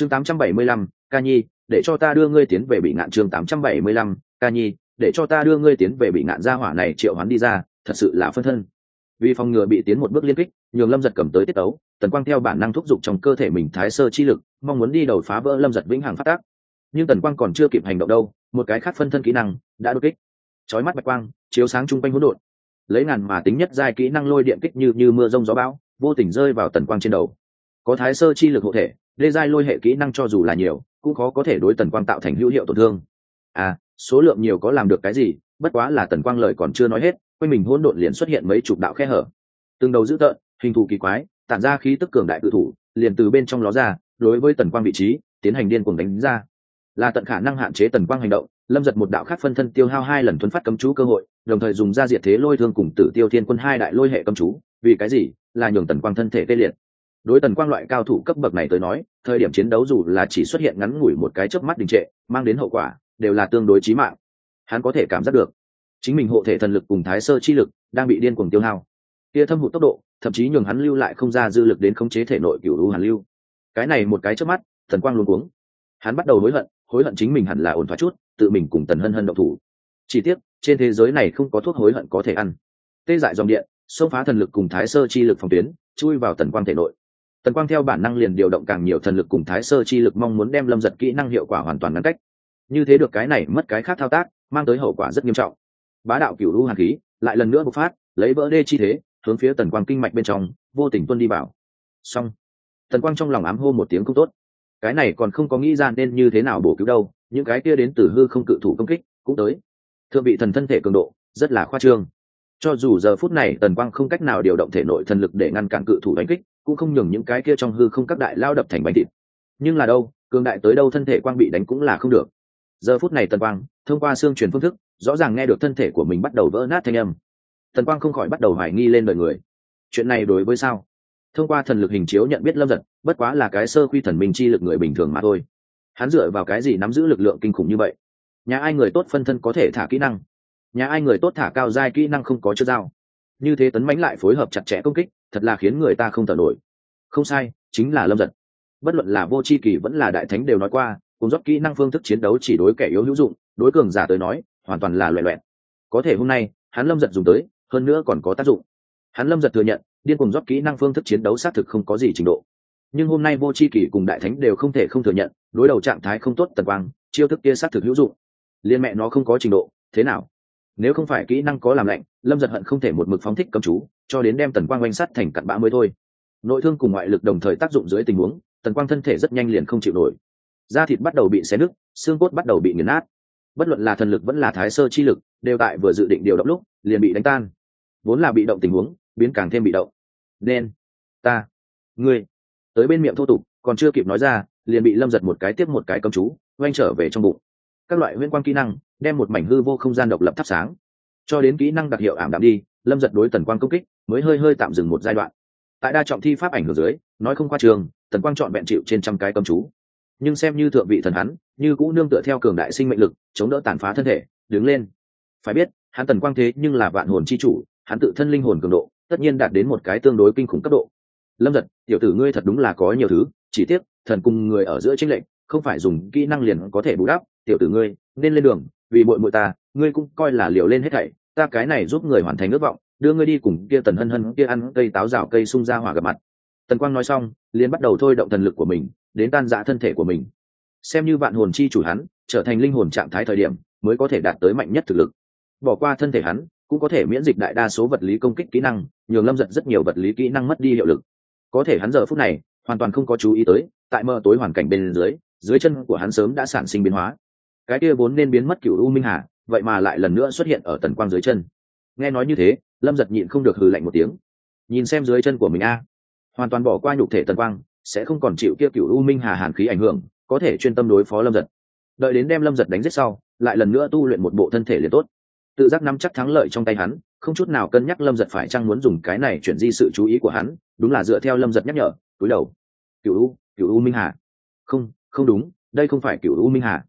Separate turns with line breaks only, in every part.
chương 875, ca nhi để cho ta đưa ngươi tiến về bị ngạn chương 875, ca nhi để cho ta đưa ngươi tiến về bị ngạn gia hỏa này triệu hoán đi ra thật sự là phân thân. Vì phòng ngừa bị tiến một bước liên kích nhường lâm giật cầm tới tiết tấu tần quang theo bản năng thúc giục trong cơ thể mình thái sơ chi lực mong muốn đi đầu phá vỡ lâm giật vĩnh hằng phát tác. Nhưng tần quang còn chưa kịp hành động đâu một cái khác phân thân kỹ năng đã đột kích. Trói mắt bạch quang chiếu sáng chung quanh hỗn độn. Lấy ngàn mà tính nhất giai kỹ năng lôi điện kích như như mưa rông gió bão vô tình rơi vào tần quang trên đầu. Có thái sơ chi lực hộ thể đê giai lôi hệ kỹ năng cho dù là nhiều, cũng khó có thể đối tần quang tạo thành hữu hiệu tổn thương. À số lượng nhiều có làm được cái gì, bất quá là tần quang lời còn chưa nói hết, quanh mình hỗn độn liền xuất hiện mấy chục đạo khe hở. Từng đầu dữ tợn, hình thù kỳ quái, tản ra khí tức cường đại tự thủ, liền từ bên trong ló ra, đối với tần quang vị trí, tiến hành điên cuồng đánh ra. Là tận khả năng hạn chế tần quang hành động, lâm giật một đạo khác phân thân tiêu hao hai lần thuấn phát cấm chú cơ hội, đồng thời dùng ra diệt thế lôi thương cùng tử tiêu thiên quân hai đại lôi hệ cấm chú. Vì cái gì? Là nhường tần quang thân thể tê liệt đối tần quang loại cao thủ cấp bậc này tới nói, thời điểm chiến đấu dù là chỉ xuất hiện ngắn ngủi một cái chớp mắt đình trệ, mang đến hậu quả, đều là tương đối chí mạng. Hắn có thể cảm giác được, chính mình hộ thể thần lực cùng thái sơ chi lực đang bị điên cuồng tiêu hao. Kia thâm hụt tốc độ, thậm chí nhường hắn lưu lại không ra dư lực đến khống chế thể nội cựu u hàn lưu. Cái này một cái chớp mắt, thần quang luôn cuống. Hắn bắt đầu hối hận hối hận chính mình hẳn là ổn thoát chút, tự mình cùng tần hân hân độc thủ. Chỉ tiếc, trên thế giới này không có thuốc hối hận có thể ăn. Tê dại dòng điện, xông phá thần lực cùng thái sơ chi lực phòng tuyến, chui vào tần quang thể nội tần quang theo bản năng liền điều động càng nhiều thần lực cùng thái sơ chi lực mong muốn đem lâm giật kỹ năng hiệu quả hoàn toàn ngăn cách. Như thế được cái này mất cái khác thao tác, mang tới hậu quả rất nghiêm trọng. Bá đạo cựu lũ hàn khí lại lần nữa bộc phát, lấy vỡ đê chi thế, hướng phía tần quang kinh mạch bên trong, vô tình tuân đi vào. Xong. Tần quang trong lòng ám hô một tiếng không tốt. Cái này còn không có nghĩ ra nên như thế nào bổ cứu đâu, những cái kia đến từ hư không cự thủ công kích cũng tới. Thượng vị thần thân thể cường độ rất là khoa trương. Cho dù giờ phút này tần quang không cách nào điều động thể nội thần lực để ngăn cản cự thủ đánh kích cũng không nhường những cái kia trong hư không các đại lao đập thành bánh thịt. Nhưng là đâu, cường đại tới đâu thân thể quang bị đánh cũng là không được. Giờ phút này tần quang, thông qua xương truyền phương thức, rõ ràng nghe được thân thể của mình bắt đầu vỡ nát thanh âm. Tần quang không khỏi bắt đầu hoài nghi lên đời người. Chuyện này đối với sao? Thông qua thần lực hình chiếu nhận biết lâm giật bất quá là cái sơ quy thần minh chi lực người bình thường mà thôi. Hắn dựa vào cái gì nắm giữ lực lượng kinh khủng như vậy? Nhà ai người tốt phân thân có thể thả kỹ năng? Nhà ai người tốt thả cao giai kỹ năng không có chưa dao? Như thế tấn mánh lại phối hợp chặt chẽ công kích thật là khiến người ta không thở nổi. Không sai, chính là lâm giật. Bất luận là vô c h i kỳ vẫn là đại thánh đều nói qua, cùng dốc kỹ năng phương thức chiến đấu chỉ đối kẻ yếu hữu dụng, đối cường giả tới nói, hoàn toàn là loẹ loẹn có thể hôm nay, hắn lâm giật dùng tới, hơn nữa còn có tác dụng. Hắn lâm giật thừa nhận, điên cùng dốc kỹ năng phương thức chiến đấu xác thực không có gì trình độ. Nhưng hôm nay vô c h i kỷ cùng đại thánh đều không thể không thừa nhận, đối đầu trạng thái không tốt tần quang, chiêu thức kia xác thực hữu dụng. Liên mẹ nó không có trình độ, thế nào? Nếu không phải kỹ năng có làm lạnh, lâm giật hận không thể một mực phóng thích cầm chú cho đến đem tần quang oanh sắt thành cặn bã mới thôi. Nội thương cùng ngoại lực đồng thời tác dụng dưới tình huống, tần quang thân thể rất nhanh liền không chịu nổi. Da thịt bắt đầu bị xé nứt, xương cốt bắt đầu bị nghiền nát. Bất luận là thần lực vẫn là thái sơ chi lực, đều tại vừa dự định điều động lúc, liền bị đánh tan. Vốn là bị động tình huống, biến càng thêm bị động. Nên, ta, ngươi, tới bên miệng thô tục, còn chưa kịp nói ra, liền bị lâm giật một cái tiếp một cái cầm chú, oanh trở về trong bụng. Các loại huyễn quang kỹ năng, đem một mảnh hư vô không gian độc lập thắp sáng. Cho đến kỹ năng đặc hiệu ảm đạm đi, lâm giật đối tần quang công kích mới hơi hơi tạm dừng một giai đoạn. Tại đa trọng thi pháp ảnh hưởng dưới, nói không qua trường, tần quang chọn vẹn chịu trên trăm cái cầm chú. Nhưng xem như thượng vị thần hắn, như cũ nương tựa theo cường đại sinh mệnh lực, chống đỡ tàn phá thân thể, đứng lên. Phải biết, hắn tần quang thế nhưng là vạn hồn chi chủ, hắn tự thân linh hồn cường độ, tất nhiên đạt đến một cái tương đối kinh khủng cấp độ. Lâm giật tiểu tử ngươi thật đúng là có nhiều thứ, chỉ tiếc, thần cùng người ở giữa tranh lệnh không phải dùng kỹ năng liền có thể bù đắp, tiểu tử ngươi, nên lên đường, vì bội bội ta, ngươi cũng coi là liều lên hết thảy, ta cái này giúp người hoàn thành ước vọng đưa ngươi đi cùng kia tần hân hân, kia ăn cây táo rào, cây sung ra hỏa gặp mặt. Tần quang nói xong, liền bắt đầu thôi động thần lực của mình, đến tan dã thân thể của mình. Xem như vạn hồn chi chủ hắn, trở thành linh hồn trạng thái thời điểm, mới có thể đạt tới mạnh nhất thực lực. Bỏ qua thân thể hắn, cũng có thể miễn dịch đại đa số vật lý công kích kỹ năng, nhường lâm giật rất nhiều vật lý kỹ năng mất đi hiệu lực. Có thể hắn giờ phút này, hoàn toàn không có chú ý tới, tại mơ tối hoàn cảnh bên dưới dưới chân của hắn sớm đã sản sinh biến hóa. Cái kia vốn nên biến mất cựu u minh hà, vậy mà lại lần nữa xuất hiện ở tần quang dưới chân. Nghe nói như thế lâm giật nhịn không được hừ lạnh một tiếng. Nhìn xem dưới chân của mình a, hoàn toàn bỏ qua nhục thể tần quang, sẽ không còn chịu kia cựu u minh hà hàn khí ảnh hưởng, có thể chuyên tâm đối phó lâm giật. Đợi đến đem lâm giật đánh giết sau, lại lần nữa tu luyện một bộ thân thể liền tốt. Tự giác nắm chắc thắng lợi trong tay hắn, không chút nào cân nhắc lâm giật phải chăng muốn dùng cái này chuyển di sự chú ý của hắn, đúng là dựa theo lâm giật nhắc nhở, túi đầu. Cựu u cựu u minh hà. Không không đúng, đây không phải cựu u minh hà.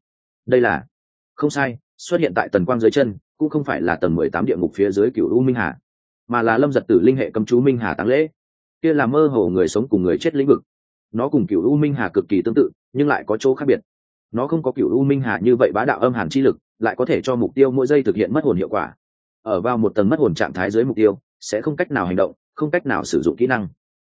Đây là, không sai, xuất hiện tại tần quang dưới chân cũng không phải là tầng mười tám địa ngục phía dưới cựu u minh hà, mà là lâm giật tử linh hệ cấm chú minh hà tăng lễ. Kia là mơ hồ người sống cùng người chết lĩnh vực. Nó cùng cựu u minh hà cực kỳ tương tự, nhưng lại có chỗ khác biệt. Nó không có cựu u minh hà như vậy bá đạo âm hàn chi lực, lại có thể cho mục tiêu mỗi giây thực hiện mất hồn hiệu quả. Ở vào một tầng mất hồn trạng thái dưới mục tiêu, sẽ không cách nào hành động, không cách nào sử dụng kỹ năng.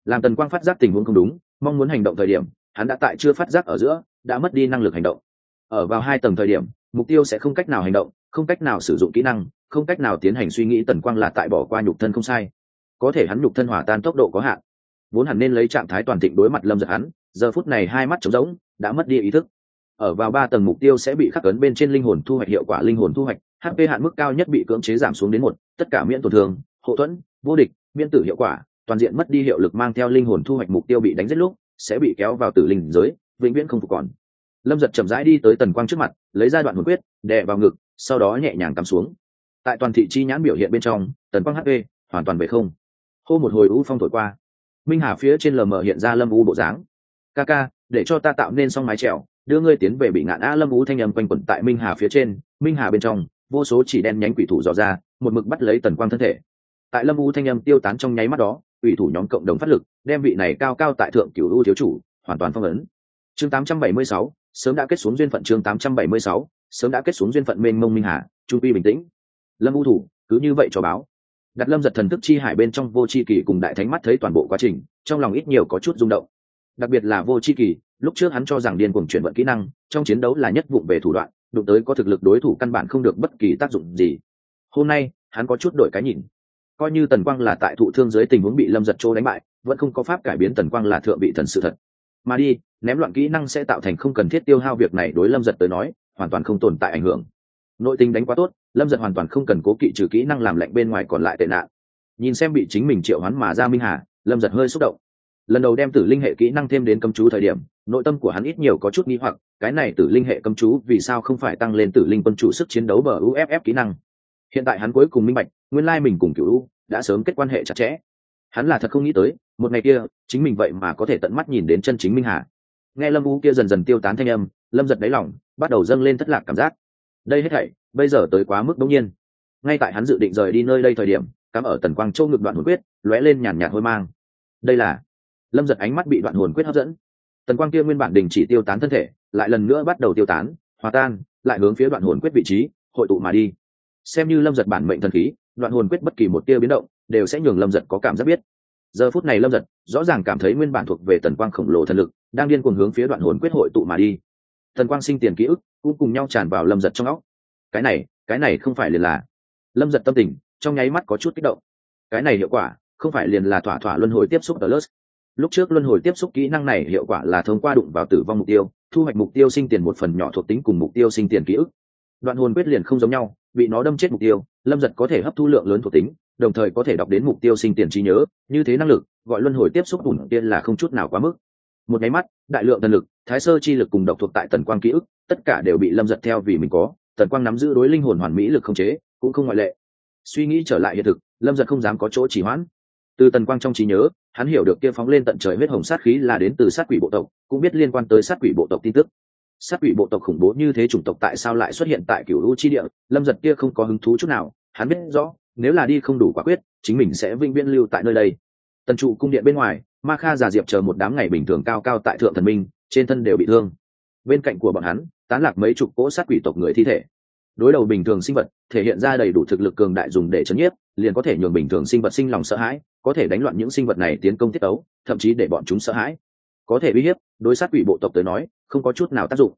Làm tần quang phát giác tình huống không đúng, mong muốn hành động thời điểm, hắn đã tại chưa phát giác ở giữa, đã mất đi năng lực hành động. Ở vào hai tầng thời điểm, mục tiêu sẽ không cách nào hành động không cách nào sử dụng kỹ năng, không cách nào tiến hành suy nghĩ tần quang là tại bỏ qua nhục thân không sai. Có thể hắn nhục thân hỏa tan tốc độ có hạn. Vốn hẳn nên lấy trạng thái toàn thịnh đối mặt lâm giật hắn, giờ phút này hai mắt trống rỗng, đã mất đi ý thức. Ở vào ba tầng mục tiêu sẽ bị khắc ấn bên trên linh hồn thu hoạch hiệu quả linh hồn thu hoạch hp hạn mức cao nhất bị cưỡng chế giảm xuống đến một, tất cả miễn tổn thương hậu thuẫn, vô địch, miễn tử hiệu quả, toàn diện mất đi hiệu lực mang theo linh hồn thu hoạch mục tiêu bị đánh giết lúc, sẽ bị kéo vào tử linh giới, vĩnh viễn không phục còn. Lâm giật chậm rãi đi tới tần quang trước mặt, lấy ra đoạn hồn quyết, đè vào ngực sau đó nhẹ nhàng cắm xuống. Tại toàn thị chi nhãn biểu hiện bên trong tần quang hp hoàn toàn về không. Hô một hồi u phong thổi qua. Minh hà phía trên lờ mờ hiện ra lâm u bộ dáng. Ca ca để cho ta tạo nên xong mái trèo đưa ngươi tiến về bị ngạn a lâm u thanh âm quanh quẩn tại minh hà phía trên. Minh hà bên trong vô số chỉ đen nhánh quỷ thủ dò ra một mực bắt lấy tần quang thân thể. Tại lâm u thanh âm tiêu tán trong nháy mắt đó quỷ thủ nhóm cộng đồng phát lực đem vị này cao cao tại thượng cửu u thiếu chủ hoàn toàn phong ấn. Chương 876, sớm đã kết xuống duyên phận chương 876, sớm đã kết xuống duyên phận mênh mông minh hà chu vi bình tĩnh. Lâm u thủ cứ như vậy cho báo. Đặt lâm giật thần thức chi hải bên trong vô chi kỳ cùng đại thánh mắt thấy toàn bộ quá trình trong lòng ít nhiều có chút rung động. Đặc biệt là vô chi kỳ lúc trước hắn cho rằng điên cuồng chuyển vận kỹ năng trong chiến đấu là nhất vụng về thủ đoạn đụng tới có thực lực đối thủ căn bản không được bất kỳ tác dụng gì. Hôm nay hắn có chút đổi cái nhìn. Coi như tần quang là tại thụ thương dưới tình huống bị lâm giật trô đánh bại vẫn không có pháp cải biến tần quang là thượng vị thần sự thật mà đi, ném loạn kỹ năng sẽ tạo thành không cần thiết tiêu hao việc này đối lâm giật tới nói, hoàn toàn không tồn tại ảnh hưởng. Nội tình đánh quá tốt, lâm giật hoàn toàn không cần cố kỵ trừ kỹ năng làm lạnh bên ngoài còn lại tệ nạn. Nhìn xem bị chính mình triệu hoán mà ra minh hà, lâm giật hơi xúc động. Lần đầu đem tử linh hệ kỹ năng thêm đến cấm chú thời điểm, nội tâm của hắn ít nhiều có chút nghi hoặc, cái này tử linh hệ cấm chú vì sao không phải tăng lên tử linh quân chủ sức chiến đấu bờ uff kỹ năng? Hiện tại hắn cuối cùng minh bạch, nguyên lai mình cùng cựu u đã sớm kết quan hệ chặt chẽ hắn là thật không nghĩ tới, một ngày kia, chính mình vậy mà có thể tận mắt nhìn đến chân chính minh hà. Nghe lâm vũ kia dần dần tiêu tán thanh âm, lâm giật đáy lỏng bắt đầu dâng lên thất lạc cảm giác. Đây hết thảy, bây giờ tới quá mức đông nhiên. Ngay tại hắn dự định rời đi nơi đây thời điểm, cắm ở tần quang châu ngực đoạn hồn quyết, lóe lên nhàn nhạt hôi mang. Đây là, lâm giật ánh mắt bị đoạn hồn quyết hấp dẫn. Tần quang kia nguyên bản đình chỉ tiêu tán thân thể, lại lần nữa bắt đầu tiêu tán, hòa tan, lại hướng phía đoạn hồn quyết vị trí, hội tụ mà đi. Xem như lâm giật bản mệnh thần khí, đoạn hồn quyết bất kỳ một tia biến động đều sẽ nhường lâm giật có cảm giác biết. Giờ phút này lâm giật rõ ràng cảm thấy nguyên bản thuộc về tần quang khổng lồ thần lực, đang điên cuồng hướng phía đoạn hồn quyết hội tụ mà đi. Tần quang sinh tiền ký ức cũng cùng nhau tràn vào lâm giật trong óc. Cái này cái này không phải liền là lâm giật tâm tình, trong nháy mắt có chút kích động. Cái này hiệu quả không phải liền là thỏa thỏa luân hồi tiếp xúc ở lớp lúc trước luân hồi tiếp xúc kỹ năng này hiệu quả là thông qua đụng vào tử vong mục tiêu, thu hoạch mục tiêu sinh tiền một phần nhỏ thuộc tính cùng mục tiêu sinh tiền ký ức. Đoạn hồn quyết liền không giống nhau, bị nó đâm chết mục tiêu, lâm giật có thể hấp thu lượng lớn thuộc tính đồng thời có thể đọc đến mục tiêu sinh tiền trí nhớ, như thế năng lực, gọi luân hồi tiếp xúc ủn tiên là không chút nào quá mức. Một máy mắt, đại lượng thần lực, thái sơ chi lực cùng độc thuộc tại tần quang ký ức, tất cả đều bị lâm giật theo vì mình có, tần quang nắm giữ đối linh hồn hoàn mỹ lực không chế, cũng không ngoại lệ. Suy nghĩ trở lại hiện thực, lâm giật không dám có chỗ chỉ hoãn. Từ tần quang trong trí nhớ, hắn hiểu được kia phóng lên tận trời huyết hồng sát khí là đến từ sát quỷ bộ tộc, cũng biết liên quan tới sát quỷ bộ tộc tin tức. Sát quỷ bộ tộc khủng bố như thế chủng tộc tại sao lại xuất hiện tại cửu lũ chi địa? Lâm giật kia không có hứng thú chút nào, hắn biết rõ nếu là đi không đủ quả quyết, chính mình sẽ vinh viễn lưu tại nơi đây. Tần trụ cung điện bên ngoài, ma kha già diệp chờ một đám ngày bình thường cao cao tại thượng thần minh, trên thân đều bị thương. Bên cạnh của bọn hắn, tán lạc mấy chục cỗ sát quỷ tộc người thi thể. Đối đầu bình thường sinh vật, thể hiện ra đầy đủ thực lực cường đại dùng để chấn nhiếp, liền có thể nhường bình thường sinh vật sinh lòng sợ hãi, có thể đánh loạn những sinh vật này tiến công tiết ấu thậm chí để bọn chúng sợ hãi. Có thể uy hiếp, đối sát quỷ bộ tộc tới nói, không có chút nào tác dụng.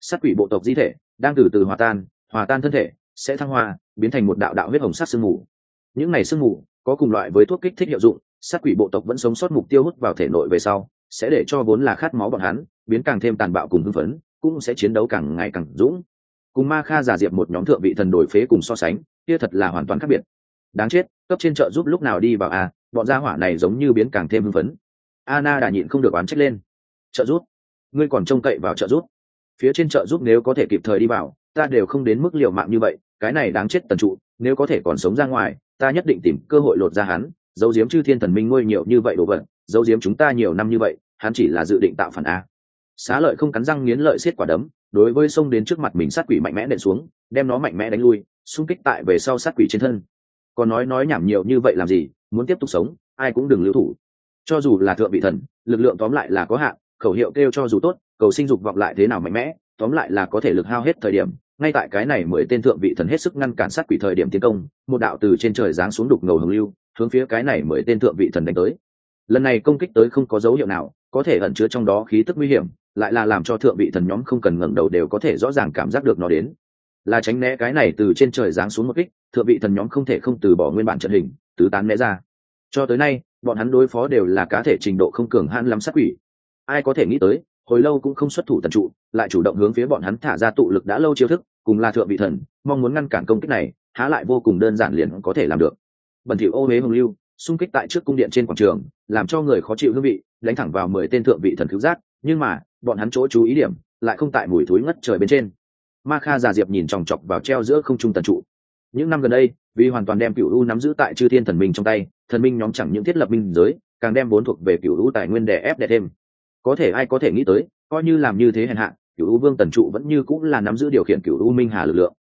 Sát quỷ bộ tộc di thể đang từ từ hòa tan hòa tan thân thể sẽ thăng hoa, biến thành một đạo đạo huyết hồng sát sương mù. Những này sương mù có cùng loại với thuốc kích thích hiệu dụng, sát quỷ bộ tộc vẫn sống sót mục tiêu hút vào thể nội về sau, sẽ để cho vốn là khát máu bọn hắn, biến càng thêm tàn bạo cùng hưng phấn, cũng sẽ chiến đấu càng ngày càng dũng. Cùng ma kha giả diệp một nhóm thượng vị thần đổi phế cùng so sánh, kia thật là hoàn toàn khác biệt. Đáng chết, cấp trên chợ giúp lúc nào đi vào a bọn gia hỏa này giống như biến càng thêm hưng phấn. Anna đã nhịn không được oán trách lên. Trợ giúp? Ngươi còn trông cậy vào trợ giúp? Phía trên trợ giúp nếu có thể kịp thời đi vào ta đều không đến mức liều mạng như vậy, cái này đáng chết tần trụ, nếu có thể còn sống ra ngoài, ta nhất định tìm cơ hội lột ra hắn dấu diếm chư thiên thần minh nuôi nhiều như vậy đồ vật dấu diếm chúng ta nhiều năm như vậy, hắn chỉ là dự định tạo phản a. Xá lợi không cắn răng nghiến lợi xiết quả đấm, đối với xông đến trước mặt mình sát quỷ mạnh mẽ nện xuống, đem nó mạnh mẽ đánh lui, xung kích tại về sau sát quỷ trên thân. Còn nói nói nhảm nhiều như vậy làm gì, muốn tiếp tục sống, ai cũng đừng lưu thủ. Cho dù là thượng vị thần, lực lượng tóm lại là có hạn, khẩu hiệu kêu cho dù tốt, cầu sinh dục vọng lại thế nào mạnh mẽ tóm lại là có thể lực hao hết thời điểm, ngay tại cái này mười tên thượng vị thần hết sức ngăn cản sát quỷ thời điểm tiến công, một đạo từ trên trời giáng xuống đục ngầu hồng lưu, hướng phía cái này mười tên thượng vị thần đánh tới. Lần này công kích tới không có dấu hiệu nào, có thể ẩn chứa trong đó khí tức nguy hiểm, lại là làm cho thượng vị thần nhóm không cần ngẩng đầu đều có thể rõ ràng cảm giác được nó đến. Là tránh né cái này từ trên trời giáng xuống một kích, thượng vị thần nhóm không thể không từ bỏ nguyên bản trận hình, tứ tán né ra. Cho tới nay, bọn hắn đối phó đều là cá thể trình độ không cường hãn lắm sát quỷ. Ai có thể nghĩ tới hồi lâu cũng không xuất thủ tần trụ, lại chủ động hướng phía bọn hắn thả ra tụ lực đã lâu chiêu thức, cùng là thượng vị thần, mong muốn ngăn cản công kích này, há lại vô cùng đơn giản liền có thể làm được. Bẩn thỉu ô huế hồng lưu, xung kích tại trước cung điện trên quảng trường, làm cho người khó chịu hương vị, đánh thẳng vào mười tên thượng vị thần cứu giác, nhưng mà, bọn hắn chỗ chú ý điểm, lại không tại mùi thối ngất trời bên trên. Ma kha già diệp nhìn chòng chọc vào treo giữa không trung tần trụ. Những năm gần đây, vì hoàn toàn đem cựu u nắm giữ tại chư thiên thần minh trong tay, thần minh nhóm chẳng những thiết lập minh giới, càng đem vốn thuộc về cựu u tài nguyên đè ép đè thêm có thể ai có thể nghĩ tới, coi như làm như thế hèn hạ cựu u vương tần trụ vẫn như cũng là nắm giữ điều khiển cựu u minh hà lực lượng.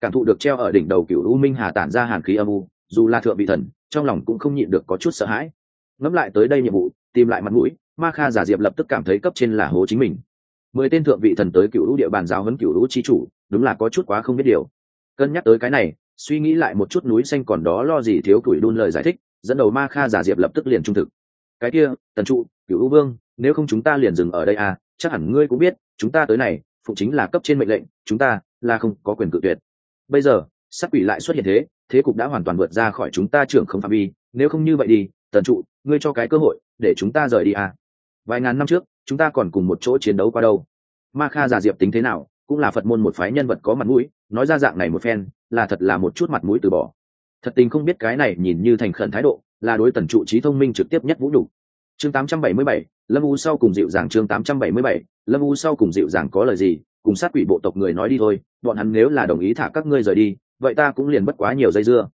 Cảm thụ được treo ở đỉnh đầu cựu u minh hà tản ra hàn khí âm u, dù là thượng vị thần, trong lòng cũng không nhịn được có chút sợ hãi. Ngẫm lại tới đây nhiệm vụ, tìm lại mặt mũi, ma kha giả diệp lập tức cảm thấy cấp trên là hố chính mình. Mười tên thượng vị thần tới cựu lũ địa bàn giáo huấn cựu lũ chi chủ, đúng là có chút quá không biết điều. Cân nhắc tới cái này, suy nghĩ lại một chút núi xanh còn đó lo gì thiếu tuổi đun lời giải thích, dẫn đầu ma kha giả diệp lập tức liền trung thực. Cái kia, tần trụ cựu lũ vương nếu không chúng ta liền dừng ở đây à chắc hẳn ngươi cũng biết chúng ta tới này phụ chính là cấp trên mệnh lệnh chúng ta là không có quyền cự tuyệt. Bây giờ sắc quỷ lại xuất hiện thế thế cục đã hoàn toàn vượt ra khỏi chúng ta trưởng không phạm vi nếu không như vậy đi tần trụ ngươi cho cái cơ hội để chúng ta rời đi à. Vài ngàn năm trước chúng ta còn cùng một chỗ chiến đấu qua đâu. Ma kha già diệp tính thế nào cũng là phật môn một phái nhân vật có mặt mũi nói ra dạng này một phen là thật là một chút mặt mũi từ bỏ. Thật tình không biết cái này nhìn như thành khẩn thái độ là đối tần trụ trí thông minh trực tiếp nhất vũ đủ chương 877, lâm u sau cùng dịu dàng chương 877, lâm u sau cùng dịu dàng có lời gì cùng sát quỷ bộ tộc người nói đi thôi bọn hắn nếu là đồng ý thả các ngươi rời đi vậy ta cũng liền bất quá nhiều dây dưa.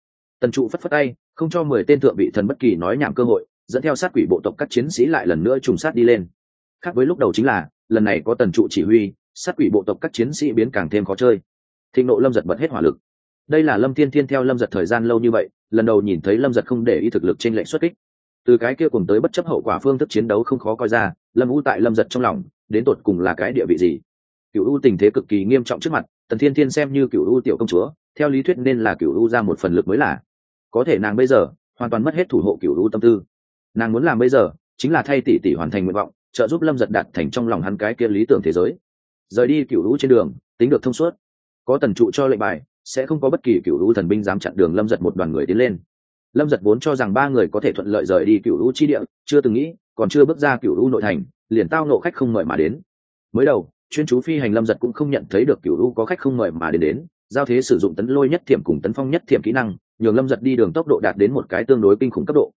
Tần trụ phất phất tay không cho mười tên thượng vị thần bất kỳ nói nhảm cơ hội dẫn theo sát quỷ bộ tộc các chiến sĩ lại lần nữa trùng sát đi lên. Khác với lúc đầu chính là lần này có tần trụ chỉ huy sát quỷ bộ tộc các chiến sĩ biến càng thêm khó chơi. Thịnh nộ lâm giật bật hết hỏa lực. Đây là lâm thiên thiên theo lâm giật thời gian lâu như vậy lần đầu nhìn thấy lâm giật không để ý thực lực trên lệnh xuất kích từ cái kia cùng tới bất chấp hậu quả phương thức chiến đấu không khó coi ra, lâm u tại lâm giật trong lòng, đến tột cùng là cái địa vị gì? Cựu u tình thế cực kỳ nghiêm trọng trước mặt, tần thiên thiên xem như cựu u tiểu công chúa, theo lý thuyết nên là cựu u ra một phần lực mới là. Có thể nàng bây giờ, hoàn toàn mất hết thủ hộ cựu u tâm tư. Nàng muốn làm bây giờ, chính là thay tỷ tỷ hoàn thành nguyện vọng, trợ giúp lâm giật đạt thành trong lòng hắn cái kia lý tưởng thế giới. Rời đi cựu u trên đường, tính được thông suốt. Có tần trụ cho lệnh bài, sẽ không có bất kỳ cựu u thần binh dám chặn đường lâm giật một đoàn người tiến lên lâm giật vốn cho rằng ba người có thể thuận lợi rời đi cựu lũ chi địa, chưa từng nghĩ, còn chưa bước ra cựu lũ nội thành, liền tao nộ khách không mời mà đến. Mới đầu, chuyên chú phi hành lâm giật cũng không nhận thấy được cựu lũ có khách không mời mà đến đến, giao thế sử dụng tấn lôi nhất thiểm cùng tấn phong nhất thiểm kỹ năng, nhường lâm giật đi đường tốc độ đạt đến một cái tương đối kinh khủng cấp độ.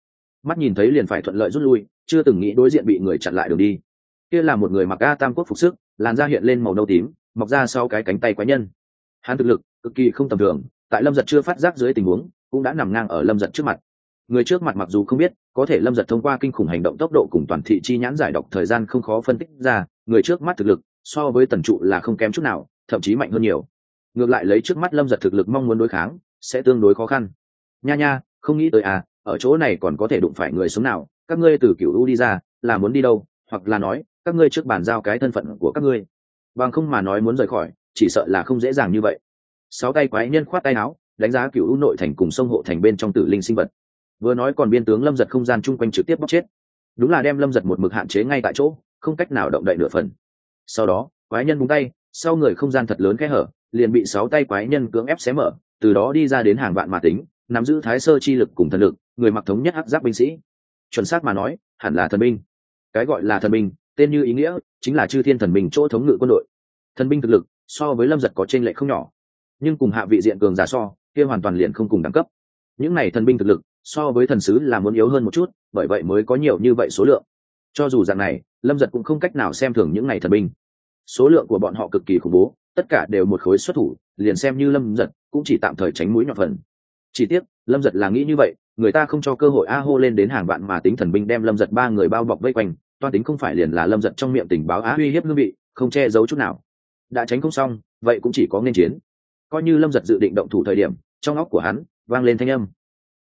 Mắt nhìn thấy liền phải thuận lợi rút lui, chưa từng nghĩ đối diện bị người chặn lại đường đi. Kia là một người mặc a tam quốc phục sức, làn da hiện lên màu nâu tím, mọc ra sau cái cánh tay quái nhân. Hắn thực lực cực kỳ không tầm thường, tại lâm giật chưa phát giác dưới tình huống cũng đã nằm ngang ở lâm giật trước mặt. Người trước mặt mặc dù không biết, có thể lâm giật thông qua kinh khủng hành động tốc độ cùng toàn thị chi nhãn giải độc thời gian không khó phân tích ra, người trước mắt thực lực, so với tần trụ là không kém chút nào, thậm chí mạnh hơn nhiều. Ngược lại lấy trước mắt lâm giật thực lực mong muốn đối kháng, sẽ tương đối khó khăn. Nha nha, không nghĩ tới à ở chỗ này còn có thể đụng phải người sống nào, các ngươi từ cựu u đi ra, là muốn đi đâu, hoặc là nói, các ngươi trước bàn giao cái thân phận của các ngươi. Bằng không mà nói muốn rời khỏi, chỉ sợ là không dễ dàng như vậy. Sáu tay quái nhân khoát tay áo đánh giá cựu u nội thành cùng sông hộ thành bên trong tử linh sinh vật. Vừa nói còn biên tướng lâm giật không gian chung quanh trực tiếp bóc chết. Đúng là đem lâm giật một mực hạn chế ngay tại chỗ, không cách nào động đậy nửa phần. Sau đó, quái nhân búng tay, sau người không gian thật lớn khẽ hở, liền bị sáu tay quái nhân cưỡng ép xé mở, từ đó đi ra đến hàng vạn mà tính, nắm giữ thái sơ chi lực cùng thần lực, người mặc thống nhất hắc giáp binh sĩ. Chuẩn xác mà nói, hẳn là thần binh. Cái gọi là thần binh, tên như ý nghĩa, chính là chư thiên thần binh chỗ thống ngự quân đội. Thần binh thực lực, so với lâm giật có t r ê n lệ không nhỏ. Nhưng cùng hạ vị diện cường giả so kia hoàn toàn liền không cùng đẳng cấp. Những này thần binh thực lực, so với thần sứ là muốn yếu hơn một chút, bởi vậy mới có nhiều như vậy số lượng. Cho dù dạng này, lâm giật cũng không cách nào xem thường những này thần binh. Số lượng của bọn họ cực kỳ khủng bố, tất cả đều một khối xuất thủ, liền xem như lâm giật cũng chỉ tạm thời tránh mũi nhọn phần. Chỉ tiếc, lâm giật là nghĩ như vậy, người ta không cho cơ hội a hô lên đến hàng vạn mà tính thần binh đem lâm giật ba người bao bọc vây quanh, toan tính không phải liền là lâm giật trong miệng tình báo á uy hiếp hương vị không che giấu chút nào. Đã tránh không xong, vậy cũng chỉ có nên chiến coi như lâm giật dự định động thủ thời điểm, trong óc của hắn vang lên thanh âm.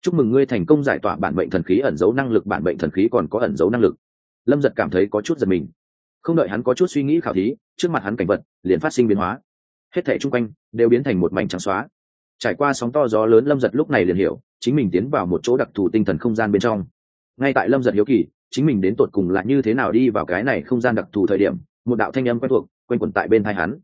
Chúc mừng ngươi thành công giải tỏa bản bệnh thần khí ẩn giấu năng lực, bản bệnh thần khí còn có ẩn giấu năng lực. Lâm giật cảm thấy có chút giật mình. Không đợi hắn có chút suy nghĩ khảo thí, trước mặt hắn cảnh vật liền phát sinh biến hóa. Hết thẻ chung quanh đều biến thành một mảnh trắng xóa. Trải qua sóng to gió lớn, lâm giật lúc này liền hiểu, chính mình tiến vào một chỗ đặc thù tinh thần không gian bên trong. Ngay tại lâm giật hiếu kỳ, chính mình đến tột cùng là như thế nào đi vào cái này không gian đặc thù thời điểm, một đạo thanh âm quen thuộc, quanh quẩn tại bên thai hắn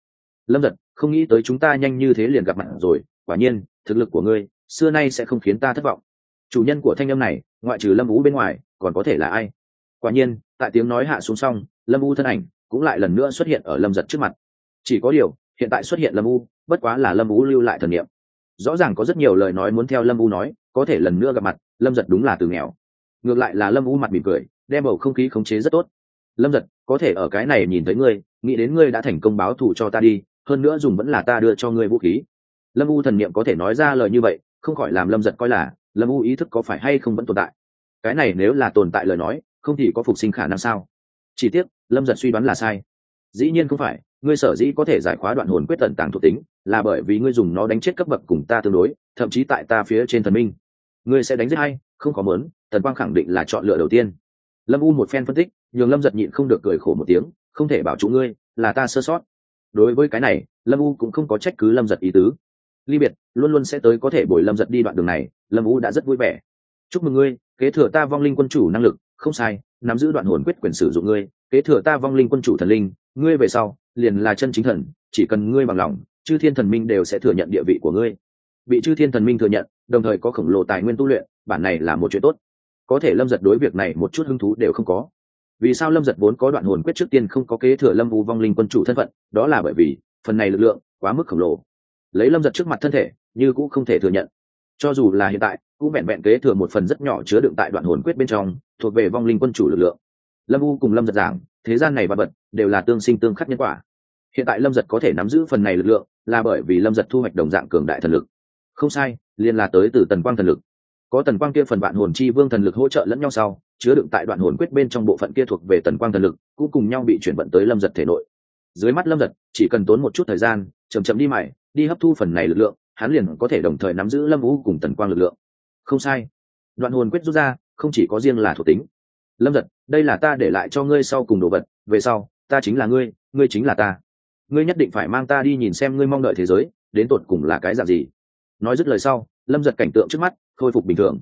lâm giật, không nghĩ tới chúng ta nhanh như thế liền gặp mặt rồi, quả nhiên, thực lực của ngươi, xưa nay sẽ không khiến ta thất vọng. Chủ nhân của thanh âm này, ngoại trừ lâm vũ bên ngoài, còn có thể là ai? Quả nhiên, tại tiếng nói hạ xuống xong, lâm u thân ảnh cũng lại lần nữa xuất hiện ở lâm giật trước mặt. Chỉ có điều, hiện tại xuất hiện lâm u, bất quá là lâm u lưu lại thần niệm. Rõ ràng có rất nhiều lời nói muốn theo lâm u nói, có thể lần nữa gặp mặt, lâm giật đúng là từ nghèo. Ngược lại là lâm u mặt mỉm cười, đem bầu không khí khống chế rất tốt. Lâm giật, có thể ở cái này nhìn thấy ngươi, nghĩ đến ngươi đã thành công báo thù cho ta đi hơn nữa dùng vẫn là ta đưa cho ngươi vũ khí. Lâm u thần niệm có thể nói ra lời như vậy, không khỏi làm lâm giật coi là, lâm u ý thức có phải hay không vẫn tồn tại? Cái này nếu là tồn tại lời nói, không thì có phục sinh khả năng sao? Chỉ tiếc, lâm giật suy đoán là sai. Dĩ nhiên không phải, ngươi sở dĩ có thể giải khóa đoạn hồn quyết tận tàng thuộc tính, là bởi vì ngươi dùng nó đánh chết cấp bậc cùng ta tương đối, thậm chí tại ta phía trên thần minh. Ngươi sẽ đánh giết hay không có mớn thần quang khẳng định là chọn lựa đầu tiên. Lâm u một phen phân tích, nhường lâm giật nhịn không được cười khổ một tiếng, không thể bảo chủ ngươi, là ta sơ sót đối với cái này, lâm u cũng không có trách cứ lâm giật ý tứ. Ly biệt, luôn luôn sẽ tới có thể bồi lâm giật đi đoạn đường này, lâm u đã rất vui vẻ. Chúc mừng ngươi, kế thừa ta vong linh quân chủ năng lực, không sai, nắm giữ đoạn hồn quyết quyền sử dụng ngươi, kế thừa ta vong linh quân chủ thần linh, ngươi về sau, liền là chân chính thần, chỉ cần ngươi bằng lòng, chư thiên thần minh đều sẽ thừa nhận địa vị của ngươi. Bị chư thiên thần minh thừa nhận, đồng thời có khổng lồ tài nguyên tu luyện, bản này là một chuyện tốt. Có thể lâm giật đối việc này một chút hứng thú đều không có vì sao lâm giật vốn có đoạn hồn quyết trước tiên không có kế thừa lâm u vong linh quân chủ thân phận, đó là bởi vì phần này lực lượng quá mức khổng lồ. Lấy lâm giật trước mặt thân thể, như cũng không thể thừa nhận. Cho dù là hiện tại, cũng vẹn vẹn kế thừa một phần rất nhỏ chứa đựng tại đoạn hồn quyết bên trong, thuộc về vong linh quân chủ lực lượng. Lâm u cùng lâm giật giảng, thế gian này và vật, đều là tương sinh tương khắc nhân quả. Hiện tại lâm giật có thể nắm giữ phần này lực lượng, là bởi vì lâm giật thu hoạch đồng dạng cường đại thần lực. Không sai, liên là tới từ tần quang thần lực. Có tần quang kia phần vạn hồn chi vương thần lực hỗ trợ lẫn nhau sau chứa đựng tại đoạn hồn quyết bên trong bộ phận kia thuộc về tần quang thần lực, cũng cùng nhau bị chuyển vận tới lâm giật thể nội. Dưới mắt lâm giật, chỉ cần tốn một chút thời gian chầm chậm đi mày đi hấp thu phần này lực lượng, hắn liền có thể đồng thời nắm giữ lâm vũ cùng tần quang lực lượng. Không sai. Đoạn hồn quyết rút ra, không chỉ có riêng là thuộc tính. Lâm giật, đây là ta để lại cho ngươi sau cùng đồ vật, về sau, ta chính là ngươi ngươi chính là ta. Ngươi nhất định phải mang ta đi nhìn xem ngươi mong đợi thế giới, đến tột cùng là cái dạng gì. Nói dứt lời sau, lâm giật cảnh tượng trước mắt khôi phục bình thường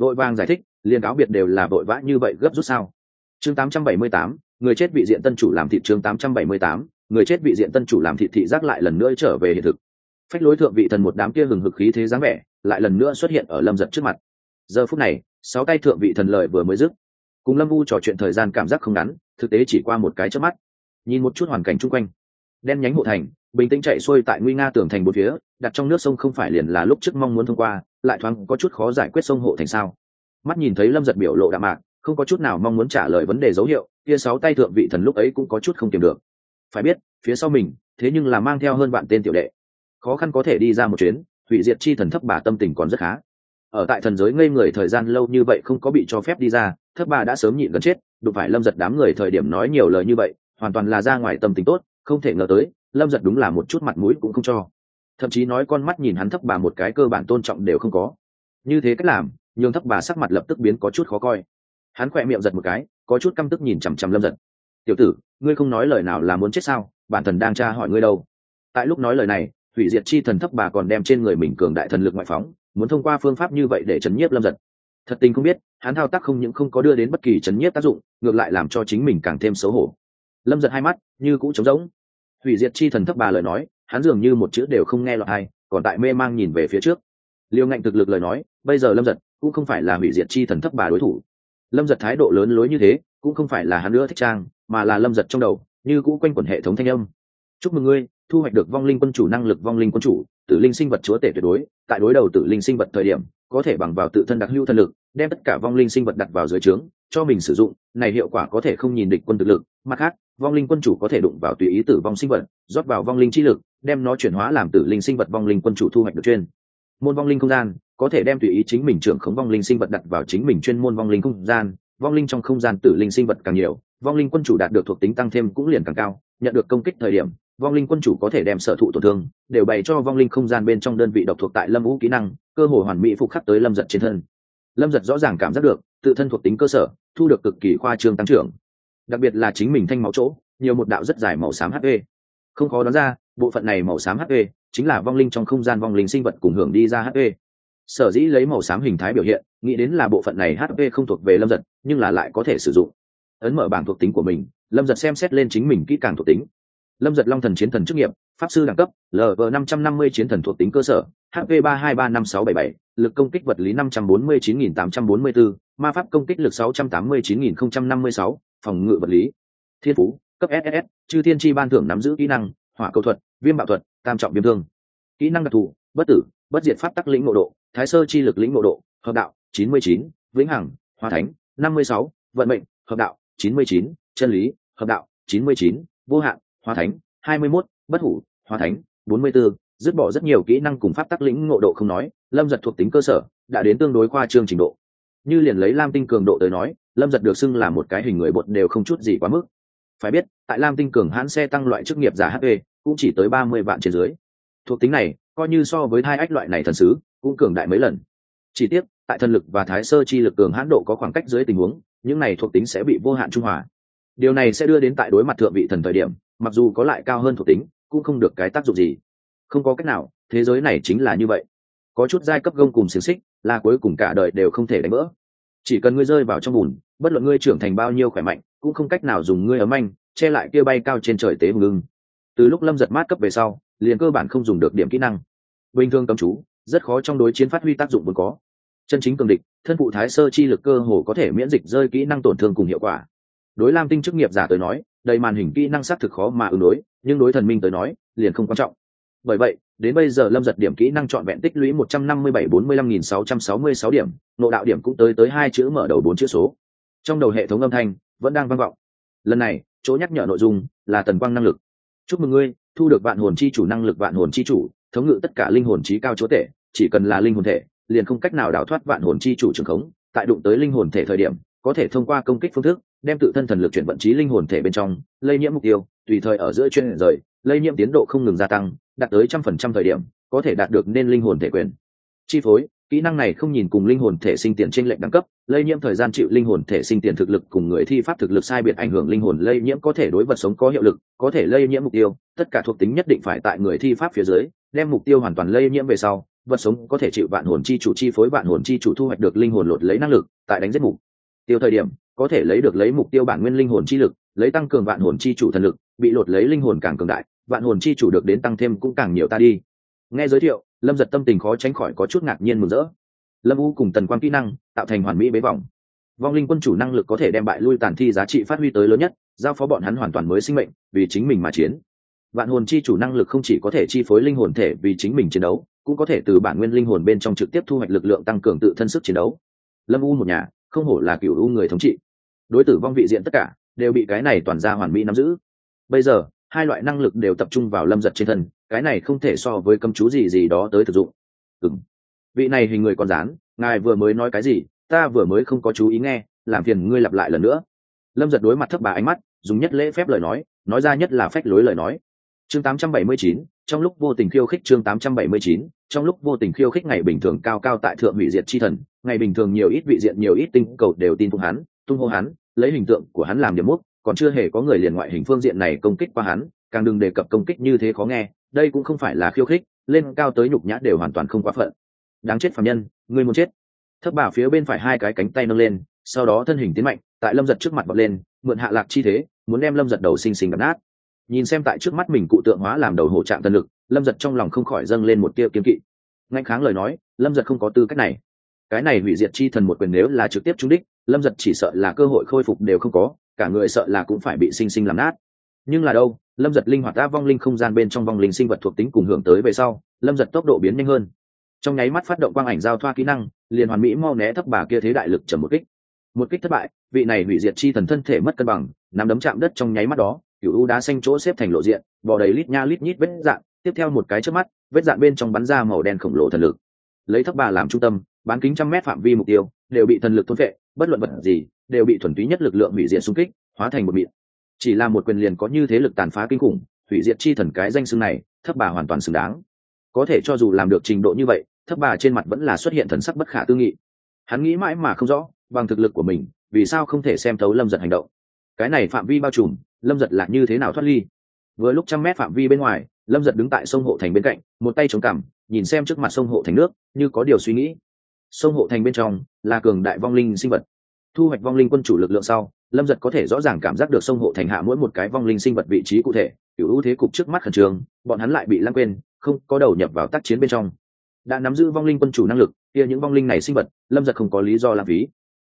vội vàng giải thích liền cáo biệt đều là vội vã như vậy gấp rút sao? Chương 878, người chết bị diện tân chủ làm thị chương 878, người chết bị diện tân chủ làm thị thị giác lại lần nữa trở về hiện thực. Phách lối thượng vị thần một đám kia hừng hực khí thế dáng vẻ lại lần nữa xuất hiện ở lâm giật trước mặt. Giờ phút này sáu tay thượng vị thần lợi vừa mới dứt. Cùng lâm vu trò chuyện thời gian cảm giác không ngắn thực tế chỉ qua một cái trước mắt. Nhìn một chút hoàn cảnh chung quanh. Đen nhánh hộ thành bình tĩnh chạy xuôi tại nguy nga tường thành một phía, đặt trong nước sông không phải liền là lúc trước mong muốn thông qua, lại thoáng có chút khó giải quyết sông hộ thành sao. Mắt nhìn thấy lâm giật biểu lộ đạm mạc, không có chút nào mong muốn trả lời vấn đề dấu hiệu, kia sáu tay thượng vị thần lúc ấy cũng có chút không tìm được. Phải biết, phía sau mình, thế nhưng là mang theo hơn bạn tên tiểu đệ. Khó khăn có thể đi ra một chuyến, hủy diệt chi thần thấp bà tâm tình còn rất khá. Ở tại thần giới ngây người thời gian lâu như vậy không có bị cho phép đi ra thấp bà đã sớm nhịn gần chết, đụng phải lâm giật đám người thời điểm nói nhiều lời như vậy, hoàn toàn là ra ngoài tâm tình tốt, không thể ngờ tới lâm giật đúng là một chút mặt mũi cũng không cho. Thậm chí nói con mắt nhìn hắn thấp bà một cái cơ bản tôn trọng đều không có. Như thế cách làm, nhường thấp bà sắc mặt lập tức biến có chút khó coi. Hắn khỏe miệng giật một cái, có chút căm tức nhìn chằm chằm lâm giật. Tiểu tử, ngươi không nói lời nào là muốn chết sao? Bản thần đang tra hỏi ngươi đâu? Tại lúc nói lời này hủy diệt chi thần thấp bà còn đem trên người mình cường đại thần lực ngoại phóng, muốn thông qua phương pháp như vậy để chấn nhiếp lâm giật. Thật tình không biết, hắn thao tác không những không có đưa đến bất kỳ chấn nhiếp tác dụng, ngược lại làm cho chính mình càng thêm xấu hổ. Lâm giật hai mắt như cũ trống rỗng hủy diệt chi thần thấp bà lời nói, hắn dường như một chữ đều không nghe lọt hay còn tại mê mang nhìn về phía trước. Liêu ngạnh thực lực lời nói, bây giờ lâm giật cũng không phải là hủy diệt chi thần thấp bà đối thủ. Lâm giật thái độ lớn lối như thế, cũng không phải là hắn nữa thích trang, mà là lâm giật trong đầu, như cũ quanh quẩn hệ thống thanh âm. Chúc mừng ngươi, thu hoạch được vong linh quân chủ năng lực vong linh quân chủ, tử linh sinh vật chúa tể tuyệt đối, tại đối đầu tử linh sinh vật thời điểm, có thể bằng vào tự thân đặc hữu thân lực, đem tất cả vong linh sinh vật đặt vào dưới trướng, cho mình sử dụng, này hiệu quả có thể không nhìn địch quân thực lực, mặt khác vong linh quân chủ có thể đụng vào tùy ý tử vong sinh vật, rót vào vong linh chi lực, đem nó chuyển hóa làm tử linh sinh vật vong linh quân chủ thu hoạch được chuyên môn vong linh không gian, có thể đem tùy ý chính mình trưởng khống vong linh sinh vật đặt vào chính mình chuyên môn vong linh không gian. Vong linh trong không gian tử linh sinh vật càng nhiều, vong linh quân chủ đạt được thuộc tính tăng thêm cũng liền càng cao, nhận được công kích thời điểm, vong linh quân chủ có thể đem sở thụ tổn thương, đều bày cho vong linh không gian bên trong đơn vị độc thuộc tại lâm vũ kỹ năng, cơ hồ hoàn mỹ phục khắc tới lâm giật trên thân. Lâm giật rõ ràng cảm giác được, tự thân thuộc tính cơ sở, thu được cực kỳ khoa trương tăng trưởng đặc biệt là chính mình thanh máu chỗ, nhiều một đạo rất dài màu xám hp không khó đoán ra, bộ phận này màu xám hp chính là vong linh trong không gian vong linh sinh vật cùng hưởng đi ra hp sở dĩ lấy màu xám hình thái biểu hiện, nghĩ đến là bộ phận này hp không thuộc về lâm giật, nhưng là lại có thể sử dụng. Ấn mở bảng thuộc tính của mình, lâm giật xem xét lên chính mình kỹ càng thuộc tính. Lâm giật long thần chiến thần chức nghiệp, pháp sư đẳng cấp lv năm trăm năm mươi chiến thần thuộc tính cơ sở hp ba hai ba năm sáu bảy bảy, lực công kích vật lý năm trăm bốn mươi chín nghìn tám trăm bốn mươi bốn, ma pháp công kích lực sáu trăm tám mươi chín nghìn không trăm năm mươi sáu phòng ngự vật lý, thiên phú, cấp ss chư thiên tri ban thưởng nắm giữ kỹ năng, hỏa cầu thuật, viêm bạo thuật, tam trọng viêm thương. Kỹ năng đặc thù, bất tử, bất diệt pháp tắc lĩnh ngộ độ, thái sơ chi lực lĩnh ngộ độ, hợp đạo, chín mươi chín, vĩnh hằng hoa thánh, năm mươi sáu, vận mệnh, hợp đạo, chín mươi chín, chân lý, hợp đạo, chín mươi chín, vô hạn hoa thánh, hai mươi mốt, bất hủ hoa thánh, bốn mươi b ố dứt bỏ rất nhiều kỹ năng cùng pháp tắc lĩnh ngộ độ không nói, lâm giật thuộc tính cơ sở, đã đến tương đối khoa trương trình độ như liền lấy lam tinh cường độ tới nói, lâm giật được xưng là một cái hình người bột đều không chút gì quá mức. Phải biết, tại lam tinh cường hãn xe tăng loại chức nghiệp giả hp cũng chỉ tới ba mươi vạn trên dưới. Thuộc tính này, coi như so với hai ách loại này thần sứ, cũng cường đại mấy lần. Chỉ tiếc, tại thần lực và thái sơ chi lực cường hãn độ có khoảng cách dưới tình huống, những này thuộc tính sẽ bị vô hạn trung hòa. Điều này sẽ đưa đến tại đối mặt thượng vị thần thời điểm, mặc dù có lại cao hơn thuộc tính, cũng không được cái tác dụng gì. Không có cách nào, thế giới này chính là như vậy có chút giai cấp gông cùng xiềng xích, là cuối cùng cả đời đều không thể đánh vỡ. Chỉ cần ngươi rơi vào trong bùn, bất luận ngươi trưởng thành bao nhiêu khỏe mạnh, cũng không cách nào dùng ngươi ấm anh che lại kia bay cao trên trời tế hùng ngưng từ lúc lâm giật mát cấp về sau, liền cơ bản không dùng được điểm kỹ năng. Bình thường cầm chú, rất khó trong đối chiến phát huy tác dụng vốn có. Chân chính cường địch, thân phụ thái sơ chi lực cơ hồ có thể miễn dịch rơi kỹ năng tổn thương cùng hiệu quả. Đối lam tinh chức nghiệp giả tới nói, đầy màn hình kỹ năng xác thực khó mà ứng đối, nhưng đối thần minh tới nói, liền không quan trọng bởi vậy, đến bây giờ lâm giật điểm kỹ năng trọn vẹn tích lũy một trăm năm mươi bảy bốn mươi lăm nghìn sáu trăm sáu mươi sáu điểm nộ đạo điểm cũng tới tới hai chữ mở đầu bốn chữ số. Trong đầu hệ thống âm thanh vẫn đang vang vọng. Lần này, chỗ nhắc nhở nội dung là tần quang năng lực. Chúc mừng ngươi, thu được vạn hồn chi chủ năng lực vạn hồn chi chủ, thống ngự tất cả linh hồn trí cao chúa tể, chỉ cần là linh hồn thể, liền không cách nào đào thoát vạn hồn chi chủ trường khống, tại đụng tới linh hồn thể thời điểm, có thể thông qua công kích phương thức, đem tự thân thần lực chuyển vận trí linh hồn thể bên trong, lây nhiễm mục tiêu, tùy thời ở giữa chuyên rời lây nhiễm tiến độ không ngừng gia tăng, đạt tới trăm phần trăm thời điểm, có thể đạt được nên linh hồn thể quyền. Chi phối, kỹ năng này không nhìn cùng linh hồn thể sinh tiền trên lệnh đẳng cấp, lây nhiễm thời gian chịu linh hồn thể sinh tiền thực lực cùng người thi pháp thực lực sai biệt ảnh hưởng linh hồn lây nhiễm có thể đối vật sống có hiệu lực, có thể lây nhiễm mục tiêu, tất cả thuộc tính nhất định phải tại người thi pháp phía dưới, đem mục tiêu hoàn toàn lây nhiễm về sau, vật sống có thể chịu vạn hồn chi chủ chi phối, vạn hồn chi chủ thu hoạch được linh hồn lột lấy năng lực, tại đánh giết mục tiêu thời điểm, có thể lấy được lấy mục tiêu bản nguyên linh hồn chi lực, lấy tăng cường vạn hồn chi chủ thần lực bị lột lấy linh hồn càng cường đại, vạn hồn chi chủ được đến tăng thêm cũng càng nhiều ta đi. Nghe giới thiệu, lâm giật tâm tình khó tránh khỏi có chút ngạc nhiên mừng rỡ. Lâm u cùng tần quan kỹ năng, tạo thành hoàn mỹ bế vòng. Vong linh quân chủ năng lực có thể đem bại lui tàn thi giá trị phát huy tới lớn nhất, giao phó bọn hắn hoàn toàn mới sinh mệnh, vì chính mình mà chiến. Vạn hồn chi chủ năng lực không chỉ có thể chi phối linh hồn thể vì chính mình chiến đấu, cũng có thể từ bản nguyên linh hồn bên trong trực tiếp thu hoạch lực lượng tăng cường tự thân sức chiến đấu. Lâm u một nhà, không hổ là cựu u người thống trị. Đối tử vong vị diện tất cả, đều bị cái này toàn ra hoàn mỹ nắm giữ bây giờ hai loại năng lực đều tập trung vào lâm giật trên thân cái này không thể so với cấm chú gì gì đó tới thực dụng. Ừng vị này hình người còn dán ngài vừa mới nói cái gì ta vừa mới không có chú ý nghe làm phiền ngươi lặp lại lần nữa. Lâm giật đối mặt thấp bà ánh mắt dùng nhất lễ phép lời nói nói ra nhất là phách lối lời nói. Chương 879, trong lúc vô tình khiêu khích chương 879, trong lúc vô tình khiêu khích ngày bình thường cao cao tại thượng vị diệt chi thần ngày bình thường nhiều ít vị diện nhiều ít tinh cầu đều tin phục hắn tung hô hắn lấy hình tượng của hắn làm điểm mốc còn chưa hề có người liền ngoại hình phương diện này công kích qua hắn, càng đừng đề cập công kích như thế khó nghe, đây cũng không phải là khiêu khích, lên cao tới nhục nhã đều hoàn toàn không quá phận. Đáng chết phạm nhân người muốn chết. Thấp bà phía bên phải hai cái cánh tay nâng lên, sau đó thân hình tiến mạnh, tại lâm giật trước mặt bật lên, mượn hạ lạc chi thế, muốn đem lâm giật đầu xinh xinh đập nát. Nhìn xem tại trước mắt mình cụ tượng hóa làm đầu hổ trạng tân lực, lâm giật trong lòng không khỏi dâng lên một tia kiên kỵ. Ngạnh kháng lời nói, lâm giật không có tư cách này. Cái này hủy diệt chi thần một quyền nếu là trực tiếp trúng đích, lâm giật chỉ sợ là cơ hội khôi phục đều không có cả người sợ là cũng phải bị sinh sinh làm nát. Nhưng là đâu, lâm giật linh hoạt đã vong linh không gian bên trong vong linh sinh vật thuộc tính cùng hưởng tới về sau, lâm giật tốc độ biến nhanh hơn. Trong nháy mắt phát động quang ảnh giao thoa kỹ năng, liền hoàn mỹ mau né thấp bà kia thế đại lực trầm một kích. Một kích thất bại, vị này hủy diệt chi thần thân thể mất cân bằng, nắm đấm chạm đất trong nháy mắt đó cựu u đá xanh chỗ xếp thành lộ diện, bò đầy lít nha lít nhít vết dạn, tiếp theo một cái trước mắt, vết dạn bên trong bắn ra màu đen khổng lồ thần lực. Lấy thấp bà làm trung tâm, bán kính trăm mét phạm vi mục tiêu, đều bị thần lực thôn vệ bất luận vật gì đều bị thuần túy nhất lực lượng hủy diệt xung kích, hóa thành một mịn chỉ là một quyền liền có như thế lực tàn phá kinh khủng, hủy diệt chi thần cái danh xưng này thấp bà hoàn toàn xứng đáng. Có thể cho dù làm được trình độ như vậy thấp bà trên mặt vẫn là xuất hiện thần sắc bất khả tư nghị. Hắn nghĩ mãi mà không rõ, bằng thực lực của mình, vì sao không thể xem thấu lâm giật hành động. Cái này phạm vi bao trùm, lâm giật là như thế nào thoát ly? Vừa lúc trăm mét phạm vi bên ngoài, lâm giật đứng tại sông hộ thành bên cạnh, một tay chống cằm, nhìn xem trước mặt sông hộ thành nước, như có điều suy nghĩ. Sông hộ thành bên trong là cường đại vong linh sinh vật thu hoạch vong linh quân chủ lực lượng sau, lâm giật có thể rõ ràng cảm giác được sông hộ thành hạ mỗi một cái vong linh sinh vật vị trí cụ thể kiểu ưu thế cục trước mắt khẩn trương, bọn hắn lại bị lãng quên, không có đầu nhập vào tác chiến bên trong. Đã nắm giữ vong linh quân chủ năng lực, kia những vong linh này sinh vật, lâm giật không có lý do làm phí.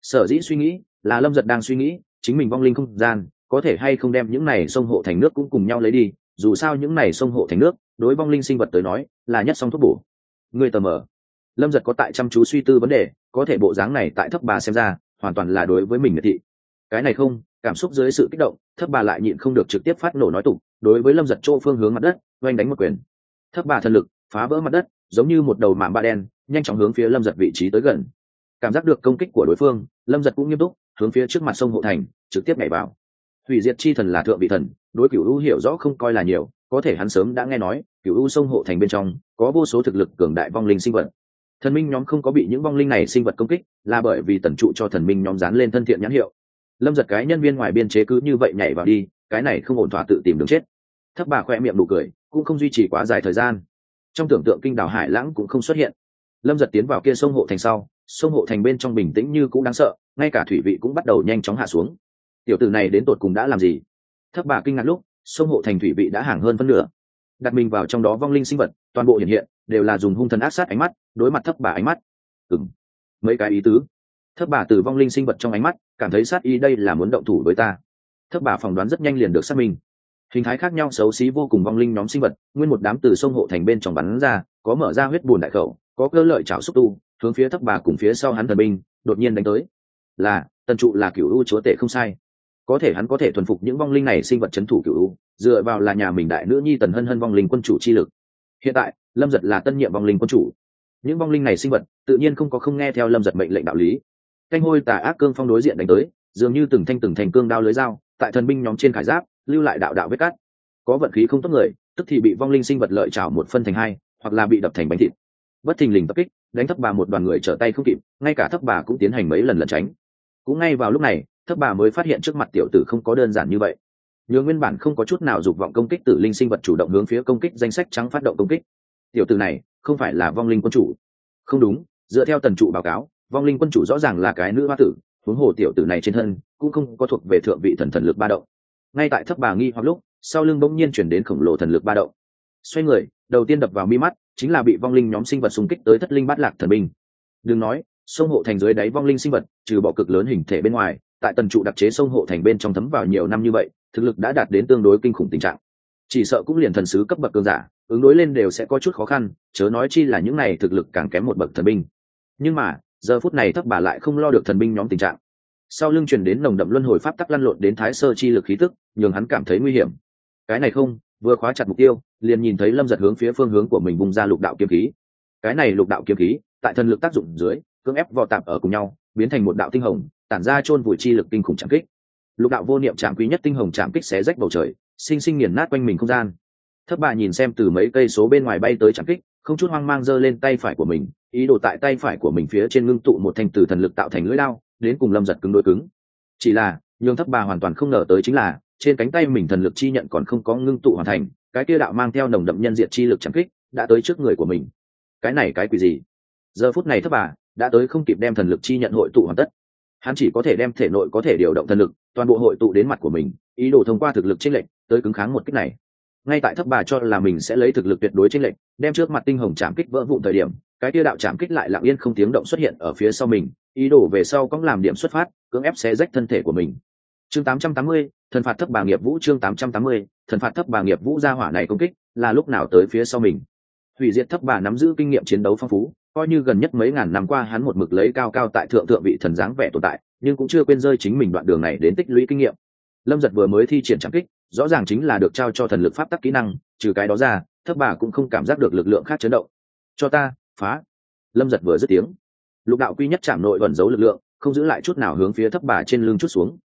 Sở dĩ suy nghĩ, là lâm giật đang suy nghĩ, chính mình vong linh không gian, có thể hay không đem những này sông hộ thành nước cũng cùng nhau lấy đi, dù sao những này sông hộ thành nước, đối vong linh sinh vật tới nói, là nhất song thuốc bổ. Người tờ mờ. Lâm giật có tại chăm chú suy tư vấn đề, có thể bộ dáng này tại thấp bà xem ra hoàn toàn là đối với mình miệt thị. Cái này không, cảm xúc dưới sự kích động, thấp bà lại nhịn không được trực tiếp phát nổ nói tục, đối với lâm giật chỗ phương hướng mặt đất, oanh đánh một quyền. Thấp bà thần lực, phá vỡ mặt đất, giống như một đầu mạng ba đen, nhanh chóng hướng phía lâm giật vị trí tới gần. Cảm giác được công kích của đối phương, lâm giật cũng nghiêm túc, hướng phía trước mặt sông hộ thành, trực tiếp nhảy vào. Hủy diệt chi thần là thượng vị thần, đối cửu u hiểu rõ không coi là nhiều, có thể hắn sớm đã nghe nói, cửu u sông hộ thành bên trong, có vô số thực lực cường đại vong linh sinh vật thần minh nhóm không có bị những vong linh này sinh vật công kích, là bởi vì tần trụ cho thần minh nhóm dán lên thân thiện nhãn hiệu. Lâm giật cái nhân viên ngoài biên chế cứ như vậy nhảy vào đi, cái này không ổn thỏa tự tìm đường chết. Thấp bà khoe miệng nụ cười, cũng không duy trì quá dài thời gian. Trong tưởng tượng kinh đảo hải lãng cũng không xuất hiện. Lâm giật tiến vào kia sông hộ thành sau, sông hộ thành bên trong bình tĩnh như cũng đáng sợ, ngay cả thủy vị cũng bắt đầu nhanh chóng hạ xuống. Tiểu tử này đến tột cùng đã làm gì? Thấp bà kinh ngạc lúc, sông hộ thành thủy vị đã hàng hơn phân nửa đặt mình vào trong đó vong linh sinh vật, toàn bộ hiện hiện, đều là dùng hung thần ác sát ánh mắt, đối mặt thấp bà ánh mắt. Ừng mấy cái ý tứ. Thấp bà từ vong linh sinh vật trong ánh mắt, cảm thấy sát ý đây là muốn động thủ với ta. Thấp bà phỏng đoán rất nhanh liền được xác minh. Hình thái khác nhau xấu xí vô cùng vong linh nhóm sinh vật, nguyên một đám từ sông hộ thành bên trong bắn ra, có mở ra huyết bùn đại khẩu, có cơ lợi chảo xúc tu, hướng phía thấp bà cùng phía sau hắn thần binh, đột nhiên đánh tới. Là, tần trụ là cựu u chúa tể không sai có thể hắn có thể thuần phục những vong linh này sinh vật c h ấ n thủ cựu u, dựa vào là nhà mình đại nữ nhi tần hân hân vong linh quân chủ chi lực. Hiện tại, lâm giật là tân nhiệm vong linh quân chủ. Những vong linh này sinh vật, tự nhiên không có không nghe theo lâm giật mệnh lệnh đạo lý. Canh hôi tà ác cương phong đối diện đánh tới, dường như từng thanh từng thành cương đao lưới dao, tại thần binh nhóm trên khải giáp, lưu lại đạo đạo vết cát. Có vận khí không tốt người, tức thì bị vong linh sinh vật lợi trào một phân thành hai, hoặc là bị đập thành bánh thịt. Bất thình lình tập kích, đánh thấp bà một đoàn người trở tay không kịp, ngay cả thấp bà cũng tiến hành mấy lần lẩn tránh. Cũng ngay vào lúc này thấp bà mới phát hiện trước mặt tiểu tử không có đơn giản như vậy. Nhớ nguyên bản không có chút nào dục vọng công kích tử linh sinh vật chủ động hướng phía công kích danh sách trắng phát động công kích. Tiểu tử này, không phải là vong linh quân chủ. Không đúng, dựa theo tần trụ báo cáo, vong linh quân chủ rõ ràng là cái nữ hoa tử, huống hồ tiểu tử này trên thân cũng không có thuộc về thượng vị thần thần lực ba động. Ngay tại thấp bà nghi hoặc lúc, sau lưng bỗng nhiên chuyển đến khổng lồ thần lực ba động. Xoay người, đầu tiên đập vào mi mắt, chính là bị vong linh nhóm sinh vật xung kích tới thất linh bát lạc thần binh. Đừng nói, sông hộ thành dưới đáy vong linh sinh vật, trừ bỏ cực lớn hình thể bên ngoài tại tần trụ đặc chế sông hộ thành bên trong thấm vào nhiều năm như vậy, thực lực đã đạt đến tương đối kinh khủng tình trạng. Chỉ sợ cũng liền thần sứ cấp bậc cường giả, ứng đối lên đều sẽ có chút khó khăn, chớ nói chi là những này thực lực càng kém một bậc thần binh. Nhưng mà, giờ phút này thấp bà lại không lo được thần binh nhóm tình trạng. Sau lưng truyền đến nồng đậm luân hồi pháp tắc lăn lộn đến thái sơ chi lực khí tức, nhường hắn cảm thấy nguy hiểm. Cái này không, vừa khóa chặt mục tiêu, liền nhìn thấy lâm giật hướng phía phương hướng của mình bung ra lục đạo kiếm khí. Cái này lục đạo kiếm khí, tại thần lực tác dụng dưới, cưỡng ép vò tạp ở cùng nhau, biến thành một đạo tinh hồng tản ra chôn vùi chi lực kinh khủng chạm kích. Lục đạo vô niệm chạm quý nhất tinh hồng chạm kích xé rách bầu trời, sinh sinh nghiền nát quanh mình không gian. Thất bà nhìn xem từ mấy cây số bên ngoài bay tới chạm kích, không chút hoang mang giơ lên tay phải của mình, ý đồ tại tay phải của mình phía trên ngưng tụ một thanh từ thần lực tạo thành lưỡi lao, đến cùng lâm giật cứng đôi cứng. Chỉ là, nhường thất bà hoàn toàn không ngờ tới chính là, trên cánh tay mình thần lực chi nhận còn không có ngưng tụ hoàn thành, cái kia đạo mang theo nồng đậm nhân diện chi lực chẳng kích, đã tới trước người của mình. Cái này cái quỷ gì? Giờ phút này thất bà đã tới không kịp đem thần lực chi nhận hội tụ hoàn tất hắn chỉ có thể đem thể nội có thể điều động thần lực toàn bộ hội tụ đến mặt của mình ý đồ thông qua thực lực chênh lệnh tới cứng kháng một kích này. Ngay tại thấp bà cho là mình sẽ lấy thực lực tuyệt đối chênh lệnh đem trước mặt tinh hồng chạm kích vỡ vụn thời điểm cái tia đạo chạm kích lại lặng yên không tiếng động xuất hiện ở phía sau mình ý đồ về sau cóng làm điểm xuất phát cưỡng ép xé rách thân thể của mình. Chương 880, thần phạt thấp bà nghiệp vũ chương 880, thần phạt thấp bà nghiệp vũ ra hỏa này công kích là lúc nào tới phía sau mình. Hủy diệt thấp bà nắm giữ kinh nghiệm chiến đấu phong phú coi như gần nhất mấy ngàn năm qua hắn một mực lấy cao cao tại thượng thượng vị thần dáng vẻ tồn tại, nhưng cũng chưa quên rơi chính mình đoạn đường này đến tích lũy kinh nghiệm. Lâm giật vừa mới thi triển trảm kích, rõ ràng chính là được trao cho thần lực pháp tắc kỹ năng, trừ cái đó ra thấp bà cũng không cảm giác được lực lượng khác chấn động. Cho ta, phá. Lâm giật vừa dứt tiếng, lục đạo quy nhất chạm nội ẩn giấu lực lượng, không giữ lại chút nào hướng phía thấp bà trên lưng chút xuống.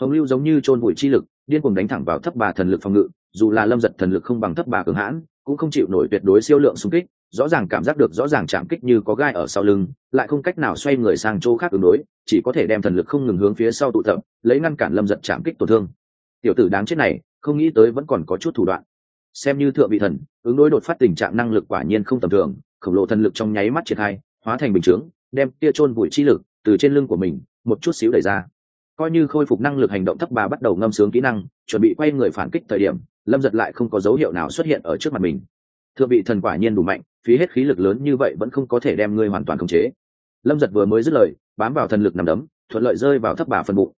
Hồng lưu giống như chôn bụi chi lực, điên cuồng đánh thẳng vào thấp bà thần lực phòng ngự, dù là lâm giật thần lực không bằng thấp bà cường hãn, cũng không chịu nổi tuyệt đối siêu lượng xung kích rõ ràng cảm giác được rõ ràng chạm kích như có gai ở sau lưng, lại không cách nào xoay người sang chỗ khác ứng đối, chỉ có thể đem thần lực không ngừng hướng phía sau tụ tập, lấy ngăn cản lâm giật chạm kích tổn thương. Tiểu tử đáng chết này, không nghĩ tới vẫn còn có chút thủ đoạn. Xem như thượng vị thần, ứng đối đột phát tình trạng năng lực quả nhiên không tầm thường, khổng lồ thần lực trong nháy mắt triển khai, hóa thành bình chướng, đem tia chôn bụi chi lực từ trên lưng của mình, một chút xíu đẩy ra. Coi như khôi phục năng lực hành động thấp bà bắt đầu ngâm sướng kỹ năng, chuẩn bị quay người phản kích thời điểm, lâm giật lại không có dấu hiệu nào xuất hiện ở trước mặt mình thượng vị thần quả nhiên đủ mạnh, phí hết khí lực lớn như vậy vẫn không có thể đem ngươi hoàn toàn khống chế. Lâm giật vừa mới dứt lời, bám vào thần lực nằm đấm, thuận lợi rơi vào thấp bà phần bụng.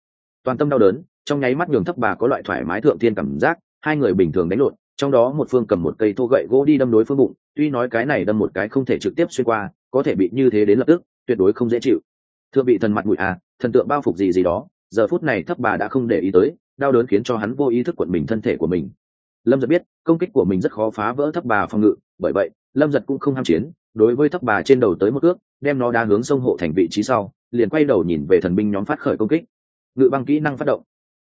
Toàn tâm đau đớn, trong nháy mắt nhường thấp bà có loại thoải mái thượng thiên cảm giác, hai người bình thường đánh lộn, trong đó một phương cầm một cây thô gậy gỗ đi đâm đối phương bụng, tuy nói cái này đâm một cái không thể trực tiếp xuyên qua, có thể bị như thế đến lập tức, tuyệt đối không dễ chịu. Thượng bị thần mặt mũi à thần tượng bao phục gì gì đó, giờ phút này thấp bà đã không để ý tới, đau đớn khiến cho hắn vô ý thức quận mình thân thể của mình lâm giật biết, công kích của mình rất khó phá vỡ thấp bà phòng ngự, bởi vậy, lâm giật cũng không ham chiến, đối với thấp bà trên đầu tới một ước đem nó đá hướng sông hộ thành vị trí sau, liền quay đầu nhìn về thần binh nhóm phát khởi công kích. Ngự băng kỹ năng phát động.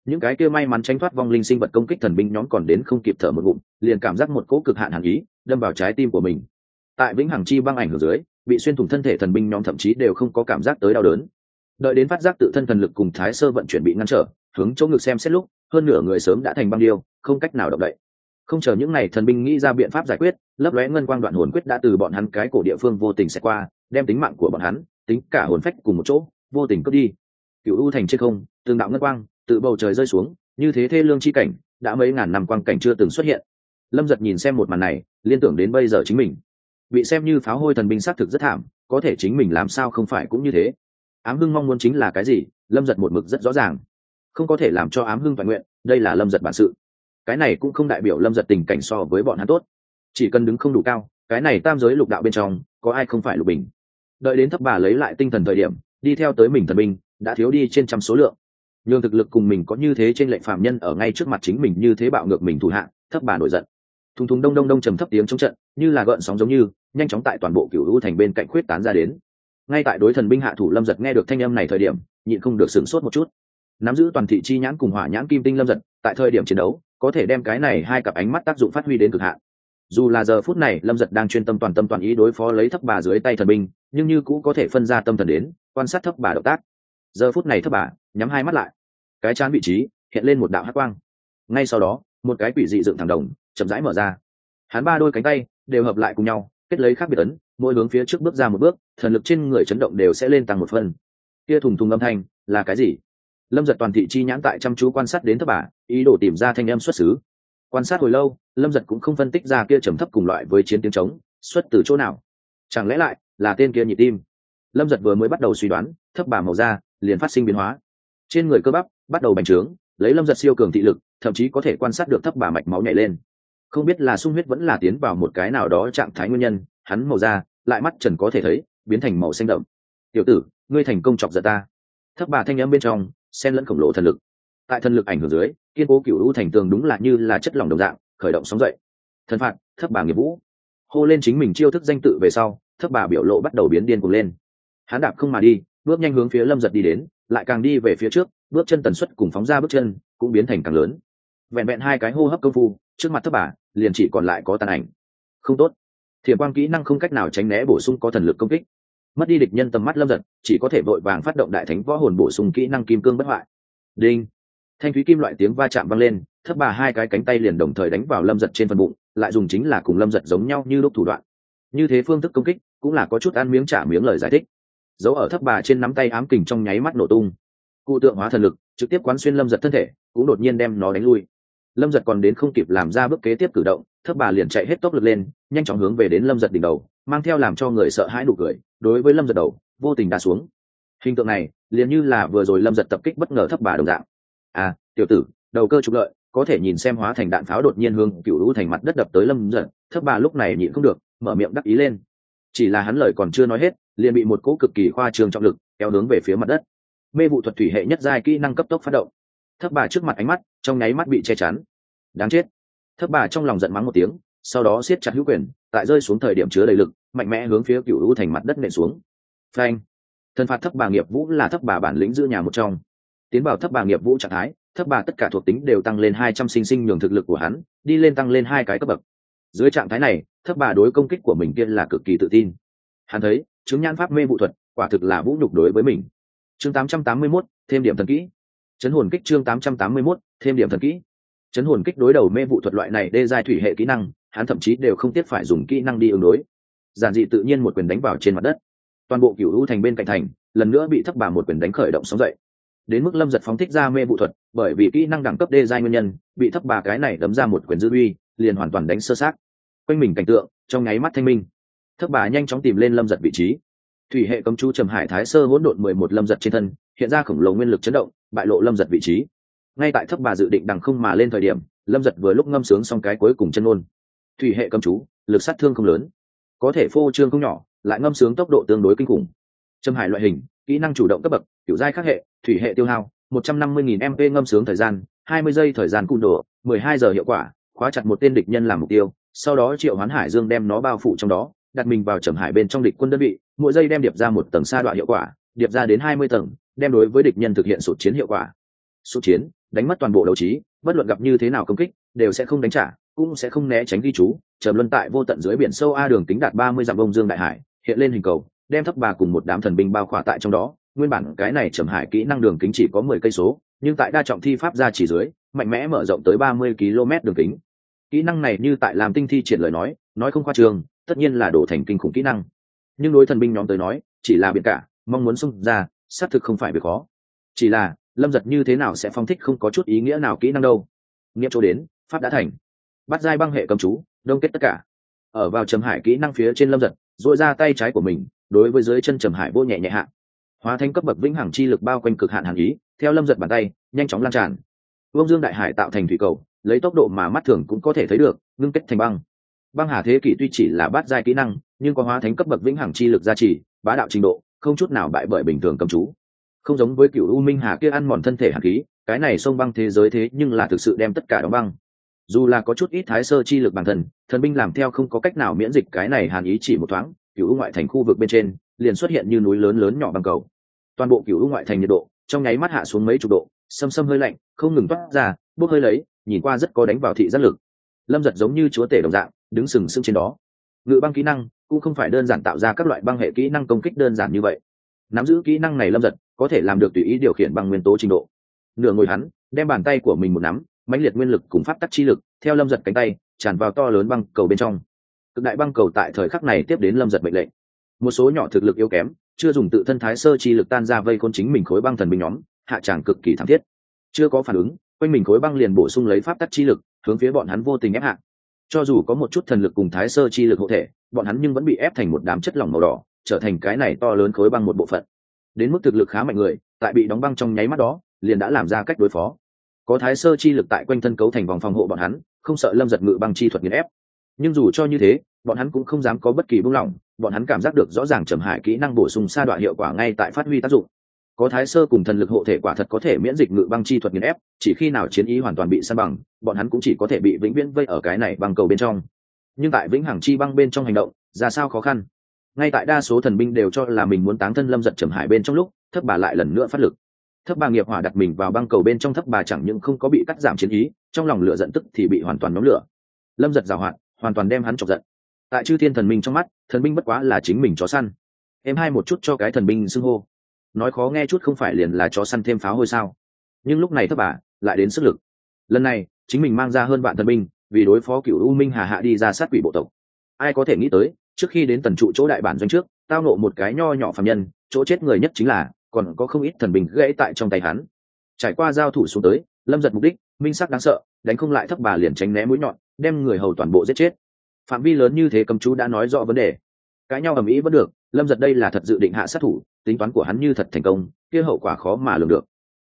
Những cái kia may mắn tránh thoát vong linh sinh vật công kích thần binh nhóm còn đến không kịp thở một ngụm, liền cảm giác một cỗ cực hạn hàn ý, đâm vào trái tim của mình. Tại vĩnh hằng chi băng ảnh ở dưới, bị xuyên thủng thân thể thần binh nhóm thậm chí đều không có cảm giác tới đau đớn. Đợi đến phát giác tự thân thần lực cùng thái sơ vận chuyển bị ngăn trở, hướng chỗ ngực xem xét lúc hơn nửa người sớm đã thành băng điêu, không cách nào động đậy. Không chờ những này thần binh nghĩ ra biện pháp giải quyết, lấp lóe ngân quang đoạn hồn quyết đã từ bọn hắn cái cổ địa phương vô tình sẽ qua, đem tính mạng của bọn hắn, tính cả hồn phách cùng một chỗ, vô tình cướp đi. Cựu u thành trên không tương đạo ngân quang, tự bầu trời rơi xuống, như thế thê lương chi cảnh, đã mấy ngàn năm quang cảnh chưa từng xuất hiện. Lâm giật nhìn xem một màn này, liên tưởng đến bây giờ chính mình. Bị xem như pháo hôi thần binh xác thực rất thảm, có thể chính mình làm sao không phải cũng như thế. Ám hưng mong muốn chính là cái gì, lâm giật một mực rất rõ ràng không có thể làm cho ám hưng toàn nguyện, đây là lâm giật bản sự. Cái này cũng không đại biểu lâm giật tình cảnh so với bọn hắn tốt. Chỉ cần đứng không đủ cao, cái này tam giới lục đạo bên trong, có ai không phải lục bình. Đợi đến thấp bà lấy lại tinh thần thời điểm, đi theo tới mình thần binh, đã thiếu đi trên trăm số lượng. Nhường thực lực cùng mình có như thế trên lệnh phạm nhân ở ngay trước mặt chính mình như thế bạo ngược mình thủ hạ thấp bà nổi giận. Thùng thùng đông đông đông trầm thấp tiếng trong trận, như là gợn sóng giống như, nhanh chóng tại toàn bộ cựu hữu thành bên cạnh khuyết tán ra đến. Ngay tại đối thần binh hạ thủ lâm giật nghe được thanh âm này thời điểm, nhịn không được sửng sốt một chút nắm giữ toàn thị chi nhãn cùng hỏa nhãn kim tinh lâm giật, tại thời điểm chiến đấu, có thể đem cái này hai cặp ánh mắt tác dụng phát huy đến cực hạn. Dù là giờ phút này, lâm giật đang chuyên tâm toàn tâm toàn ý đối phó lấy thấp bà dưới tay thần binh, nhưng như cũ có thể phân ra tâm thần đến, quan sát thấp bà động tác. Giờ phút này thấp bà, nhắm hai mắt lại. Cái chán vị trí, hiện lên một đạo hát quang. Ngay sau đó, một cái quỷ dị dựng thẳng đồng, chậm rãi mở ra. Hắn ba đôi cánh tay, đều hợp lại cùng nhau, kết lấy khác biệt ấn, mỗi hướng phía trước bước ra một bước, thần lực trên người chấn động đều sẽ lên tăng một phần. kia thùng thùng âm thanh, là cái gì? Lâm giật toàn thị chi nhãn tại chăm chú quan sát đến thấp bà ý đồ tìm ra thanh em xuất xứ. Quan sát hồi lâu, lâm giật cũng không phân tích ra kia trầm thấp cùng loại với chiến tiếng trống, xuất từ chỗ nào. Chẳng lẽ lại là tên kia nhịp tim? Lâm giật vừa mới bắt đầu suy đoán, thấp bà màu da, liền phát sinh biến hóa. Trên người cơ bắp bắt đầu bành trướng, lấy lâm giật siêu cường thị lực, thậm chí có thể quan sát được thấp bà mạch máu nhảy lên. Không biết là sung huyết vẫn là tiến vào một cái nào đó trạng thái nguyên nhân, hắn màu da, lại mắt trần có thể thấy, biến thành màu xanh đậm. Tiểu tử, ngươi thành công chọc giận ta. Thấp bà thanh âm bên trong xen lẫn khổng lồ thần lực. Tại thần lực ảnh hưởng dưới, kiên cố cựu lũ thành tường đúng là như là chất lỏng đồng dạng, khởi động sóng dậy. Thần phạt thấp bà nghiệp vũ. Hô lên chính mình chiêu thức danh tự về sau thấp bà biểu lộ bắt đầu biến điên cuồng lên. Hắn đạp không mà đi, bước nhanh hướng phía lâm giật đi đến, lại càng đi về phía trước, bước chân tần suất cùng phóng ra bước chân, cũng biến thành càng lớn. Vẹn vẹn hai cái hô hấp công phu, trước mặt thấp bà, liền chỉ còn lại có tàn ảnh. Không tốt. Thiểm quan kỹ năng không cách nào tránh né bổ sung có thần lực công kích mất đi địch nhân tầm mắt lâm giật, chỉ có thể vội vàng phát động đại thánh võ hồn bổ sung kỹ năng kim cương bất hoại. Đinh! Thanh thúy kim loại tiếng va chạm vang lên thấp bà hai cái cánh tay liền đồng thời đánh vào lâm giật trên phần bụng, lại dùng chính là cùng lâm giật giống nhau như lúc thủ đoạn. Như thế phương thức công kích, cũng là có chút ăn miếng trả miếng lời giải thích. Dấu ở thấp bà trên nắm tay ám kình trong nháy mắt nổ tung. Cụ tượng hóa thần lực, trực tiếp quán xuyên lâm giật thân thể, cũng đột nhiên đem nó đánh lui. Lâm giật còn đến không kịp làm ra bước kế tiếp cử động thấp bà liền chạy hết tốc lực lên, nhanh chóng hướng về đến lâm giật đỉnh đầu mang theo làm cho người sợ hãi nụ cười, đối với lâm giật đầu, vô tình đã xuống. Hình tượng này, liền như là vừa rồi lâm giật tập kích bất ngờ thấp bà đồng dạng. À tiểu tử, đầu cơ trục lợi, có thể nhìn xem hóa thành đạn pháo đột nhiên hướng cựu lũ thành mặt đất đập tới lâm giật thấp bà lúc này nhịn không được, mở miệng đắc ý lên. Chỉ là hắn lời còn chưa nói hết, liền bị một cỗ cực kỳ khoa trường trọng lực kéo hướng về phía mặt đất. Mê vụ thuật thủy hệ nhất giai kỹ năng cấp tốc phát động. Thấp bà trước mặt ánh mắt, trong nháy mắt bị che chắn. Đáng chết. Thấp bà trong lòng giận mắng một tiếng, sau đó siết chặt hữu quyền tại rơi xuống thời điểm chứa đầy lực mạnh mẽ hướng phía cựu lũ thành mặt đất nện xuống. Phanh! Thần phạt thấp bà nghiệp vũ là thấp bà bản lĩnh giữ nhà một trong. Tiến vào thấp bà nghiệp vũ trạng thái thấp bà tất cả thuộc tính đều tăng lên hai trăm sinh sinh nhường thực lực của hắn đi lên tăng lên hai cái cấp bậc. Dưới trạng thái này thấp bà đối công kích của mình kia là cực kỳ tự tin. Hắn thấy chứng nhãn pháp mê vụ thuật quả thực là vũ nhục đối với mình. Chương 881, thêm điểm thần kỹ. Chấn hồn kích chương 881, thêm điểm thần kỹ chấn hồn kích đối đầu mê vụ thuật loại này đê giai thủy hệ kỹ năng, hắn thậm chí đều không tiếc phải dùng kỹ năng đi ứng đối. Giản dị tự nhiên một quyền đánh vào trên mặt đất. Toàn bộ cựu hữu thành bên cạnh thành, lần nữa bị thấp bà một quyền đánh khởi động sóng dậy. Đến mức lâm giật phóng thích ra mê vụ thuật, bởi vì kỹ năng đẳng cấp đê giai nguyên nhân, bị thấp bà cái này đấm ra một quyền dư uy, liền hoàn toàn đánh sơ sát. Quanh mình cảnh tượng, trong nháy mắt thanh minh. Thấp bà nhanh chóng tìm lên lâm giật vị trí. Thủy hệ công chú trầm hải thái sơ hỗn độn mười một lâm giật trên thân, hiện ra khổng lồ nguyên lực chấn động, bại lộ lâm giật vị trí ngay tại thấp bà dự định đằng không mà lên thời điểm, lâm giật vừa lúc ngâm sướng xong cái cuối cùng chân ngôn. Thủy hệ cầm chú, lực sát thương không lớn. Có thể phô trương không nhỏ, lại ngâm sướng tốc độ tương đối kinh khủng. Trầm hải loại hình, kỹ năng chủ động cấp bậc, kiểu giai khác hệ, thủy hệ tiêu hao, một trăm năm mươi nghìn mp ngâm sướng thời gian, hai mươi giây thời gian cung đổ mười hai giờ hiệu quả, khóa chặt một tên địch nhân làm mục tiêu, sau đó triệu hoán hải dương đem nó bao phủ trong đó, đặt mình vào trầm hải bên trong địch quân đơn vị, mỗi giây đem điệp ra một tầng xa đoạn hiệu quả, điệp ra đến hai mươi tầng, đem đối với địch nhân thực hiện sụt chiến hiệu quả. Sụt chiến đánh mất toàn bộ đấu trí, bất luận gặp như thế nào công kích, đều sẽ không đánh trả, cũng sẽ không né tránh ghi chú. Trầm luân tại vô tận dưới biển sâu a đường tính đạt ba mươi dặm bông dương đại hải, hiện lên hình cầu, đem thấp bà cùng một đám thần binh bao khỏa tại trong đó. Nguyên bản cái này trầm hải kỹ năng đường kính chỉ có mười cây số, nhưng tại đa trọng thi pháp ra chỉ dưới, mạnh mẽ mở rộng tới ba mươi km đường kính. Kỹ năng này như tại làm tinh thi triển lời nói nói không khoa trường, tất nhiên là đổ thành kinh khủng kỹ năng. Nhưng đối thần binh nhóm tới nói, chỉ là biển cả, mong muốn xung ra, xác thực không phải việc khó. Chỉ là lâm giật như thế nào sẽ phong thích không có chút ý nghĩa nào kỹ năng đâu. Nghiệm chỗ đến, pháp đã thành. Bắt giai băng hệ cầm chú, đông kết tất cả. Ở vào trầm hải kỹ năng phía trên lâm giật dội ra tay trái của mình, đối với dưới chân trầm hải vô nhẹ nhẹ hạ. Hóa thanh cấp bậc vĩnh hằng chi lực bao quanh cực hạn hàn ý, theo lâm giật bàn tay, nhanh chóng lan tràn. Vương dương đại hải tạo thành thủy cầu, lấy tốc độ mà mắt thường cũng có thể thấy được, ngưng kết thành băng. Băng hà thế kỷ tuy chỉ là bát giai kỹ năng, nhưng có hóa thánh cấp bậc vĩnh hằng chi lực gia trì, bá đạo trình độ, không chút nào bại bởi bình thường cầm chú không giống với cựu u minh hà kia ăn mòn thân thể hạt khí, cái này sông băng thế giới thế nhưng là thực sự đem tất cả đóng băng. Dù là có chút ít thái sơ chi lực bản thân, thần binh làm theo không có cách nào miễn dịch cái này hàn ý chỉ một thoáng, cựu u ngoại thành khu vực bên trên, liền xuất hiện như núi lớn lớn nhỏ băng cầu. Toàn bộ cựu u ngoại thành nhiệt độ, trong nháy mắt hạ xuống mấy chục độ xâm xâm hơi lạnh, không ngừng toát ra, bốc hơi lấy, nhìn qua rất có đánh vào thị giác lực. Lâm giật giống như chúa tể đồng dạng, đứng sừng sững trên đó. Ngự băng kỹ năng cũng không phải đơn giản tạo ra các loại băng hệ kỹ năng công kích đơn giản như vậy. Nắm giữ kỹ năng này lâm giật có thể làm được tùy ý điều khiển bằng nguyên tố trình độ. Nửa ngồi hắn, đem bàn tay của mình một nắm, mãnh liệt nguyên lực cùng pháp tắc chi lực, theo lâm giật cánh tay, tràn vào to lớn băng cầu bên trong. Cực đại băng cầu tại thời khắc này tiếp đến lâm giật mệnh lệnh. Một số nhỏ thực lực yếu kém, chưa dùng tự thân thái sơ chi lực tan ra vây khôn chính mình khối băng thần binh nhóm, hạ tràng cực kỳ thảm thiết. Chưa có phản ứng, quanh mình khối băng liền bổ sung lấy pháp tắc chi lực, hướng phía bọn hắn vô tình ép hạ. Cho dù có một chút thần lực cùng thái sơ chi lực hộ thể, bọn hắn nhưng vẫn bị ép thành một đám chất lỏng màu đỏ, trở thành cái này to lớn khối băng một bộ phận đến mức thực lực khá mạnh người, tại bị đóng băng trong nháy mắt đó, liền đã làm ra cách đối phó. Có thái sơ chi lực tại quanh thân cấu thành vòng phòng hộ bọn hắn, không sợ lâm giật ngự băng chi thuật nghiền ép. Nhưng dù cho như thế, bọn hắn cũng không dám có bất kỳ buông lỏng, bọn hắn cảm giác được rõ ràng trầm hải kỹ năng bổ sung sa đoạn hiệu quả ngay tại phát huy tác dụng. Có thái sơ cùng thần lực hộ thể quả thật có thể miễn dịch ngự băng chi thuật nghiền ép, chỉ khi nào chiến ý hoàn toàn bị săn bằng, bọn hắn cũng chỉ có thể bị vĩnh viễn vây ở cái này băng cầu bên trong. Nhưng tại vĩnh hằng chi băng bên trong hành động, ra sao khó khăn? Ngay tại đa số thần binh đều cho là mình muốn táng thân lâm giật trầm hải bên trong lúc, thất bà lại lần nữa phát lực. Thất bà nghiệp hỏa đặt mình vào băng cầu bên trong, thất bà chẳng những không có bị cắt giảm chiến ý, trong lòng lửa giận tức thì bị hoàn toàn nhóm lửa. Lâm giật giảo hoạt, hoàn toàn đem hắn chọc giận. Tại chư thiên thần minh trong mắt, thần binh bất quá là chính mình chó săn. Em hai một chút cho cái thần binh xưng hô. Nói khó nghe chút không phải liền là chó săn thêm pháo hôi sao. Nhưng lúc này thất bà lại đến sức lực. Lần này, chính mình mang ra hơn vạn thần binh, vì đối phó cựu u minh hà hạ đi ra sát quỷ bộ tộc. Ai có thể nghĩ tới trước khi đến tần trụ chỗ đại bản doanh trước, tao nộ một cái nho nhỏ phạm nhân, chỗ chết người nhất chính là, còn có không ít thần bình gãy tại trong tay hắn. Trải qua giao thủ xuống tới, lâm giật mục đích, minh sắc đáng sợ, đánh không lại thấp bà liền tránh né mũi nhọn, đem người hầu toàn bộ giết chết. Phạm vi lớn như thế cầm chú đã nói rõ vấn đề. Cãi nhau ầm ĩ vẫn được, lâm giật đây là thật dự định hạ sát thủ, tính toán của hắn như thật thành công, kia hậu quả khó mà lường được.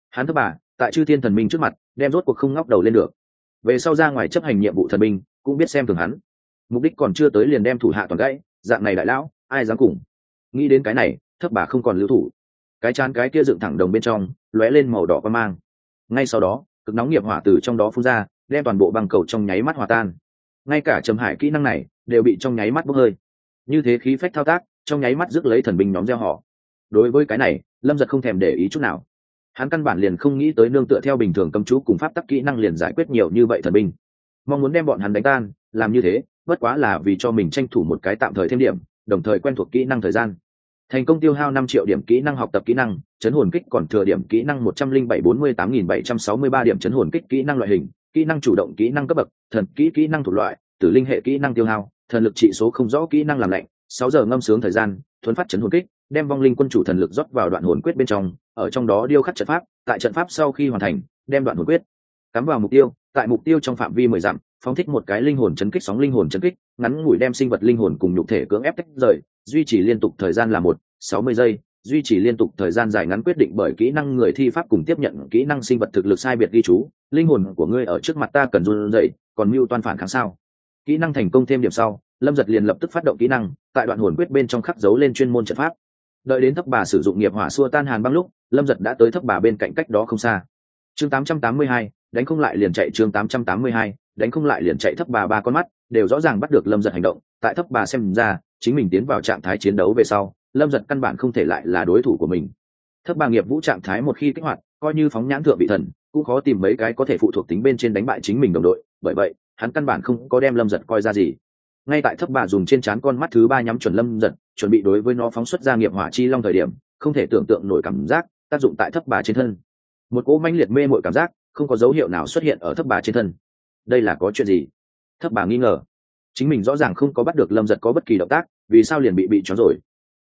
Hắn thấp bà, tại chư thiên thần minh trước mặt, đem rốt cuộc không ngóc đầu lên được. Về sau ra ngoài chấp hành nhiệm vụ thần minh, cũng biết xem thường hắn mục đích còn chưa tới liền đem thủ hạ toàn gãy, dạng này đại lão, ai dám cùng nghĩ đến cái này, thấp bà không còn lưu thủ. Cái chán cái kia dựng thẳng đồng bên trong, lóe lên màu đỏ qua mang. Ngay sau đó, cực nóng nghiệp hỏa từ trong đó phun ra, đem toàn bộ băng cầu trong nháy mắt hòa tan. Ngay cả trầm hải kỹ năng này, đều bị trong nháy mắt bốc hơi. Như thế khí phách thao tác, trong nháy mắt rước lấy thần binh nhóm gieo họ. Đối với cái này, lâm giật không thèm để ý chút nào. Hắn căn bản liền không nghĩ tới nương tựa theo bình thường cầm chú cùng pháp tắc kỹ năng liền giải quyết nhiều như vậy thần binh. Mong muốn đem bọn hắn đánh tan, làm như thế bất quá là vì cho mình tranh thủ một cái tạm thời thêm điểm, đồng thời quen thuộc kỹ năng thời gian. Thành công tiêu hao năm triệu điểm kỹ năng học tập kỹ năng, chấn hồn kích còn thừa điểm kỹ năng một trăm linh bảy bốn mươi tám nghìn bảy trăm sáu mươi ba điểm chấn hồn kích kỹ năng loại hình, kỹ năng chủ động, kỹ năng cấp bậc, thần kỹ kỹ năng thuộc loại, tử linh hệ kỹ năng tiêu hao, thần lực trị số không rõ, kỹ năng làm lạnh, sáu giờ ngâm sướng thời gian, thuấn phát chấn hồn kích, đem vong linh quân chủ thần lực rót vào đoạn hồn quyết bên trong, ở trong đó điêu khắc trận pháp, tại trận pháp sau khi hoàn thành, đem đoạn hồn quyết cắm vào mục tiêu, tại mục tiêu trong phạm vi mười dặm phóng thích một cái linh hồn chấn kích sóng linh hồn chấn kích, ngắn ngủi đem sinh vật linh hồn cùng nhục thể cưỡng ép tách rời, duy trì liên tục thời gian là một, sáu mươi giây, duy trì liên tục thời gian dài ngắn quyết định bởi kỹ năng người thi pháp cùng tiếp nhận kỹ năng sinh vật thực lực sai biệt ghi chú, linh hồn của ngươi ở trước mặt ta cần run dậy còn mưu toan phản kháng sao? Kỹ năng thành công thêm điểm sau, lâm giật liền lập tức phát động kỹ năng, tại đoạn hồn quyết bên trong khắc dấu lên chuyên môn trận pháp. Đợi đến thấp bà sử dụng nghiệp hỏa xua tan hàn băng lúc, lâm giật đã tới thấp bà bên cạnh cách đó không xa chương 882, đánh không lại liền chạy chương 882, đánh không lại liền chạy thấp bà ba con mắt đều rõ ràng bắt được lâm giật hành động tại thấp bà xem ra chính mình tiến vào trạng thái chiến đấu về sau lâm giật căn bản không thể lại là đối thủ của mình. Thấp bà nghiệp vũ trạng thái một khi kích hoạt coi như phóng nhãn thượng vị thần cũng khó tìm mấy cái có thể phụ thuộc tính bên trên đánh bại chính mình đồng đội bởi vậy hắn căn bản không có đem lâm giật coi ra gì. Ngay tại thấp bà dùng trên trán con mắt thứ ba nhắm chuẩn lâm giật chuẩn bị đối với nó phóng xuất ra nghiệp hỏa chi long thời điểm không thể tưởng tượng nổi cảm giác tác dụng tại thấp bà trên thân một cỗ manh liệt mê mội cảm giác, không có dấu hiệu nào xuất hiện ở thấp bà trên thân. Đây là có chuyện gì? Thấp bà nghi ngờ. Chính mình rõ ràng không có bắt được lâm giật có bất kỳ động tác, vì sao liền bị bị trói rồi?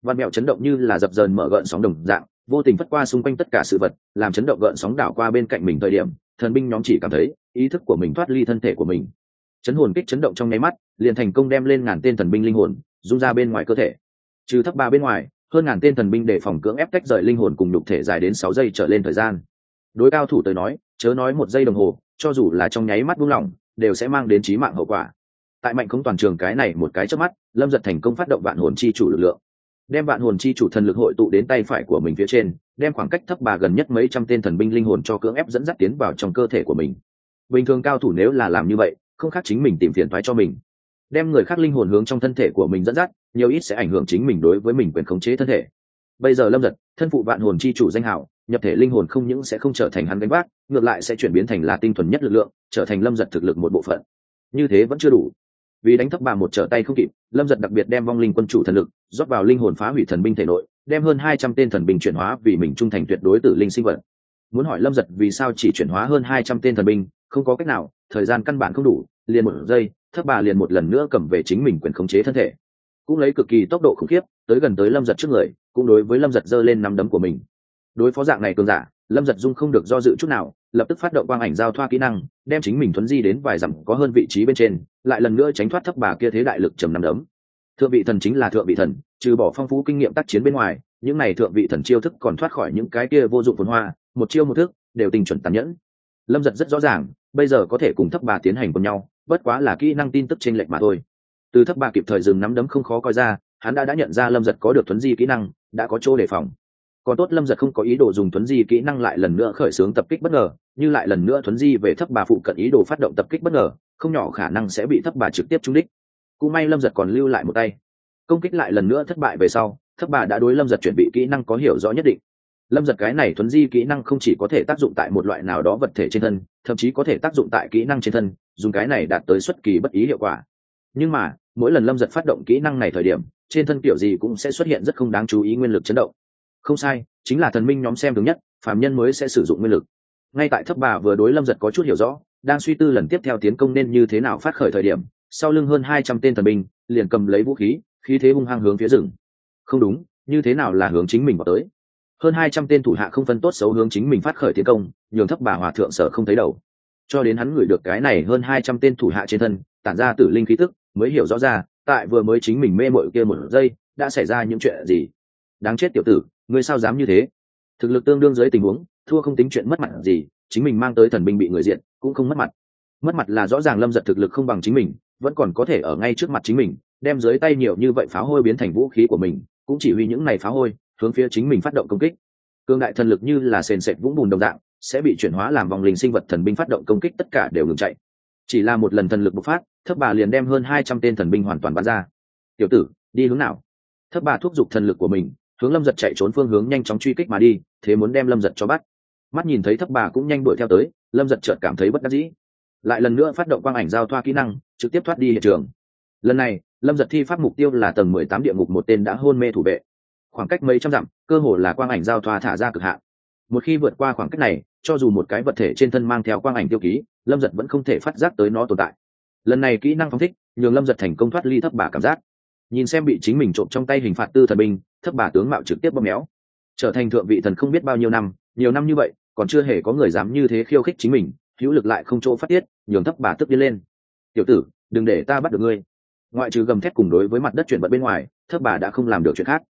Văn mẹo chấn động như là dập dờn mở gợn sóng đồng dạng, vô tình phất qua xung quanh tất cả sự vật, làm chấn động gợn sóng đảo qua bên cạnh mình thời điểm, thần binh nhóm chỉ cảm thấy ý thức của mình thoát ly thân thể của mình. Chấn hồn kích chấn động trong nháy mắt, liền thành công đem lên ngàn tên thần binh linh hồn, rung ra bên ngoài cơ thể. Trừ thấp ba bên ngoài, hơn ngàn tên thần binh để phòng cưỡng ép tách rời linh hồn cùng nhục thể dài đến sáu giây trở lên thời gian đối cao thủ tới nói, chớ nói một giây đồng hồ, cho dù là trong nháy mắt buông lỏng, đều sẽ mang đến trí mạng hậu quả. Tại mạnh không toàn trường cái này một cái trước mắt, lâm giật thành công phát động vạn hồn chi chủ lực lượng. Đem vạn hồn chi chủ thần lực hội tụ đến tay phải của mình phía trên, đem khoảng cách thấp bà gần nhất mấy trăm tên thần binh linh hồn cho cưỡng ép dẫn dắt tiến vào trong cơ thể của mình. Bình thường cao thủ nếu là làm như vậy, không khác chính mình tìm phiền thoái cho mình. Đem người khác linh hồn hướng trong thân thể của mình dẫn dắt, nhiều ít sẽ ảnh hưởng chính mình đối với mình quyền khống chế thân thể. Bây giờ lâm giật, thân phụ vạn hồn chi chủ danh hảo nhập thể linh hồn không những sẽ không trở thành hắn gánh vác, ngược lại sẽ chuyển biến thành là tinh thuần nhất lực lượng, trở thành lâm giật thực lực một bộ phận. Như thế vẫn chưa đủ. Vì đánh thấp bà một trở tay không kịp, lâm giật đặc biệt đem vong linh quân chủ thần lực rót vào linh hồn phá hủy thần binh thể nội, đem hơn hai trăm tên thần binh chuyển hóa vì mình trung thành tuyệt đối tử linh sinh vật. Muốn hỏi lâm giật vì sao chỉ chuyển hóa hơn hai trăm tên thần binh, không có cách nào, thời gian căn bản không đủ, liền một giây, thấp bà liền một lần nữa cầm về chính mình quyền khống chế thân thể. Cũng lấy cực kỳ tốc độ khủng khiếp, tới gần tới lâm giật trước người, cũng đối với lâm giật giơ lên nắm đấm của mình đối phó dạng này cường giả, lâm giật dung không được do dự chút nào, lập tức phát động quang ảnh giao thoa kỹ năng, đem chính mình thuấn di đến vài dặm có hơn vị trí bên trên, lại lần nữa tránh thoát thấp bà kia thế đại lực trầm nắm đấm. Thượng vị thần chính là thượng vị thần, trừ bỏ phong phú kinh nghiệm tác chiến bên ngoài, những này thượng vị thần chiêu thức còn thoát khỏi những cái kia vô dụng phồn hoa, một chiêu một thức, đều tình chuẩn tàn nhẫn. Lâm giật rất rõ ràng, bây giờ có thể cùng thấp bà tiến hành cùng nhau, bất quá là kỹ năng tin tức trên lệch mà thôi. Từ thấp bà kịp thời dừng nắm đấm không khó coi ra, hắn đã đã nhận ra lâm giật có được thuấn di kỹ năng, đã có chỗ đề phòng còn tốt lâm giật không có ý đồ dùng thuấn di kỹ năng lại lần nữa khởi xướng tập kích bất ngờ, như lại lần nữa thuấn di về thấp bà phụ cận ý đồ phát động tập kích bất ngờ, không nhỏ khả năng sẽ bị thấp bà trực tiếp trúng đích. Cũng may lâm giật còn lưu lại một tay. Công kích lại lần nữa thất bại về sau, thấp bà đã đối lâm giật chuẩn bị kỹ năng có hiểu rõ nhất định. Lâm giật cái này thuấn di kỹ năng không chỉ có thể tác dụng tại một loại nào đó vật thể trên thân, thậm chí có thể tác dụng tại kỹ năng trên thân, dùng cái này đạt tới xuất kỳ bất ý hiệu quả. Nhưng mà, mỗi lần lâm giật phát động kỹ năng này thời điểm, trên thân kiểu gì cũng sẽ xuất hiện rất không đáng chú ý nguyên lực chấn động không sai, chính là thần minh nhóm xem thường nhất phạm nhân mới sẽ sử dụng nguyên lực. Ngay tại thấp bà vừa đối lâm giật có chút hiểu rõ, đang suy tư lần tiếp theo tiến công nên như thế nào phát khởi thời điểm, sau lưng hơn hai trăm tên thần binh, liền cầm lấy vũ khí khí thế hung hăng hướng phía rừng. Không đúng, như thế nào là hướng chính mình vào tới? Hơn hai trăm tên thủ hạ không phân tốt xấu hướng chính mình phát khởi tiến công, nhường thấp bà hòa thượng sở không thấy đầu. Cho đến hắn gửi được cái này hơn hai trăm tên thủ hạ trên thân, tản ra tử linh khí tức, mới hiểu rõ ra, tại vừa mới chính mình mê mội kia một giây, đã xảy ra những chuyện gì? Đáng chết tiểu tử ngươi sao dám như thế? Thực lực tương đương dưới tình huống, thua không tính chuyện mất mặt gì, chính mình mang tới thần binh bị người diện, cũng không mất mặt. Mất mặt là rõ ràng lâm giật thực lực không bằng chính mình, vẫn còn có thể ở ngay trước mặt chính mình, đem dưới tay nhiều như vậy pháo hôi biến thành vũ khí của mình, cũng chỉ huy những này pháo hôi, hướng phía chính mình phát động công kích. Cương đại thần lực như là sền sệt vũng bùn đồng dạng, sẽ bị chuyển hóa làm vòng linh sinh vật thần binh phát động công kích tất cả đều ngừng chạy. Chỉ là một lần thần lực bộc phát thấp bà liền đem hơn hai trăm tên thần binh hoàn toàn bắn ra. Tiểu tử, đi hướng nào? Thấp bà thúc giục thần lực của mình hướng lâm giật chạy trốn phương hướng nhanh chóng truy kích mà đi, thế muốn đem lâm giật cho bắt. Mắt nhìn thấy thấp bà cũng nhanh đuổi theo tới, lâm giật chợt cảm thấy bất đắc dĩ. Lại lần nữa phát động quang ảnh giao thoa kỹ năng, trực tiếp thoát đi hiện trường. Lần này, lâm giật thi pháp mục tiêu là tầng mười tám địa ngục một tên đã hôn mê thủ vệ. Khoảng cách mấy trăm dặm, cơ hồ là quang ảnh giao thoa thả ra cực hạn. Một khi vượt qua khoảng cách này, cho dù một cái vật thể trên thân mang theo quang ảnh tiêu ký, lâm giật vẫn không thể phát giác tới nó tồn tại. Lần này kỹ năng phóng thích, nhường lâm giật thành công thoát ly thấp bà cảm giác nhìn xem bị chính mình trộm trong tay hình phạt tư thần binh, thấp bà tướng mạo trực tiếp bóp méo. Trở thành thượng vị thần không biết bao nhiêu năm, nhiều năm như vậy, còn chưa hề có người dám như thế khiêu khích chính mình, hữu lực lại không chỗ phát tiết, nhường thấp bà tức đi lên. Tiểu tử, đừng để ta bắt được ngươi. Ngoại trừ gầm thét cùng đối với mặt đất chuyển bật bên ngoài, thấp bà đã không làm được chuyện khác.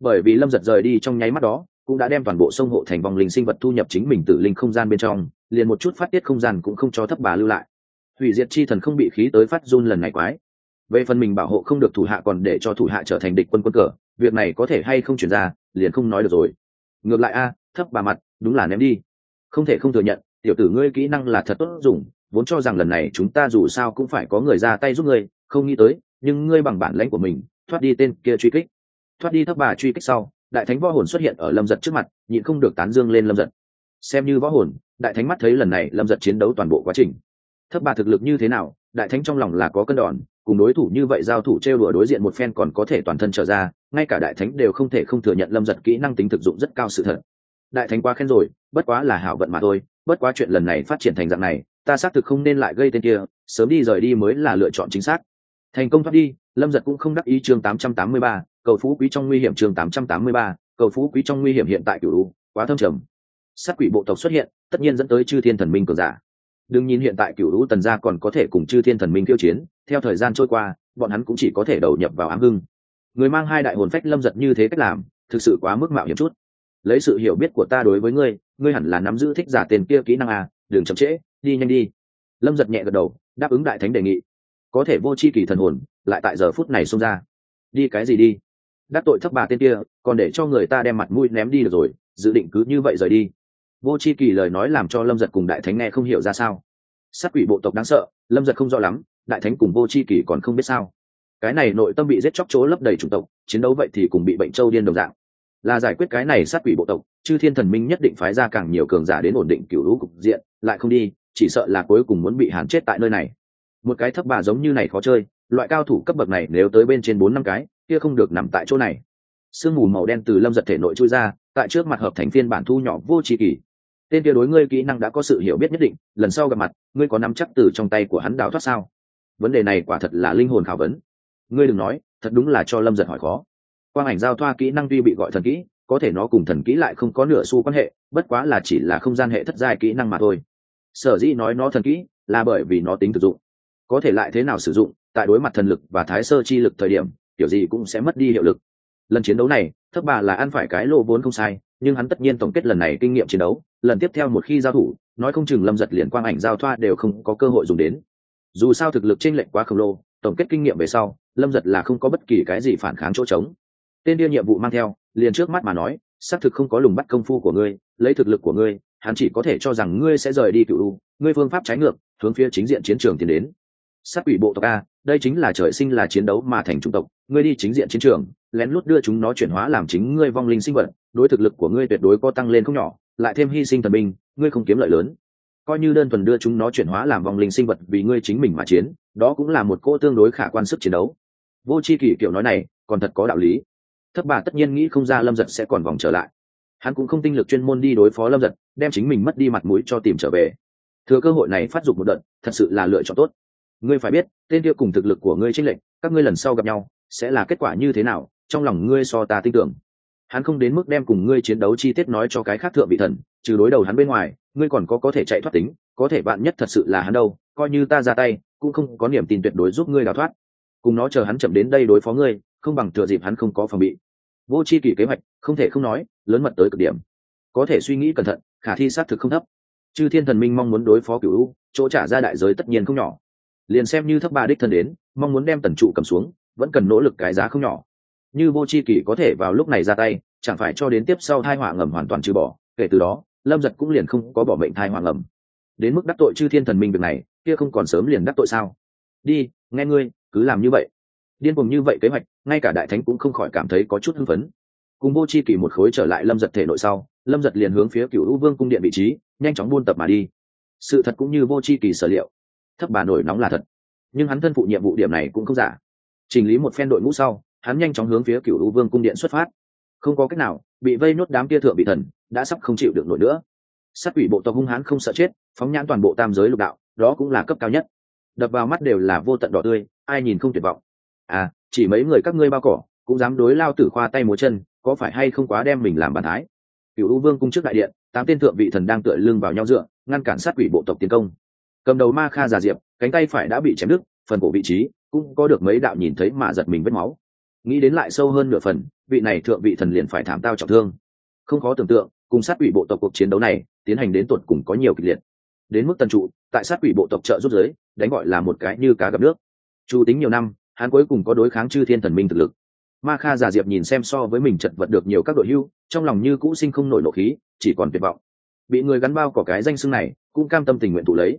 Bởi vì lâm giật rời đi trong nháy mắt đó, cũng đã đem toàn bộ sông hộ thành vòng linh sinh vật thu nhập chính mình tự linh không gian bên trong, liền một chút phát tiết không gian cũng không cho thấp bà lưu lại. Hủy diệt chi thần không bị khí tới phát run lần này quái về phần mình bảo hộ không được thủ hạ còn để cho thủ hạ trở thành địch quân quân cờ, việc này có thể hay không chuyển ra, liền không nói được rồi. Ngược lại a, thấp bà mặt, đúng là ném đi. Không thể không thừa nhận, tiểu tử ngươi kỹ năng là thật tốt dùng, vốn cho rằng lần này chúng ta dù sao cũng phải có người ra tay giúp ngươi, không nghĩ tới, nhưng ngươi bằng bản lãnh của mình, thoát đi tên kia truy kích. Thoát đi thấp bà truy kích sau, đại thánh võ hồn xuất hiện ở lâm giật trước mặt, nhịn không được tán dương lên lâm giật. Xem như võ hồn, đại thánh mắt thấy lần này lâm giật chiến đấu toàn bộ quá trình. Thấp bà thực lực như thế nào, đại thánh trong lòng là có cân đòn cùng đối thủ như vậy giao thủ trêu đùa đối diện một phen còn có thể toàn thân trở ra, ngay cả đại thánh đều không thể không thừa nhận lâm giật kỹ năng tính thực dụng rất cao sự thật. Đại thánh quá khen rồi, bất quá là hảo vận mà thôi, bất quá chuyện lần này phát triển thành dạng này, ta xác thực không nên lại gây tên kia, sớm đi rời đi mới là lựa chọn chính xác. Thành công thoát đi, lâm giật cũng không đắc ý chương tám trăm tám mươi ba, cầu phú quý trong nguy hiểm chương tám trăm tám mươi ba, cầu phú quý trong nguy hiểm hiện tại cửu quá thâm trầm. Sát quỷ bộ tộc xuất hiện, tất nhiên dẫn tới chư thiên thần minh cường giả đừng nhìn hiện tại cửu lũ tần gia còn có thể cùng chư thiên thần minh tiêu chiến, theo thời gian trôi qua, bọn hắn cũng chỉ có thể đầu nhập vào ám hưng. Người mang hai đại hồn phách lâm giật như thế cách làm, thực sự quá mức mạo hiểm chút. Lấy sự hiểu biết của ta đối với ngươi ngươi hẳn là nắm giữ thích giả tiền kia kỹ năng à đừng chậm trễ, đi nhanh đi. Lâm giật nhẹ gật đầu, đáp ứng đại thánh đề nghị. Có thể vô c h i kỳ thần hồn, lại tại giờ phút này xông ra. Đi cái gì đi? Đắc tội thấp bà tên kia, còn để cho người ta đem mặt mũi ném đi được rồi, dự định cứ như vậy rời đi vô c h i kỳ lời nói làm cho lâm giật cùng đại thánh nghe không hiểu ra sao. Sát quỷ bộ tộc đáng sợ, lâm giật không rõ lắm, đại thánh cùng vô c h i kỳ còn không biết sao. Cái này nội tâm bị giết chóc chỗ lấp đầy chủng tộc, chiến đấu vậy thì cùng bị bệnh trâu điên đồng dạng. Là giải quyết cái này sát quỷ bộ tộc, chư thiên thần minh nhất định phái ra càng nhiều cường giả đến ổn định cựu lũ cục diện, lại không đi, chỉ sợ là cuối cùng muốn bị hàn chết tại nơi này. Một cái thấp bà giống như này khó chơi, loại cao thủ cấp bậc này nếu tới bên trên bốn năm cái, kia không được nằm tại chỗ này. Sương mù màu đen từ lâm giật thể nội trôi ra, tại trước mặt hợp thành phiên bản thu nhỏ vô tri kỳ tên kia đối ngươi kỹ năng đã có sự hiểu biết nhất định, lần sau gặp mặt, ngươi có nắm chắc từ trong tay của hắn đào thoát sao? Vấn đề này quả thật là linh hồn khảo vấn. Ngươi đừng nói, thật đúng là cho lâm giật hỏi khó. Quang ảnh giao thoa kỹ năng tuy bị gọi thần kỹ, có thể nó cùng thần kỹ lại không có nửa xu quan hệ, bất quá là chỉ là không gian hệ thất giai kỹ năng mà thôi. Sở dĩ nói nó thần kỹ, là bởi vì nó tính thực dụng. Có thể lại thế nào sử dụng, tại đối mặt thần lực và thái sơ chi lực thời điểm, kiểu gì cũng sẽ mất đi hiệu lực. Lần chiến đấu này, thất bà là ăn phải cái lô vốn không sai nhưng hắn tất nhiên tổng kết lần này kinh nghiệm chiến đấu, lần tiếp theo một khi giao thủ, nói không chừng lâm giật liền quang ảnh giao thoa đều không có cơ hội dùng đến. Dù sao thực lực t r ê n lệch quá khổng lồ, tổng kết kinh nghiệm về sau, lâm giật là không có bất kỳ cái gì phản kháng chỗ trống. Tên điên nhiệm vụ mang theo, liền trước mắt mà nói, xác thực không có lùng bắt công phu của ngươi, lấy thực lực của ngươi, hắn chỉ có thể cho rằng ngươi sẽ rời đi cựu u, ngươi phương pháp trái ngược, hướng phía chính diện chiến trường tiến đến. Sát quỷ bộ tộc a, đây chính là trời sinh là chiến đấu mà thành chủng tộc, ngươi đi chính diện chiến trường lén lút đưa chúng nó chuyển hóa làm chính ngươi vong linh sinh vật, đối thực lực của ngươi tuyệt đối có tăng lên không nhỏ, lại thêm hy sinh thần binh, ngươi không kiếm lợi lớn. Coi như đơn thuần đưa chúng nó chuyển hóa làm vong linh sinh vật vì ngươi chính mình mà chiến, đó cũng là một cô tương đối khả quan sức chiến đấu. Vô c h i kỷ kiểu nói này, còn thật có đạo lý. Thất bà tất nhiên nghĩ không ra lâm giật sẽ còn vòng trở lại. Hắn cũng không tinh lực chuyên môn đi đối phó lâm giật, đem chính mình mất đi mặt mũi cho tìm trở về. Thừa cơ hội này phát dụng một đợt, thật sự là lựa chọn tốt. Ngươi phải biết, tên kia cùng thực lực của ngươi tranh lệch, các ngươi lần sau gặp nhau, sẽ là kết quả như thế nào trong lòng ngươi so ta tin tưởng. Hắn không đến mức đem cùng ngươi chiến đấu chi tiết nói cho cái khác thượng vị thần, trừ đối đầu hắn bên ngoài, ngươi còn có có thể chạy thoát tính, có thể bạn nhất thật sự là hắn đâu, coi như ta ra tay, cũng không có niềm tin tuyệt đối giúp ngươi đào thoát. Cùng nó chờ hắn chậm đến đây đối phó ngươi, không bằng thừa dịp hắn không có phòng bị. Vô c h i kỷ kế hoạch, không thể không nói, lớn mật tới cực điểm. Có thể suy nghĩ cẩn thận, khả thi xác thực không thấp. Chư thiên thần minh mong muốn đối phó cựu u, chỗ trả ra đại giới tất nhiên không nhỏ. Liền xem như thấp ba đích thân đến, mong muốn đem tần trụ cầm xuống, vẫn cần nỗ lực cái giá không nhỏ như vô c h i kỷ có thể vào lúc này ra tay, chẳng phải cho đến tiếp sau thai họa ngầm hoàn toàn trừ bỏ, kể từ đó, lâm giật cũng liền không có bỏ mệnh thai họa ngầm. Đến mức đắc tội chư thiên thần minh việc này, kia không còn sớm liền đắc tội sao? Đi, nghe ngươi, cứ làm như vậy. Điên cùng như vậy kế hoạch, ngay cả đại thánh cũng không khỏi cảm thấy có chút hưng phấn. Cùng vô c h i kỷ một khối trở lại lâm giật thể nội sau, lâm giật liền hướng phía cựu u vương cung điện vị trí, nhanh chóng buôn tập mà đi. Sự thật cũng như vô c h i kỳ sở liệu. Thấp bà nổi nóng là thật. Nhưng hắn thân phụ nhiệm vụ điểm này cũng không giả. Chỉnh lý một phen đội ngũ sau hắn nhanh chóng hướng phía cựu u vương cung điện xuất phát. Không có cách nào, bị vây nốt đám kia thượng bị thần, đã sắp không chịu được nổi nữa. Sát quỷ bộ tộc hung hãn không sợ chết, phóng nhãn toàn bộ tam giới lục đạo, đó cũng là cấp cao nhất. Đập vào mắt đều là vô tận đỏ tươi, ai nhìn không tuyệt vọng. À chỉ mấy người các ngươi bao cỏ, cũng dám đối lao tử khoa tay múa chân, có phải hay không quá đem mình làm bàn thái? Cựu u vương cung trước đại điện, tám tên thượng vị thần đang tựa lưng vào nhau dựa, ngăn cản sát quỷ bộ tộc tiến công. Cầm đầu ma kha giả diệp, cánh tay phải đã bị chém đứt, phần cổ vị trí cũng có được mấy đạo nhìn thấy mà giật mình vết máu nghĩ đến lại sâu hơn nửa phần, vị này thượng vị thần liền phải thảm tao trọng thương. Không khó tưởng tượng, cùng sát quỷ bộ tộc cuộc chiến đấu này, tiến hành đến tuột cùng có nhiều kịch liệt. Đến mức tần trụ, tại sát quỷ bộ tộc trợ rút giới, đánh gọi là một cái như cá gặp nước. Chu tính nhiều năm, hắn cuối cùng có đối kháng chư thiên thần minh thực lực. Ma kha giả diệp nhìn xem so với mình chật vật được nhiều các đội hưu, trong lòng như cũ sinh không nổi nộ khí, chỉ còn tuyệt vọng. Bị người gắn bao cỏ cái danh xưng này, cũng cam tâm tình nguyện thụ lấy.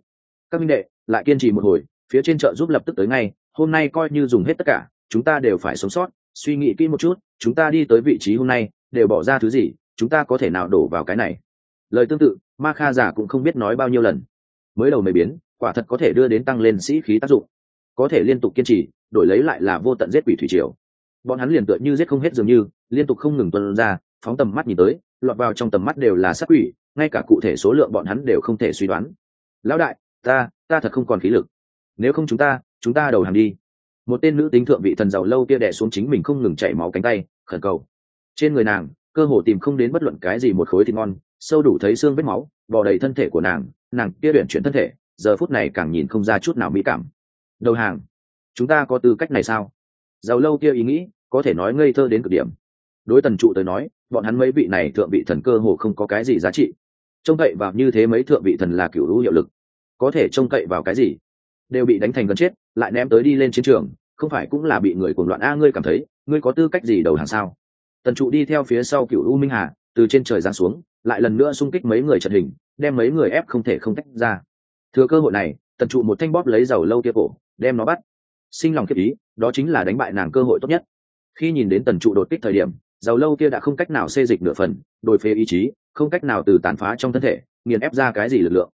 Các minh đệ, lại kiên trì một hồi, phía trên chợ giúp lập tức tới ngay, hôm nay coi như dùng hết tất cả chúng ta đều phải sống sót, suy nghĩ kỹ một chút, chúng ta đi tới vị trí hôm nay, đều bỏ ra thứ gì, chúng ta có thể nào đổ vào cái này? Lời tương tự, ma kha giả cũng không biết nói bao nhiêu lần. Mới đầu mới biến, quả thật có thể đưa đến tăng lên sĩ khí tác dụng. Có thể liên tục kiên trì, đổi lấy lại là vô tận giết quỷ thủy triều. Bọn hắn liền tựa như giết không hết dường như, liên tục không ngừng tuân ra, phóng tầm mắt nhìn tới, lọt vào trong tầm mắt đều là sát quỷ, ngay cả cụ thể số lượng bọn hắn đều không thể suy đoán. Lão đại, ta ta thật không còn khí lực. Nếu không chúng ta chúng ta đầu hàng đi một tên nữ tính thượng vị thần giàu lâu kia đè xuống chính mình không ngừng chảy máu cánh tay, khẩn cầu. Trên người nàng, cơ hồ tìm không đến bất luận cái gì một khối thịt ngon, sâu đủ thấy xương vết máu, bò đầy thân thể của nàng nàng kia luyện chuyển thân thể, giờ phút này càng nhìn không ra chút nào mỹ cảm. Đầu hàng, chúng ta có tư cách này sao? Giàu lâu kia ý nghĩ, có thể nói ngây thơ đến cực điểm. Đối tần trụ tới nói, bọn hắn mấy vị này thượng vị thần cơ hồ không có cái gì giá trị. Trông cậy vào như thế mấy thượng vị thần là cựu hữu hiệu lực. Có thể trông cậy vào cái gì? Đều bị đánh thành gần chết, lại ném tới đi lên chiến trường, không phải cũng là bị người cuồng loạn? A, ngươi cảm thấy, ngươi có tư cách gì đầu hàng sao? Tần trụ đi theo phía sau cựu u minh hà, từ trên trời giáng xuống, lại lần nữa xung kích mấy người trận hình, đem mấy người ép không thể không tách ra. Thừa cơ hội này, tần trụ một thanh bóp lấy dầu lâu kia cổ, đem nó bắt. Sinh lòng kiếp ý, đó chính là đánh bại nàng cơ hội tốt nhất. Khi nhìn đến tần trụ đột kích thời điểm, dầu lâu kia đã không cách nào xê dịch nửa phần, đổi phế ý chí, không cách nào từ tàn phá trong thân thể, nghiền ép ra cái gì lực lượng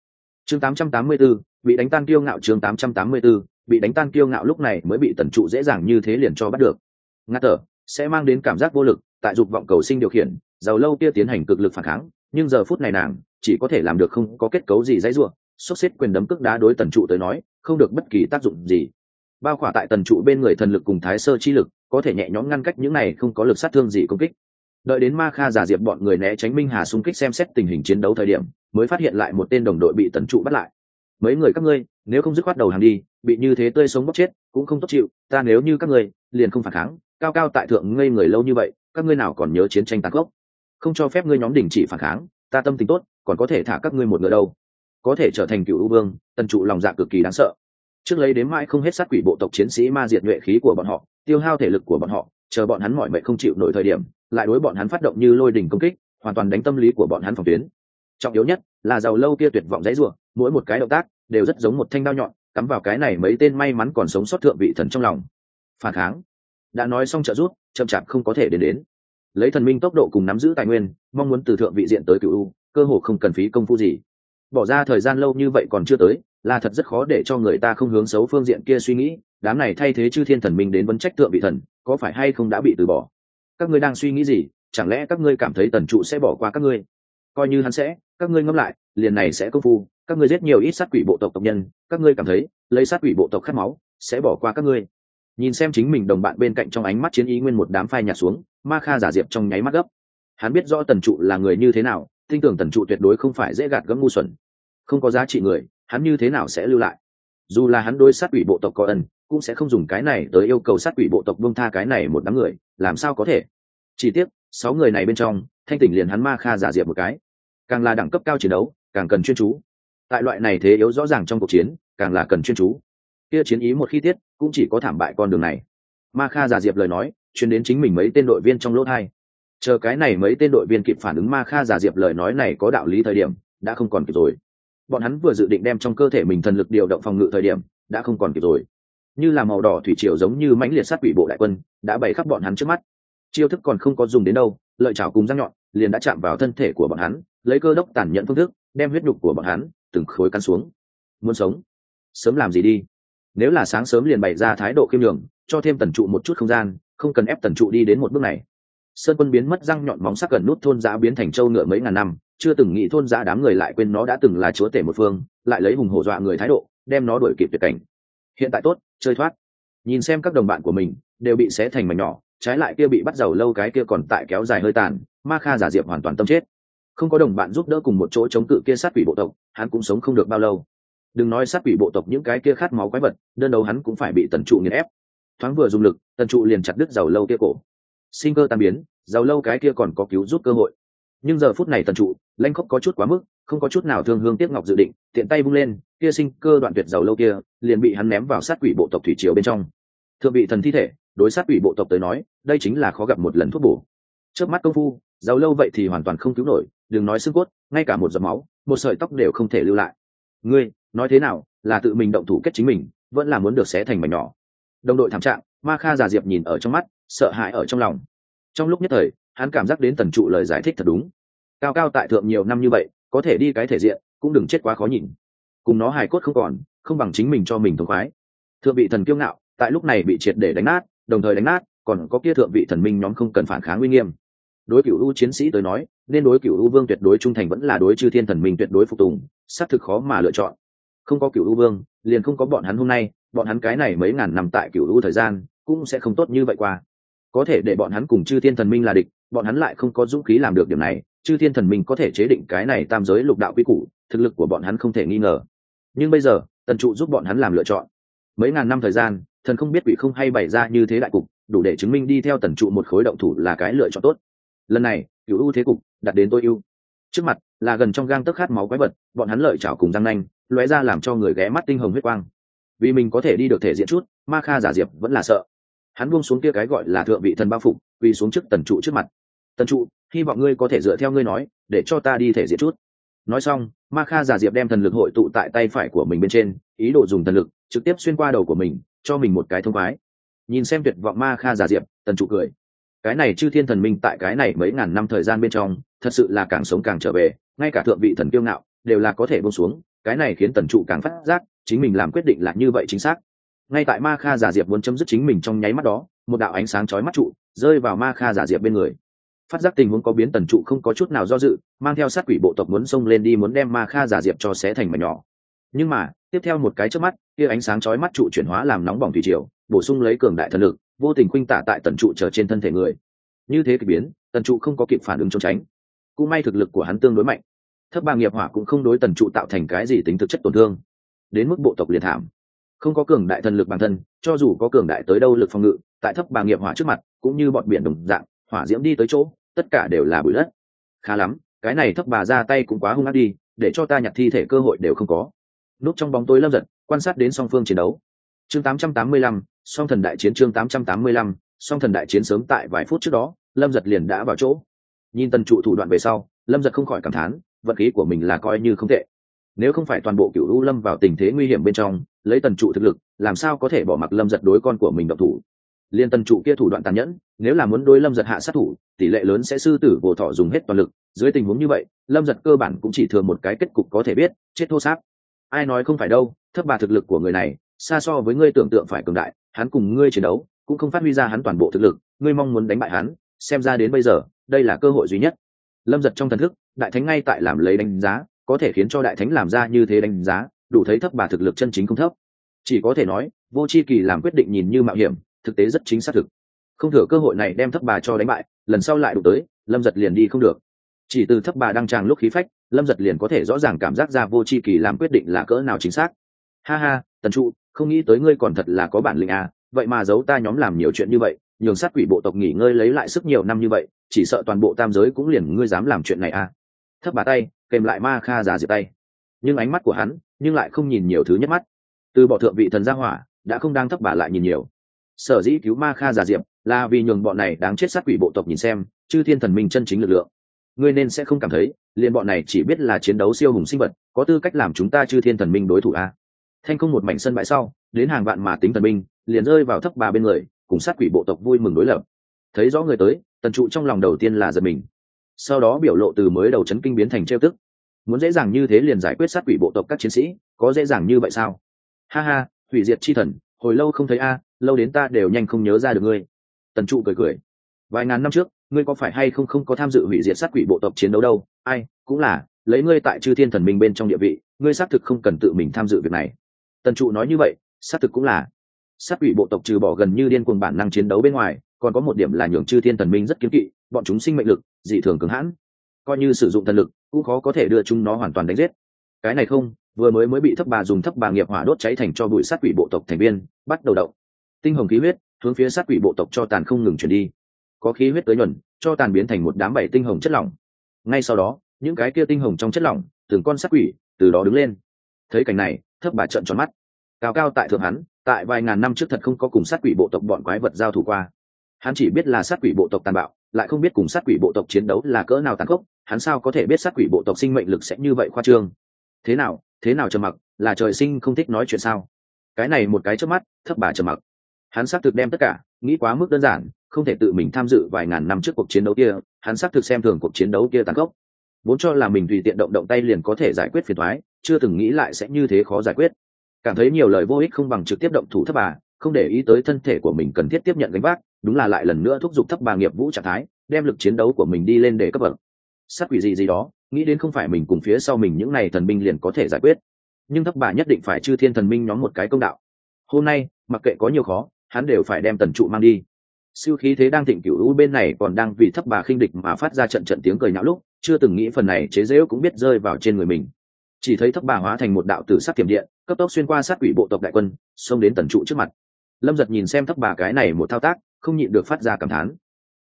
chương 884, bị đánh tan kiêu ngạo chương 884, bị đánh tan kiêu ngạo lúc này mới bị tần trụ dễ dàng như thế liền cho bắt được. Ngắt thở sẽ mang đến cảm giác vô lực tại dục vọng cầu sinh điều khiển giàu lâu kia tiến hành cực lực phản kháng nhưng giờ phút này nàng chỉ có thể làm được không có kết cấu gì dãy ruộng xốc xếp quyền đấm cước đá đối tần trụ tới nói không được bất kỳ tác dụng gì. Bao khỏa tại tần trụ bên người thần lực cùng thái sơ chi lực có thể nhẹ nhõm ngăn cách những này không có lực sát thương gì công kích. Đợi đến ma kha giả diệp bọn người né tránh minh hà xung kích xem xét tình hình chiến đấu thời điểm mới phát hiện lại một tên đồng đội bị tần trụ bắt lại. Mấy người các ngươi, nếu không dứt khoát đầu hàng đi, bị như thế tươi sống bóc chết, cũng không tốt chịu, ta nếu như các ngươi, liền không phản kháng, cao cao tại thượng ngây người lâu như vậy, các ngươi nào còn nhớ chiến tranh tàn khốc? Không cho phép ngươi nhóm đình chỉ phản kháng, ta tâm tính tốt, còn có thể thả các ngươi một ngựa đâu. Có thể trở thành cựu ưu vương, tần trụ lòng dạ cực kỳ đáng sợ. Trước lấy đến mãi không hết sát quỷ bộ tộc chiến sĩ ma diệt nhuệ khí của bọn họ, tiêu hao thể lực của bọn họ, chờ bọn hắn mọi mệnh không chịu nổi thời điểm, lại đối bọn hắn phát động như lôi đỉnh công kích, hoàn toàn đánh tâm lý của bọn hắn phòng tuyến trọng yếu nhất là giàu lâu kia tuyệt vọng dãy rủa, mỗi một cái động tác đều rất giống một thanh đao nhọn cắm vào cái này mấy tên may mắn còn sống sót thượng vị thần trong lòng. Phản kháng. Đã nói xong trợ rút chậm chạp không có thể đến đến. Lấy thần minh tốc độ cùng nắm giữ tài nguyên mong muốn từ thượng vị diện tới cựu u cơ hồ không cần phí công phu gì. Bỏ ra thời gian lâu như vậy còn chưa tới là thật rất khó để cho người ta không hướng xấu phương diện kia suy nghĩ đám này thay thế chư thiên thần minh đến vấn trách thượng vị thần có phải hay không đã bị từ bỏ? Các ngươi đang suy nghĩ gì? Chẳng lẽ các ngươi cảm thấy tần trụ sẽ bỏ qua các ngươi? Coi như hắn sẽ, các ngươi ngâm lại, liền này sẽ công phu, các ngươi giết nhiều ít sát quỷ bộ tộc tộc nhân, các ngươi cảm thấy, lấy sát quỷ bộ tộc khát máu, sẽ bỏ qua các ngươi. Nhìn xem chính mình đồng bạn bên cạnh trong ánh mắt chiến ý nguyên một đám phai nhạt xuống, ma kha giả diệp trong nháy mắt gấp. Hắn biết rõ tần trụ là người như thế nào, tin tưởng tần trụ tuyệt đối không phải dễ gạt gẫm ngu xuẩn. Không có giá trị người, hắn như thế nào sẽ lưu lại? Dù là hắn đối sát quỷ bộ tộc có ẩn cũng sẽ không dùng cái này tới yêu cầu sát quỷ bộ tộc bông tha cái này một đám người, làm sao có thể? Chỉ tiếc, sáu người này bên trong thanh tỉnh liền hắn ma kha giả diệp một cái. Càng là đẳng cấp cao chiến đấu, càng cần chuyên chú. Tại loại này thế yếu rõ ràng trong cuộc chiến, càng là cần chuyên chú. Kia chiến ý một khi tiết, cũng chỉ có thảm bại con đường này. Ma kha giả diệp lời nói chuyến đến chính mình mấy tên đội viên trong lỗ thai. Chờ cái này mấy tên đội viên kịp phản ứng ma kha giả diệp lời nói này có đạo lý thời điểm, đã không còn kịp rồi. Bọn hắn vừa dự định đem trong cơ thể mình thần lực điều động phòng ngự thời điểm, đã không còn kịp rồi. Như là màu đỏ thủy triều giống như mãnh liệt sát quỷ bộ đại quân, đã bày khắp bọn hắn trước mắt. Chiêu thức còn không có dùng đến đâu lợi chảo cùng răng nhọn, liền đã chạm vào thân thể của bọn hắn, lấy cơ đốc tàn nhẫn phương thức, đem huyết nhục của bọn hắn, từng khối cắn xuống. Muốn sống? Sớm làm gì đi? Nếu là sáng sớm liền bày ra thái độ khiêm nhường, cho thêm tần trụ một chút không gian, không cần ép tần trụ đi đến một bước này. Sơn quân biến mất răng nhọn móng sắc gần nút thôn giã biến thành châu ngựa mấy ngàn năm, chưa từng nghĩ thôn giã đám người lại quên nó đã từng là chúa tể một phương, lại lấy hùng hổ dọa người thái độ, đem nó đuổi kịp tuyệt cảnh. Hiện tại tốt, chơi thoát. Nhìn xem các đồng bạn của mình, đều bị xé thành mảnh nhỏ trái lại kia bị bắt dầu lâu cái kia còn tại kéo dài hơi tàn, ma kha giả diệp hoàn toàn tâm chết. Không có đồng bạn giúp đỡ cùng một chỗ chống cự kia sát quỷ bộ tộc, hắn cũng sống không được bao lâu. Đừng nói sát quỷ bộ tộc những cái kia khát máu quái vật, đơn đầu hắn cũng phải bị tần trụ nghiền ép. Thoáng vừa dùng lực, tần trụ liền chặt đứt dầu lâu kia cổ. Sinh cơ tan biến dầu lâu cái kia còn có cứu giúp cơ hội. Nhưng giờ phút này tần trụ lanh khóc có chút quá mức, không có chút nào thương hương tiếc ngọc dự định, tiện tay bung lên, kia sinh cơ đoạn tuyệt dầu lâu kia, liền bị hắn ném vào sát quỷ bộ tộc thủy triều bên trong. Thượng vị thần thi thể, đối sát quỷ bộ tộc tới nói đây chính là khó gặp một lần thuốc bổ. Trước mắt công phu, giàu lâu vậy thì hoàn toàn không cứu nổi, đừng nói xương cốt, ngay cả một giọt máu, một sợi tóc đều không thể lưu lại. Ngươi, nói thế nào, là tự mình động thủ kết chính mình, vẫn là muốn được xé thành mảnh nhỏ. Đồng đội thảm trạng, ma kha già diệp nhìn ở trong mắt, sợ hãi ở trong lòng. Trong lúc nhất thời, hắn cảm giác đến tần trụ lời giải thích thật đúng. Cao cao tại thượng nhiều năm như vậy, có thể đi cái thể diện, cũng đừng chết quá khó nhìn. Cùng nó hài cốt không còn, không bằng chính mình cho mình thống khoái. Thượng vị thần kiêu ngạo, tại lúc này bị triệt để đánh nát, đồng thời đánh nát còn có kia thượng vị thần minh nhóm không cần phản kháng uy nghiêm. Đối cựu u chiến sĩ tới nói, nên đối cựu u vương tuyệt đối trung thành vẫn là đối chư thiên thần minh tuyệt đối phục tùng, xác thực khó mà lựa chọn. Không có cựu u vương, liền không có bọn hắn hôm nay, bọn hắn cái này mấy ngàn năm tại cựu u thời gian, cũng sẽ không tốt như vậy qua. Có thể để bọn hắn cùng chư thiên thần minh là địch, bọn hắn lại không có dũng khí làm được điểm này, chư thiên thần minh có thể chế định cái này tam giới lục đạo quy củ, thực lực của bọn hắn không thể nghi ngờ. Nhưng bây giờ, tần trụ giúp bọn hắn làm lựa chọn. Mấy ngàn năm thời gian, thần không biết quỷ không hay bày ra như thế đại cục đủ để chứng minh đi theo tần trụ một khối động thủ là cái lựa chọn tốt. Lần này, cựu ưu thế cục đặt đến tôi ưu. Trước mặt, là gần trong gang tấc khát máu quái vật, bọn hắn lợi chảo cùng răng nanh, lóe ra làm cho người ghé mắt tinh hồng huyết quang. Vì mình có thể đi được thể diện chút, ma kha giả diệp vẫn là sợ. Hắn buông xuống kia cái gọi là thượng vị thần bao phục vì xuống trước tần trụ trước mặt. Tần trụ, hy vọng ngươi có thể dựa theo ngươi nói, để cho ta đi thể diện chút. Nói xong, ma kha giả diệp đem thần lực hội tụ tại tay phải của mình bên trên, ý đồ dùng thần lực trực tiếp xuyên qua đầu của mình, cho mình một cái thông khoái nhìn xem tuyệt vọng ma kha giả diệp, tần trụ cười. Cái này chư thiên thần minh tại cái này mấy ngàn năm thời gian bên trong, thật sự là càng sống càng trở về, ngay cả thượng vị thần kiêu ngạo, đều là có thể bông xuống, cái này khiến tần trụ càng phát giác, chính mình làm quyết định là như vậy chính xác. Ngay tại ma kha giả diệp muốn chấm dứt chính mình trong nháy mắt đó, một đạo ánh sáng chói mắt trụ, rơi vào ma kha giả diệp bên người. Phát giác tình huống có biến, tần trụ không có chút nào do dự, mang theo sát quỷ bộ tộc muốn xông lên đi muốn đem ma kha giả diệp cho xé thành mảnh nhỏ. Nhưng mà, tiếp theo một cái trước mắt, kia ánh sáng chói mắt trụ chuyển hóa làm nóng bỏng thủy triều bổ sung lấy cường đại thần lực vô tình khuynh tả tại tần trụ trở trên thân thể người. Như thế k ỳ biến tần trụ không có kịp phản ứng trốn tránh. Cũng may thực lực của hắn tương đối mạnh. Thấp ba nghiệp hỏa cũng không đối tần trụ tạo thành cái gì tính thực chất tổn thương. Đến mức bộ tộc liền thảm. Không có cường đại thần lực bản thân cho dù có cường đại tới đâu lực phòng ngự tại thấp bà nghiệp hỏa trước mặt cũng như bọn biển đồng dạng hỏa diễm đi tới chỗ tất cả đều là bụi đất. Khá lắm cái này thấp bà ra tay cũng quá hung ác đi để cho ta nhặt thi thể cơ hội đều không có. Núp trong bóng tối lâm giật quan sát đến song phương chiến đấu. Chương 885, song thần đại chiến chương 885, song thần đại chiến sớm tại vài phút trước đó lâm giật liền đã vào chỗ. Nhìn tần trụ thủ đoạn về sau lâm giật không khỏi cảm thán vật khí của mình là coi như không tệ. Nếu không phải toàn bộ cựu u lâm vào tình thế nguy hiểm bên trong lấy tần trụ thực lực làm sao có thể bỏ mặc lâm giật đối con của mình độc thủ? Liên tần trụ kia thủ đoạn tàn nhẫn nếu là muốn đối lâm giật hạ sát thủ tỷ lệ lớn sẽ sư tử vô thọ dùng hết toàn lực. Dưới tình huống như vậy lâm giật cơ bản cũng chỉ thường một cái kết cục có thể biết chết thô xác ai nói không phải đâu thấp bà thực lực của người này xa so với ngươi tưởng tượng phải cường đại hắn cùng ngươi chiến đấu cũng không phát huy ra hắn toàn bộ thực lực, ngươi mong muốn đánh bại hắn, xem ra đến bây giờ, đây là cơ hội duy nhất. Lâm giật trong thần thức, đại thánh ngay tại làm lấy đánh giá, có thể khiến cho đại thánh làm ra như thế đánh giá, đủ thấy thấp bà thực lực chân chính không thấp. Chỉ có thể nói, vô c h i kỳ làm quyết định nhìn như mạo hiểm, thực tế rất chính xác thực. Không thừa cơ hội này đem thấp bà cho đánh bại, lần sau lại đụng tới, lâm giật liền đi không được. Chỉ từ thấp bà đăng tràng lúc khí phách, lâm giật liền có thể rõ ràng cảm giác ra vô c h i kỳ làm quyết định là cỡ nào chính xác. Ha ha, tần trụ không nghĩ tới ngươi còn thật là có bản lĩnh à vậy mà giấu ta nhóm làm nhiều chuyện như vậy, nhường sát quỷ bộ tộc nghỉ ngơi lấy lại sức nhiều năm như vậy, chỉ sợ toàn bộ tam giới cũng liền ngươi dám làm chuyện này à. Thấp bà tay kèm lại ma kha giả diệt tay. Nhưng ánh mắt của hắn, nhưng lại không nhìn nhiều thứ nhất mắt. Từ bỏ thượng vị thần gia hỏa, đã không đang thấp bà lại nhìn nhiều. Sở dĩ cứu ma kha giả diệp, là vì nhường bọn này đáng chết sát quỷ bộ tộc nhìn xem, chư thiên thần minh chân chính lực lượng. Ngươi nên sẽ không cảm thấy, liền bọn này chỉ biết là chiến đấu siêu hùng sinh vật, có tư cách làm chúng ta chư thiên thần minh đối thủ a à? Thanh không một mảnh sân bãi sau, đến hàng vạn mà tính thần minh liền rơi vào thấp bà bên người, cùng sát quỷ bộ tộc vui mừng đối lập. Thấy rõ người tới, tần trụ trong lòng đầu tiên là giật mình. Sau đó biểu lộ từ mới đầu chấn kinh biến thành trêu tức. Muốn dễ dàng như thế liền giải quyết sát quỷ bộ tộc các chiến sĩ, có dễ dàng như vậy sao? Ha ha, hủy diệt chi thần, hồi lâu không thấy a, lâu đến ta đều nhanh không nhớ ra được ngươi. Tần trụ cười cười. Vài ngàn năm trước, ngươi có phải hay không không có tham dự hủy diệt sát quỷ bộ tộc chiến đấu đâu? Ai, cũng là, lấy ngươi tại chư thiên thần minh bên trong địa vị, ngươi xác thực không cần tự mình tham dự việc này tần trụ nói như vậy, xác thực cũng là. Sát quỷ bộ tộc trừ bỏ gần như điên cuồng bản năng chiến đấu bên ngoài, còn có một điểm là nhường chư thiên thần minh rất kiếm kỵ, bọn chúng sinh mệnh lực, dị thường cứng hãn. Coi như sử dụng thần lực, cũng khó có thể đưa chúng nó hoàn toàn đánh giết. Cái này không, vừa mới mới bị thấp bà dùng thấp bà nghiệp hỏa đốt cháy thành cho bụi sát quỷ bộ tộc thành viên, bắt đầu động. Tinh hồng khí huyết, hướng phía sát quỷ bộ tộc cho tàn không ngừng chuyển đi. Có khí huyết tới nhuần, cho tàn biến thành một đám bảy tinh hồng chất lỏng. Ngay sau đó, những cái kia tinh hồng trong chất lỏng, từng con sát quỷ từ đó đứng lên. Thấy cảnh này thấp bà trợn tròn mắt. Cao cao tại thượng hắn, tại vài ngàn năm trước thật không có cùng sát quỷ bộ tộc bọn quái vật giao thủ qua. Hắn chỉ biết là sát quỷ bộ tộc tàn bạo, lại không biết cùng sát quỷ bộ tộc chiến đấu là cỡ nào tàn khốc, hắn sao có thể biết sát quỷ bộ tộc sinh mệnh lực sẽ như vậy khoa trương? Thế nào thế nào trầm mặc, là trời sinh không thích nói chuyện sao? Cái này một cái trước mắt, thấp bà trầm mặc. Hắn xác thực đem tất cả, nghĩ quá mức đơn giản, không thể tự mình tham dự vài ngàn năm trước cuộc chiến đấu kia, hắn xác thực xem thường cuộc chiến đấu kia tàn khốc. Vốn cho là mình tùy tiện động động tay liền có thể giải quyết phiền thoái chưa từng nghĩ lại sẽ như thế khó giải quyết. Cảm thấy nhiều lời vô ích không bằng trực tiếp động thủ thấp bà, không để ý tới thân thể của mình cần thiết tiếp nhận gánh vác, đúng là lại lần nữa thúc giục thấp bà nghiệp vũ trạng thái, đem lực chiến đấu của mình đi lên để cấp bậc. Sát quỷ gì gì đó, nghĩ đến không phải mình cùng phía sau mình những n à y thần binh liền có thể giải quyết. Nhưng thấp bà nhất định phải chư thiên thần minh nhóm một cái công đạo. Hôm nay, mặc kệ có nhiều khó, hắn đều phải đem tần trụ mang đi. Siêu khí thế đang thịnh cựu u bên này còn đang vì thấp bà khinh địch mà phát ra trận trận tiếng cười nhạo lúc, chưa từng nghĩ phần này chế dễu cũng biết rơi vào trên người mình chỉ thấy thấp bà hóa thành một đạo tử sắc tiềm điện, cấp tốc xuyên qua sát quỷ bộ tộc đại quân, xông đến tần trụ trước mặt. Lâm giật nhìn xem thấp bà cái này một thao tác, không nhịn được phát ra cảm thán.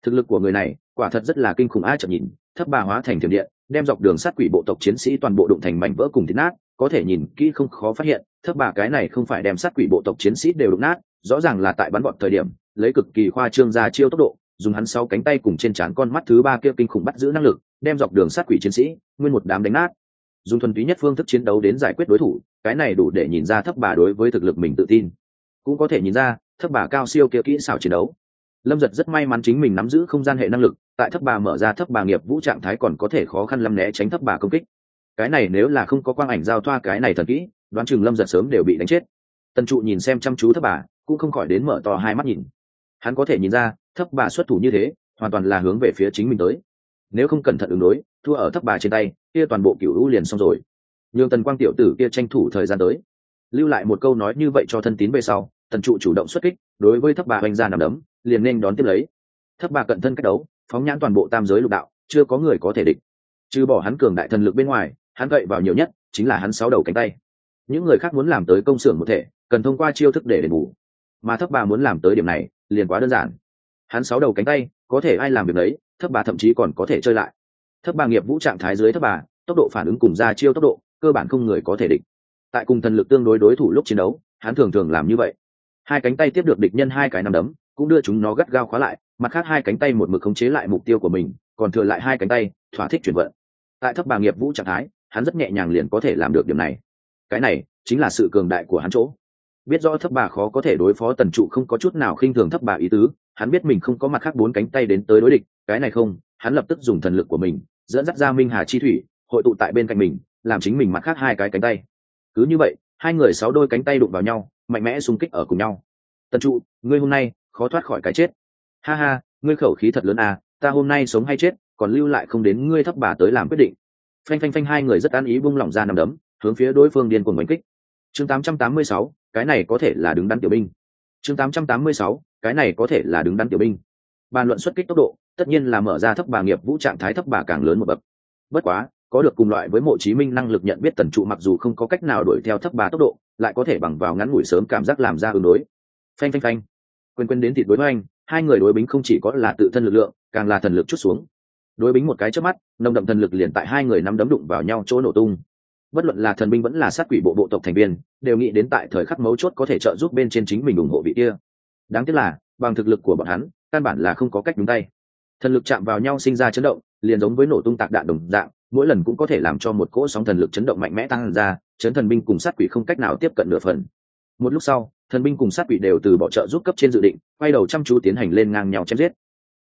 Thực lực của người này, quả thật rất là kinh khủng ai chậm nhìn, thấp bà hóa thành tiềm điện, đem dọc đường sát quỷ bộ tộc chiến sĩ toàn bộ đụng thành mảnh vỡ cùng thịt nát, có thể nhìn kỹ không khó phát hiện, thấp bà cái này không phải đem sát quỷ bộ tộc chiến sĩ đều đụng nát, rõ ràng là tại bắn bọn thời điểm, lấy cực kỳ khoa trương ra chiêu tốc độ, dùng hắn sau cánh tay cùng trên trán con mắt thứ ba kia kinh khủng bắt giữ năng lực, đem dọc đường sát quỷ chiến sĩ, nguyên một đám đánh nát dùng thuần túy nhất phương thức chiến đấu đến giải quyết đối thủ, cái này đủ để nhìn ra thấp bà đối với thực lực mình tự tin. Cũng có thể nhìn ra, thấp bà cao siêu kia kỹ xảo chiến đấu. Lâm giật rất may mắn chính mình nắm giữ không gian hệ năng lực, tại thấp bà mở ra thấp bà nghiệp vũ trạng thái còn có thể khó khăn lắm né tránh thấp bà công kích. Cái này nếu là không có quang ảnh giao thoa cái này thần kỹ, đoán chừng lâm giật sớm đều bị đánh chết. Tần trụ nhìn xem chăm chú thấp bà, cũng không khỏi đến mở to hai mắt nhìn. Hắn có thể nhìn ra, thấp bà xuất thủ như thế, hoàn toàn là hướng về phía chính mình tới. Nếu không cẩn thận ứng đối thua ở thấp bà trên tay, kia toàn bộ cựu hữu liền xong rồi. Nhường tần quang tiểu tử kia tranh thủ thời gian tới. Lưu lại một câu nói như vậy cho thân tín về sau, tần trụ chủ động xuất kích, đối với thấp bà oanh ra nằm đấm, liền nên đón tiếp lấy. Thấp bà cận thân cách đấu, phóng nhãn toàn bộ tam giới lục đạo, chưa có người có thể địch. Trừ bỏ hắn cường đại thần lực bên ngoài, hắn gậy vào nhiều nhất, chính là hắn sáu đầu cánh tay. Những người khác muốn làm tới công xưởng một thể, cần thông qua chiêu thức để đền bù. Mà thấp bà muốn làm tới điểm này, liền quá đơn giản. Hắn sáu đầu cánh tay, có thể ai làm việc đấy, thấp bà thậm chí còn có thể chơi lại thấp bà nghiệp vũ trạng thái dưới thấp bà tốc độ phản ứng cùng ra chiêu tốc độ, cơ bản không người có thể địch. Tại cùng thần lực tương đối đối thủ lúc chiến đấu, hắn thường thường làm như vậy. Hai cánh tay tiếp được địch nhân hai cái nằm đấm, cũng đưa chúng nó gắt gao khóa lại, mặt khác hai cánh tay một mực khống chế lại mục tiêu của mình, còn thừa lại hai cánh tay, thỏa thích chuyển vận. Tại thấp bà nghiệp vũ trạng thái, hắn rất nhẹ nhàng liền có thể làm được điểm này. Cái này chính là sự cường đại của hắn chỗ biết rõ thấp bà khó có thể đối phó tần trụ không có chút nào khinh thường thấp bà ý tứ hắn biết mình không có mặt khác bốn cánh tay đến tới đối địch cái này không hắn lập tức dùng thần lực của mình dẫn dắt ra minh hà chi thủy hội tụ tại bên cạnh mình làm chính mình mặt khác hai cái cánh tay. Cứ như vậy hai người sáu đôi cánh tay đụng vào nhau mạnh mẽ xung kích ở cùng nhau. Tần trụ ngươi hôm nay khó thoát khỏi cái chết. Ha ha ngươi khẩu khí thật lớn à ta hôm nay sống hay chết còn lưu lại không đến ngươi thấp bà tới làm quyết định. Phanh phanh phanh hai người rất an ý bung lỏng ra nằm đấm hướng phía đối phương điên cuồng đánh kích. Chương 886, cái này có thể là đứng đắn tiểu binh. Chương 886, cái này có thể là đứng đắn tiểu binh. Bàn luận xuất kích tốc độ tất nhiên là mở ra thấp bà nghiệp vũ trạng thái thấp bà càng lớn một bậc. Bất quá có được cùng loại với mộ chí minh năng lực nhận biết tần trụ mặc dù không có cách nào đuổi theo thấp bà tốc độ lại có thể bằng vào ngắn ngủi sớm cảm giác làm ra ứng đối. Phanh phanh phanh. Quên quên đến thịt đối với anh hai người đối bính không chỉ có là tự thân lực lượng càng là thần lực chút xuống. Đối bính một cái trước mắt nồng đậm thần lực liền tại hai người nắm đấm đụng vào nhau chỗ nổ tung bất luận là thần binh vẫn là sát quỷ bộ bộ tộc thành viên, đều nghĩ đến tại thời khắc mấu chốt có thể trợ giúp bên trên chính mình ủng hộ vị kia. Đáng tiếc là, bằng thực lực của bọn hắn, căn bản là không có cách đúng tay. Thần lực chạm vào nhau sinh ra chấn động, liền giống với nổ tung tạc đạn đồng dạng, mỗi lần cũng có thể làm cho một cỗ sóng thần lực chấn động mạnh mẽ tăng ra, chấn thần binh cùng sát quỷ không cách nào tiếp cận nửa phần. Một lúc sau, thần binh cùng sát quỷ đều từ bỏ trợ giúp cấp trên dự định, quay đầu chăm chú tiến hành lên ngang nhau chém giết.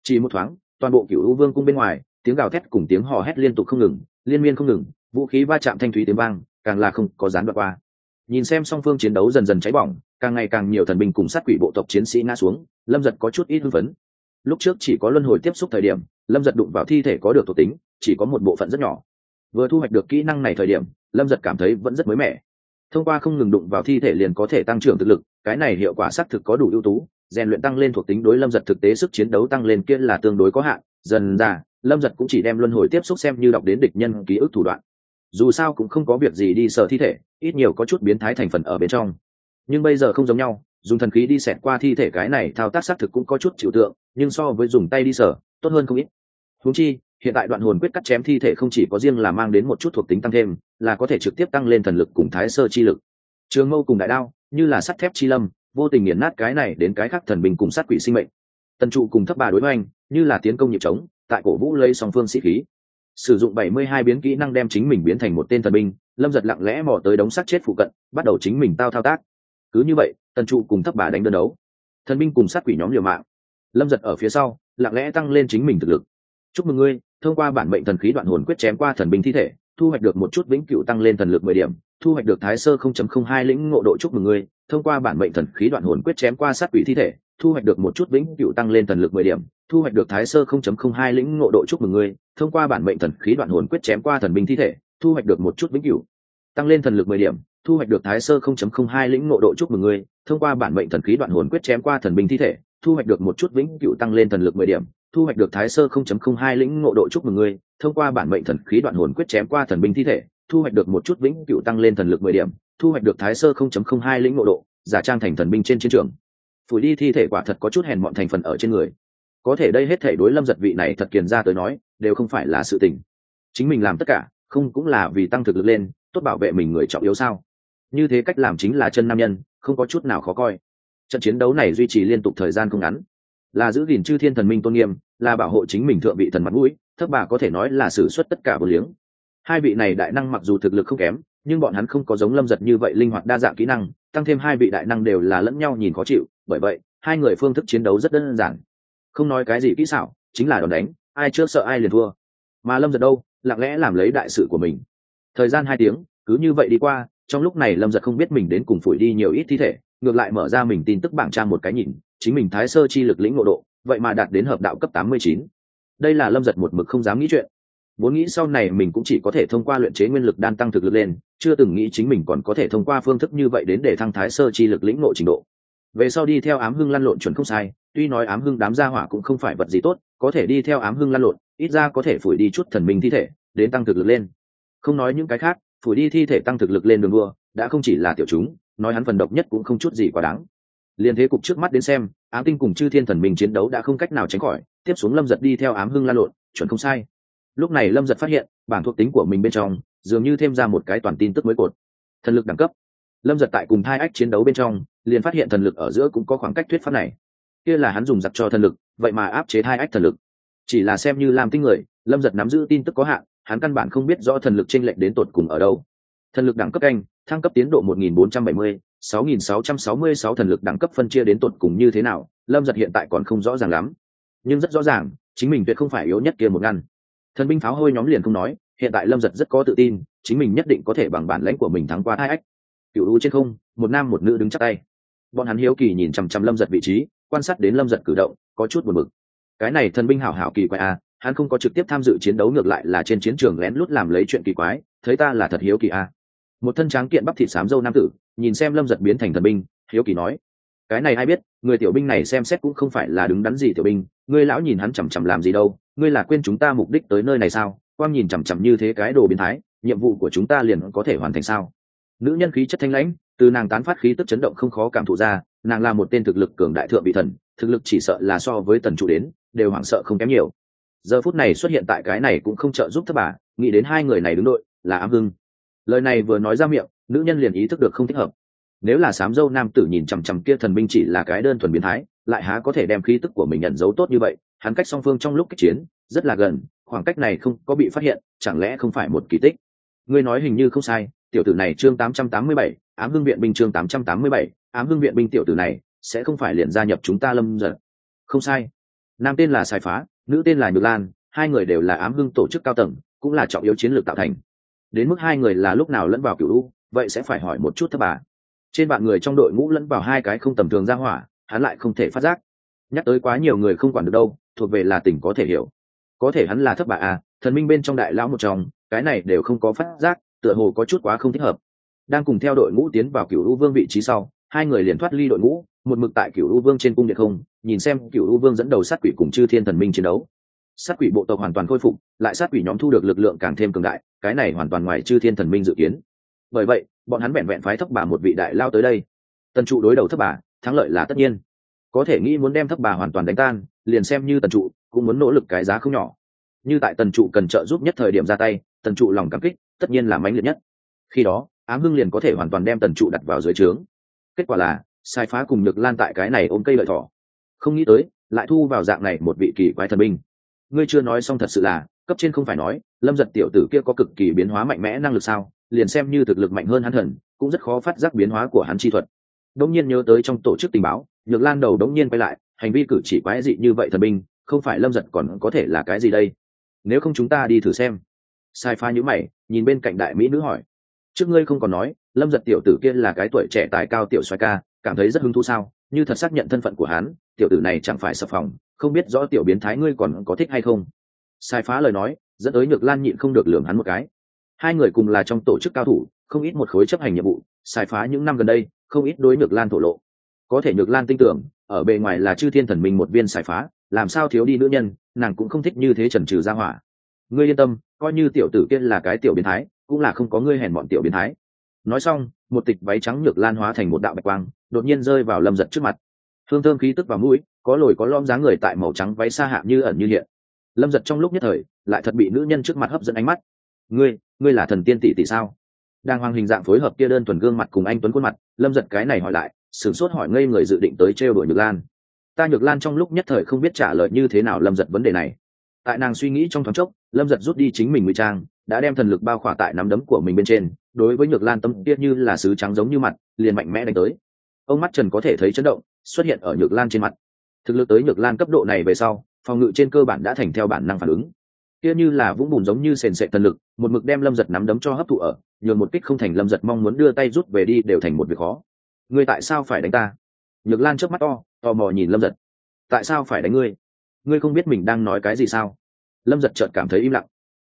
Chỉ một thoáng, toàn bộ cựu u vương cung bên ngoài, tiếng gào thét cùng tiếng hò hét liên tục không ngừng, liên miên không ngừng vũ khí va chạm thanh thúy tiếng vang, càng là không có gián đoạn qua. Nhìn xem song phương chiến đấu dần dần cháy bỏng, càng ngày càng nhiều thần binh cùng sát quỷ bộ tộc chiến sĩ ngã xuống, lâm giật có chút ít hưng phấn. Lúc trước chỉ có luân hồi tiếp xúc thời điểm, lâm giật đụng vào thi thể có được thuộc tính, chỉ có một bộ phận rất nhỏ. Vừa thu hoạch được kỹ năng này thời điểm, lâm giật cảm thấy vẫn rất mới mẻ. Thông qua không ngừng đụng vào thi thể liền có thể tăng trưởng thực lực, cái này hiệu quả xác thực có đủ ưu tú, rèn luyện tăng lên thuộc tính đối lâm giật thực tế sức chiến đấu tăng lên kia là tương đối có hạn. Dần ra, lâm giật cũng chỉ đem luân hồi tiếp xúc xem như đọc đến địch nhân ký ức thủ đoạn dù sao cũng không có việc gì đi sờ thi thể, ít nhiều có chút biến thái thành phần ở bên trong. Nhưng bây giờ không giống nhau, dùng thần khí đi xẹt qua thi thể cái này thao tác xác thực cũng có chút chịu tượng, nhưng so với dùng tay đi sờ, tốt hơn không ít. Húng chi, hiện tại đoạn hồn quyết cắt chém thi thể không chỉ có riêng là mang đến một chút thuộc tính tăng thêm, là có thể trực tiếp tăng lên thần lực cùng thái sơ chi lực. Trường mâu cùng đại đao, như là sắt thép chi lâm, vô tình nghiền nát cái này đến cái khác thần bình cùng sát quỷ sinh mệnh. Tần trụ cùng thấp bà đối oanh như là tiến công nhịp trống, tại cổ vũ lấy song phương sĩ khí sử dụng bảy mươi hai biến kỹ năng đem chính mình biến thành một tên thần binh, lâm giật lặng lẽ mò tới đống sắt chết phụ cận, bắt đầu chính mình tao thao tác. Cứ như vậy, tần trụ cùng thấp bà đánh đơn đấu. Thần binh cùng sát quỷ nhóm liều mạng. Lâm giật ở phía sau, lặng lẽ tăng lên chính mình thực lực. Chúc mừng ngươi, thông qua bản mệnh thần khí đoạn hồn quyết chém qua thần binh thi thể thu hoạch được một chút vĩnh cửu tăng lên thần lực mười điểm, thu hoạch được thái sơ không chấm không hai lĩnh ngộ độ chúc mừng ngươi, thông qua bản mệnh thần khí đoạn hồn quyết chém qua sát quỷ thi thể, thu hoạch được một chút vĩnh cửu tăng lên thần lực mười điểm, thu hoạch được thái sơ không chấm không hai lĩnh ngộ độ chúc mừng ngươi, thông qua bản mệnh thần khí đoạn hồn quyết chém qua thần binh thi thể, thu hoạch được một chút vĩnh cửu tăng lên thần lực mười điểm, thu hoạch được thái sơ không chấm không hai lĩnh ngộ độ chúc mừng ngươi, thông qua bản mệnh thần khí đoạn hồn quyết chém qua thần binh thi thể, thu hoạch được một chút vĩnh cửu tăng lên thần lực mười điểm thu hoạch được thái sơ không chấm không hai lĩnh ngộ độ chúc mừng ngươi, thông qua bản mệnh thần khí đoạn hồn quyết chém qua thần binh thi thể, thu hoạch được một chút vĩnh cửu tăng lên thần lực mười điểm, thu hoạch được thái sơ không chấm không hai lĩnh ngộ độ, giả trang thành thần binh trên chiến trường. Phủi đi thi thể quả thật có chút hèn mọn thành phần ở trên người. Có thể đây hết thể đối lâm giật vị này thật kiền ra tới nói, đều không phải là sự tình. Chính mình làm tất cả, không cũng là vì tăng thực lực lên, tốt bảo vệ mình người trọng yếu sao? Như thế cách làm chính là chân nam nhân, không có chút nào khó coi. Trận chiến đấu này duy trì liên tục thời gian không ngắn là giữ gìn chư thiên thần minh tôn nghiêm, là bảo hộ chính mình thượng vị thần mặt mũi, thấp bà có thể nói là xử suất tất cả vô liếng. Hai vị này đại năng mặc dù thực lực không kém, nhưng bọn hắn không có giống lâm giật như vậy linh hoạt đa dạng kỹ năng, tăng thêm hai vị đại năng đều là lẫn nhau nhìn khó chịu, bởi vậy, hai người phương thức chiến đấu rất đơn giản. Không nói cái gì kỹ xảo, chính là đòn đánh, ai trước sợ ai liền thua. Mà lâm giật đâu, lặng lẽ làm lấy đại sự của mình. Thời gian hai tiếng, cứ như vậy đi qua, trong lúc này lâm giật không biết mình đến cùng phủi đi nhiều ít thi thể, ngược lại mở ra mình tin tức bảng trang một cái nhìn chính mình thái sơ chi lực lĩnh ngộ độ, vậy mà đạt đến hợp đạo cấp tám mươi chín. Đây là lâm giật một mực không dám nghĩ chuyện. Vốn nghĩ sau này mình cũng chỉ có thể thông qua luyện chế nguyên lực đan tăng thực lực lên, chưa từng nghĩ chính mình còn có thể thông qua phương thức như vậy đến để thăng thái sơ chi lực lĩnh ngộ trình độ. Về sau đi theo ám hưng lăn lộn chuẩn không sai, tuy nói ám hưng đám gia hỏa cũng không phải vật gì tốt, có thể đi theo ám hưng lăn lộn, ít ra có thể phủi đi chút thần minh thi thể, đến tăng thực lực lên. Không nói những cái khác, phủi đi thi thể tăng thực lực lên đường đua, đã không chỉ là tiểu chúng, nói hắn phần độc nhất cũng không chút gì quá đáng liên thế cục trước mắt đến xem ám tinh cùng chư thiên thần mình chiến đấu đã không cách nào tránh khỏi tiếp xuống lâm giật đi theo ám hưng la lộn chuẩn không sai. Lúc này lâm giật phát hiện bảng thuộc tính của mình bên trong dường như thêm ra một cái toàn tin tức mới cột. Thần lực đẳng cấp. Lâm giật tại cùng hai ách chiến đấu bên trong liền phát hiện thần lực ở giữa cũng có khoảng cách thuyết pháp này. Kia là hắn dùng giặc cho thần lực vậy mà áp chế hai ách thần lực. Chỉ là xem như làm tinh người lâm giật nắm giữ tin tức có hạn hắn căn bản không biết rõ thần lực t r ê n lệch đến tột cùng ở đâu. Thần lực đẳng cấp canh thăng cấp tiến độ 1470, 6666 thần lực đẳng cấp phân chia đến tột cùng như thế nào, lâm giật hiện tại còn không rõ ràng lắm. Nhưng rất rõ ràng, chính mình tuyệt không phải yếu nhất kia một ngăn. Thần binh pháo hôi nhóm liền không nói, hiện tại lâm giật rất có tự tin, chính mình nhất định có thể bằng bản lãnh của mình thắng qua hai ách. Cựu u trên không, một nam một nữ đứng chắc tay. Bọn hắn hiếu kỳ nhìn chằm chằm lâm giật vị trí, quan sát đến lâm giật cử động, có chút buồn bực. Cái này thần binh hảo hảo kỳ quái à hắn không có trực tiếp tham dự chiến đấu ngược lại là trên chiến trường lén lút làm lấy chuyện kỳ quái, thấy ta là thật hiếu kỳ à một thân tráng kiện bắp thịt xám dâu nam tử, nhìn xem lâm giật biến thành thần binh, hiếu kỳ nói, cái này ai biết, người tiểu binh này xem xét cũng không phải là đứng đắn gì tiểu binh, ngươi lão nhìn hắn chằm chằm làm gì đâu, ngươi là quên chúng ta mục đích tới nơi này sao, quang nhìn chằm chằm như thế cái đồ biến thái, nhiệm vụ của chúng ta liền có thể hoàn thành sao? Nữ nhân khí chất thanh lãnh, từ nàng tán phát khí tức chấn động không khó cảm thụ ra, nàng là một tên thực lực cường đại thượng vị thần, thực lực chỉ sợ là so với tần chủ đến, đều hoảng sợ không kém nhiều. Giờ phút này xuất hiện tại cái này cũng không trợ giúp thất bà, nghĩ đến hai người này đứng đội, là ám hưng lời này vừa nói ra miệng nữ nhân liền ý thức được không thích hợp. Nếu là sám dâu nam tử nhìn chằm chằm kia thần binh chỉ là cái đơn thuần biến thái lại há có thể đem khí tức của mình nhận dấu tốt như vậy hắn cách song phương trong lúc kích chiến rất là gần khoảng cách này không có bị phát hiện chẳng lẽ không phải một kỳ tích? Ngươi nói hình như không sai tiểu tử này chương 887, ám hưng viện binh chương 887, ám hưng viện binh tiểu tử này sẽ không phải liền gia nhập chúng ta lâm giật. Không sai. Nam tên là sai phá nữ tên là nhược lan hai người đều là ám hưng tổ chức cao tầng cũng là trọng yếu chiến lược tạo thành đến mức hai người là lúc nào lẫn vào cựu u, vậy sẽ phải hỏi một chút thất bà. Trên bạn người trong đội ngũ lẫn vào hai cái không tầm thường ra hỏa, hắn lại không thể phát giác. Nhắc tới quá nhiều người không quản được đâu, thuộc về là tỉnh có thể hiểu. Có thể hắn là thất bà à thần minh bên trong đại lão một chồng cái này đều không có phát giác, tựa hồ có chút quá không thích hợp. Đang cùng theo đội ngũ tiến vào cựu u vương vị trí sau, hai người liền thoát ly đội ngũ, một mực tại cựu u vương trên cung điện không, nhìn xem cựu u vương dẫn đầu sát quỷ cùng chư thiên thần minh chiến đấu sát quỷ bộ tộc hoàn toàn khôi phục, lại sát quỷ nhóm thu được lực lượng càng thêm cường đại, cái này hoàn toàn ngoài chư thiên thần minh dự kiến. Bởi vậy, bọn hắn vẹn vẹn phái thấp bà một vị đại lao tới đây. Tần trụ đối đầu thấp bà, thắng lợi là tất nhiên. Có thể nghĩ muốn đem thấp bà hoàn toàn đánh tan, liền xem như tần trụ cũng muốn nỗ lực cái giá không nhỏ. Như tại tần trụ cần trợ giúp nhất thời điểm ra tay, tần trụ lòng cảm kích, tất nhiên là mãnh liệt nhất. Khi đó, ám hưng liền có thể hoàn toàn đem tần trụ đặt vào dưới trướng. Kết quả là, sai phá cùng được lan tại cái này ôm cây lợi thỏ. Không nghĩ tới, lại thu vào dạng này một vị kỳ quái thần binh ngươi chưa nói xong thật sự là, cấp trên không phải nói, lâm giật tiểu tử kia có cực kỳ biến hóa mạnh mẽ năng lực sao, liền xem như thực lực mạnh hơn hắn thần, cũng rất khó phát giác biến hóa của hắn chi thuật. Đông nhiên nhớ tới trong tổ chức tình báo, nhược lan đầu đống nhiên quay lại, hành vi cử chỉ quái dị như vậy thần binh, không phải lâm giật còn có thể là cái gì đây? Nếu không chúng ta đi thử xem. Sai pha nhữ mày, nhìn bên cạnh đại mỹ nữ hỏi. Trước ngươi không còn nói, lâm giật tiểu tử kia là cái tuổi trẻ tài cao tiểu xoài ca, cảm thấy rất hứng thú sao? Như thật xác nhận thân phận của hắn, tiểu tử này chẳng phải sập phòng không biết rõ tiểu biến thái ngươi còn có thích hay không. Sai phá lời nói, dẫn tới nhược lan nhịn không được lường hắn một cái. Hai người cùng là trong tổ chức cao thủ, không ít một khối chấp hành nhiệm vụ, sai phá những năm gần đây, không ít đối nhược lan thổ lộ. Có thể nhược lan tin tưởng, ở bề ngoài là chư thiên thần minh một viên sai phá, làm sao thiếu đi nữ nhân, nàng cũng không thích như thế trần trừ ra hỏa. Ngươi yên tâm, coi như tiểu tử kia là cái tiểu biến thái, cũng là không có ngươi hèn bọn tiểu biến thái. Nói xong, một tịch váy trắng nhược lan hóa thành một đạo bạch quang, đột nhiên rơi vào lâm giật trước mặt hương thơm khí tức vào mũi, có lồi có lom dáng người tại màu trắng váy xa hạ như ẩn như hiện. Lâm giật trong lúc nhất thời, lại thật bị nữ nhân trước mặt hấp dẫn ánh mắt. Ngươi ngươi là thần tiên tỷ tỷ sao? Đang hoàng hình dạng phối hợp kia đơn thuần gương mặt cùng anh tuấn khuôn mặt, lâm giật cái này hỏi lại, sửng sốt hỏi ngây người dự định tới trêu đuổi nhược lan. Ta nhược lan trong lúc nhất thời không biết trả lời như thế nào lâm giật vấn đề này. Tại nàng suy nghĩ trong thoáng chốc, lâm giật rút đi chính mình ngụy trang, đã đem thần lực bao khỏa tại nắm đấm của mình bên trên, đối với nhược lan tâm tiết như là sứ trắng giống như mặt, liền mạnh mẽ đánh tới. Ông mắt trần có thể thấy chấn động xuất hiện ở nhược lan trên mặt. Thực lực tới nhược lan cấp độ này về sau, phòng ngự trên cơ bản đã thành theo bản năng phản ứng. Kia như là vũng bùn giống như sền sệ thần lực, một mực đem lâm giật nắm đấm cho hấp thụ ở, nhường một kích không thành lâm giật mong muốn đưa tay rút về đi đều thành một việc khó. Ngươi tại sao phải đánh ta? Nhược lan trước mắt to, tò mò nhìn lâm giật. Tại sao phải đánh ngươi? Ngươi không biết mình đang nói cái gì sao? Lâm giật chợt cảm thấy im lặng.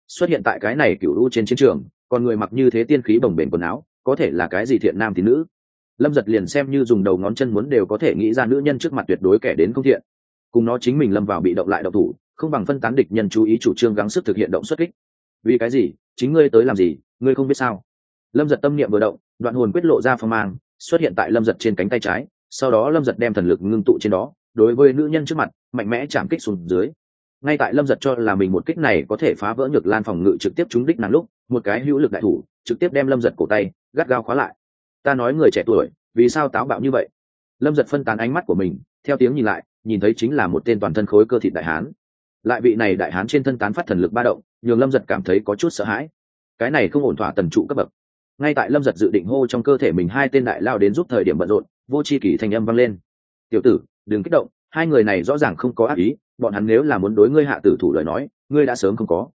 Xuất hiện tại cái này cựu u trên chiến trường còn người mặc như thế tiên khí bồng bềnh quần áo, có thể là cái gì thiện nam thì nữ? Lâm giật liền xem như dùng đầu ngón chân muốn đều có thể nghĩ ra nữ nhân trước mặt tuyệt đối kẻ đến không thiện. Cùng nó chính mình lâm vào bị động lại động thủ, không bằng phân tán địch nhân chú ý chủ trương gắng sức thực hiện động xuất kích. Vì cái gì? Chính ngươi tới làm gì? Ngươi không biết sao? Lâm giật tâm niệm vừa động, đoạn hồn quyết lộ ra phong mang, xuất hiện tại lâm giật trên cánh tay trái, sau đó lâm giật đem thần lực ngưng tụ trên đó, đối với nữ nhân trước mặt, mạnh mẽ chạm kích xuống dưới. Ngay tại lâm giật cho là mình một kích này có thể phá vỡ nhược lan phòng ngự trực tiếp trúng đích nàng lúc, một cái hữu lực đại thủ, trực tiếp đem lâm giật cổ tay, gắt gao khóa lại ta nói người trẻ tuổi, vì sao táo bạo như vậy? Lâm giật phân tán ánh mắt của mình, theo tiếng nhìn lại, nhìn thấy chính là một tên toàn thân khối cơ thịt đại hán. Lại vị này đại hán trên thân tán phát thần lực ba động, nhường lâm giật cảm thấy có chút sợ hãi. Cái này không ổn thỏa tần trụ cấp bậc. Ngay tại lâm giật dự định hô trong cơ thể mình hai tên đại lao đến giúp thời điểm bận rộn, vô c h i kỷ thành âm vang lên. Tiểu tử, đừng kích động, hai người này rõ ràng không có ác ý, bọn hắn nếu là muốn đối ngươi hạ tử thủ lời nói, ngươi đã sớm không có.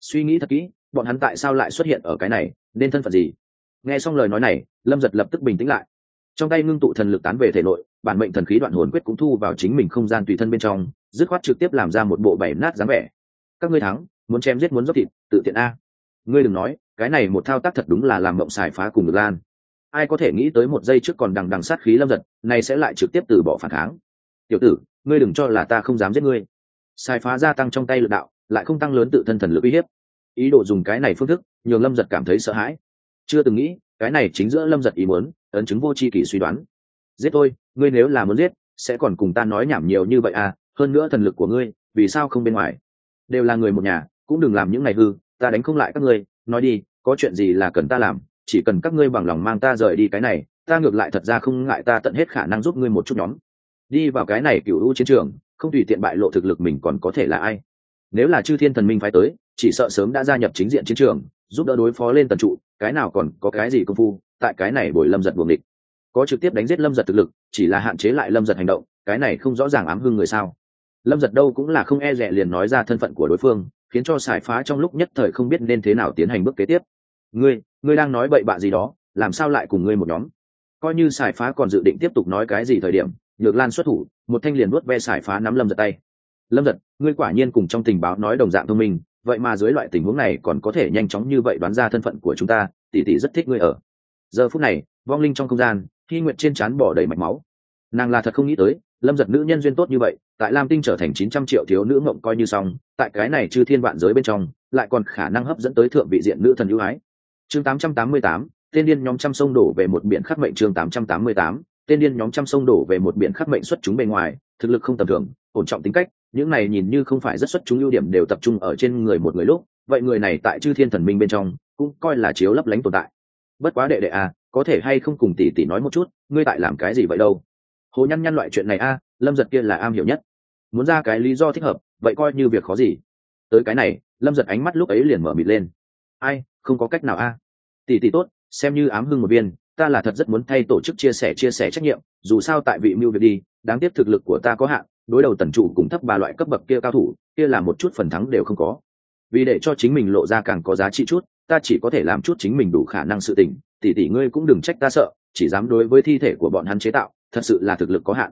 Suy nghĩ thật kỹ, bọn hắn tại sao lại xuất hiện ở cái này, nên thân phận gì? Nghe xong lời nói này, lâm giật lập tức bình tĩnh lại. Trong tay ngưng tụ thần lực tán về thể nội, bản mệnh thần khí đoạn hồn quyết cũng thu vào chính mình không gian tùy thân bên trong, dứt khoát trực tiếp làm ra một bộ bảy nát dáng vẻ. Các ngươi thắng, muốn chém giết muốn dốc thịt, tự tiện a. Ngươi đừng nói, cái này một thao tác thật đúng là làm mộng xài phá cùng ngược lan. Ai có thể nghĩ tới một giây trước còn đằng đằng sát khí lâm giật này sẽ lại trực tiếp từ bỏ phản kháng. Tiểu tử, ngươi đừng cho là ta không dám giết ngươi. Sai phá gia tăng trong tay lực đạo, lại không tăng lớn tự thân thần lực uy hiếp. Ý đồ dùng cái này phương thức, nhường lâm giật cảm thấy sợ hãi chưa từng nghĩ, cái này chính giữa lâm giật ý muốn, ấn chứng vô c h i kỷ suy đoán. Giết tôi, ngươi nếu là muốn giết, sẽ còn cùng ta nói nhảm nhiều như vậy à hơn nữa thần lực của ngươi, vì sao không bên ngoài? Đều là người một nhà, cũng đừng làm những ngày hư, ta đánh không lại các ngươi, nói đi, có chuyện gì là cần ta làm, chỉ cần các ngươi bằng lòng mang ta rời đi cái này, ta ngược lại thật ra không ngại ta tận hết khả năng giúp ngươi một chút nhóm. Đi vào cái này cựu u chiến trường, không tùy tiện bại lộ thực lực mình còn có thể là ai? Nếu là chư thiên thần minh phái tới, chỉ sợ sớm đã gia nhập chính diện chiến trường, giúp đỡ đối phó lên tần trụ cái nào còn có cái gì công phu, tại cái này bồi lâm giật buồng địch. Có trực tiếp đánh giết lâm giật thực lực, chỉ là hạn chế lại lâm giật hành động, cái này không rõ ràng ám hưng người sao. Lâm giật đâu cũng là không e rẽ liền nói ra thân phận của đối phương, khiến cho sải phá trong lúc nhất thời không biết nên thế nào tiến hành bước kế tiếp. Ngươi ngươi đang nói bậy bạ gì đó, làm sao lại cùng ngươi một nhóm? Coi như sải phá còn dự định tiếp tục nói cái gì thời điểm, nhược lan xuất thủ, một thanh liền nuốt ve sải phá nắm lâm giật tay. Lâm giật, ngươi quả nhiên cùng trong tình báo nói đồng dạng thông minh vậy mà dưới loại tình huống này còn có thể nhanh chóng như vậy đoán ra thân phận của chúng ta, tỷ tỷ rất thích ngươi ở. Giờ phút này, vong linh trong không gian khi nguyện trên trán bỏ đầy mạch máu. Nàng là thật không nghĩ tới, lâm giật nữ nhân duyên tốt như vậy, tại lam tinh trở thành chín trăm triệu thiếu nữ mộng coi như xong, tại cái này chư thiên vạn giới bên trong, lại còn khả năng hấp dẫn tới thượng vị diện nữ thần ưu ái. Chương tám trăm tám mươi tám, tên điên nhóm trăm sông đổ về một biển khắc mệnh chương tám trăm tám mươi tám, tên điên nhóm trăm sông đổ về một biển khắc mệnh xuất chúng bên ngoài, thực lực không tầm thường ổn trọng tính cách, những này nhìn như không phải rất xuất chúng ưu điểm đều tập trung ở trên người một người lúc, vậy người này tại chư thiên thần minh bên trong, cũng coi là chiếu lấp lánh tồn tại. Bất quá đệ đệ à có thể hay không cùng tỷ tỷ nói một chút, ngươi tại làm cái gì vậy đâu? Hồ nhăn nhăn loại chuyện này a lâm giật kia là am hiểu nhất. Muốn ra cái lý do thích hợp, vậy coi như việc khó gì. Tới cái này, lâm giật ánh mắt lúc ấy liền mở mịt lên. Ai, không có cách nào a tỷ tỷ tốt, xem như ám hưng một viên, ta là thật rất muốn thay tổ chức chia sẻ chia sẻ trách nhiệm, dù sao tại vị mưu việc đi, đáng tiếc thực lực của ta có hạn đối đầu tần trụ cùng thấp ba loại cấp bậc kia cao thủ, kia là một chút phần thắng đều không có. Vì để cho chính mình lộ ra càng có giá trị chút, ta chỉ có thể làm chút chính mình đủ khả năng sự tình. Tỷ tỷ ngươi cũng đừng trách ta sợ, chỉ dám đối với thi thể của bọn hắn chế tạo, thật sự là thực lực có hạn.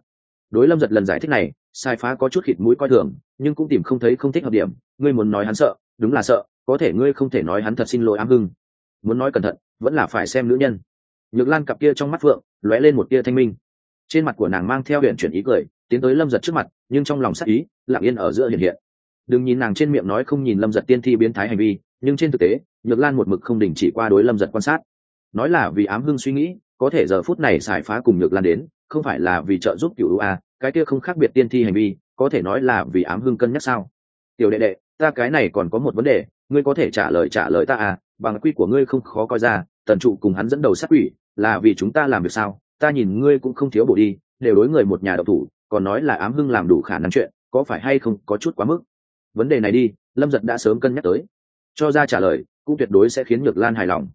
Đối lâm giật lần giải thích này, sai phá có chút khịt mũi coi thường, nhưng cũng tìm không thấy không thích hợp điểm. Ngươi muốn nói hắn sợ, đúng là sợ, có thể ngươi không thể nói hắn thật xin lỗi ám hưng. Muốn nói cẩn thận, vẫn là phải xem nữ nhân. Nhược lan cặp kia trong mắt phượng, lóe lên một tia thanh minh trên mặt của nàng mang theo huyện chuyển ý cười, tiến tới lâm giật trước mặt, nhưng trong lòng sắc ý, lặng yên ở giữa hiện hiện. Đừng nhìn nàng trên miệng nói không nhìn lâm giật tiên thi biến thái hành vi, nhưng trên thực tế, nhược lan một mực không đình chỉ qua đối lâm giật quan sát. Nói là vì ám hưng suy nghĩ, có thể giờ phút này xài phá cùng nhược lan đến, không phải là vì trợ giúp cựu a, cái kia không khác biệt tiên thi hành vi, có thể nói là vì ám hưng cân nhắc sao? Tiểu đệ đệ, ta cái này còn có một vấn đề, ngươi có thể trả lời trả lời ta à bằng quy của ngươi không khó coi ra, tần trụ cùng hắn dẫn đầu sát quỷ, là vì chúng ta làm việc sao? Ta nhìn ngươi cũng không thiếu bổ đi, đều đối người một nhà độc thủ, còn nói là ám hưng làm đủ khả năng chuyện, có phải hay không có chút quá mức? Vấn đề này đi, lâm giật đã sớm cân nhắc tới. Cho ra trả lời, cũng tuyệt đối sẽ khiến nhược lan hài lòng.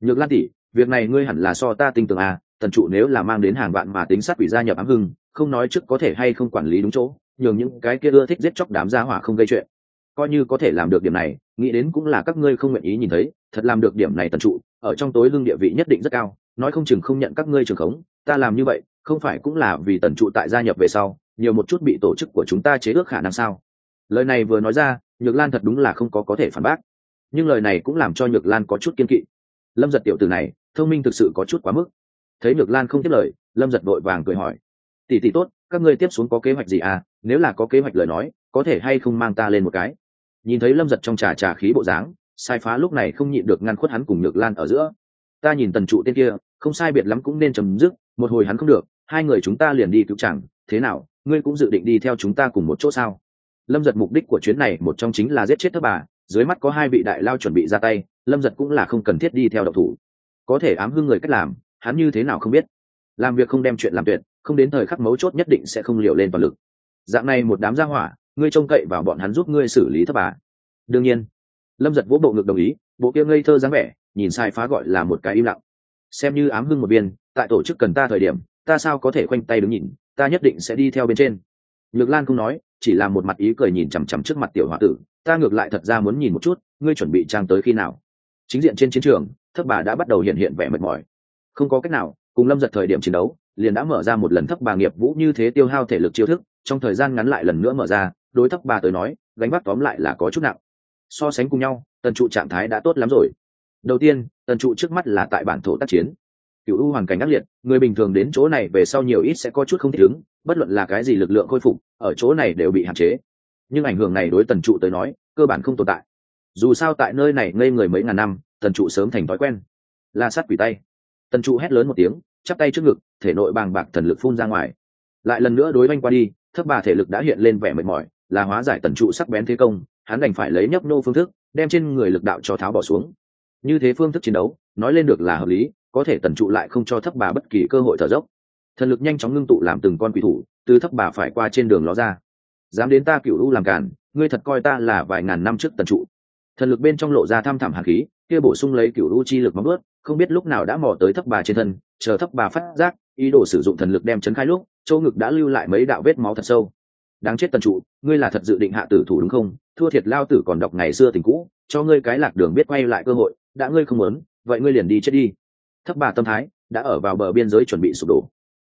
Nhược lan tỷ, việc này ngươi hẳn là so ta tin tưởng à tần trụ nếu là mang đến hàng vạn mà tính sát quỷ gia nhập ám hưng, không nói trước có thể hay không quản lý đúng chỗ, nhường những cái kia ưa thích giết chóc đám gia hỏa không gây chuyện. Coi như có thể làm được điểm này, nghĩ đến cũng là các ngươi không nguyện ý nhìn thấy, thật làm được điểm này tần trụ, ở trong tối lưng địa vị nhất định rất cao nói không chừng không nhận các ngươi trường khống, ta làm như vậy, không phải cũng là vì tần trụ tại gia nhập về sau, nhiều một chút bị tổ chức của chúng ta chế ước khả năng sao? Lời này vừa nói ra, nhược lan thật đúng là không có có thể phản bác. Nhưng lời này cũng làm cho nhược lan có chút kiên kỵ. Lâm giật tiểu từ này, thông minh thực sự có chút quá mức. Thấy nhược lan không tiếp lời, lâm giật vội vàng cười hỏi. Tỷ tỷ tốt, các ngươi tiếp xuống có kế hoạch gì à? Nếu là có kế hoạch lời nói, có thể hay không mang ta lên một cái? Nhìn thấy lâm giật trong trà trà khí bộ dáng, sai phá lúc này không nhịn được ngăn khuất hắn cùng nhược lan ở giữa ta nhìn tần trụ tên kia, không sai biệt lắm cũng nên chấm dứt, một hồi hắn không được, hai người chúng ta liền đi cứu chẳng, thế nào, ngươi cũng dự định đi theo chúng ta cùng một chỗ sao? Lâm giật mục đích của chuyến này một trong chính là giết chết thất bà, dưới mắt có hai vị đại lao chuẩn bị ra tay, lâm giật cũng là không cần thiết đi theo độc thủ. Có thể ám hưng người cách làm, hắn như thế nào không biết. Làm việc không đem chuyện làm tuyệt, không đến thời khắc mấu chốt nhất định sẽ không liều lên toàn lực. Dạng này một đám gia hỏa, ngươi trông cậy vào bọn hắn giúp ngươi xử lý thất bà. Đương nhiên, lâm giật vỗ bộ ngực đồng ý, bộ kia ngây thơ dáng vẻ nhìn sai phá gọi là một cái im lặng. Xem như ám hưng một viên, tại tổ chức cần ta thời điểm, ta sao có thể khoanh tay đứng nhìn, ta nhất định sẽ đi theo bên trên. Nhược lan không nói, chỉ là một mặt ý cười nhìn chằm chằm trước mặt tiểu h o a tử, ta ngược lại thật ra muốn nhìn một chút, ngươi chuẩn bị trang tới khi nào. Chính diện trên chiến trường, thất bà đã bắt đầu hiện hiện vẻ mệt mỏi. Không có cách nào, cùng lâm giật thời điểm chiến đấu, liền đã mở ra một lần thất bà nghiệp vũ như thế tiêu hao thể lực chiêu thức, trong thời gian ngắn lại lần nữa mở ra, đối thất bà tới nói, gánh bắt tóm lại là có chút nặng. So sánh cùng nhau, tần trụ trạng thái đã tốt lắm rồi đầu tiên, tần trụ trước mắt là tại bản thổ tác chiến. Cựu u hoàn cảnh ác liệt, người bình thường đến chỗ này về sau nhiều ít sẽ có chút không thích ứng, bất luận là cái gì lực lượng khôi phục, ở chỗ này đều bị hạn chế. Nhưng ảnh hưởng này đối tần trụ tới nói, cơ bản không tồn tại. Dù sao tại nơi này ngây người mấy ngàn năm, tần trụ sớm thành thói quen. La sắt quỷ tay. Tần trụ hét lớn một tiếng, chắp tay trước ngực, thể nội bàng bạc thần lực phun ra ngoài. Lại lần nữa đối oanh qua đi thấp bà thể lực đã hiện lên vẻ mệt mỏi, là hóa giải tần trụ sắc bén thế công, hắn đành phải lấy nhấp nô phương thức, đem trên người lực đạo cho tháo bỏ xuống như thế phương thức chiến đấu, nói lên được là hợp lý, có thể tần trụ lại không cho thấp bà bất kỳ cơ hội thở dốc. Thần lực nhanh chóng ngưng tụ làm từng con quỷ thủ, từ thấp bà phải qua trên đường ló ra. Dám đến ta cựu lũ làm cản, ngươi thật coi ta là vài ngàn năm trước tần trụ. Thần lực bên trong lộ ra thăm thẳm hạt khí, kia bổ sung lấy cựu lũ chi lực móng ướt không biết lúc nào đã mò tới thấp bà trên thân, chờ thấp bà phát giác, ý đồ sử dụng thần lực đem chấn khai lúc, chỗ ngực đã lưu lại mấy đạo vết máu thật sâu. Đáng chết tần trụ, ngươi là thật dự định hạ tử thủ đúng không? Thua thiệt lao tử còn đọc ngày xưa tình cũ, cho ngươi cái lạc đường biết quay lại cơ hội đã ngươi không muốn, vậy ngươi liền đi chết đi. Thấp bà tâm thái, đã ở vào bờ biên giới chuẩn bị sụp đổ.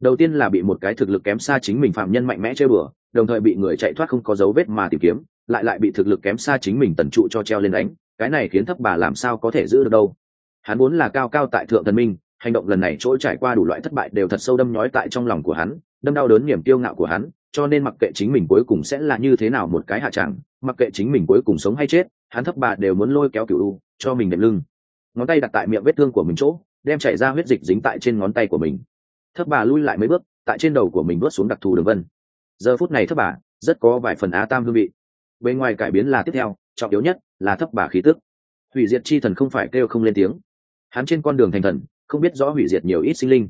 Đầu tiên là bị một cái thực lực kém xa chính mình phạm nhân mạnh mẽ chơi bừa, đồng thời bị người chạy thoát không có dấu vết mà tìm kiếm, lại lại bị thực lực kém xa chính mình tần trụ cho treo lên đánh, cái này khiến thấp bà làm sao có thể giữ được đâu. Hắn vốn là cao cao tại thượng thần minh, hành động lần này trỗi trải qua đủ loại thất bại đều thật sâu đâm nhói tại trong lòng của hắn, đâm đau đớn niềm tiêu ngạo của hắn cho nên mặc kệ chính mình cuối cùng sẽ là như thế nào một cái hạ chẳng, mặc kệ chính mình cuối cùng sống hay chết, hắn thấp bà đều muốn lôi kéo cựu u, cho mình đệm lưng. Ngón tay đặt tại miệng vết thương của mình chỗ, đem chảy ra huyết dịch dính tại trên ngón tay của mình. Thấp bà lui lại mấy bước, tại trên đầu của mình bước xuống đặc thù đường vân. Giờ phút này thấp bà, rất có vài phần á tam hương vị. Bên ngoài cải biến là tiếp theo, trọng yếu nhất là thấp bà khí tức. Hủy diệt chi thần không phải kêu không lên tiếng. Hắn trên con đường thành thần, không biết rõ hủy diệt nhiều ít sinh linh.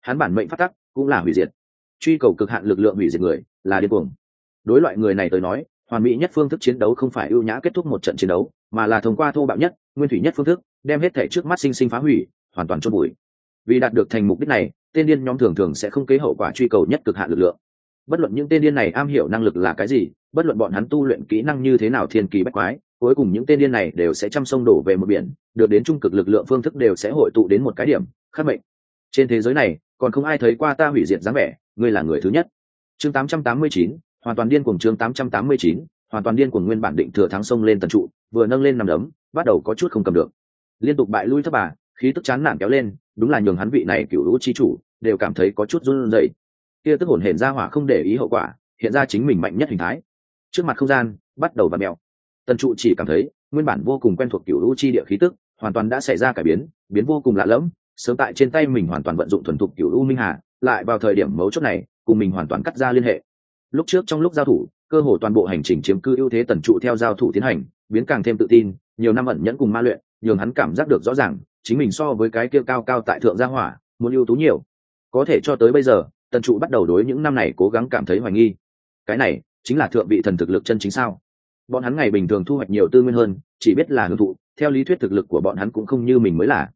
Hắn bản mệnh phát tắc cũng là hủy diệt truy cầu cực hạn lực lượng hủy diệt người, là điên cuồng. Đối loại người này tới nói, hoàn mỹ nhất phương thức chiến đấu không phải ưu nhã kết thúc một trận chiến đấu, mà là thông qua thô bạo nhất, nguyên thủy nhất phương thức, đem hết thể trước mắt sinh sinh phá hủy, hoàn toàn chôn bụi vì đạt được thành mục đích này, tên điên nhóm thường thường sẽ không kế hậu quả truy cầu nhất cực hạn lực lượng. Bất luận những tên điên này am hiểu năng lực là cái gì, bất luận bọn hắn tu luyện kỹ năng như thế nào thiên kỳ bách quái, cuối cùng những tên điên này đều sẽ chăm sông đổ về một biển, được đến trung cực lực lượng phương thức đều sẽ hội tụ đến một cái điểm, khắc mệnh. Trên thế giới này còn không ai thấy qua ta hủy diệt dáng vẻ ngươi là người thứ nhất. Chương 889, hoàn toàn điên cuồng chương 889, hoàn toàn điên cuồng nguyên bản định thừa thắng sông lên tần trụ vừa nâng lên nằm đấm bắt đầu có chút không cầm được. Liên tục bại lui thất bà khí tức chán nản kéo lên đúng là nhường hắn vị này cựu lũ chi chủ đều cảm thấy có chút run rẩy. Kia tức hồn hển ra hỏa không để ý hậu quả hiện ra chính mình mạnh nhất hình thái. Trước mặt không gian bắt đầu và mèo. Tần trụ chỉ cảm thấy nguyên bản vô cùng quen thuộc cựu lũ chi địa khí tức hoàn toàn đã xảy ra cải biến biến vô cùng lạ lẫm sớm tại trên tay mình hoàn toàn vận dụng thuần thục cựu u minh hà, lại vào thời điểm mấu chốt này, cùng mình hoàn toàn cắt ra liên hệ. Lúc trước trong lúc giao thủ, cơ hồ toàn bộ hành trình chiếm cư ưu thế tần trụ theo giao thủ tiến hành, biến càng thêm tự tin, nhiều năm ẩn nhẫn cùng ma luyện, nhường hắn cảm giác được rõ ràng, chính mình so với cái kia cao cao tại thượng gia hỏa, muốn ưu tú nhiều. Có thể cho tới bây giờ, tần trụ bắt đầu đối những năm này cố gắng cảm thấy hoài nghi. Cái này, chính là thượng vị thần thực lực chân chính sao? Bọn hắn ngày bình thường thu hoạch nhiều tư nguyên hơn, chỉ biết là hưởng thụ, theo lý thuyết thực lực của bọn hắn cũng không như mình mới là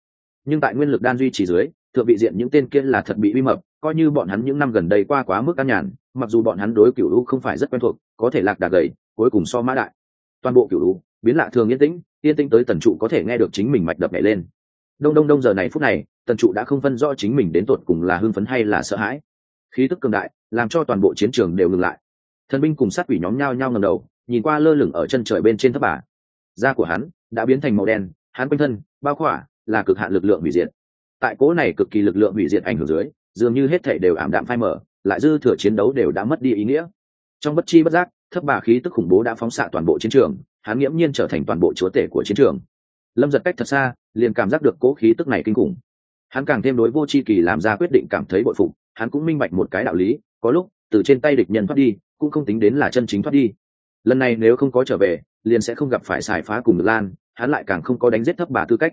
nhưng tại nguyên lực đan duy trì dưới, thượng vị diện những tên kia là thật bị uy mập, coi như bọn hắn những năm gần đây qua quá mức an nhàn, mặc dù bọn hắn đối cựu lũ không phải rất quen thuộc, có thể lạc đà gầy, cuối cùng so mã đại. Toàn bộ cựu lũ biến lạ thường yên tĩnh yên tĩnh tới tần trụ có thể nghe được chính mình mạch đập nhảy lên. Đông đông đông giờ này phút này, tần trụ đã không phân rõ chính mình đến tột cùng là hưng phấn hay là sợ hãi. Khí tức cường đại, làm cho toàn bộ chiến trường đều ngừng lại. Thần binh cùng sát quỷ nhóm nhao nhao ngầm đầu, nhìn qua lơ lửng ở chân trời bên trên thấp bà. Da của hắn đã biến thành màu đen, hắn quanh thân, bao khỏa là cực hạn lực lượng hủy diệt. Tại cố này cực kỳ lực lượng hủy diệt ảnh hưởng dưới, dường như hết thể đều ảm đạm phai mở lại dư thừa chiến đấu đều đã mất đi ý nghĩa. Trong bất chi bất giác thấp bà khí tức khủng bố đã phóng xạ toàn bộ chiến trường, hắn nghiễm nhiên trở thành toàn bộ chúa tể của chiến trường. Lâm giật cách thật xa, liền cảm giác được cố khí tức này kinh khủng. Hắn càng thêm đối vô c h i kỳ làm ra quyết định cảm thấy bội phục, hắn cũng minh bạch một cái đạo lý, có lúc, từ trên tay địch nhân thoát đi, cũng không tính đến là chân chính thoát đi. Lần này nếu không có trở về, liền sẽ không gặp phải xài phá cùng lan, hắn lại càng không có đánh giết thấp bà tư cách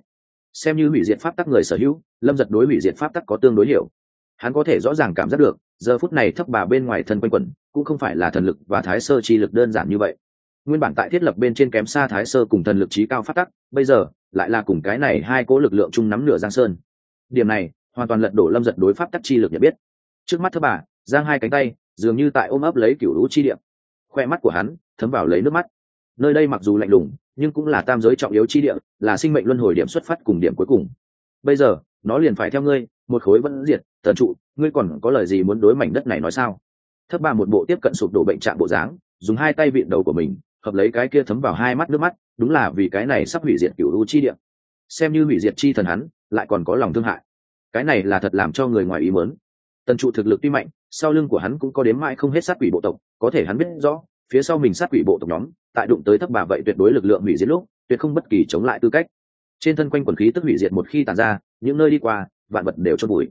xem như hủy diệt pháp tắc người sở hữu, lâm giật đối hủy diệt pháp tắc có tương đối hiểu. Hắn có thể rõ ràng cảm giác được, giờ phút này thấp bà bên ngoài thân quanh quẩn, cũng không phải là thần lực và thái sơ chi lực đơn giản như vậy. Nguyên bản tại thiết lập bên trên kém xa thái sơ cùng thần lực trí cao phát tắc, bây giờ, lại là cùng cái này hai cố lực lượng chung nắm nửa giang sơn. Điểm này, hoàn toàn lật đổ lâm giật đối pháp tắc chi lực nhận biết. Trước mắt thấp bà, giang hai cánh tay, dường như tại ôm ấp lấy cựu lũ chi điệm khoe mắt của hắn, thấm vào lấy nước mắt. Nơi đây mặc dù lạnh lùng nhưng cũng là tam giới trọng yếu chi địa, là sinh mệnh luân hồi điểm xuất phát cùng điểm cuối cùng. Bây giờ, nó liền phải theo ngươi, một khối vẫn diệt, thần trụ, ngươi còn có lời gì muốn đối mảnh đất này nói sao? Thấp ba một bộ tiếp cận sụp đổ bệnh trạng bộ dáng, dùng hai tay vịn đầu của mình, hợp lấy cái kia thấm vào hai mắt nước mắt, đúng là vì cái này sắp hủy diệt cửu u chi địa. Xem như hủy diệt chi thần hắn, lại còn có lòng thương hại. Cái này là thật làm cho người ngoài ý mớn tần trụ thực lực tuy mạnh, sau lưng của hắn cũng có đếm mãi không hết sát quỷ bộ tộc, có thể hắn biết rõ phía sau mình sát quỷ bộ tộc nhóm, tại đụng tới thấp bà vậy tuyệt đối lực lượng hủy diệt lúc, tuyệt không bất kỳ chống lại tư cách. Trên thân quanh quần khí tức hủy diệt một khi tàn ra, những nơi đi qua, vạn vật đều cho bụi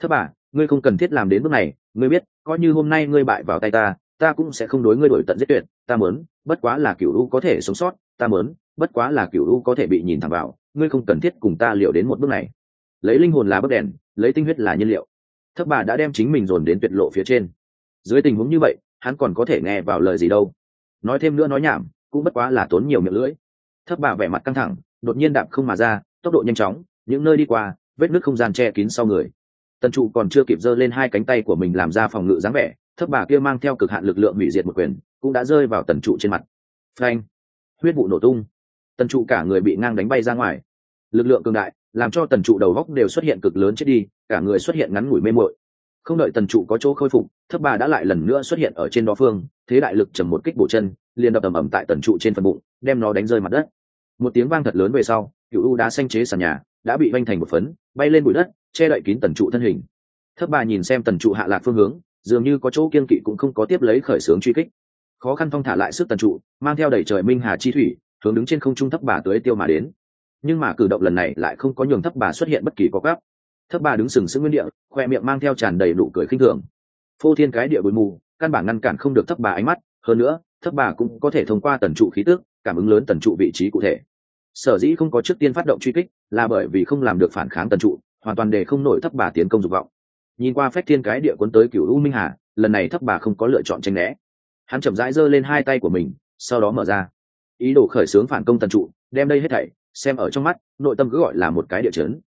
thấp bà, ngươi không cần thiết làm đến bước này, ngươi biết, coi như hôm nay ngươi bại vào tay ta ta cũng sẽ không đối ngươi đổi tận giết tuyệt, ta mớn bất quá là cựu lũ có thể sống sót, ta mớn bất quá là cựu lũ có thể bị nhìn thẳng vào, ngươi không cần thiết cùng ta liệu đến một bước này. Lấy linh hồn là bức đèn, lấy tinh huyết là nhiên liệu. Thấp bà đã đem chính mình dồn đến tuyệt lộ phía trên. Dưới tình huống như vậy hắn còn có thể nghe vào lời gì đâu. Nói thêm nữa nói nhảm, cũng bất quá là tốn nhiều miệng lưỡi. Thấp bà vẻ mặt căng thẳng, đột nhiên đạp không mà ra, tốc độ nhanh chóng, những nơi đi qua, vết nước không gian che kín sau người. Tần trụ còn chưa kịp giơ lên hai cánh tay của mình làm ra phòng ngự dáng vẻ, thấp bà kia mang theo cực hạn lực lượng hủy diệt một quyền, cũng đã rơi vào tần trụ trên mặt. Phanh! Huyết vụ nổ tung. Tần trụ cả người bị ngang đánh bay ra ngoài. Lực lượng cường đại, làm cho tần trụ đầu góc đều xuất hiện cực lớn chết đi, cả người xuất hiện ngắn ngủi mê mội không đợi tần trụ có chỗ khôi phục thấp bà đã lại lần nữa xuất hiện ở trên đó phương, thế đại lực trầm một kích bổ chân, liền đập ầm ầm tại tần trụ trên phần bụng, đem nó đánh rơi mặt đất. Một tiếng vang thật lớn về sau cựu u đá xanh chế sàn nhà, đã bị vanh thành một phấn, bay lên bụi đất, che đậy kín tần trụ thân hình. Thấp bà nhìn xem tần trụ hạ lạc phương hướng, dường như có chỗ kiên kỵ cũng không có tiếp lấy khởi xướng truy kích. Khó khăn phong thả lại sức tần trụ, mang theo đẩy trời minh hà chi thủy, hướng đứng trên không trung thấp bà tới tiêu mà đến. Nhưng mà cử động lần này lại không có nhường thấp bà xuất hiện bất kỳ có gáp thấp bà đứng sừng sững nguyên địa, khoe miệng mang theo tràn đầy nụ cười khinh thường. Phô thiên cái địa bụi mù, căn bản ngăn cản không được thấp bà ánh mắt, hơn nữa thấp bà cũng có thể thông qua tần trụ khí tước cảm ứng lớn tần trụ vị trí cụ thể. Sở dĩ không có trước tiên phát động truy kích, là bởi vì không làm được phản kháng tần trụ, hoàn toàn để không nổi thấp bà tiến công dục vọng. Nhìn qua phép thiên cái địa cuốn tới cựu u minh hà, lần này thấp bà không có lựa chọn tranh né. Hắn chậm rãi giơ lên hai tay của mình, sau đó mở ra. Ý đồ khởi xướng phản công tần trụ, đem đây hết thảy, xem ở trong mắt, nội tâm cứ gọi là một cái địa chấn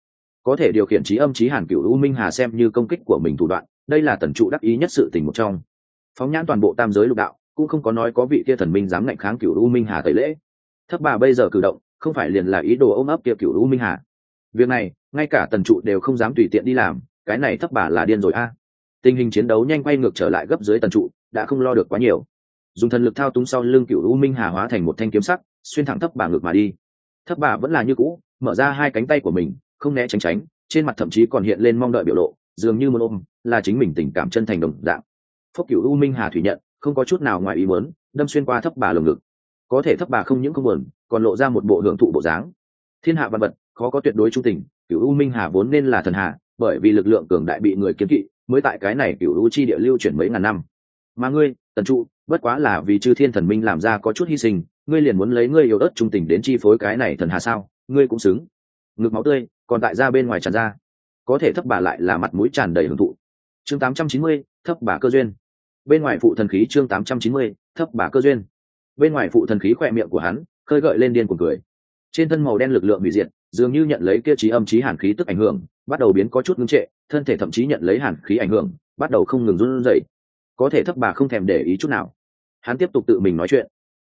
có thể điều khiển trí âm trí hàn cựu u minh hà xem như công kích của mình thủ đoạn, đây là tần trụ đắc ý nhất sự tình một trong. Phóng nhãn toàn bộ tam giới lục đạo, cũng không có nói có vị kia thần minh dám ngạnh kháng cựu u minh hà tẩy lễ. Thấp bà bây giờ cử động, không phải liền là ý đồ ôm ấp kia cựu u minh hà. Việc này, ngay cả tần trụ đều không dám tùy tiện đi làm, cái này thấp bà là điên rồi a. Tình hình chiến đấu nhanh quay ngược trở lại gấp dưới tần trụ, đã không lo được quá nhiều. Dùng thần lực thao túng sau lưng cựu u minh hà hóa thành một thanh kiếm sắc, xuyên thẳng thấp bà ngược mà đi. Thấp bà vẫn là như cũ, mở ra hai cánh tay của mình không né tránh tránh, trên mặt thậm chí còn hiện lên mong đợi biểu lộ, dường như một ôm, là chính mình tình cảm chân thành đồng dạng. Phúc cựu u minh hà thủy nhận, không có chút nào ngoài ý muốn, đâm xuyên qua thấp bà lồng ngực. Có thể thấp bà không những không buồn, còn lộ ra một bộ hưởng thụ bộ dáng. Thiên hạ văn vật, khó có tuyệt đối trung tình cựu u minh hà vốn nên là thần hà bởi vì lực lượng cường đại bị người kiếm kỵ, mới tại cái này cựu u chi địa lưu chuyển mấy ngàn năm. Mà ngươi, tần trụ, bất quá là vì chư thiên thần minh làm ra có chút hy sinh, ngươi liền muốn lấy ngươi yêu đất trung tình đến chi phối cái này thần hà sao? Ngươi cũng xứng ngực máu tươi còn tại ra bên ngoài tràn ra có thể thấp bà lại là mặt mũi tràn đầy hưởng thụ chương 890, thấp bà cơ duyên bên ngoài phụ thần khí chương 890, thấp bà cơ duyên bên ngoài phụ thần khí khỏe miệng của hắn khơi gợi lên điên cuồng cười trên thân màu đen lực lượng hủy diệt dường như nhận lấy kia trí âm trí hàn khí tức ảnh hưởng bắt đầu biến có chút ngưng trệ thân thể thậm chí nhận lấy hàn khí ảnh hưởng bắt đầu không ngừng run rẩy có thể thấp bà không thèm để ý chút nào hắn tiếp tục tự mình nói chuyện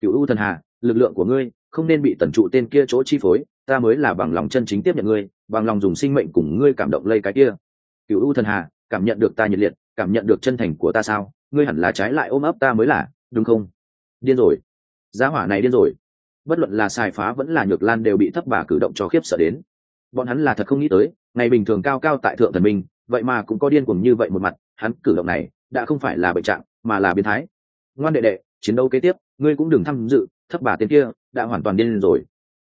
cựu u thần hà lực lượng của ngươi không nên bị tần trụ tên kia chỗ chi phối ta mới là bằng lòng chân chính tiếp nhận ngươi, bằng lòng dùng sinh mệnh cùng ngươi cảm động lây cái kia. Cựu u thần hà, cảm nhận được ta nhiệt liệt, cảm nhận được chân thành của ta sao? Ngươi hẳn là trái lại ôm ấp ta mới là, đúng không? Điên rồi. Giá hỏa này điên rồi. Bất luận là xài phá vẫn là nhược lan đều bị thấp bà cử động cho khiếp sợ đến. Bọn hắn là thật không nghĩ tới, ngày bình thường cao cao tại thượng thần minh, vậy mà cũng có điên cuồng như vậy một mặt, hắn cử động này đã không phải là bệnh trạng, mà là biến thái. Ngoan đệ đệ, chiến đấu kế tiếp, ngươi cũng đừng tham dự, thấp bà tên kia đã hoàn toàn điên rồi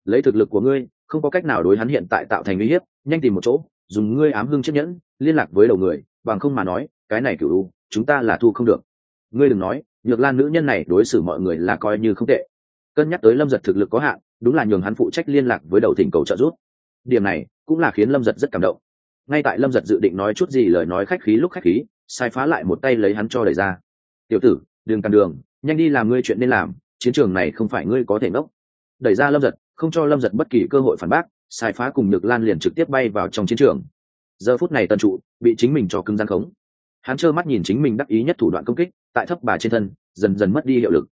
lấy thực lực của ngươi, không có cách nào đối hắn hiện tại tạo thành uy hiếp, nhanh tìm một chỗ, dùng ngươi ám hưng chiếc nhẫn, liên lạc với đầu người, bằng không mà nói, cái này cựu đu chúng ta là thu không được. Ngươi đừng nói, nhược lan nữ nhân này đối xử mọi người là coi như không tệ. Cân nhắc tới lâm giật thực lực có hạn, đúng là nhường hắn phụ trách liên lạc với đầu thỉnh cầu trợ giúp. Điểm này, cũng là khiến lâm giật rất cảm động. Ngay tại lâm giật dự định nói chút gì lời nói khách khí lúc khách khí, sai phá lại một tay lấy hắn cho đẩy ra. Tiểu tử, đừng càn đường, nhanh đi làm ngươi chuyện nên làm, chiến trường này không phải ngươi có thể ngốc. Đẩy ra lâm giật không cho lâm giật bất kỳ cơ hội phản bác, sai phá cùng nhược lan liền trực tiếp bay vào trong chiến trường. Giờ phút này tần trụ bị chính mình cho cưng gian khống. Hắn trơ mắt nhìn chính mình đắc ý nhất thủ đoạn công kích, tại thấp bà trên thân, dần dần mất đi hiệu lực.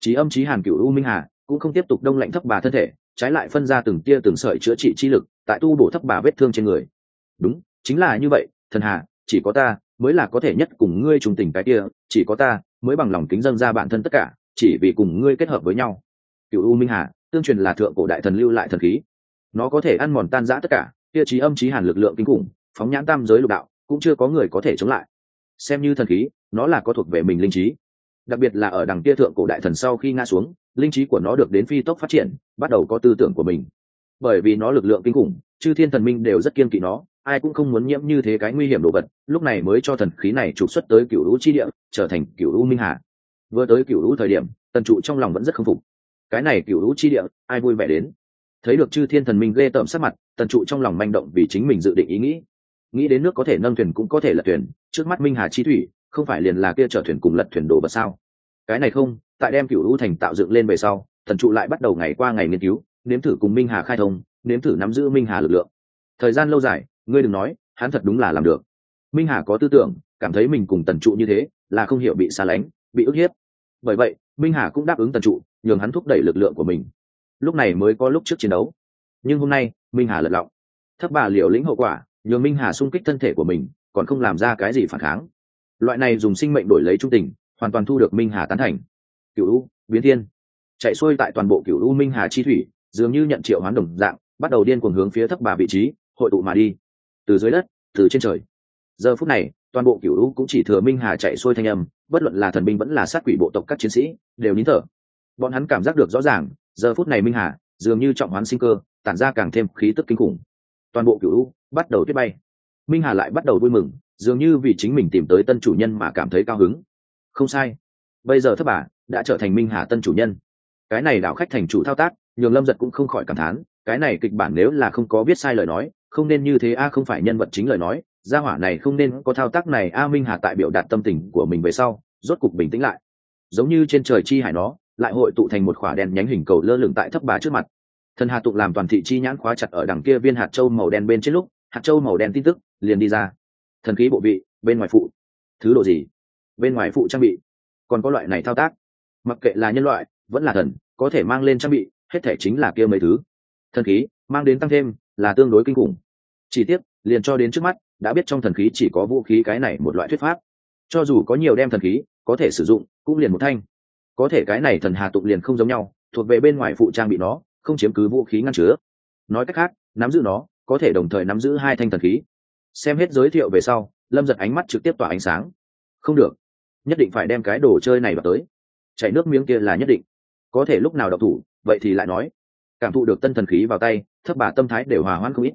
Trí âm trí hàn cựu u minh hà cũng không tiếp tục đông lạnh thấp bà thân thể, trái lại phân ra từng tia từng sợi chữa trị chi lực, tại tu bổ thấp bà vết thương trên người. Đúng, chính là như vậy, thần hà, chỉ có ta mới là có thể nhất cùng ngươi trùng tình cái kia, chỉ có ta mới bằng lòng kính dân ra bản thân tất cả, chỉ vì cùng ngươi kết hợp với nhau. Cựu u minh hà tương truyền là thượng cổ đại thần lưu lại thần khí. Nó có thể ăn mòn tan rã tất cả tiêu trí âm trí hàn lực lượng kinh khủng, phóng nhãn tam giới lục đạo, cũng chưa có người có thể chống lại. Xem như thần khí, nó là có thuộc về mình linh trí. Đặc biệt là ở đằng kia thượng cổ đại thần sau khi ngã xuống, linh trí của nó được đến phi tốc phát triển, bắt đầu có tư tưởng của mình. Bởi vì nó lực lượng kinh khủng, chư thiên thần minh đều rất kiên kỵ nó, ai cũng không muốn nhiễm như thế cái nguy hiểm đồ vật, lúc này mới cho thần khí này trục xuất tới cựu lũ chi địa, trở thành cựu lũ minh hà. Vừa tới cựu lũ thời điểm, tần trụ trong lòng vẫn rất k phục cái này cựu lũ chi địa, ai vui vẻ đến? Thấy được chư thiên thần minh ghê tởm sắc mặt, tần trụ trong lòng manh động vì chính mình dự định ý nghĩ. Nghĩ đến nước có thể nâng thuyền cũng có thể lật thuyền, trước mắt minh hà chi thủy, không phải liền là kia chở thuyền cùng lật thuyền đồ vật sao? Cái này không, tại đem cựu lũ thành tạo dựng lên về sau thần trụ lại bắt đầu ngày qua ngày nghiên cứu, nếm thử cùng minh hà khai thông, nếm thử nắm giữ minh hà lực lượng. Thời gian lâu dài, ngươi đừng nói, hắn thật đúng là làm được. Minh hà có tư tưởng, cảm thấy mình cùng tần trụ như thế, là không hiểu bị xa lánh, bị ức hiếp. Bởi vậy minh hà cũng đáp ứng tần trụ, nhường hắn thúc đẩy lực lượng của mình. Lúc này mới có lúc trước chiến đấu. Nhưng hôm nay, minh hà lật lọng. Thấp bà liều lĩnh hậu quả, nhường minh hà sung kích thân thể của mình, còn không làm ra cái gì phản kháng. Loại này dùng sinh mệnh đổi lấy trung tình, hoàn toàn thu được minh hà tán thành. Cựu u, biến thiên. Chạy xuôi tại toàn bộ cựu u minh hà chi thủy, dường như nhận triệu hoán đồng dạng, bắt đầu điên cuồng hướng phía thấp bà vị trí, hội tụ mà đi. Từ dưới đất, từ trên trời. Giờ phút này toàn bộ cửu u cũng chỉ thừa minh hà chạy xuôi thanh âm, bất luận là thần binh vẫn là sát quỷ bộ tộc các chiến sĩ, đều nín thở. Bọn hắn cảm giác được rõ ràng, giờ phút này minh hà, dường như trọng hoán sinh cơ, tản ra càng thêm khí tức kinh khủng. Toàn bộ cửu u bắt đầu tuyết bay. Minh hà lại bắt đầu vui mừng, dường như vì chính mình tìm tới tân chủ nhân mà cảm thấy cao hứng. Không sai. Bây giờ thất bà đã trở thành minh hà tân chủ nhân. Cái này đảo khách thành chủ thao tác, nhường lâm giật cũng không khỏi cảm thán, cái này kịch bản nếu là không có viết sai lời nói, không nên như thế a, không phải nhân vật chính lời nói gia hỏa này không nên có thao tác này, a minh hà tại biểu đạt tâm tình của mình về sau, rốt cục bình tĩnh lại. Giống như trên trời chi hải nó, lại hội tụ thành một khỏa đèn nhánh hình cầu lơ lửng tại thấp bà trước mặt. Thần hà tụng làm toàn thị chi nhãn khóa chặt ở đằng kia viên hạt châu màu đen bên trên lúc, hạt châu màu đen tin tức liền đi ra. Thần khí bộ vị, bên ngoài phụ. Thứ độ gì? Bên ngoài phụ trang bị. Còn có loại này thao tác. Mặc kệ là nhân loại, vẫn là thần, có thể mang lên trang bị, hết thể chính là kia mấy thứ. Thần khí, mang đến tăng thêm, là tương đối kinh khủng. Chỉ tiếc liền cho đến trước mắt, đã biết trong thần khí chỉ có vũ khí cái này một loại thuyết pháp. Cho dù có nhiều đem thần khí, có thể sử dụng, cũng liền một thanh. Có thể cái này thần hà tụng liền không giống nhau, thuộc về bên ngoài phụ trang bị nó, không chiếm cứ vũ khí ngăn chứa. Nói cách khác, nắm giữ nó, có thể đồng thời nắm giữ hai thanh thần khí. Xem hết giới thiệu về sau, lâm giật ánh mắt trực tiếp tỏa ánh sáng. Không được. Nhất định phải đem cái đồ chơi này vào tới. Chảy nước miếng kia là nhất định. Có thể lúc nào đậu thủ, vậy thì lại nói. Cảm thụ được tân thần khí vào tay, thấp bà tâm thái đều hòa hoãn không ít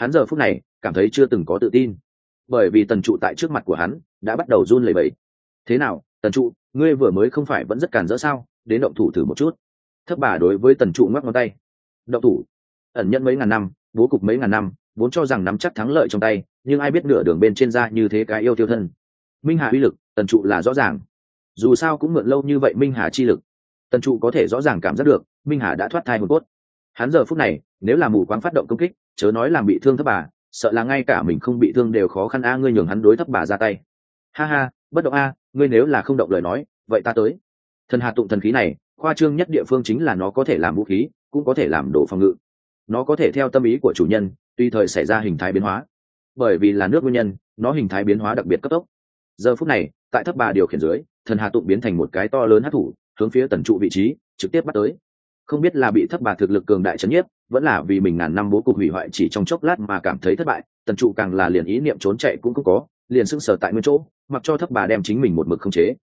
hắn giờ phút này cảm thấy chưa từng có tự tin. Bởi vì tần trụ tại trước mặt của hắn đã bắt đầu run lẩy bẩy. Thế nào, tần trụ, ngươi vừa mới không phải vẫn rất càn rỡ sao? Đến động thủ thử một chút. Thấp bà đối với tần trụ ngoắc ngón tay. Động thủ. Ẩn nhận mấy ngàn năm, bố cục mấy ngàn năm, vốn cho rằng nắm chắc thắng lợi trong tay, nhưng ai biết nửa đường bên trên ra như thế cái yêu tiêu thân. Minh hà uy lực, tần trụ là rõ ràng. Dù sao cũng mượn lâu như vậy minh hà chi lực. Tần trụ có thể rõ ràng cảm giác được, minh hà đã thoát thai hồn cốt. Hắn giờ phút này, nếu là mù quáng phát động công kích chớ nói làm bị thương thấp bà, sợ là ngay cả mình không bị thương đều khó khăn a, ngươi nhường hắn đối thấp bà ra tay. Ha ha, bất động a, ngươi nếu là không động lời nói, vậy ta tới. Thần hà tụng thần khí này, khoa trương nhất địa phương chính là nó có thể làm vũ khí, cũng có thể làm đồ phòng ngự. Nó có thể theo tâm ý của chủ nhân, tùy thời xảy ra hình thái biến hóa. Bởi vì là nước nguyên nhân, nó hình thái biến hóa đặc biệt cấp tốc. Giờ phút này, tại thấp bà điều khiển dưới, thần hà tụng biến thành một cái to lớn hát thủ, hướng phía tần trụ vị trí, trực tiếp bắt tới. Không biết là bị thấp bà thực lực cường đại trấn nhiếp vẫn là vì mình ngàn năm bố cục hủy hoại chỉ trong chốc lát mà cảm thấy thất bại tần trụ càng là liền ý niệm trốn chạy cũng không có liền sưng sở tại nguyên chỗ mặc cho thấp bà đem chính mình một mực không chế.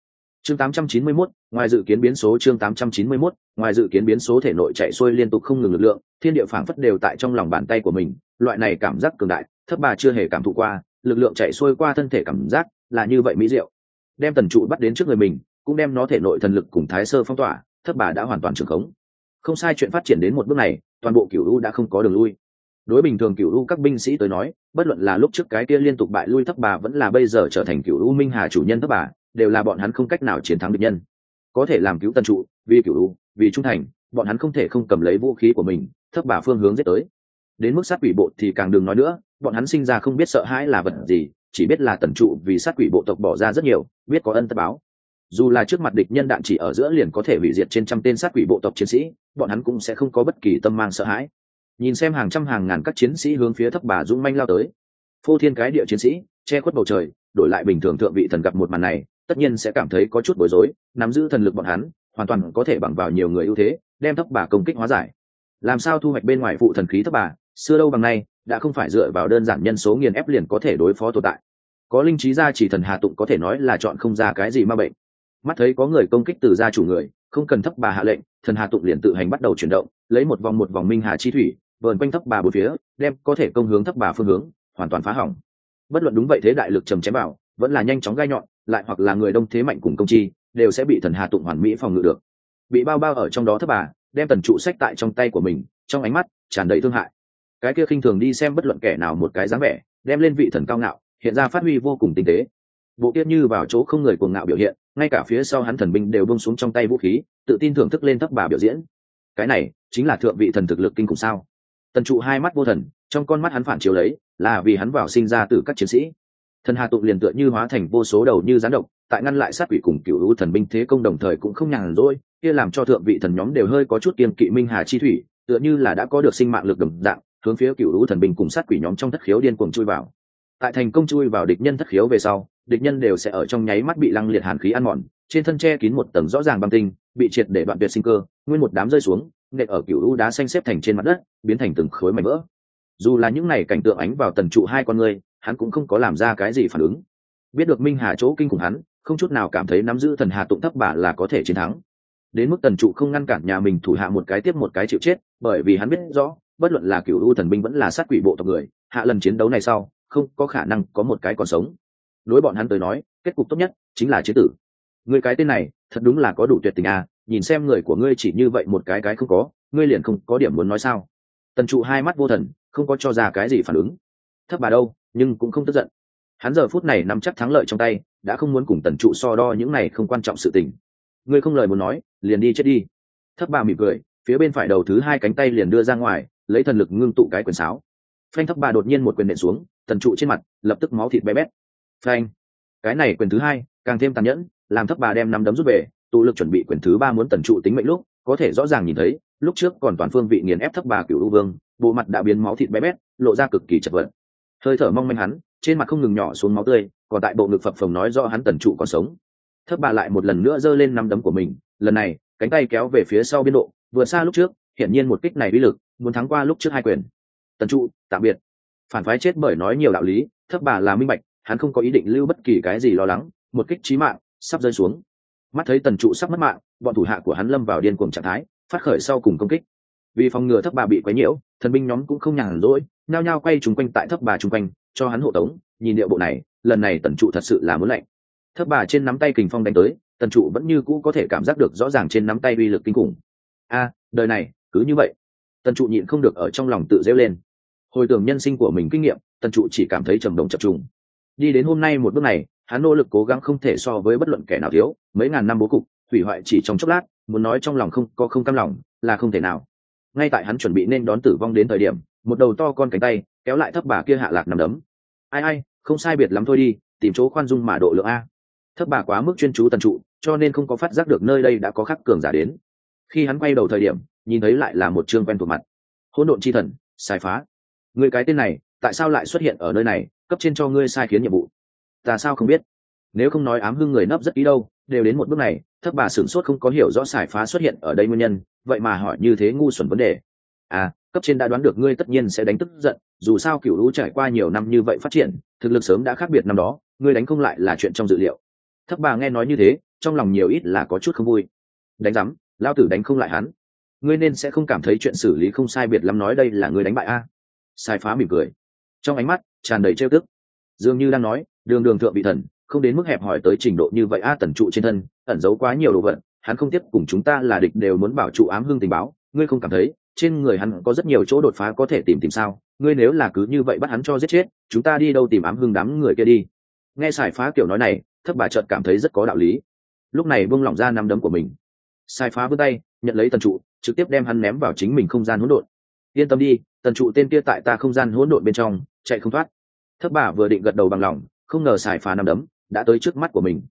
Chương 891, ngoài dự kiến biến số chương 891, ngoài dự kiến biến số thể nội chạy xuôi liên tục không ngừng lực lượng thiên địa phảng phất đều tại trong lòng bàn tay của mình loại này cảm giác cường đại thấp bà chưa hề cảm thụ qua lực lượng chạy xuôi qua thân thể cảm giác là như vậy mỹ diệu. Đem tần trụ bắt đến trước người mình cũng đem nó thể nội thần lực cùng thái sơ phong tỏa thất bà đã hoàn toàn trưởng khống. Không sai chuyện phát triển đến một bước này toàn bộ cửu u đã không có đường lui. Đối bình thường cửu u các binh sĩ tới nói, bất luận là lúc trước cái kia liên tục bại lui thấp bà vẫn là bây giờ trở thành cửu u minh hà chủ nhân thấp bà, đều là bọn hắn không cách nào chiến thắng địch nhân. Có thể làm cứu tần trụ, vì cửu u, vì trung thành, bọn hắn không thể không cầm lấy vũ khí của mình, thấp bà phương hướng giết tới. Đến mức sát quỷ bộ thì càng đừng nói nữa, bọn hắn sinh ra không biết sợ hãi là vật gì, chỉ biết là tần trụ vì sát quỷ bộ tộc bỏ ra rất nhiều, biết có ân tất báo dù là trước mặt địch nhân đạn chỉ ở giữa liền có thể hủy diệt trên trăm tên sát quỷ bộ tộc chiến sĩ, bọn hắn cũng sẽ không có bất kỳ tâm mang sợ hãi. Nhìn xem hàng trăm hàng ngàn các chiến sĩ hướng phía thấp bà dũng manh lao tới. Phô thiên cái địa chiến sĩ, che khuất bầu trời, đổi lại bình thường thượng vị thần gặp một màn này, tất nhiên sẽ cảm thấy có chút bối rối, nắm giữ thần lực bọn hắn, hoàn toàn có thể bằng vào nhiều người ưu thế, đem thấp bà công kích hóa giải. Làm sao thu hoạch bên ngoài phụ thần khí thấp bà, xưa đâu bằng nay, đã không phải dựa vào đơn giản nhân số nghiền ép liền có thể đối phó tồn tại. Có linh trí gia chỉ thần hà tụng có thể nói là chọn không ra cái gì ma bệnh mắt thấy có người công kích từ gia chủ người, không cần thấp bà hạ lệnh, thần hà tụng liền tự hành bắt đầu chuyển động, lấy một vòng một vòng minh hà chi thủy, vờn quanh thấp bà bốn phía, đem có thể công hướng thấp bà phương hướng, hoàn toàn phá hỏng. Bất luận đúng vậy thế đại lực trầm chém bảo vẫn là nhanh chóng gai nhọn, lại hoặc là người đông thế mạnh cùng công chi, đều sẽ bị thần hà tụng hoàn mỹ phòng ngự được. Bị bao bao ở trong đó thấp bà, đem tần trụ sách tại trong tay của mình, trong ánh mắt tràn đầy thương hại. Cái kia khinh thường đi xem bất luận kẻ nào một cái dáng vẻ, đem lên vị thần cao ngạo, hiện ra phát huy vô cùng tinh tế. Bộ tiết như vào chỗ không người cuồng ngạo biểu hiện ngay cả phía sau hắn thần binh đều bông xuống trong tay vũ khí, tự tin thưởng thức lên thấp bà biểu diễn. Cái này chính là thượng vị thần thực lực kinh khủng sao? Tần trụ hai mắt vô thần, trong con mắt hắn phản chiếu lấy, là vì hắn vào sinh ra từ các chiến sĩ. Thần hà tụng liền tựa như hóa thành vô số đầu như gián độc, tại ngăn lại sát quỷ cùng cựu hữu thần binh thế công đồng thời cũng không nhàn rỗi, kia làm cho thượng vị thần nhóm đều hơi có chút kiên kỵ minh hà chi thủy, tựa như là đã có được sinh mạng lực đồng dạng, hướng phía cựu lũ thần binh cùng sát quỷ nhóm trong thất khiếu điên cuồng chui vào. Tại thành công chui vào địch nhân thất khiếu về sau địch nhân đều sẽ ở trong nháy mắt bị lăng liệt hàn khí ăn mòn, trên thân tre kín một tầng rõ ràng băng tinh, bị triệt để đoạn tuyệt sinh cơ, nguyên một đám rơi xuống nệ ở cựu lũ đá xanh xếp thành trên mặt đất, biến thành từng khối mảnh vỡ. Dù là những này cảnh tượng ánh vào tần trụ hai con người, hắn cũng không có làm ra cái gì phản ứng. Biết được minh hà chỗ kinh khủng hắn, không chút nào cảm thấy nắm giữ thần hà tụng thấp bả là có thể chiến thắng. Đến mức tần trụ không ngăn cản nhà mình thủ hạ một cái tiếp một cái chịu chết, bởi vì hắn biết rõ, bất luận là cựu u thần binh vẫn là sát quỷ bộ tộc người, hạ lần chiến đấu này sau, không có khả năng có một cái còn sống đối bọn hắn tới nói, kết cục tốt nhất chính là chế tử. Người cái tên này, thật đúng là có đủ tuyệt tình à nhìn xem người của ngươi chỉ như vậy một cái cái không có, ngươi liền không có điểm muốn nói sao? Tần trụ hai mắt vô thần, không có cho ra cái gì phản ứng. Thấp bà đâu, nhưng cũng không tức giận. Hắn giờ phút này nắm chắc thắng lợi trong tay, đã không muốn cùng tần trụ so đo những này không quan trọng sự tình. Ngươi không lời muốn nói, liền đi chết đi. Thấp bà mỉm cười, phía bên phải đầu thứ hai cánh tay liền đưa ra ngoài, lấy thần lực ngưng tụ cái quyền sáo. Phanh thấp bà đột nhiên một quyền nện xuống, tần trụ trên mặt lập tức máu thịt bé bét phanh. Cái này quyền thứ hai, càng thêm tàn nhẫn, làm thấp bà đem năm đấm rút về, tụ lực chuẩn bị quyền thứ ba muốn tần trụ tính mệnh lúc, có thể rõ ràng nhìn thấy, lúc trước còn toàn phương vị nghiền ép thấp bà cựu u vương, bộ mặt đã biến máu thịt bé bét, lộ ra cực kỳ chật vật. Hơi thở mong manh hắn, trên mặt không ngừng nhỏ xuống máu tươi, còn tại bộ ngực phập phồng nói do hắn tần trụ còn sống. Thấp bà lại một lần nữa giơ lên năm đấm của mình, lần này, cánh tay kéo về phía sau biên độ, vừa xa lúc trước, hiển nhiên một kích này uy lực, muốn thắng qua lúc trước hai quyền. Tần trụ, tạm biệt. Phản phái chết bởi nói nhiều đạo lý, thấp bà là minh bạch hắn không có ý định lưu bất kỳ cái gì lo lắng, một kích trí mạng, sắp rơi xuống. Mắt thấy tần trụ sắp mất mạng, bọn thủ hạ của hắn lâm vào điên cuồng trạng thái, phát khởi sau cùng công kích. Vì phòng ngừa thấp bà bị quấy nhiễu, thần binh nhóm cũng không nhàn rỗi, nhao nhao quay chung quanh tại thấp bà chung quanh, cho hắn hộ tống. Nhìn điệu bộ này, lần này tần trụ thật sự là muốn lạnh. Thấp bà trên nắm tay kình phong đánh tới, tần trụ vẫn như cũ có thể cảm giác được rõ ràng trên nắm tay uy lực kinh khủng. A, đời này, cứ như vậy. Tần trụ nhịn không được ở trong lòng tự dễu lên. Hồi tưởng nhân sinh của mình kinh nghiệm, tần trụ chỉ cảm thấy trầm đồng chập trùng đi đến hôm nay một bước này, hắn nỗ lực cố gắng không thể so với bất luận kẻ nào thiếu, mấy ngàn năm bố cục, hủy hoại chỉ trong chốc lát, muốn nói trong lòng không, có không cam lòng, là không thể nào. Ngay tại hắn chuẩn bị nên đón tử vong đến thời điểm, một đầu to con cánh tay, kéo lại thấp bà kia hạ lạc nằm đấm. Ai ai, không sai biệt lắm thôi đi, tìm chỗ khoan dung mà độ lượng a. Thấp bà quá mức chuyên chú tần trụ, cho nên không có phát giác được nơi đây đã có khắc cường giả đến. Khi hắn quay đầu thời điểm, nhìn thấy lại là một chương quen thuộc mặt. Hỗn độn chi thần, sai phá. Người cái tên này, tại sao lại xuất hiện ở nơi này? Cấp trên cho ngươi sai khiến nhiệm vụ. Ta sao không biết? Nếu không nói ám hưng người nấp rất ý đâu, đều đến một bước này, thất bà sửng sốt không có hiểu rõ xài phá xuất hiện ở đây nguyên nhân, vậy mà hỏi như thế ngu xuẩn vấn đề. À cấp trên đã đoán được ngươi tất nhiên sẽ đánh tức giận, dù sao cựu lũ trải qua nhiều năm như vậy phát triển, thực lực sớm đã khác biệt năm đó, ngươi đánh không lại là chuyện trong dự liệu. Thất bà nghe nói như thế, trong lòng nhiều ít là có chút không vui. Đánh rắm lao tử đánh không lại hắn. Ngươi nên sẽ không cảm thấy chuyện xử lý không sai biệt lắm nói đây là ngươi đánh bại a. Sai phá mỉm cười trong ánh mắt, tràn đầy trêu tức. Dường như đang nói, đường đường thượng vị thần, không đến mức hẹp hỏi tới trình độ như vậy a tần trụ trên thân, ẩn giấu quá nhiều đồ vật, hắn không tiếp cùng chúng ta là địch đều muốn bảo trụ ám hương tình báo, ngươi không cảm thấy, trên người hắn có rất nhiều chỗ đột phá có thể tìm tìm sao, ngươi nếu là cứ như vậy bắt hắn cho giết chết, chúng ta đi đâu tìm ám hương đám người kia đi. Nghe sài phá kiểu nói này, thất bà chợt cảm thấy rất có đạo lý. Lúc này buông lỏng ra năm đấm của mình. Sai phá vươn tay, nhận lấy tần trụ, trực tiếp đem hắn ném vào chính mình không gian hỗn độn. Yên tâm đi, tần trụ tên kia tại ta không gian hỗn độn bên trong chạy không thoát. Thất bà vừa định gật đầu bằng lòng không ngờ xài phá năm đấm đã tới trước mắt của mình.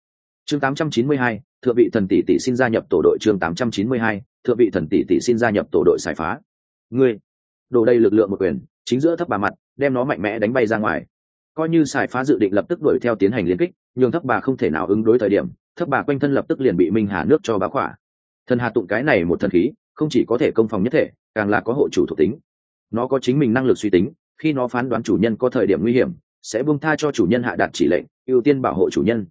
Chương 892, thượng vị thần tỷ tỷ xin gia nhập tổ đội chương 892, thượng vị thần tỷ tỷ xin gia nhập tổ đội xài phá. Ngươi đồ đây lực lượng một quyền chính giữa thấp bà mặt đem nó mạnh mẽ đánh bay ra ngoài. Coi như xài phá dự định lập tức đuổi theo tiến hành liên kích nhưng thấp bà không thể nào ứng đối thời điểm thấp bà quanh thân lập tức liền bị minh hà nước cho bá khỏa. Thần hà tụng cái này một thần khí không chỉ có thể công phòng nhất thể càng là có hộ chủ thuộc tính. Nó có chính mình năng lực suy tính khi nó phán đoán chủ nhân có thời điểm nguy hiểm, sẽ buông tha cho chủ nhân hạ đạt chỉ lệnh, ưu tiên bảo hộ chủ nhân.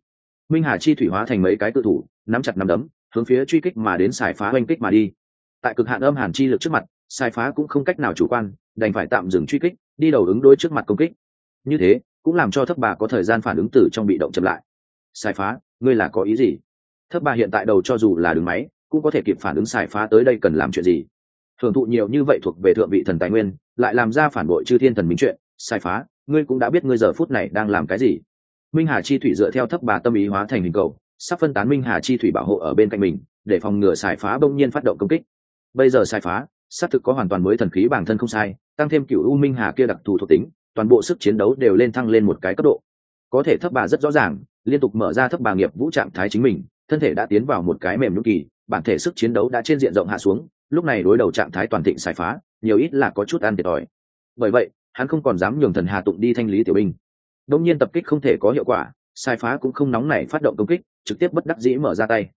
Minh hà chi thủy hóa thành mấy cái tự thủ, nắm chặt nắm đấm, hướng phía truy kích mà đến xài phá oanh kích mà đi. Tại cực hạn âm hàn chi lực trước mặt, xài phá cũng không cách nào chủ quan, đành phải tạm dừng truy kích, đi đầu ứng đối trước mặt công kích. Như thế, cũng làm cho thấp bà có thời gian phản ứng từ trong bị động chậm lại. Xài phá, ngươi là có ý gì? Thấp bà hiện tại đầu cho dù là đường máy, cũng có thể kịp phản ứng xài phá tới đây cần làm chuyện gì? Thưởng thụ nhiều như vậy thuộc về thượng vị thần tài nguyên, lại làm ra phản bội chư thiên thần minh chuyện, sai phá, ngươi cũng đã biết ngươi giờ phút này đang làm cái gì. Minh hà chi thủy dựa theo thấp bà tâm ý hóa thành hình cầu, sắp phân tán minh hà chi thủy bảo hộ ở bên cạnh mình, để phòng ngừa sai phá bỗng nhiên phát động công kích. Bây giờ sai phá, xác thực có hoàn toàn mới thần khí bản thân không sai, tăng thêm cựu u minh hà kia đặc thù thuộc tính, toàn bộ sức chiến đấu đều lên thăng lên một cái cấp độ. Có thể thấp bà rất rõ ràng, liên tục mở ra thấp bà nghiệp vũ trạng thái chính mình, thân thể đã tiến vào một cái mềm nhũn kỳ, bản thể sức chiến đấu đã trên diện rộng hạ xuống lúc này đối đầu trạng thái toàn thịnh xài phá, nhiều ít là có chút ăn thiệt thòi. Bởi vậy, hắn không còn dám nhường thần hà tụng đi thanh lý tiểu binh. Đông nhiên tập kích không thể có hiệu quả sai phá cũng không nóng nảy phát động công kích, trực tiếp bất đắc dĩ mở ra tay.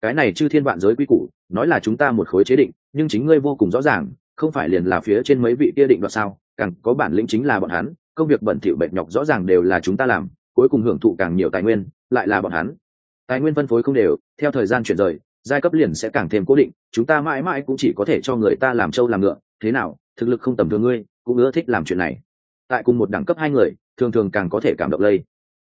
Cái này chư thiên vạn giới quy củ, nói là chúng ta một khối chế định, nhưng chính ngươi vô cùng rõ ràng, không phải liền là phía trên mấy vị kia định đoạt sao, càng có bản lĩnh chính là bọn hắn, công việc bẩn thỉu bệnh nhọc rõ ràng đều là chúng ta làm, cuối cùng hưởng thụ càng nhiều tài nguyên, lại là bọn hắn. Tài nguyên phân phối không đều, theo thời gian chuyển rời giai cấp liền sẽ càng thêm cố định, chúng ta mãi mãi cũng chỉ có thể cho người ta làm trâu làm ngựa, thế nào, thực lực không tầm thường ngươi, cũng ưa thích làm chuyện này. Tại cùng một đẳng cấp hai người, thường thường càng có thể cảm động lây.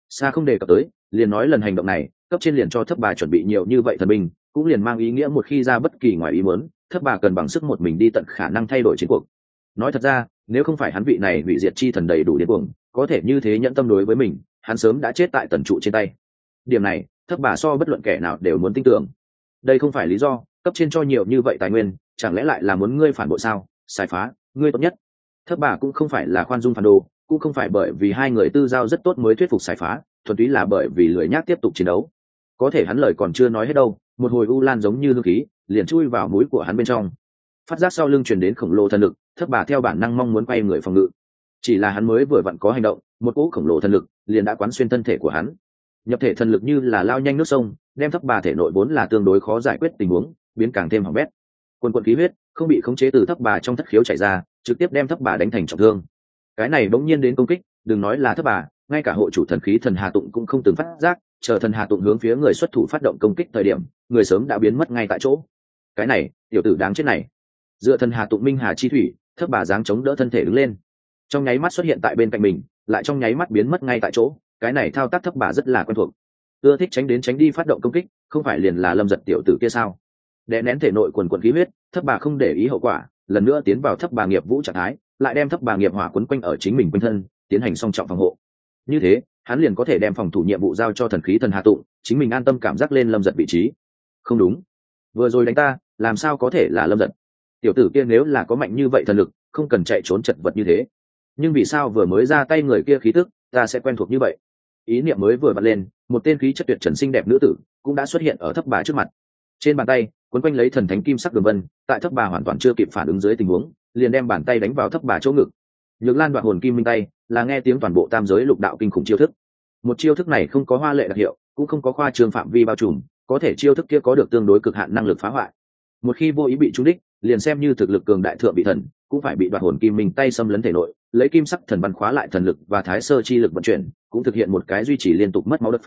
Xa không đề cập tới, liền nói lần hành động này, cấp trên liền cho thấp bà chuẩn bị nhiều như vậy thần binh, cũng liền mang ý nghĩa một khi ra bất kỳ ngoài ý muốn thấp bà cần bằng sức một mình đi tận khả năng thay đổi chiến cuộc. Nói thật ra, nếu không phải hắn vị này hủy diệt chi thần đầy đủ điên cuồng, có thể như thế nhẫn tâm đối với mình, hắn sớm đã chết tại tần trụ trên tay. Điểm này thấp bà so bất luận kẻ nào đều muốn tin tưởng đây không phải lý do, cấp trên cho nhiều như vậy tài nguyên, chẳng lẽ lại là muốn ngươi phản bội sao? Sai phá, ngươi tốt nhất. Thấp bà cũng không phải là khoan dung phản đồ, cũng không phải bởi vì hai người tư giao rất tốt mới thuyết phục sai phá, thuần túy là bởi vì lười nhác tiếp tục chiến đấu. Có thể hắn lời còn chưa nói hết đâu, một hồi u lan giống như hương khí, liền chui vào mũi của hắn bên trong. Phát giác sau lưng truyền đến khổng lồ thần lực, thất bà theo bản năng mong muốn quay người phòng ngự. Chỉ là hắn mới vừa vặn có hành động, một cỗ khổng lồ thần lực liền đã quán xuyên thân thể của hắn. Nhập thể thần lực như là lao nhanh nước sông đem thấp bà thể nội vốn là tương đối khó giải quyết tình huống, biến càng thêm hỏng bét. Quần quận khí huyết, không bị khống chế từ thấp bà trong thất khiếu chảy ra, trực tiếp đem thấp bà đánh thành trọng thương. Cái này bỗng nhiên đến công kích, đừng nói là thấp bà ngay cả hộ chủ thần khí thần hà tụng cũng không từng phát giác, chờ thần hà tụng hướng phía người xuất thủ phát động công kích thời điểm, người sớm đã biến mất ngay tại chỗ. Cái này, tiểu tử đáng chết này. Dựa thần hà tụng minh hà chi thủy, thấp bà dáng chống đỡ thân thể đứng lên. Trong nháy mắt xuất hiện tại bên cạnh mình, lại trong nháy mắt biến mất ngay tại chỗ. Cái này thao tác thấp bà rất là quen thuộc ưa thích tránh đến tránh đi phát động công kích, không phải liền là lâm giật tiểu tử kia sao? Đè nén thể nội quần quần khí huyết, thấp bà không để ý hậu quả, lần nữa tiến vào thấp bà nghiệp vũ trạng thái, lại đem thấp bà nghiệp hỏa quấn quanh ở chính mình quanh thân, tiến hành song trọng phòng hộ. Như thế, hắn liền có thể đem phòng thủ nhiệm vụ giao cho thần khí thần hạ tụng, chính mình an tâm cảm giác lên lâm giật vị trí. Không đúng. Vừa rồi đánh ta, làm sao có thể là lâm giật? Tiểu tử kia nếu là có mạnh như vậy thần lực, không cần chạy trốn chật vật như thế. Nhưng vì sao vừa mới ra tay người kia khí tức, ta sẽ quen thuộc như vậy? Ý niệm mới vừa bật lên, một tên khí chất tuyệt trần xinh đẹp nữ tử cũng đã xuất hiện ở thấp bà trước mặt. Trên bàn tay, quấn quanh lấy thần thánh kim sắc đường vân, tại thấp bà hoàn toàn chưa kịp phản ứng dưới tình huống, liền đem bàn tay đánh vào thấp bà chỗ ngực. Nhược lan đoạn hồn kim minh tay, là nghe tiếng toàn bộ tam giới lục đạo kinh khủng chiêu thức. Một chiêu thức này không có hoa lệ đặc hiệu, cũng không có khoa trường phạm vi bao trùm, có thể chiêu thức kia có được tương đối cực hạn năng lực phá hoại. Một khi vô ý bị trúng đích, liền xem như thực lực cường đại thượng bị thần, cũng phải bị đoạt hồn kim minh tay xâm lấn thể nội, lấy kim sắc thần văn khóa lại thần lực và thái sơ chi lực vận chuyển cũng thực hiện một cái duy trì liên tục mất máu đất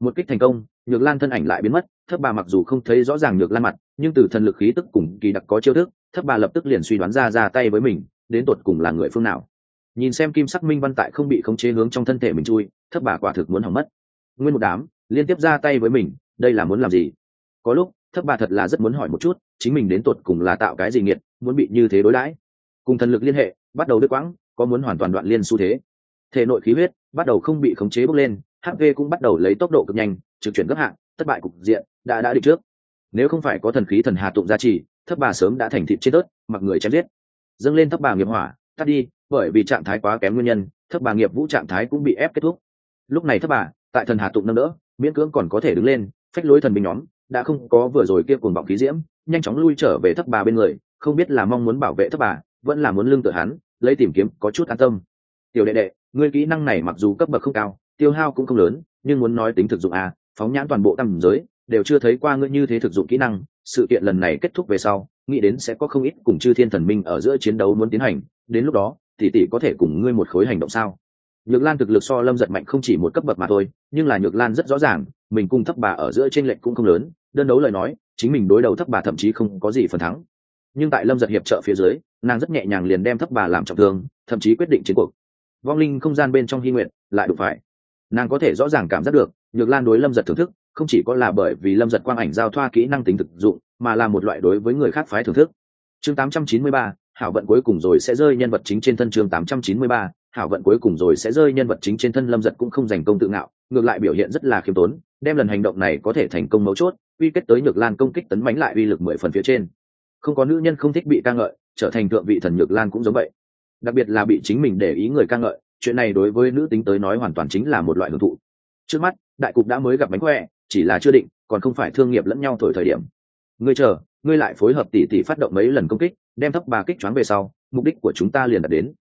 một kích thành công, nhược lan thân ảnh lại biến mất thấp bà mặc dù không thấy rõ ràng nhược lan mặt, nhưng từ thần lực khí tức cùng kỳ đặc có chiêu thức thấp bà lập tức liền suy đoán ra ra tay với mình, đến tột cùng là người phương nào. Nhìn xem kim sắc minh văn tại không bị khống chế hướng trong thân thể mình chui thấp bà quả thực muốn hỏng mất. Nguyên một đám, liên tiếp ra tay với mình, đây là muốn làm gì? Có lúc thấp bà thật là rất muốn hỏi một chút, chính mình đến tột cùng là tạo cái gì nghiệt, muốn bị như thế đối đãi? Cùng thần lực liên hệ, bắt đầu đứt quãng, có muốn hoàn toàn đoạn liên xu thế. Thể nội khí huyết bắt đầu không bị khống chế bốc lên hv cũng bắt đầu lấy tốc độ cực nhanh, trực chuyển gấp hạng, thất bại cục diện, đã đã đi trước. Nếu không phải có thần khí thần hà tụng gia trì, thất bà sớm đã thành thịt chết tớt, mặc người chém giết. Dâng lên thất bà nghiệp hỏa, tắt đi, bởi vì trạng thái quá kém nguyên nhân, thất bà nghiệp vũ trạng thái cũng bị ép kết thúc. Lúc này thất bà, tại thần hà tụng nâng đỡ, miễn cưỡng còn có thể đứng lên, phách lối thần binh nhóm, đã không có vừa rồi kia cuồng vọng khí diễm, nhanh chóng lui trở về thất bà bên người, không biết là mong muốn bảo vệ thất bà, vẫn là muốn lương tự hắn, lấy tìm kiếm có chút an tâm. Tiểu đệ đệ ngươi kỹ năng này mặc dù cấp bậc không cao, tiêu hao cũng không lớn, nhưng muốn nói tính thực dụng à phóng nhãn toàn bộ tầm giới, đều chưa thấy qua ngươi như thế thực dụng kỹ năng. Sự kiện lần này kết thúc về sau, nghĩ đến sẽ có không ít cùng chư thiên thần minh ở giữa chiến đấu muốn tiến hành, đến lúc đó, tỷ tỷ có thể cùng ngươi một khối hành động sao? Nhược lan thực lực so lâm giật mạnh không chỉ một cấp bậc mà thôi, nhưng là nhược lan rất rõ ràng, mình cùng thấp bà ở giữa t r ê n lệch cũng không lớn, đơn đấu lời nói, chính mình đối đầu thấp bà thậm chí không có gì phần thắng. Nhưng tại lâm giật hiệp trợ phía dưới, nàng rất nhẹ nhàng liền đem thấp bà làm trọng thương, thậm chí quyết định chiến cuộc vong linh không gian bên trong hy nguyện lại đụng phải. Nàng có thể rõ ràng cảm giác được nhược lan đối lâm giật thưởng thức không chỉ có là bởi vì lâm giật quang ảnh giao thoa kỹ năng tính thực dụng mà là một loại đối với người khác phái thưởng thức. Chương 893, hảo vận cuối cùng rồi sẽ rơi nhân vật chính trên thân chương 893, hảo vận cuối cùng rồi sẽ rơi nhân vật chính trên thân lâm giật cũng không giành công tự ngạo ngược lại biểu hiện rất là khiêm tốn đem lần hành động này có thể thành công mấu chốt uy kết tới nhược lan công kích tấn bánh lại uy lực mười phần phía trên. Không có nữ nhân không thích bị ca ngợi trở thành thượng vị thần nhược lan cũng giống vậy đặc biệt là bị chính mình để ý người ca ngợi, chuyện này đối với nữ tính tới nói hoàn toàn chính là một loại hưởng thụ. Trước mắt, đại cục đã mới gặp bánh khỏe, chỉ là chưa định, còn không phải thương nghiệp lẫn nhau thổi thời điểm. Ngươi chờ, ngươi lại phối hợp tỉ tỉ phát động mấy lần công kích, đem thấp bà kích choáng về sau, mục đích của chúng ta liền đạt đến.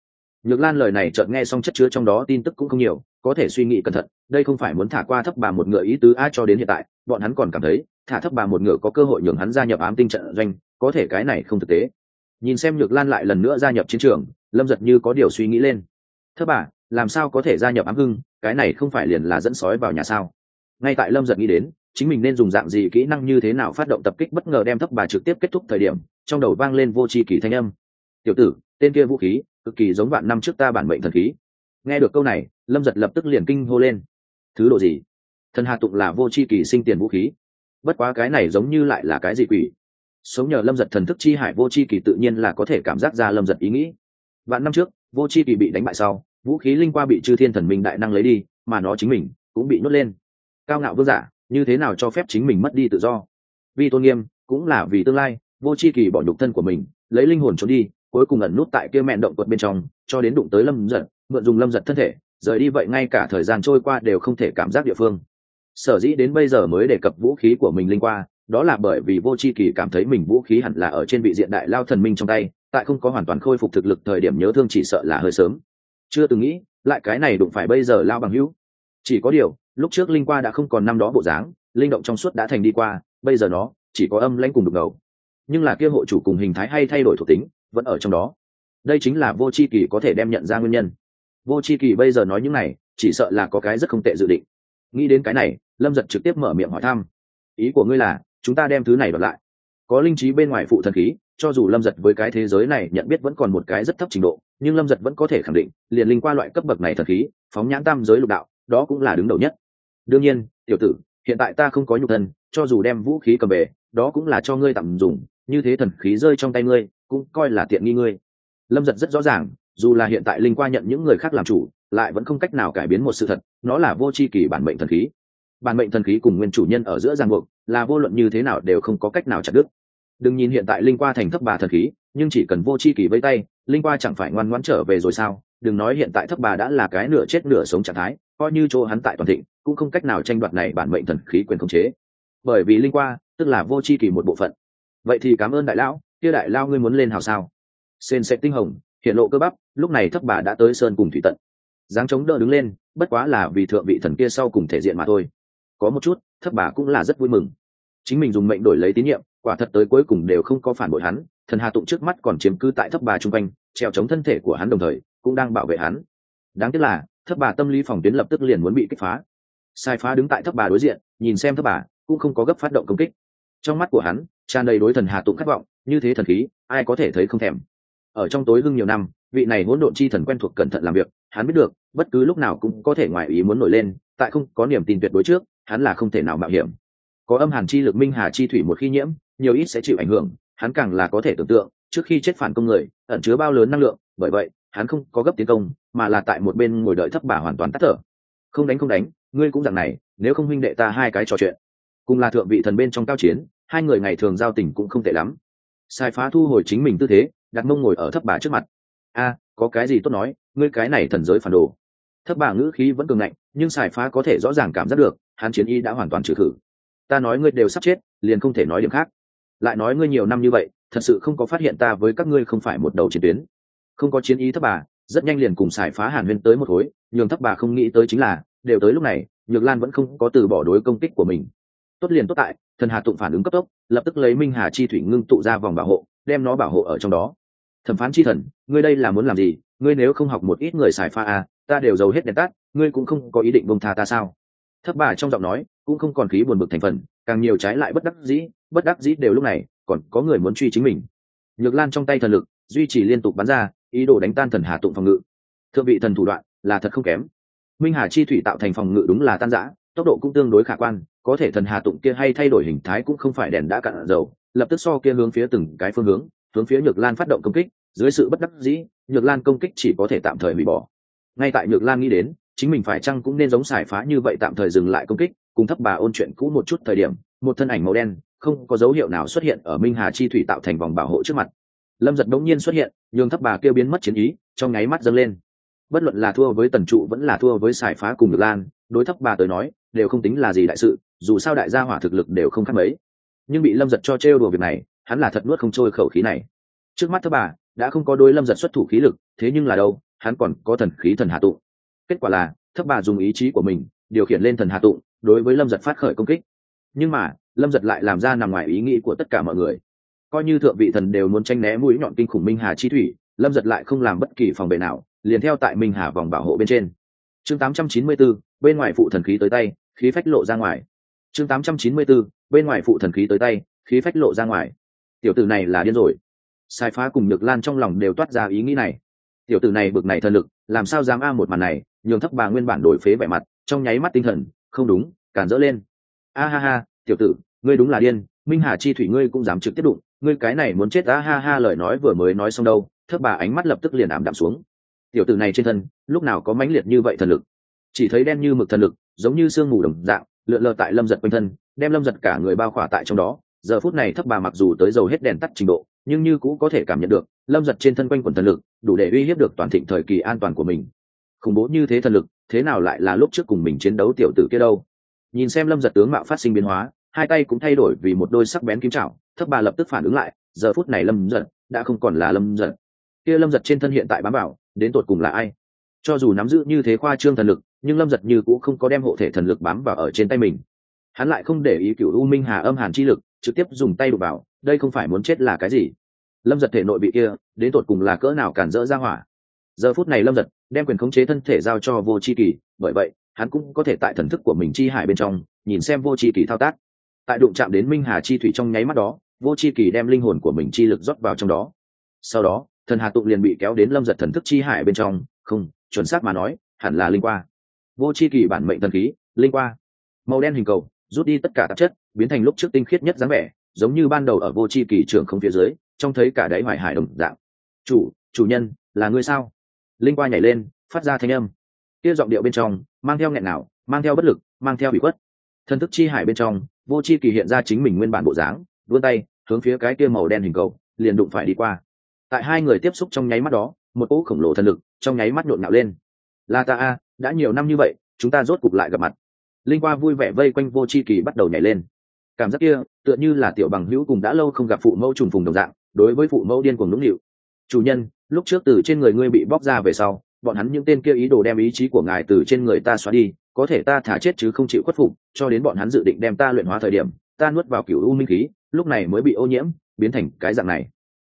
Nhược lan lời này chợt nghe xong chất chứa trong đó tin tức cũng không nhiều, có thể suy nghĩ cẩn thận, đây không phải muốn thả qua thấp bà một ngựa ý tứ a cho đến hiện tại, bọn hắn còn cảm thấy, thả thấp bà một ngựa có cơ hội nhường hắn gia nhập ám tinh trận doanh, có thể cái này không thực tế nhìn xem nhược lan lại lần nữa gia nhập chiến trường, lâm giật như có điều suy nghĩ lên. Thưa bà, làm sao có thể gia nhập ám hưng? Cái này không phải liền là dẫn sói vào nhà sao? Ngay tại lâm giật nghĩ đến, chính mình nên dùng dạng gì kỹ năng như thế nào phát động tập kích bất ngờ đem thấp bà trực tiếp kết thúc thời điểm, trong đầu vang lên vô tri kỳ thanh âm. Tiểu tử, tên kia vũ khí, cực kỳ giống vạn năm trước ta bản mệnh thần khí. Nghe được câu này, lâm giật lập tức liền kinh hô lên. Thứ độ gì? Thần hà tụng là vô tri kỳ sinh tiền vũ khí. Bất quá cái này giống như lại là cái gì quỷ? Sống nhờ lâm giật thần thức chi hải vô c h i kỳ tự nhiên là có thể cảm giác ra lâm giật ý nghĩ. Vạn năm trước, vô c h i kỳ bị đánh bại sau, vũ khí linh qua bị chư thiên thần minh đại năng lấy đi, mà nó chính mình cũng bị nhốt lên. Cao ngạo vương giả, như thế nào cho phép chính mình mất đi tự do? Vì tôn nghiêm, cũng là vì tương lai, vô c h i kỳ bỏ nhục thân của mình, lấy linh hồn trốn đi, cuối cùng ẩn nút tại kia mẹn động quật bên trong, cho đến đụng tới lâm giật, mượn dùng lâm giật thân thể, rời đi vậy ngay cả thời gian trôi qua đều không thể cảm giác địa phương. Sở dĩ đến bây giờ mới đề cập vũ khí của mình linh qua đó là bởi vì vô c h i kỳ cảm thấy mình vũ khí hẳn là ở trên vị diện đại lao thần minh trong tay, tại không có hoàn toàn khôi phục thực lực thời điểm nhớ thương chỉ sợ là hơi sớm. Chưa từng nghĩ, lại cái này đụng phải bây giờ lao bằng hữu. Chỉ có điều, lúc trước linh qua đã không còn năm đó bộ dáng, linh động trong suốt đã thành đi qua, bây giờ nó chỉ có âm lãnh cùng đục ngầu. Nhưng là kia hộ chủ cùng hình thái hay thay đổi thuộc tính, vẫn ở trong đó. Đây chính là vô c h i kỳ có thể đem nhận ra nguyên nhân. Vô c h i kỳ bây giờ nói những này, chỉ sợ là có cái rất không tệ dự định. Nghĩ đến cái này, lâm giật trực tiếp mở miệng hỏi thăm. Ý của ngươi là chúng ta đem thứ này đoạt lại. Có linh trí bên ngoài phụ thần khí, cho dù lâm giật với cái thế giới này nhận biết vẫn còn một cái rất thấp trình độ, nhưng lâm giật vẫn có thể khẳng định, liền linh qua loại cấp bậc này thần khí, phóng nhãn tam giới lục đạo, đó cũng là đứng đầu nhất. Đương nhiên, tiểu tử, hiện tại ta không có nhục thân, cho dù đem vũ khí cầm về, đó cũng là cho ngươi tạm dùng, như thế thần khí rơi trong tay ngươi, cũng coi là tiện nghi ngươi. Lâm giật rất rõ ràng, dù là hiện tại linh qua nhận những người khác làm chủ, lại vẫn không cách nào cải biến một sự thật, nó là vô tri kỳ bản mệnh thần khí bản mệnh thần khí cùng nguyên chủ nhân ở giữa giang buộc, là vô luận như thế nào đều không có cách nào chặt đứt. Đừng nhìn hiện tại linh qua thành thấp bà thần khí, nhưng chỉ cần vô c h i kỳ vây tay, linh qua chẳng phải ngoan ngoãn trở về rồi sao? Đừng nói hiện tại thấp bà đã là cái nửa chết nửa sống trạng thái, coi như chỗ hắn tại toàn thịnh, cũng không cách nào tranh đoạt này bản mệnh thần khí quyền khống chế. Bởi vì linh qua, tức là vô c h i kỳ một bộ phận. Vậy thì cảm ơn đại lão, kia đại lao ngươi muốn lên hào sao? Sên sẽ tinh hồng, hiện lộ cơ bắp, lúc này thấp bà đã tới sơn cùng thủy tận. Dáng chống đỡ đứng lên, bất quá là vì thượng vị thần kia sau cùng thể diện mà thôi có một chút, thất bà cũng là rất vui mừng. Chính mình dùng mệnh đổi lấy tín nhiệm, quả thật tới cuối cùng đều không có phản bội hắn, thần hà tụng trước mắt còn chiếm cư tại thất bà chung quanh, treo chống thân thể của hắn đồng thời, cũng đang bảo vệ hắn. Đáng tiếc là, thất bà tâm lý phòng tuyến lập tức liền muốn bị kích phá. Sai phá đứng tại thất bà đối diện, nhìn xem thất bà, cũng không có gấp phát động công kích. Trong mắt của hắn, tràn đầy đối thần hà tụng khát vọng, như thế thần khí, ai có thể thấy không thèm. Ở trong tối hưng nhiều năm, vị này hỗn độn chi thần quen thuộc cẩn thận làm việc, hắn biết được, bất cứ lúc nào cũng có thể ngoài ý muốn nổi lên, tại không có niềm tin tuyệt đối trước hắn là không thể nào mạo hiểm. Có âm hàn chi lực minh hà chi thủy một khi nhiễm, nhiều ít sẽ chịu ảnh hưởng, hắn càng là có thể tưởng tượng, trước khi chết phản công người, ẩn chứa bao lớn năng lượng, bởi vậy, hắn không có gấp tiến công, mà là tại một bên ngồi đợi thấp bà hoàn toàn tắt thở. Không đánh không đánh, ngươi cũng rằng này, nếu không huynh đệ ta hai cái trò chuyện. Cùng là thượng vị thần bên trong cao chiến, hai người ngày thường giao tình cũng không tệ lắm. Sai phá thu hồi chính mình tư thế, đặt mông ngồi ở thấp bà trước mặt. A, có cái gì tốt nói, ngươi cái này thần giới phản đồ. Thấp bà ngữ khí vẫn cường ngạnh, nhưng xài phá có thể rõ ràng cảm giác được hắn chiến y đã hoàn toàn trừ khử. Ta nói ngươi đều sắp chết liền không thể nói điểm khác. Lại nói ngươi nhiều năm như vậy thật sự không có phát hiện ta với các ngươi không phải một đầu chiến tuyến. Không có chiến ý thấp bà rất nhanh liền cùng xài phá hàn huyên tới một khối nhường thấp bà không nghĩ tới chính là đều tới lúc này nhược lan vẫn không có từ bỏ đối công kích của mình. Tốt liền tốt tại thần hà tụng phản ứng cấp tốc lập tức lấy minh hà chi thủy ngưng tụ ra vòng bảo hộ đem nó bảo hộ ở trong đó. Thẩm phán chi thần ngươi đây là muốn làm gì? Ngươi nếu không học một ít người xài pha à, ta đều giàu hết đèn tắt ngươi cũng không có ý định bông tha ta sao? Thấp bà trong giọng nói cũng không còn khí buồn bực thành phần, càng nhiều trái lại bất đắc dĩ, bất đắc dĩ đều lúc này còn có người muốn truy chính mình. Nhược lan trong tay thần lực duy trì liên tục bắn ra, ý đồ đánh tan thần hà tụng phòng ngự. Thượng vị thần thủ đoạn là thật không kém. Minh hà chi thủy tạo thành phòng ngự đúng là tan giã tốc độ cũng tương đối khả quan, có thể thần hà tụng kia hay thay đổi hình thái cũng không phải đèn đã cạn dầu, lập tức so kia hướng phía từng cái phương hướng hướng phía nhược lan phát động công kích, dưới sự bất đắc dĩ, nhược lan công kích chỉ có thể tạm thời hủy bỏ. Ngay tại nhược lan nghĩ đến chính mình phải chăng cũng nên giống xài phá như vậy tạm thời dừng lại công kích, cùng thấp bà ôn chuyện cũ một chút thời điểm, một thân ảnh màu đen, không có dấu hiệu nào xuất hiện ở minh hà chi thủy tạo thành vòng bảo hộ trước mặt. Lâm giật đống nhiên xuất hiện, nhường thấp bà kêu biến mất chiến ý, trong nháy mắt dâng lên. Bất luận là thua với tần trụ vẫn là thua với xài phá cùng được lan, đối thấp bà tới nói, đều không tính là gì đại sự, dù sao đại gia hỏa thực lực đều không khác mấy. Nhưng bị lâm giật cho trêu đùa việc này, hắn là thật nuốt không trôi khẩu khí này. Trước mắt thấp bà, đã không có đôi lâm giật xuất thủ khí lực, thế nhưng là đâu, hắn còn có thần khí thần hạ tụ kết quả là thất bà dùng ý chí của mình điều khiển lên thần hà tụng đối với lâm giật phát khởi công kích. Nhưng mà lâm giật lại làm ra nằm ngoài ý nghĩ của tất cả mọi người. Coi như thượng vị thần đều muốn tranh né mũi nhọn kinh khủng minh hà chi thủy lâm giật lại không làm bất kỳ phòng vệ nào liền theo tại minh hà vòng bảo hộ bên trên. Chương 894, bên ngoài phụ thần khí tới tay khí phách lộ ra ngoài. Chương 894, bên ngoài phụ thần khí tới tay khí phách lộ ra ngoài. Tiểu tử này là điên rồi. Sai phá cùng nhược lan trong lòng đều toát ra ý nghĩ này. Tiểu tử này bực này thần lực làm sao dám a một màn này nhường thấp bà nguyên bản đổi phế vẻ mặt, trong nháy mắt tinh thần, không đúng cản dỡ lên. A ha ha, tiểu tử, ngươi đúng là điên, minh hà chi thủy ngươi cũng dám trực tiếp đụng, ngươi cái này muốn chết, a ha ha, lời nói vừa mới nói xong đâu, thấp bà ánh mắt lập tức liền ảm đạm xuống. Tiểu tử này trên thân, lúc nào có mãnh liệt như vậy thần lực? Chỉ thấy đen như mực thần lực, giống như sương mù đồng dạng, lượn lờ tại lâm giật quanh thân, đem lâm giật cả người bao khỏa tại trong đó. Giờ phút này thấp bà mặc dù tới dầu hết đèn tắt trình độ, nhưng như cũng có thể cảm nhận được, lâm giật trên thân quanh quần thần lực, đủ để uy hiếp được toàn thịnh thời kỳ an toàn của mình khủng bố như thế thần lực, thế nào lại là lúc trước cùng mình chiến đấu tiểu tử kia đâu? Nhìn xem lâm giật tướng mạo phát sinh biến hóa, hai tay cũng thay đổi vì một đôi sắc bén kim trảo, thấp bà lập tức phản ứng lại, giờ phút này lâm giật đã không còn là lâm giật. Kia lâm giật trên thân hiện tại bám bảo đến tột cùng là ai? Cho dù nắm giữ như thế khoa trương thần lực, nhưng lâm giật như cũng không có đem hộ thể thần lực bám vào ở trên tay mình. Hắn lại không để ý cựu u minh hà âm hàn chi lực, trực tiếp dùng tay đục vào, đây không phải muốn chết là cái gì? Lâm giật thể nội bị kia, đến tột cùng là cỡ nào cản rỡ ra hỏa? Giờ phút này lâm giật đem quyền khống chế thân thể giao cho vô c h i kỳ, bởi vậy, hắn cũng có thể tại thần thức của mình chi hải bên trong, nhìn xem vô c h i kỳ thao tác. Tại đụng chạm đến minh hà chi thủy trong nháy mắt đó, vô c h i kỳ đem linh hồn của mình chi lực rót vào trong đó. Sau đó, thần hà tụng liền bị kéo đến lâm giật thần thức chi hải bên trong, không, chuẩn xác mà nói, hẳn là linh qua. Vô c h i kỳ bản mệnh thần khí, linh qua. Màu đen hình cầu, rút đi tất cả tạp chất, biến thành lúc trước tinh khiết nhất dáng vẻ, giống như ban đầu ở vô c h i kỳ trường không phía dưới, trông thấy cả đáy hoài hải đồng dạng. Chủ chủ nhân, là ngươi sao? Linh qua nhảy lên, phát ra thanh âm. Kia giọng điệu bên trong, mang theo nghẹn nào, mang theo bất lực, mang theo bị khuất. Thần thức chi hải bên trong, vô c h i kỳ hiện ra chính mình nguyên bản bộ dáng, vươn tay, hướng phía cái kia màu đen hình cầu, liền đụng phải đi qua. Tại hai người tiếp xúc trong nháy mắt đó, một cỗ khổng lồ thần lực trong nháy mắt nhộn nhạo lên. La ta a, đã nhiều năm như vậy, chúng ta rốt cục lại gặp mặt. Linh qua vui vẻ vây quanh vô c h i kỳ bắt đầu nhảy lên. Cảm giác kia, tựa như là tiểu bằng hữu cùng đã lâu không gặp phụ mẫu trùng phùng đồng dạng, đối với phụ mẫu điên cuồng nũng nịu. Chủ nhân lúc trước từ trên người ngươi bị bóc ra về sau, bọn hắn những tên kia ý đồ đem ý chí của ngài từ trên người ta xóa đi, có thể ta thả chết chứ không chịu khuất phục, cho đến bọn hắn dự định đem ta luyện hóa thời điểm, ta nuốt vào cựu u minh khí, lúc này mới bị ô nhiễm, biến thành cái dạng này.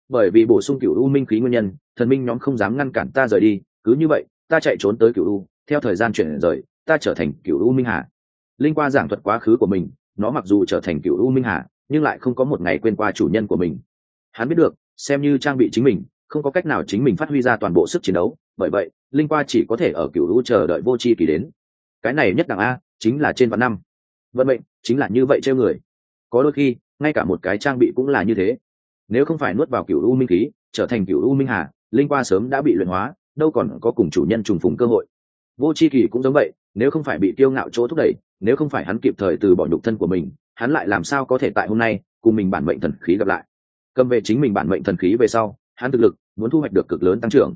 Bởi vì bổ sung cựu u minh khí nguyên nhân, thần minh nhóm không dám ngăn cản ta rời đi, cứ như vậy, ta chạy trốn tới cựu u, theo thời gian chuyển rời, ta trở thành cựu u minh hà linh qua giảng thuật quá khứ của mình, nó mặc dù trở thành cựu u minh hà nhưng lại không có một ngày quên qua chủ nhân của mình. Hắn biết được, xem như trang bị chính mình không có cách nào chính mình phát huy ra toàn bộ sức chiến đấu, bởi vậy, linh qua chỉ có thể ở cựu u chờ đợi vô c h i kỳ đến. Cái này nhất đẳng a, chính là trên vạn năm. Vận mệnh, chính là như vậy treo người. Có đôi khi, ngay cả một cái trang bị cũng là như thế. Nếu không phải nuốt vào cựu u minh khí, trở thành cựu u minh hà, linh qua sớm đã bị luyện hóa, đâu còn có cùng chủ nhân trùng phùng cơ hội. Vô c h i kỳ cũng giống vậy, nếu không phải bị tiêu ngạo chỗ thúc đẩy, nếu không phải hắn kịp thời từ bỏ nhục thân của mình, hắn lại làm sao có thể tại hôm nay cùng mình bản mệnh thần khí gặp lại? Cầm về chính mình bản mệnh thần khí về sau, hắn thực lực muốn thu hoạch được cực lớn tăng trưởng.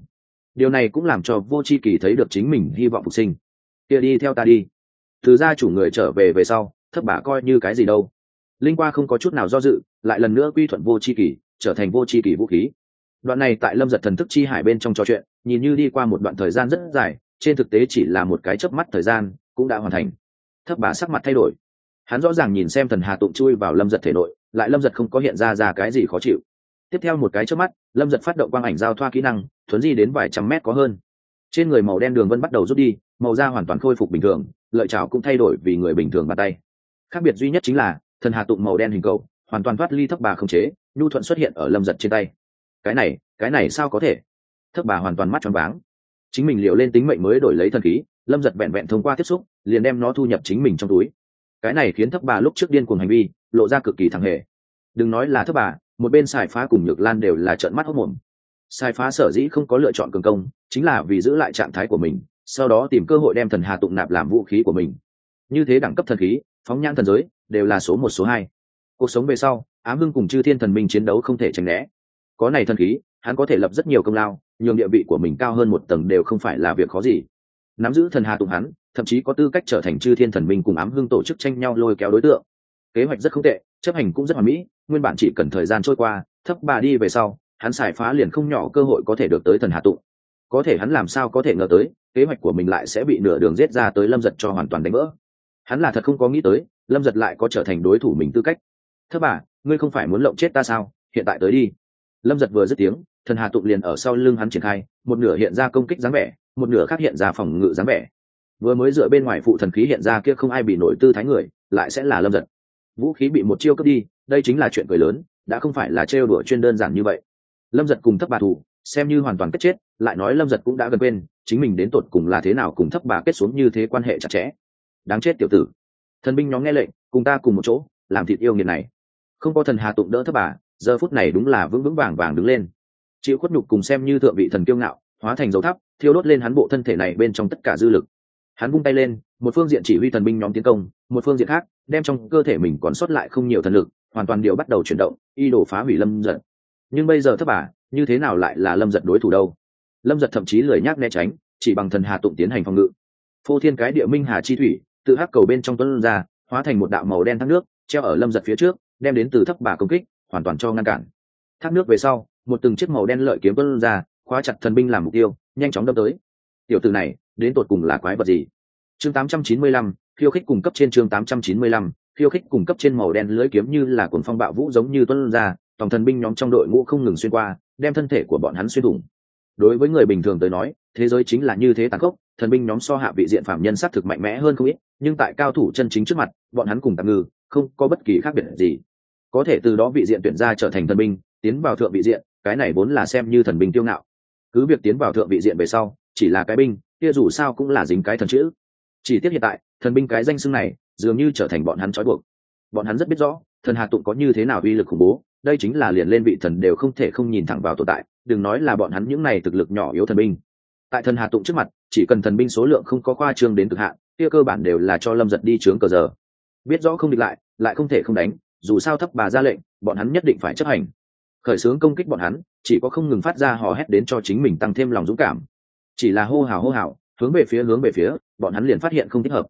Điều này cũng làm cho vô c h i kỳ thấy được chính mình hy vọng phục sinh. Kia đi theo ta đi. Từ gia chủ người trở về về sau thất bả coi như cái gì đâu. Linh qua không có chút nào do dự, lại lần nữa quy thuận vô c h i kỳ, trở thành vô c h i kỳ vũ khí. Đoạn này tại lâm giật thần thức chi hải bên trong trò chuyện, nhìn như đi qua một đoạn thời gian rất dài, trên thực tế chỉ là một cái chớp mắt thời gian, cũng đã hoàn thành. Thấp bà sắc mặt thay đổi. Hắn rõ ràng nhìn xem thần hà tụng chui vào lâm giật thể nội, lại lâm giật không có hiện ra ra cái gì khó chịu tiếp theo một cái chớp mắt, lâm giật phát động quang ảnh giao thoa kỹ năng, thuấn di đến vài trăm mét có hơn. Trên người màu đen đường vân bắt đầu rút đi, màu da hoàn toàn khôi phục bình thường, lợi chảo cũng thay đổi vì người bình thường bàn tay. Khác biệt duy nhất chính là, thần hà tụng màu đen hình cầu, hoàn toàn thoát ly thấp bà không chế, nhu thuận xuất hiện ở lâm giật trên tay. Cái này cái này sao có thể? Thấp bà hoàn toàn mắt tròn váng. Chính mình liệu lên tính mệnh mới đổi lấy thần khí, lâm giật vẹn vẹn thông qua tiếp xúc, liền đem nó thu nhập chính mình trong túi. Cái này khiến thấp bà lúc trước điên cuồng hành vi, lộ ra cực kỳ thẳng hề. Đừng nói là thấp bà một bên xài phá cùng nhược lan đều là trợn mắt hốc mồm. Xài phá sở dĩ không có lựa chọn cường công, chính là vì giữ lại trạng thái của mình, sau đó tìm cơ hội đem thần hà tụng nạp làm vũ khí của mình. Như thế đẳng cấp thần khí, phóng nhãn thần giới, đều là số một, số hai. Cuộc sống về sau, ám hưng cùng chư thiên thần minh chiến đấu không thể tránh né. Có này thần khí, hắn có thể lập rất nhiều công lao, nhường địa vị của mình cao hơn một tầng đều không phải là việc khó gì. Nắm giữ thần hà tụng hắn, thậm chí có tư cách trở thành chư thiên thần minh cùng ám hưng tổ chức tranh nhau lôi kéo đối tượng. Kế hoạch rất không tệ, chấp hành cũng rất hoàn mỹ nguyên bản chỉ cần thời gian trôi qua, thấp bà đi về sau, hắn xài phá liền không nhỏ cơ hội có thể được tới thần hạ tụng. Có thể hắn làm sao có thể ngờ tới, kế hoạch của mình lại sẽ bị nửa đường giết ra tới lâm giật cho hoàn toàn đánh vỡ. Hắn là thật không có nghĩ tới, lâm giật lại có trở thành đối thủ mình tư cách. Thất bà, ngươi không phải muốn lộng chết ta sao? Hiện tại tới đi. Lâm giật vừa dứt tiếng, thần hà tụng liền ở sau lưng hắn triển khai, một nửa hiện ra công kích dáng vẻ, một nửa khác hiện ra phòng ngự dáng vẻ. Vừa mới dựa bên ngoài phụ thần khí hiện ra kia không ai bị nổi tư thái người, lại sẽ là lâm giật vũ khí bị một chiêu cướp đi, đây chính là chuyện cười lớn, đã không phải là trêu đùa chuyên đơn giản như vậy. Lâm giật cùng thấp bà thủ, xem như hoàn toàn kết chết, lại nói lâm giật cũng đã gần quên, chính mình đến tột cùng là thế nào cùng thấp bà kết xuống như thế quan hệ chặt chẽ. Đáng chết tiểu tử. Thần binh nhóm nghe lệnh, cùng ta cùng một chỗ, làm thịt yêu nghiệt này. Không có thần hà tụng đỡ thấp bà, giờ phút này đúng là vững vững vàng vàng đứng lên. Chịu khuất nhục cùng xem như thượng vị thần kiêu ngạo, hóa thành dấu thắp thiêu đốt lên hắn bộ thân thể này bên trong tất cả dư lực. Hắn vung tay lên một phương diện chỉ huy thần binh nhóm tiến công, một phương diện khác, đem trong cơ thể mình còn sót lại không nhiều thần lực, hoàn toàn điều bắt đầu chuyển động, y đổ phá hủy lâm giật. Nhưng bây giờ thất bà như thế nào lại là lâm giật đối thủ đâu? Lâm giật thậm chí lười nhác né tránh, chỉ bằng thần hà tụng tiến hành phòng ngự. Phô thiên cái địa minh hà chi thủy, tự hắc cầu bên trong tuấn ra, hóa thành một đạo màu đen thác nước, treo ở lâm giật phía trước, đem đến từ thấp bà công kích, hoàn toàn cho ngăn cản. Thác nước về sau, một từng chiếc màu đen lợi kiếm tuấn ra, khóa chặt thần binh làm mục tiêu, nhanh chóng đâm tới. Tiểu từ này, đến tột cùng là quái vật gì? Chương 895, khiêu khích cung cấp trên chương 895, khiêu khích cung cấp trên màu đen lưới kiếm như là cuồng phong bạo vũ giống như tuân ra tổng thần binh nhóm trong đội ngũ không ngừng xuyên qua đem thân thể của bọn hắn xuyên thủng. Đối với người bình thường tới nói thế giới chính là như thế tàn khốc thần binh nhóm so hạ vị diện phạm nhân sát thực mạnh mẽ hơn không ít nhưng tại cao thủ chân chính trước mặt bọn hắn cùng tạm ngư không có bất kỳ khác biệt gì. Có thể từ đó vị diện tuyển ra trở thành thần binh tiến vào thượng vị diện cái này vốn là xem như thần binh tiêu ngạo. Cứ việc tiến vào thượng vị diện về sau chỉ là cái binh kia dù sao cũng là dính cái thần chữ chỉ tiếc hiện tại, thần binh cái danh xưng này dường như trở thành bọn hắn trói buộc. Bọn hắn rất biết rõ, thần hà tụng có như thế nào uy lực khủng bố, đây chính là liền lên vị thần đều không thể không nhìn thẳng vào tồn tại, đừng nói là bọn hắn những này thực lực nhỏ yếu thần binh. Tại thần hà tụng trước mặt, chỉ cần thần binh số lượng không có khoa trương đến cực hạn, kia cơ bản đều là cho lâm giật đi trướng cờ giờ. Biết rõ không địch lại lại không thể không đánh, dù sao thấp bà ra lệnh, bọn hắn nhất định phải chấp hành. Khởi xướng công kích bọn hắn, chỉ có không ngừng phát ra hò hét đến cho chính mình tăng thêm lòng dũng cảm. Chỉ là hô hào hô hào, hướng về phía hướng về phía bọn hắn liền phát hiện không thích hợp.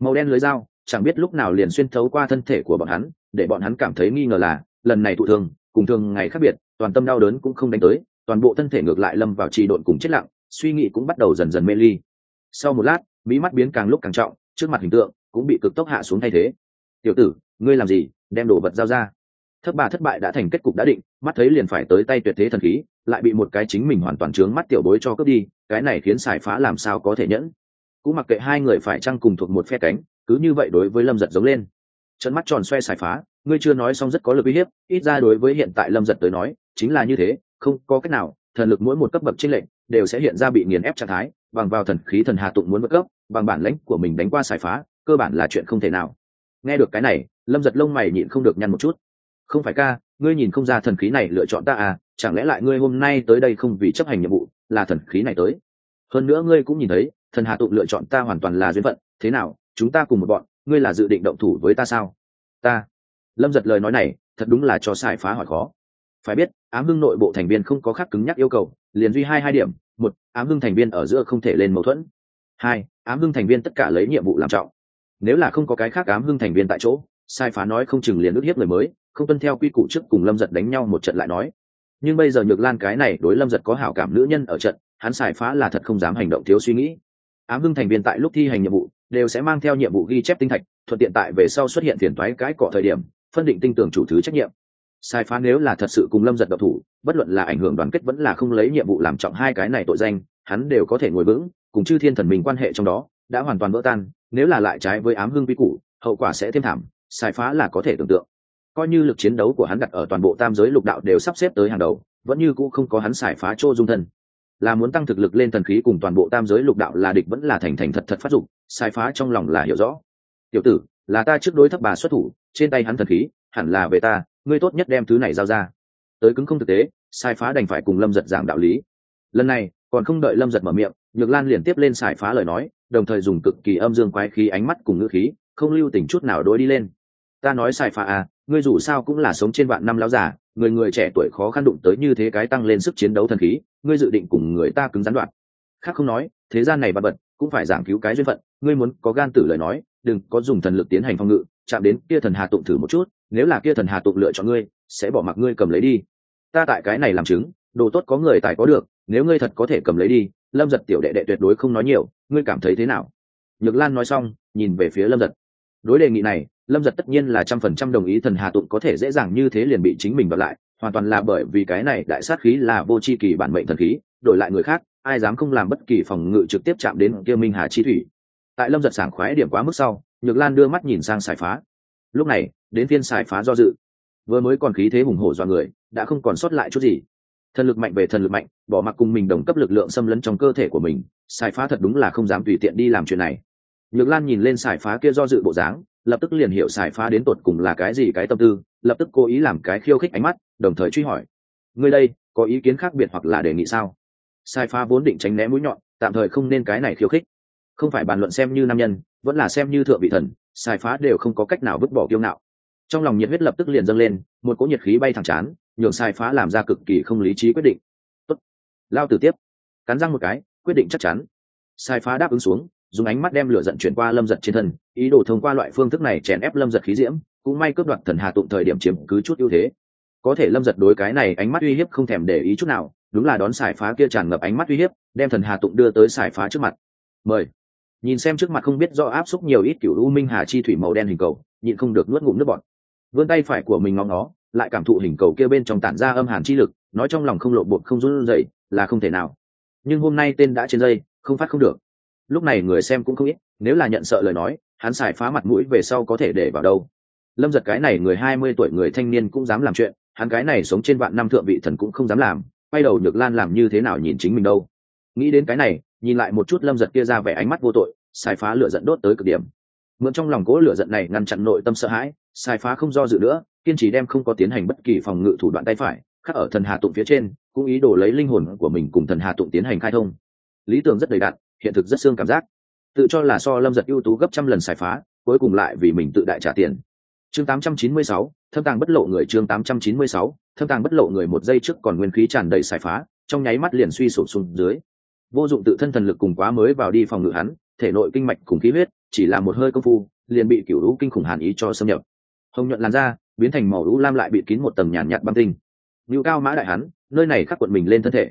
Màu đen lưới dao, chẳng biết lúc nào liền xuyên thấu qua thân thể của bọn hắn, để bọn hắn cảm thấy nghi ngờ là, lần này thụ thương, cùng thường ngày khác biệt, toàn tâm đau đớn cũng không đánh tới, toàn bộ thân thể ngược lại lâm vào trì độn cùng chết lặng, suy nghĩ cũng bắt đầu dần dần mê ly. Sau một lát, mỹ mắt biến càng lúc càng trọng, trước mặt hình tượng cũng bị cực tốc hạ xuống thay thế. Tiểu tử, ngươi làm gì? Đem đồ vật giao ra. Thất bà thất bại đã thành kết cục đã định, mắt thấy liền phải tới tay tuyệt thế thần khí, lại bị một cái chính mình hoàn toàn trướng mắt tiểu bối cho cướp đi, cái này khiến xài phá làm sao có thể nhẫn cũng mặc kệ hai người phải chăng cùng thuộc một phe cánh, cứ như vậy đối với lâm giật giống lên. Trận mắt tròn xoe xài phá, ngươi chưa nói xong rất có lực uy hiếp, ít ra đối với hiện tại lâm giật tới nói, chính là như thế, không có cách nào, thần lực mỗi một cấp bậc trên lệnh đều sẽ hiện ra bị nghiền ép trạng thái, bằng vào thần khí thần hà tụng muốn bất cấp, bằng bản lãnh của mình đánh qua xài phá, cơ bản là chuyện không thể nào. Nghe được cái này, lâm giật lông mày nhịn không được nhăn một chút. Không phải ca, ngươi nhìn không ra thần khí này lựa chọn ta à chẳng lẽ lại ngươi hôm nay tới đây không vì chấp hành nhiệm vụ, là thần khí này tới? Hơn nữa ngươi cũng nhìn thấy thần hà tụng lựa chọn ta hoàn toàn là duyên phận, thế nào, chúng ta cùng một bọn, ngươi là dự định động thủ với ta sao? Ta. Lâm giật lời nói này, thật đúng là cho xài phá hỏi khó. Phải biết, ám hưng nội bộ thành viên không có khác cứng nhắc yêu cầu, liền duy hai hai điểm. Một, ám hưng thành viên ở giữa không thể lên mâu thuẫn. Hai, ám hưng thành viên tất cả lấy nhiệm vụ làm trọng. Nếu là không có cái khác ám hưng thành viên tại chỗ sai phá nói không chừng liền ước hiếp người mới, không tuân theo quy củ trước cùng lâm giật đánh nhau một trận lại nói. Nhưng bây giờ nhược lan cái này đối lâm giật có hảo cảm nữ nhân ở trận, hắn xài phá là thật không dám hành động thiếu suy nghĩ ám hưng thành viên tại lúc thi hành nhiệm vụ, đều sẽ mang theo nhiệm vụ ghi chép tinh thạch, thuận tiện tại về sau xuất hiện phiền toái cái cọ thời điểm, phân định tinh tưởng chủ thứ trách nhiệm. Sai phá nếu là thật sự cùng lâm giật độc thủ, bất luận là ảnh hưởng đoàn kết vẫn là không lấy nhiệm vụ làm trọng hai cái này tội danh, hắn đều có thể ngồi vững, cùng chư thiên thần mình quan hệ trong đó, đã hoàn toàn vỡ tan, nếu là lại trái với ám hưng vi củ, hậu quả sẽ thêm thảm, sai phá là có thể tưởng tượng. Coi như lực chiến đấu của hắn đặt ở toàn bộ tam giới lục đạo đều sắp xếp tới hàng đầu, vẫn như cũ không có hắn xài phá chỗ dung thân là muốn tăng thực lực lên thần khí cùng toàn bộ tam giới lục đạo là địch vẫn là thành thành thật thật phát dụng sai phá trong lòng là hiểu rõ. Tiểu tử, là ta trước đối thấp bà xuất thủ, trên tay hắn thần khí, hẳn là về ta, ngươi tốt nhất đem thứ này giao ra. Tới cứng không thực tế, sai phá đành phải cùng lâm giật giảng đạo lý. Lần này, còn không đợi lâm giật mở miệng, nhược lan liền tiếp lên sai phá lời nói, đồng thời dùng cực kỳ âm dương quái khí ánh mắt cùng ngữ khí, không lưu tình chút nào đối đi lên. Ta nói sai phá à ngươi dù sao cũng là sống trên vạn năm lão già, người người trẻ tuổi khó khăn đụng tới như thế cái tăng lên sức chiến đấu thần khí ngươi dự định cùng người ta cứng gián đoạn. Khác không nói, thế gian này bật bật, cũng phải giảng cứu cái duyên phận. Ngươi muốn có gan tử lời nói, đừng có dùng thần lực tiến hành phong ngự, chạm đến kia thần hà tụng thử một chút, nếu là kia thần hà tụng lựa chọn ngươi, sẽ bỏ mặc ngươi cầm lấy đi. Ta tại cái này làm chứng, đồ tốt có người tài có được, nếu ngươi thật có thể cầm lấy đi, lâm giật tiểu đệ đệ tuyệt đối không nói nhiều, ngươi cảm thấy thế nào? Nhược lan nói xong, nhìn về phía lâm giật. Đối đề nghị này, lâm giật tất nhiên là trăm phần trăm đồng ý thần hà tụng có thể dễ dàng như thế liền bị chính mình bật lại hoàn toàn là bởi vì cái này đại sát khí là vô c h i kỳ bản mệnh thần khí, đổi lại người khác, ai dám không làm bất kỳ phòng ngự trực tiếp chạm đến kia minh hà chi thủy. Tại lâm giật sảng khoái điểm quá mức sau, nhược lan đưa mắt nhìn sang xài phá. Lúc này, đến phiên xài phá do dự. Vừa mới còn khí thế hùng hổ do người, đã không còn sót lại chút gì. Thần lực mạnh về thần lực mạnh, bỏ mặc cùng mình đồng cấp lực lượng xâm lấn trong cơ thể của mình xài phá thật đúng là không dám tùy tiện đi làm chuyện này. Nhược lan nhìn lên xài phá kia do dự bộ dáng lập tức liền hiểu xài phá đến tột cùng là cái gì cái tâm tư, lập tức cố ý làm cái khiêu khích ánh mắt, đồng thời truy hỏi. Ngươi đây, có ý kiến khác biệt hoặc là đề nghị sao? Sai phá vốn định tránh né mũi nhọn, tạm thời không nên cái này khiêu khích. Không phải bàn luận xem như nam nhân, vẫn là xem như thượng vị thần sai phá đều không có cách nào vứt bỏ kiêu ngạo. Trong lòng nhiệt huyết lập tức liền dâng lên, một cỗ nhiệt khí bay thẳng chán, nhường sai phá làm ra cực kỳ không lý trí quyết định. Tốt. lao tử tiếp. Cắn răng một cái, quyết định chắc chắn. Sai phá đáp ứng xuống dùng ánh mắt đem lửa giận chuyển qua lâm giật trên thân, ý đồ thông qua loại phương thức này chèn ép lâm giật khí diễm, cũng may cướp đoạt thần hà tụng thời điểm chiếm cứ chút ưu thế. Có thể lâm giật đối cái này ánh mắt uy hiếp không thèm để ý chút nào, đúng là đón sải phá kia tràn ngập ánh mắt uy hiếp, đem thần hà tụng đưa tới sải phá trước mặt. Mời. Nhìn xem trước mặt không biết do áp xúc nhiều ít kiểu u minh hà chi thủy màu đen hình cầu, nhịn không được nuốt ngụm nước bọt. Vươn tay phải của mình ngóng nó, lại cảm thụ hình cầu kia bên trong tản ra âm hàn chi lực, nói trong lòng không lộ bột không run rẩy, là không thể nào. Nhưng hôm nay tên đã trên dây, không phát không được lúc này người xem cũng không ít, nếu là nhận sợ lời nói, hắn xài phá mặt mũi về sau có thể để vào đâu. Lâm giật cái này người hai mươi tuổi người thanh niên cũng dám làm chuyện, hắn cái này sống trên vạn năm thượng vị thần cũng không dám làm, quay đầu nhược lan làm như thế nào nhìn chính mình đâu. Nghĩ đến cái này, nhìn lại một chút lâm giật kia ra vẻ ánh mắt vô tội, xài phá lửa giận đốt tới cực điểm. Mượn trong lòng cố lửa giận này ngăn chặn nội tâm sợ hãi sai phá không do dự nữa, kiên trì đem không có tiến hành bất kỳ phòng ngự thủ đoạn tay phải, khắc ở thần hà tụng phía trên, cũng ý đồ lấy linh hồn của mình cùng thần hà tụng tiến hành khai thông. Lý tưởng rất đầy đặn hiện thực rất xương cảm giác. Tự cho là so lâm giật ưu tú gấp trăm lần xài phá cuối cùng lại vì mình tự đại trả tiền. Chương 896, thâm tàng bất lộ người chương 896, thâm tàng bất lộ người một giây trước còn nguyên khí tràn đầy xài phá trong nháy mắt liền suy sụp xuống dưới. Vô dụng tự thân thần lực cùng quá mới vào đi phòng ngự hắn thể nội kinh mạch cùng khí huyết chỉ là một hơi công phu liền bị kiểu lũ kinh khủng hàn ý cho xâm nhập. Hồng nhuận làn ra biến thành màu lũ lam lại bị kín một tầng nhàn nhạt băng tinh. Ngưu cao mã đại hắn nơi này khắc quận mình lên thân thể.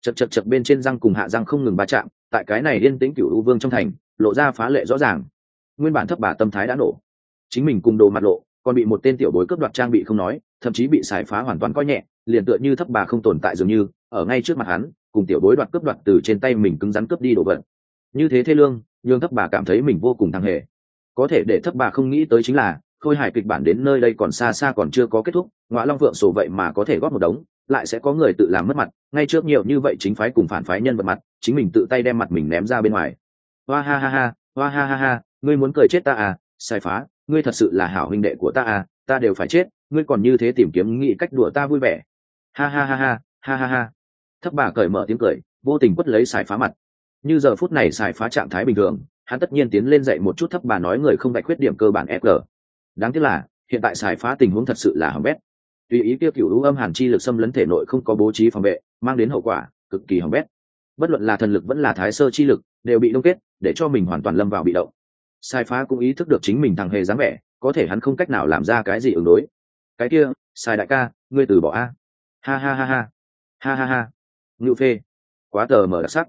Chật chật chật bên trên răng cùng hạ răng không ngừng va chạm tại cái này yên tĩnh cựu u vương trong thành, lộ ra phá lệ rõ ràng. Nguyên bản thấp bà tâm thái đã nổ. Chính mình cùng đồ mặt lộ, còn bị một tên tiểu bối cướp đoạt trang bị không nói, thậm chí bị xài phá hoàn toàn coi nhẹ, liền tựa như thấp bà không tồn tại dường như, ở ngay trước mặt hắn, cùng tiểu bối đoạt cướp đoạt từ trên tay mình cứng rắn cướp đi đồ vật. Như thế thế lương nhưng thấp bà cảm thấy mình vô cùng thăng hề. Có thể để thấp bà không nghĩ tới chính là khôi hài kịch bản đến nơi đây còn xa xa còn chưa có kết thúc ngoã long phượng sổ vậy mà có thể góp một đống, lại sẽ có người tự làm mất mặt, ngay trước nhiều như vậy chính phái cùng phản phái nhân vật mặt, chính mình tự tay đem mặt mình ném ra bên ngoài. Hoa ha ha ha hoa ha ha ha, ngươi muốn cười chết ta à sai phá, ngươi thật sự là hảo huynh đệ của ta à ta đều phải chết, ngươi còn như thế tìm kiếm nghĩ cách đùa ta vui vẻ. Ha ha ha ha ha ha ha. Thấp bà cởi mở tiếng cười, vô tình quất lấy xài phá mặt. Như giờ phút này xài phá trạng thái bình thường, hắn tất nhiên tiến lên dậy một chút thấp bà nói người không đại khuyết điểm cơ bản fg đáng tiếc là, hiện tại xài phá tình huống thật sự là hỏng bét. Tùy ý kia cựu lũ âm hàn chi lực xâm lấn thể nội không có bố trí phòng vệ, mang đến hậu quả cực kỳ hỏng bét. Bất luận là thần lực vẫn là thái sơ chi lực, đều bị đông kết, để cho mình hoàn toàn lâm vào bị động. Sai phá cũng ý thức được chính mình thằng hề dáng vẻ, có thể hắn không cách nào làm ra cái gì ứng đối. Cái kia sai đại ca, ngươi từ bỏ a. Ha ha ha ha. Ha ha ha. Ngự phê. Quá tờ mở đặc sắc.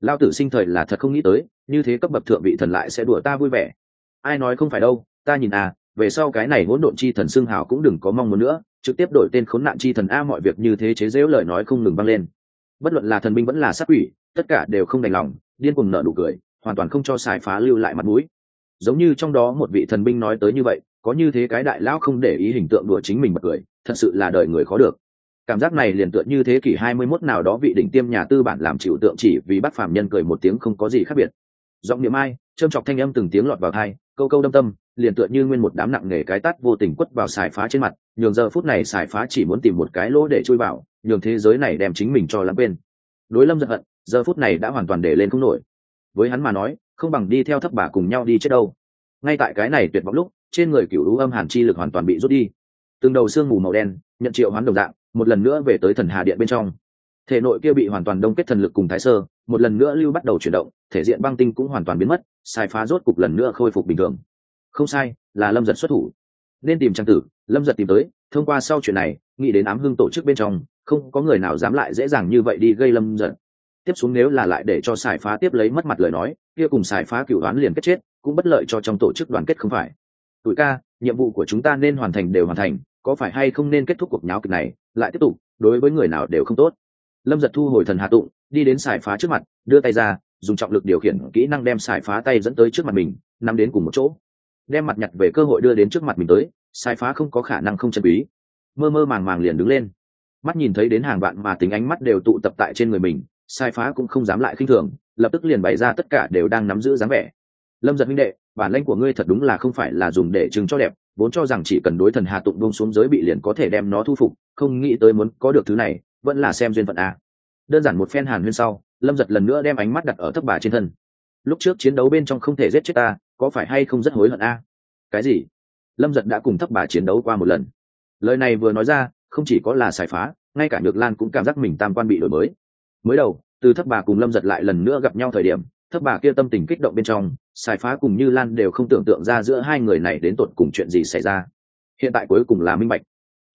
Lao tử sinh thời là thật không nghĩ tới, như thế cấp bậc thượng vị thần lại sẽ đùa ta vui vẻ. Ai nói không phải đâu, ta nhìn à về sau cái này hỗn độn chi thần xưng hào cũng đừng có mong muốn nữa, trực tiếp đổi tên khốn nạn chi thần a mọi việc như thế chế dễu lời nói không ngừng vang lên. Bất luận là thần binh vẫn là sát quỷ, tất cả đều không đành lòng, điên cùng nợ nụ cười, hoàn toàn không cho xài phá lưu lại mặt mũi. Giống như trong đó một vị thần binh nói tới như vậy, có như thế cái đại lão không để ý hình tượng đùa chính mình bật cười, thật sự là đời người khó được. Cảm giác này liền tựa như thế kỷ hai mươi 21 nào đó vị đỉnh tiêm nhà tư bản làm chịu tượng chỉ vì bắt phàm nhân cười một tiếng không có gì khác biệt. Giọng niệm ai trâm chọc thanh âm từng tiếng lọt vào tai câu câu đâm tâm, liền tựa như nguyên một đám nặng nề cái tát vô tình quất vào xài phá trên mặt, nhường giờ phút này xài phá chỉ muốn tìm một cái lỗ để chui vào, nhường thế giới này đem chính mình cho lãng quên. Đối lâm giận hận, giờ phút này đã hoàn toàn để lên không nổi. Với hắn mà nói, không bằng đi theo thấp bà cùng nhau đi chết đâu. Ngay tại cái này tuyệt vọng lúc, trên người cựu lũ âm hàn chi lực hoàn toàn bị rút đi. Từng đầu xương mù màu đen, nhận triệu hoán đồng dạng, một lần nữa về tới thần hà điện bên trong thể nội kia bị hoàn toàn đông kết thần lực cùng thái sơ, một lần nữa lưu bắt đầu chuyển động, thể diện băng tinh cũng hoàn toàn biến mất, sai phá rốt cục lần nữa khôi phục bình thường. Không sai, là lâm giật xuất thủ. Nên tìm trang tử, lâm giật tìm tới, thông qua sau chuyện này, nghĩ đến ám hưng tổ chức bên trong, không có người nào dám lại dễ dàng như vậy đi gây lâm giật. Tiếp xuống nếu là lại để cho xài phá tiếp lấy mất mặt lời nói, kia cùng xài phá cựu đoán liền kết chết, cũng bất lợi cho trong tổ chức đoàn kết không phải. Tụi ca, nhiệm vụ của chúng ta nên hoàn thành đều hoàn thành, có phải hay không nên kết thúc cuộc nháo kịch này, lại tiếp tục, đối với người nào đều không tốt lâm giật thu hồi thần hạ tụng, đi đến xài phá trước mặt, đưa tay ra, dùng trọng lực điều khiển kỹ năng đem xài phá tay dẫn tới trước mặt mình, nắm đến cùng một chỗ. Đem mặt nhặt về cơ hội đưa đến trước mặt mình tới, xài phá không có khả năng không chân quý. Mơ mơ màng màng liền đứng lên. Mắt nhìn thấy đến hàng vạn mà tính ánh mắt đều tụ tập tại trên người mình sai phá cũng không dám lại khinh thường, lập tức liền bày ra tất cả đều đang nắm giữ dáng vẻ. Lâm giật minh đệ, bản lãnh của ngươi thật đúng là không phải là dùng để chứng cho đẹp, vốn cho rằng chỉ cần đối thần hà tụng bông xuống giới bị liền có thể đem nó thu phục, không nghĩ tới muốn có được thứ này vẫn là xem duyên phận a đơn giản một phen hàn huyên sau, lâm giật lần nữa đem ánh mắt đặt ở thấp bà trên thân. Lúc trước chiến đấu bên trong không thể giết chết ta, có phải hay không rất hối hận a cái gì? Lâm giật đã cùng thấp bà chiến đấu qua một lần. Lời này vừa nói ra, không chỉ có là xài phá, ngay cả nhược lan cũng cảm giác mình tam quan bị đổi mới. Mới đầu, từ thấp bà cùng lâm giật lại lần nữa gặp nhau thời điểm thấp bà kia tâm tình kích động bên trong, xài phá cùng như lan đều không tưởng tượng ra giữa hai người này đến tột cùng chuyện gì xảy ra. Hiện tại cuối cùng là minh bạch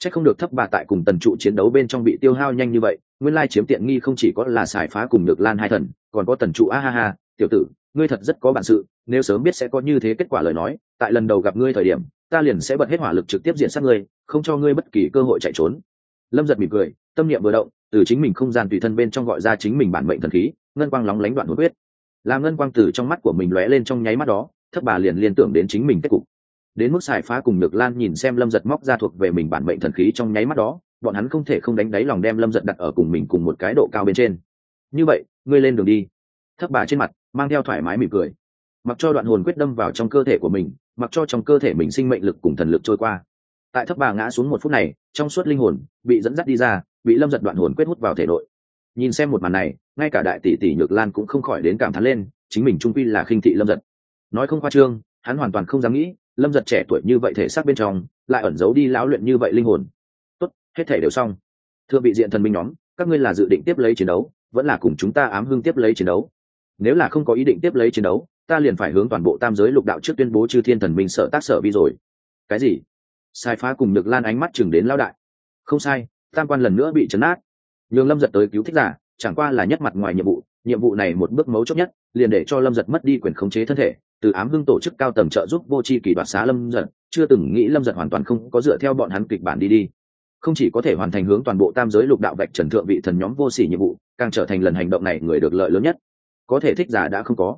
chắc không được thấp bà tại cùng tần trụ chiến đấu bên trong bị tiêu hao nhanh như vậy, nguyên lai chiếm tiện nghi không chỉ có là xài phá cùng được lan hai thần, còn có tần trụ, a ha ha, tiểu tử, ngươi thật rất có bản sự, nếu sớm biết sẽ có như thế kết quả lời nói, tại lần đầu gặp ngươi thời điểm, ta liền sẽ bật hết hỏa lực trực tiếp diện sát ngươi, không cho ngươi bất kỳ cơ hội chạy trốn. Lâm giật mỉm cười, tâm niệm vừa động, từ chính mình không gian tùy thân bên trong gọi ra chính mình bản mệnh thần khí, ngân quang lóng lánh đoạn hốt huyết làm ngân quang từ trong mắt của mình lóe lên trong nháy mắt đó thất bà liền liên tưởng đến chính mình kết cục đến mức xài phá cùng ngược lan nhìn xem lâm giật móc ra thuộc về mình bản mệnh thần khí trong nháy mắt đó, bọn hắn không thể không đánh đáy lòng đem lâm giật đặt ở cùng mình cùng một cái độ cao bên trên. Như vậy, ngươi lên đường đi. Thấp bà trên mặt, mang theo thoải mái mỉm cười. Mặc cho đoạn hồn quyết đâm vào trong cơ thể của mình, mặc cho trong cơ thể mình sinh mệnh lực cùng thần lực trôi qua. Tại thấp bà ngã xuống một phút này, trong suốt linh hồn, bị dẫn dắt đi ra, bị lâm giật đoạn hồn quyết hút vào thể nội. Nhìn xem một màn này, ngay cả đại tỷ tỷ nhược lan cũng không khỏi đến cảm thán lên, chính mình trung quy là khinh thị lâm giật. Nói không khoa trương, hắn hoàn toàn không dám nghĩ lâm giật trẻ tuổi như vậy thể xác bên trong, lại ẩn giấu đi lão luyện như vậy linh hồn. Tốt, hết thể đều xong. Thưa bị diện thần minh nhóm, các ngươi là dự định tiếp lấy chiến đấu, vẫn là cùng chúng ta ám hưng tiếp lấy chiến đấu? Nếu là không có ý định tiếp lấy chiến đấu, ta liền phải hướng toàn bộ tam giới lục đạo trước tuyên bố chư thiên thần minh sợ tác sở vi rồi. Cái gì? Sai phá cùng được lan ánh mắt chừng đến lao đại. Không sai, tam quan lần nữa bị chấn át nhường lâm giật tới cứu thích giả, chẳng qua là nhất mặt ngoài nhiệm vụ nhiệm vụ này một bước mấu chốt nhất, liền để cho lâm giật mất đi quyền khống chế thân thể, từ ám hưng tổ chức cao tầng trợ giúp vô tri kỳ đoạt xá lâm giật, chưa từng nghĩ lâm giật hoàn toàn không có dựa theo bọn hắn kịch bản đi đi. Không chỉ có thể hoàn thành hướng toàn bộ tam giới lục đạo vạch trần thượng vị thần nhóm vô sỉ nhiệm vụ, càng trở thành lần hành động này người được lợi lớn nhất. Có thể thích giả đã không có.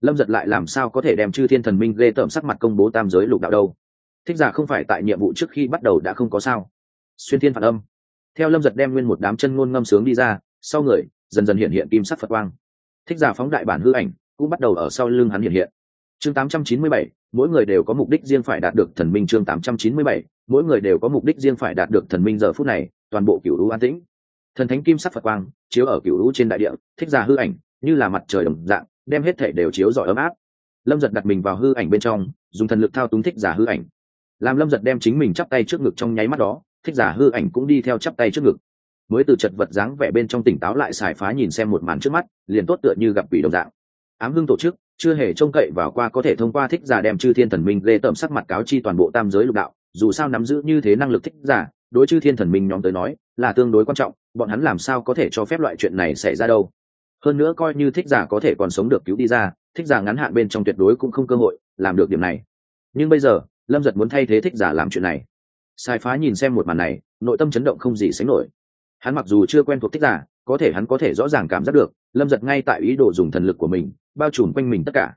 Lâm giật lại làm sao có thể đem chư thiên thần minh ghê tởm sắc mặt công bố tam giới lục đạo đâu? Thích giả không phải tại nhiệm vụ trước khi bắt đầu đã không có sao. Xuyên thiên phản âm. Theo lâm giật đem nguyên một đám chân ngôn ngâm sướng đi ra, sau người dần dần hiện hiện kim sắc phật quang. Thích giả phóng đại bản hư ảnh cũng bắt đầu ở sau lưng hắn hiện hiện. Chương 897, mỗi người đều có mục đích riêng phải đạt được thần minh chương 897, mỗi người đều có mục đích riêng phải đạt được thần minh giờ phút này toàn bộ cửu lũ an tĩnh. Thần thánh kim sắc phật quang chiếu ở cửu lũ trên đại địa thích giả hư ảnh như là mặt trời đồng dạng đem hết thể đều chiếu rọi ấm áp. Lâm giật đặt mình vào hư ảnh bên trong dùng thần lực thao túng thích giả hư ảnh. Làm lâm giật đem chính mình chắp tay trước ngực trong nháy mắt đó thích giả hư ảnh cũng đi theo chắp tay trước ngực mới từ chật vật dáng vẻ bên trong tỉnh táo lại xài phá nhìn xem một màn trước mắt, liền tốt tựa như gặp quỷ đồng dạng. Ám hưng tổ chức, chưa hề trông cậy vào qua có thể thông qua thích giả đem chư thiên thần minh lê tẩm sắc mặt cáo chi toàn bộ tam giới lục đạo, dù sao nắm giữ như thế năng lực thích giả, đối chư thiên thần minh nhóm tới nói, là tương đối quan trọng, bọn hắn làm sao có thể cho phép loại chuyện này xảy ra đâu. Hơn nữa coi như thích giả có thể còn sống được cứu đi ra, thích giả ngắn hạn bên trong tuyệt đối cũng không cơ hội làm được điểm này. Nhưng bây giờ, lâm giật muốn thay thế thích giả làm chuyện này. Sai phá nhìn xem một màn này, nội tâm chấn động không gì sánh nổi hắn mặc dù chưa quen thuộc thích giả, có thể hắn có thể rõ ràng cảm giác được, lâm giật ngay tại ý đồ dùng thần lực của mình, bao trùm quanh mình tất cả.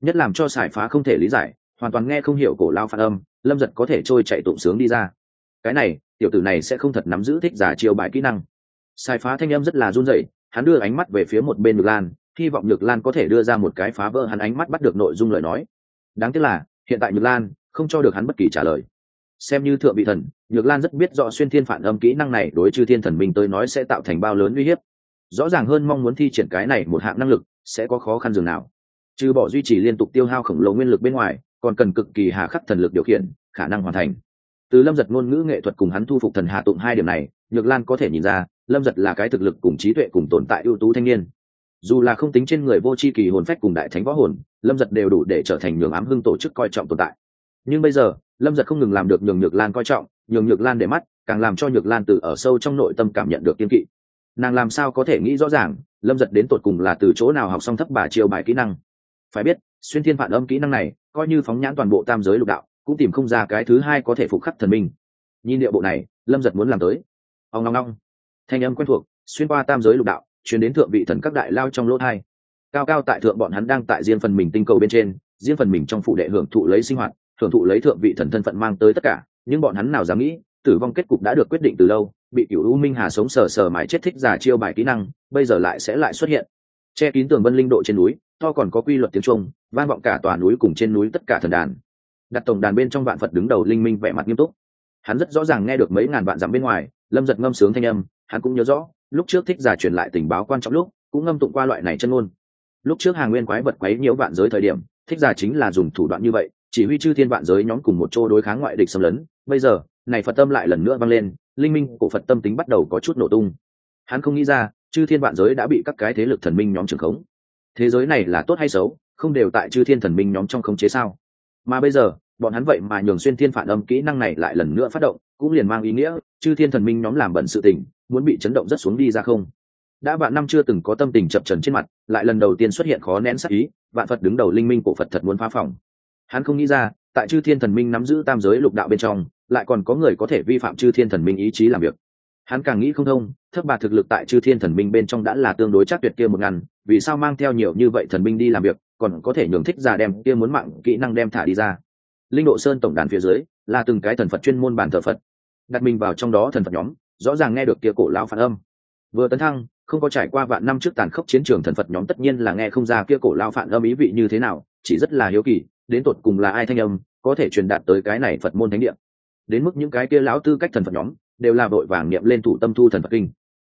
Nhất làm cho sải phá không thể lý giải, hoàn toàn nghe không hiểu cổ lao phản âm, lâm giật có thể trôi chạy tụng sướng đi ra. Cái này, tiểu tử này sẽ không thật nắm giữ thích giả chiêu bài kỹ năng. Sai phá thanh âm rất là run rẩy, hắn đưa ánh mắt về phía một bên nhược lan, hy vọng nhược lan có thể đưa ra một cái phá vỡ hắn ánh mắt bắt được nội dung lời nói. Đáng tiếc là, hiện tại nhược lan không cho được hắn bất kỳ trả lời xem như thượng vị thần, nhược lan rất biết rõ xuyên thiên phản âm kỹ năng này đối chư thiên thần minh tới nói sẽ tạo thành bao lớn uy hiếp. Rõ ràng hơn mong muốn thi triển cái này một hạng năng lực, sẽ có khó khăn dường nào. Trừ bỏ duy trì liên tục tiêu hao khổng lồ nguyên lực bên ngoài, còn cần cực kỳ hà khắc thần lực điều khiển, khả năng hoàn thành. Từ lâm giật ngôn ngữ nghệ thuật cùng hắn thu phục thần hạ tụng hai điểm này, nhược lan có thể nhìn ra, lâm giật là cái thực lực cùng trí tuệ cùng tồn tại ưu tú thanh niên. Dù là không tính trên người vô c h i kỳ hồn phách cùng đại thánh võ hồn, lâm giật đều đủ để trở thành nhường ám hưng tổ chức coi trọng tồn tại. Nhưng bây giờ lâm giật không ngừng làm được nhường nhược lan coi trọng, nhường nhược lan để mắt, càng làm cho nhược lan từ ở sâu trong nội tâm cảm nhận được kiên kỵ. Nàng làm sao có thể nghĩ rõ ràng, lâm giật đến tột cùng là từ chỗ nào học xong thấp bà chiêu bài kỹ năng. Phải biết, xuyên thiên phản âm kỹ năng này, coi như phóng nhãn toàn bộ tam giới lục đạo, cũng tìm không ra cái thứ hai có thể phục khắc thần minh. Nhìn địa bộ này, lâm giật muốn làm tới. Ông ngong ngong thanh âm quen thuộc, xuyên qua tam giới lục đạo chuyển đến thượng vị thần các đại lao trong lỗ thai. Cao cao tại thượng bọn hắn đang tại riêng phần mình tinh cầu bên trên, riêng phần mình trong phụ đệ hưởng thụ lấy sinh hoạt thưởng thụ lấy thượng vị thần thân phận mang tới tất cả, nhưng bọn hắn nào dám nghĩ, tử vong kết cục đã được quyết định từ lâu, bị cựu u minh hà sống sờ sờ mãi chết thích giả chiêu bài kỹ năng, bây giờ lại sẽ lại xuất hiện. Che kín tường vân linh độ trên núi, to còn có quy luật tiếng trung, vang vọng cả tòa núi cùng trên núi tất cả thần đàn. Đặt tổng đàn bên trong vạn phật đứng đầu linh minh vẻ mặt nghiêm túc. Hắn rất rõ ràng nghe được mấy ngàn vạn dặm bên ngoài, lâm giật ngâm sướng thanh âm, hắn cũng nhớ rõ, lúc trước thích giả truyền lại tình báo quan trọng lúc, cũng ngâm tụng qua loại này chân ngôn. Lúc trước hàng nguyên quái vật quấy nhiễu vạn giới thời điểm, thích giả chính là dùng thủ đoạn như vậy chỉ huy chư thiên vạn giới nhóm cùng một chỗ đối kháng ngoại địch xâm lấn. Bây giờ, này phật tâm lại lần nữa vang lên, linh minh của phật tâm tính bắt đầu có chút nổ tung. Hắn không nghĩ ra, chư thiên vạn giới đã bị các cái thế lực thần minh nhóm trưởng khống. Thế giới này là tốt hay xấu, không đều tại chư thiên thần minh nhóm trong khống chế sao? Mà bây giờ, bọn hắn vậy mà nhường xuyên thiên phản âm kỹ năng này lại lần nữa phát động, cũng liền mang ý nghĩa, chư thiên thần minh nhóm làm bận sự tình, muốn bị chấn động rất xuống đi ra không? Đã vạn năm chưa từng có tâm tình chập trần trên mặt, lại lần đầu tiên xuất hiện khó nén sắc ý, vạn phật đứng đầu linh minh cổ phật thật muốn phá phòng hắn không nghĩ ra, tại chư thiên thần minh nắm giữ tam giới lục đạo bên trong, lại còn có người có thể vi phạm chư thiên thần minh ý chí làm việc. Hắn càng nghĩ không thông, thất bà thực lực tại chư thiên thần minh bên trong đã là tương đối chắc tuyệt kia một ngàn, vì sao mang theo nhiều như vậy thần minh đi làm việc, còn có thể nhường thích ra đem kia muốn mạng kỹ năng đem thả đi ra. Linh độ sơn tổng đàn phía dưới, là từng cái thần phật chuyên môn bản thờ phật. Đặt mình vào trong đó thần phật nhóm, rõ ràng nghe được kia cổ lao phản âm. Vừa tấn thăng, không có trải qua vạn năm trước tàn khốc chiến trường thần phật nhóm tất nhiên là nghe không ra kia cổ lao phản âm ý vị như thế nào, chỉ rất là hiếu kỳ đến tột cùng là ai thanh âm, có thể truyền đạt tới cái này phật môn thánh địa. Đến mức những cái kia lão tư cách thần phật nhóm, đều là vội vàng niệm lên thủ tâm thu thần phật kinh.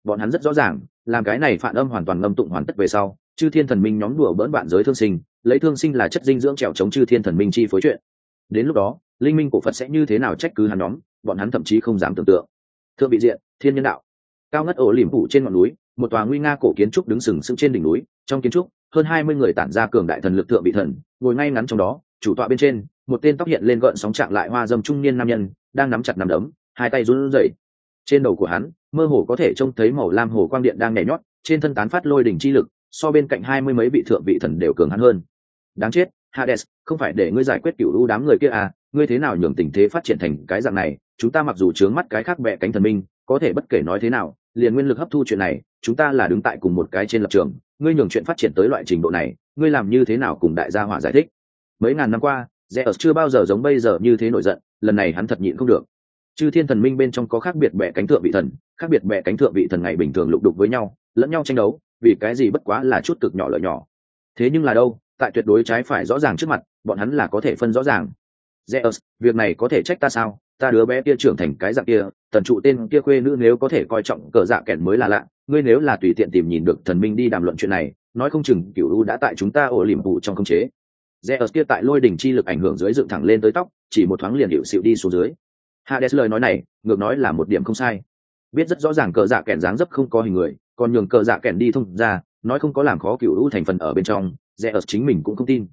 Bọn hắn rất rõ ràng, làm cái này phản âm hoàn toàn ngâm tụng hoàn tất về sau, chư thiên thần minh nhóm đùa bỡn bạn giới thương sinh, lấy thương sinh là chất dinh dưỡng trèo chống chư thiên thần minh chi phối chuyện. Đến lúc đó, linh minh của phật sẽ như thế nào trách cứ hắn nhóm, bọn hắn thậm chí không dám tưởng tượng. Thượng bị diện, thiên nhân đạo. Cao ngất ổ liềm phủ trên ngọn núi, một tòa nguy nga cổ kiến trúc đứng sừng sững trên đỉnh núi, trong kiến trúc hơn hai mươi người tản ra cường đại thần lực thượng vị thần, ngồi ngay ngắn trong đó, chủ tọa bên trên, một tên tóc hiện lên gợn sóng trạng lại hoa dâm trung niên nam nhân, đang nắm chặt nằm đấm, hai tay run rẩy. Trên đầu của hắn, mơ hồ có thể trông thấy màu lam hồ quang điện đang nhảy nhót, trên thân tán phát lôi đỉnh chi lực, so bên cạnh hai mươi mấy vị thượng vị thần đều cường hắn hơn. Đáng chết, hades, không phải để ngươi giải quyết cựu lũ đám người kia à ngươi thế nào nhường tình thế phát triển thành cái dạng này? Chúng ta mặc dù trướng mắt cái khác bẹ cánh thần minh, có thể bất kể nói thế nào, liền nguyên lực hấp thu chuyện này chúng ta là đứng tại cùng một cái trên lập trường ngươi nhường chuyện phát triển tới loại trình độ này ngươi làm như thế nào cùng đại gia hỏa giải thích? Mấy ngàn năm qua rẽ ở chưa bao giờ giống bây giờ như thế nổi giận lần này hắn thật nhịn không được. Chư thiên thần minh bên trong có khác biệt bẻ cánh thượng vị thần khác biệt bẻ cánh thượng vị thần ngày bình thường lục đục với nhau lẫn nhau tranh đấu vì cái gì bất quá là chút cực nhỏ lợi nhỏ. Thế nhưng là đâu tại tuyệt đối trái phải rõ ràng trước mặt bọn hắn là có thể phân rõ ràng. Zeus, việc này có thể trách ta sao? Ta đứa bé kia trưởng thành cái dạng kia, tần trụ tên kia quê nữ nếu có thể coi trọng cờ dạ kẻn mới là lạ, ngươi nếu là tùy tiện tìm nhìn được thần minh đi đàm luận chuyện này, nói không chừng cựu u đã tại chúng ta ổ liềm vụ trong không chế. Zeus kia tại lôi đỉnh chi lực ảnh hưởng dưới dựng thẳng lên tới tóc, chỉ một thoáng liền hiệu xịu đi xuống dưới. Hades lời nói này, ngược nói là một điểm không sai. Biết rất rõ ràng cờ dạ kẻn dáng dấp không có hình người, còn nhường cờ dạ kẻn đi thông ra, nói không có làm khó cựu u thành phần ở bên trong, Zeus chính mình cũng không tin.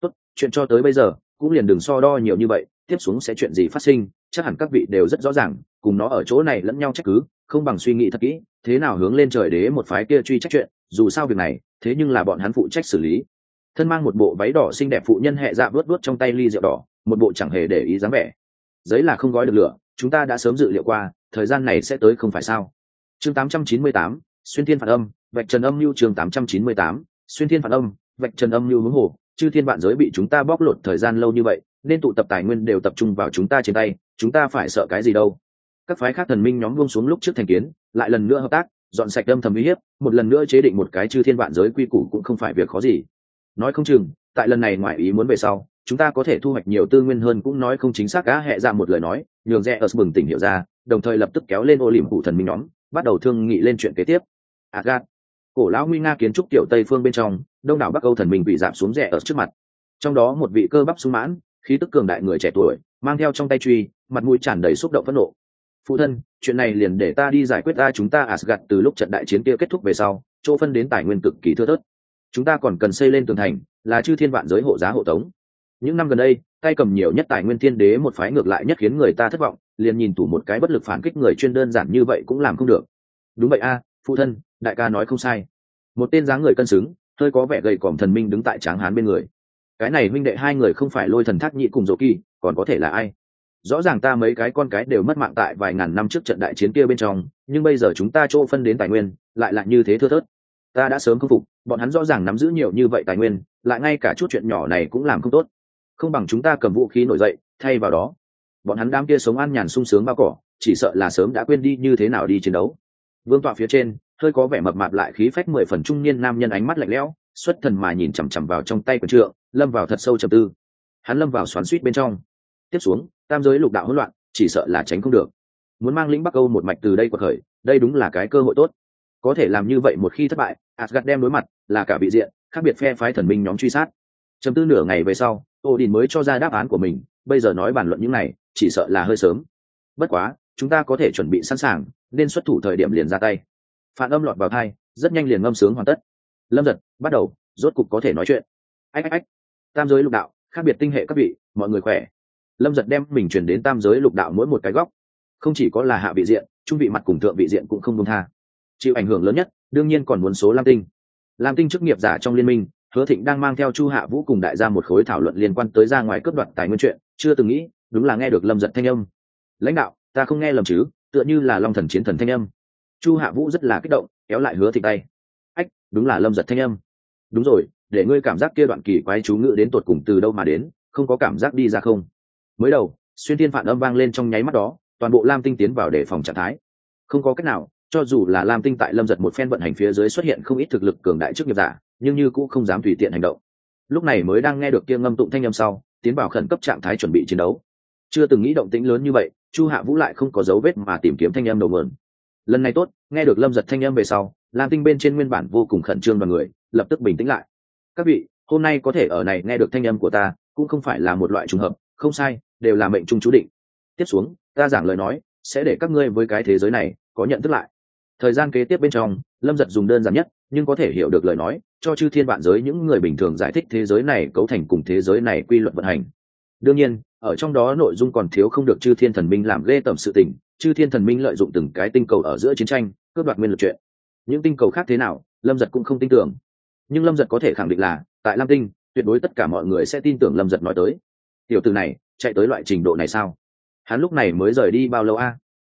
Tốt, chuyện cho tới bây giờ, cũng liền đừng so đo nhiều như vậy tiếp xuống sẽ chuyện gì phát sinh chắc hẳn các vị đều rất rõ ràng cùng nó ở chỗ này lẫn nhau trách cứ không bằng suy nghĩ thật kỹ thế nào hướng lên trời đế một phái kia truy trách chuyện dù sao việc này thế nhưng là bọn hắn phụ trách xử lý. Thân mang một bộ váy đỏ xinh đẹp phụ nhân hẹ dạ vớt vớt trong tay ly rượu đỏ một bộ chẳng hề để ý dáng vẻ. Giấy là không gói được lửa chúng ta đã sớm dự liệu qua thời gian này sẽ tới không phải sao? Chương 898, xuyên thiên phản âm vạch trần âm lưu chương 898, xuyên thiên phản âm vạch trần âm lưu hướng hồ chư thiên vạn giới bị chúng ta bóc lột thời gian lâu như vậy nên tụ tập tài nguyên đều tập trung vào chúng ta trên tay chúng ta phải sợ cái gì đâu. Các phái khác thần minh nhóm buông xuống lúc trước thành kiến, lại lần nữa hợp tác, dọn sạch âm thầm uy hiếp, một lần nữa chế định một cái chư thiên vạn giới quy củ cũng không phải việc khó gì. Nói không chừng, tại lần này ngoại ý muốn về sau, chúng ta có thể thu hoạch nhiều tư nguyên hơn cũng nói không chính xác cá hệ ra một lời nói, nhường rẽ ở bừng tỉnh hiểu ra, đồng thời lập tức kéo lên ô liềm cụ thần minh nhóm, bắt đầu thương nghị lên chuyện kế tiếp. Agat. Cổ lão nguy nga kiến trúc tiểu tây phương bên trong, đông đảo bắc âu thần minh bị giảm xuống rẻ ở trước mặt. Trong đó một vị cơ bắp sung mãn, khí tức cường đại người trẻ tuổi, mang theo trong tay truy mặt mũi tràn đầy xúc động phẫn nộ. Phụ thân, chuyện này liền để ta đi giải quyết ta, chúng ta asgad từ lúc trận đại chiến kia kết thúc về sau, chỗ phân đến tài nguyên cực kỳ thưa thớt. Chúng ta còn cần xây lên tường thành, là chư thiên vạn giới hộ giá hộ tống. Những năm gần đây, tay cầm nhiều nhất tài nguyên thiên đế một phái ngược lại nhất khiến người ta thất vọng, liền nhìn tủ một cái bất lực phản kích người chuyên đơn giản như vậy cũng làm không được. Đúng vậy a, phụ thân, đại ca nói không sai. Một tên dáng người cân xứng, hơi có vẻ gầy còm thần minh đứng tại tráng hán bên người. Cái này huynh đệ hai người không phải lôi thần thác nhị cùng dỗ kỳ, còn có thể là ai? Rõ ràng ta mấy cái con cái đều mất mạng tại vài ngàn năm trước trận đại chiến kia bên trong, nhưng bây giờ chúng ta chỗ phân đến tài nguyên, lại lại như thế thưa thớt. Ta đã sớm khâm phục, bọn hắn rõ ràng nắm giữ nhiều như vậy tài nguyên, lại ngay cả chút chuyện nhỏ này cũng làm không tốt. Không bằng chúng ta cầm vũ khí nổi dậy, thay vào đó. Bọn hắn đám kia sống an nhàn sung sướng bao cỏ, chỉ sợ là sớm đã quên đi như thế nào đi chiến đấu. Vương tọa phía trên, hơi có vẻ mập mạp lại khí phách mười phần trung niên nam nhân ánh mắt lạnh lẽo, xuất thần mà nhìn chằm chằm vào trong tay của trượng, lâm vào thật sâu trầm tư. Hắn lâm vào xoắn suýt bên trong tiếp xuống, tam giới lục đạo hỗn loạn, chỉ sợ là tránh không được. Muốn mang lĩnh bắc âu một mạch từ đây của khởi, đây đúng là cái cơ hội tốt. Có thể làm như vậy một khi thất bại asgad đem đối mặt là cả vị diện, khác biệt phe phái thần minh nhóm truy sát. Chấm tư nửa ngày về sau, odin mới cho ra đáp án của mình, bây giờ nói bàn luận những này, chỉ sợ là hơi sớm. Bất quá, chúng ta có thể chuẩn bị sẵn sàng, nên xuất thủ thời điểm liền ra tay. Phản âm lọt vào thai, rất nhanh liền ngâm sướng hoàn tất. Lâm giật, bắt đầu, rốt cục có thể nói chuyện. Ách ách ách. Tam giới lục đạo, khác biệt tinh hệ các vị, mọi người khỏe lâm giật đem mình chuyển đến tam giới lục đạo mỗi một cái góc. Không chỉ có là hạ vị diện, trung vị mặt cùng thượng vị diện cũng không công tha. Chịu ảnh hưởng lớn nhất, đương nhiên còn muốn số lam tinh. Lam tinh chức nghiệp giả trong liên minh, hứa thịnh đang mang theo chu hạ vũ cùng đại gia một khối thảo luận liên quan tới ra ngoài cướp đoạt tài nguyên chuyện, chưa từng nghĩ, đúng là nghe được lâm giật thanh âm. Lãnh đạo, ta không nghe lầm chứ, tựa như là long thần chiến thần thanh âm. Chu hạ vũ rất là kích động, kéo lại hứa thịnh tay. Ách, đúng là lâm giật thanh âm. Đúng rồi, để ngươi cảm giác kia đoạn kỳ quái chú ngữ đến tột cùng từ đâu mà đến, không có cảm giác đi ra không? Mới đầu, xuyên thiên phản âm vang lên trong nháy mắt đó, toàn bộ lam tinh tiến vào để phòng trạng thái. Không có cách nào, cho dù là lam tinh tại lâm giật một phen vận hành phía dưới xuất hiện không ít thực lực cường đại trước nghiệp giả, nhưng như cũng không dám tùy tiện hành động. Lúc này mới đang nghe được kia ngâm tụng thanh âm sau, tiến vào khẩn cấp trạng thái chuẩn bị chiến đấu. Chưa từng nghĩ động tĩnh lớn như vậy, chu hạ vũ lại không có dấu vết mà tìm kiếm thanh âm đầu mượn lần này tốt, nghe được lâm giật thanh âm về sau, lam tinh bên trên nguyên bản vô cùng khẩn trương và người, lập tức bình tĩnh lại. Các vị, hôm nay có thể ở này nghe được thanh âm của ta, cũng không phải là một loại trùng hợp, không sai đều là mệnh trung chú định. Tiếp xuống, ta giảng lời nói, sẽ để các ngươi với cái thế giới này có nhận thức lại. Thời gian kế tiếp bên trong, lâm giật dùng đơn giản nhất, nhưng có thể hiểu được lời nói, cho chư thiên vạn giới những người bình thường giải thích thế giới này cấu thành cùng thế giới này quy luật vận hành. Đương nhiên, ở trong đó nội dung còn thiếu không được chư thiên thần minh làm ghê tởm sự tình, chư thiên thần minh lợi dụng từng cái tinh cầu ở giữa chiến tranh, cướp đoạt nguyên lực chuyện. Những tinh cầu khác thế nào, lâm giật cũng không tin tưởng. Nhưng lâm giật có thể khẳng định là, tại lam tinh, tuyệt đối tất cả mọi người sẽ tin tưởng lâm giật nói tới. Tiểu từ này chạy tới loại trình độ này sao? Hắn lúc này mới rời đi bao lâu a?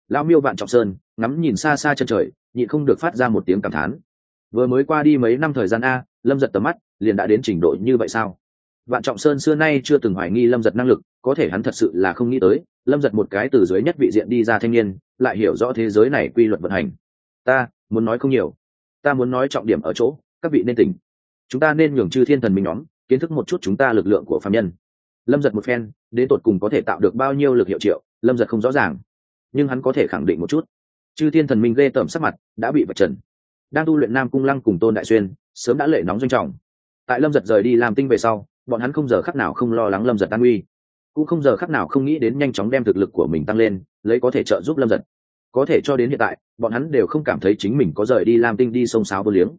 Lão miêu vạn trọng sơn, ngắm nhìn xa xa chân trời, nhịn không được phát ra một tiếng cảm thán. Vừa mới qua đi mấy năm thời gian a, lâm giật tầm mắt liền đã đến trình độ như vậy sao? Vạn trọng sơn xưa nay chưa từng hoài nghi lâm giật năng lực, có thể hắn thật sự là không nghĩ tới, lâm giật một cái từ dưới nhất vị diện đi ra thanh niên, lại hiểu rõ thế giới này quy luật vận hành. Ta, muốn nói không nhiều. Ta muốn nói trọng điểm ở chỗ, các vị nên tỉnh. Chúng ta nên nhường chư thiên thần minh nhóm, kiến thức một chút chúng ta lực lượng của phạm nhân lâm giật một phen, đến tột cùng có thể tạo được bao nhiêu lực hiệu triệu, lâm giật không rõ ràng. Nhưng hắn có thể khẳng định một chút. Chư thiên thần minh ghê tởm sắc mặt, đã bị vật trần. Đang tu luyện nam cung lăng cùng tôn đại xuyên, sớm đã lệ nóng doanh trọng. Tại lâm giật rời đi làm tinh về sau, bọn hắn không giờ khắc nào không lo lắng lâm giật an uy cũng không giờ khắc nào không nghĩ đến nhanh chóng đem thực lực của mình tăng lên, lấy có thể trợ giúp lâm giật. Có thể cho đến hiện tại, bọn hắn đều không cảm thấy chính mình có rời đi làm tinh đi sông sáo vô liếng.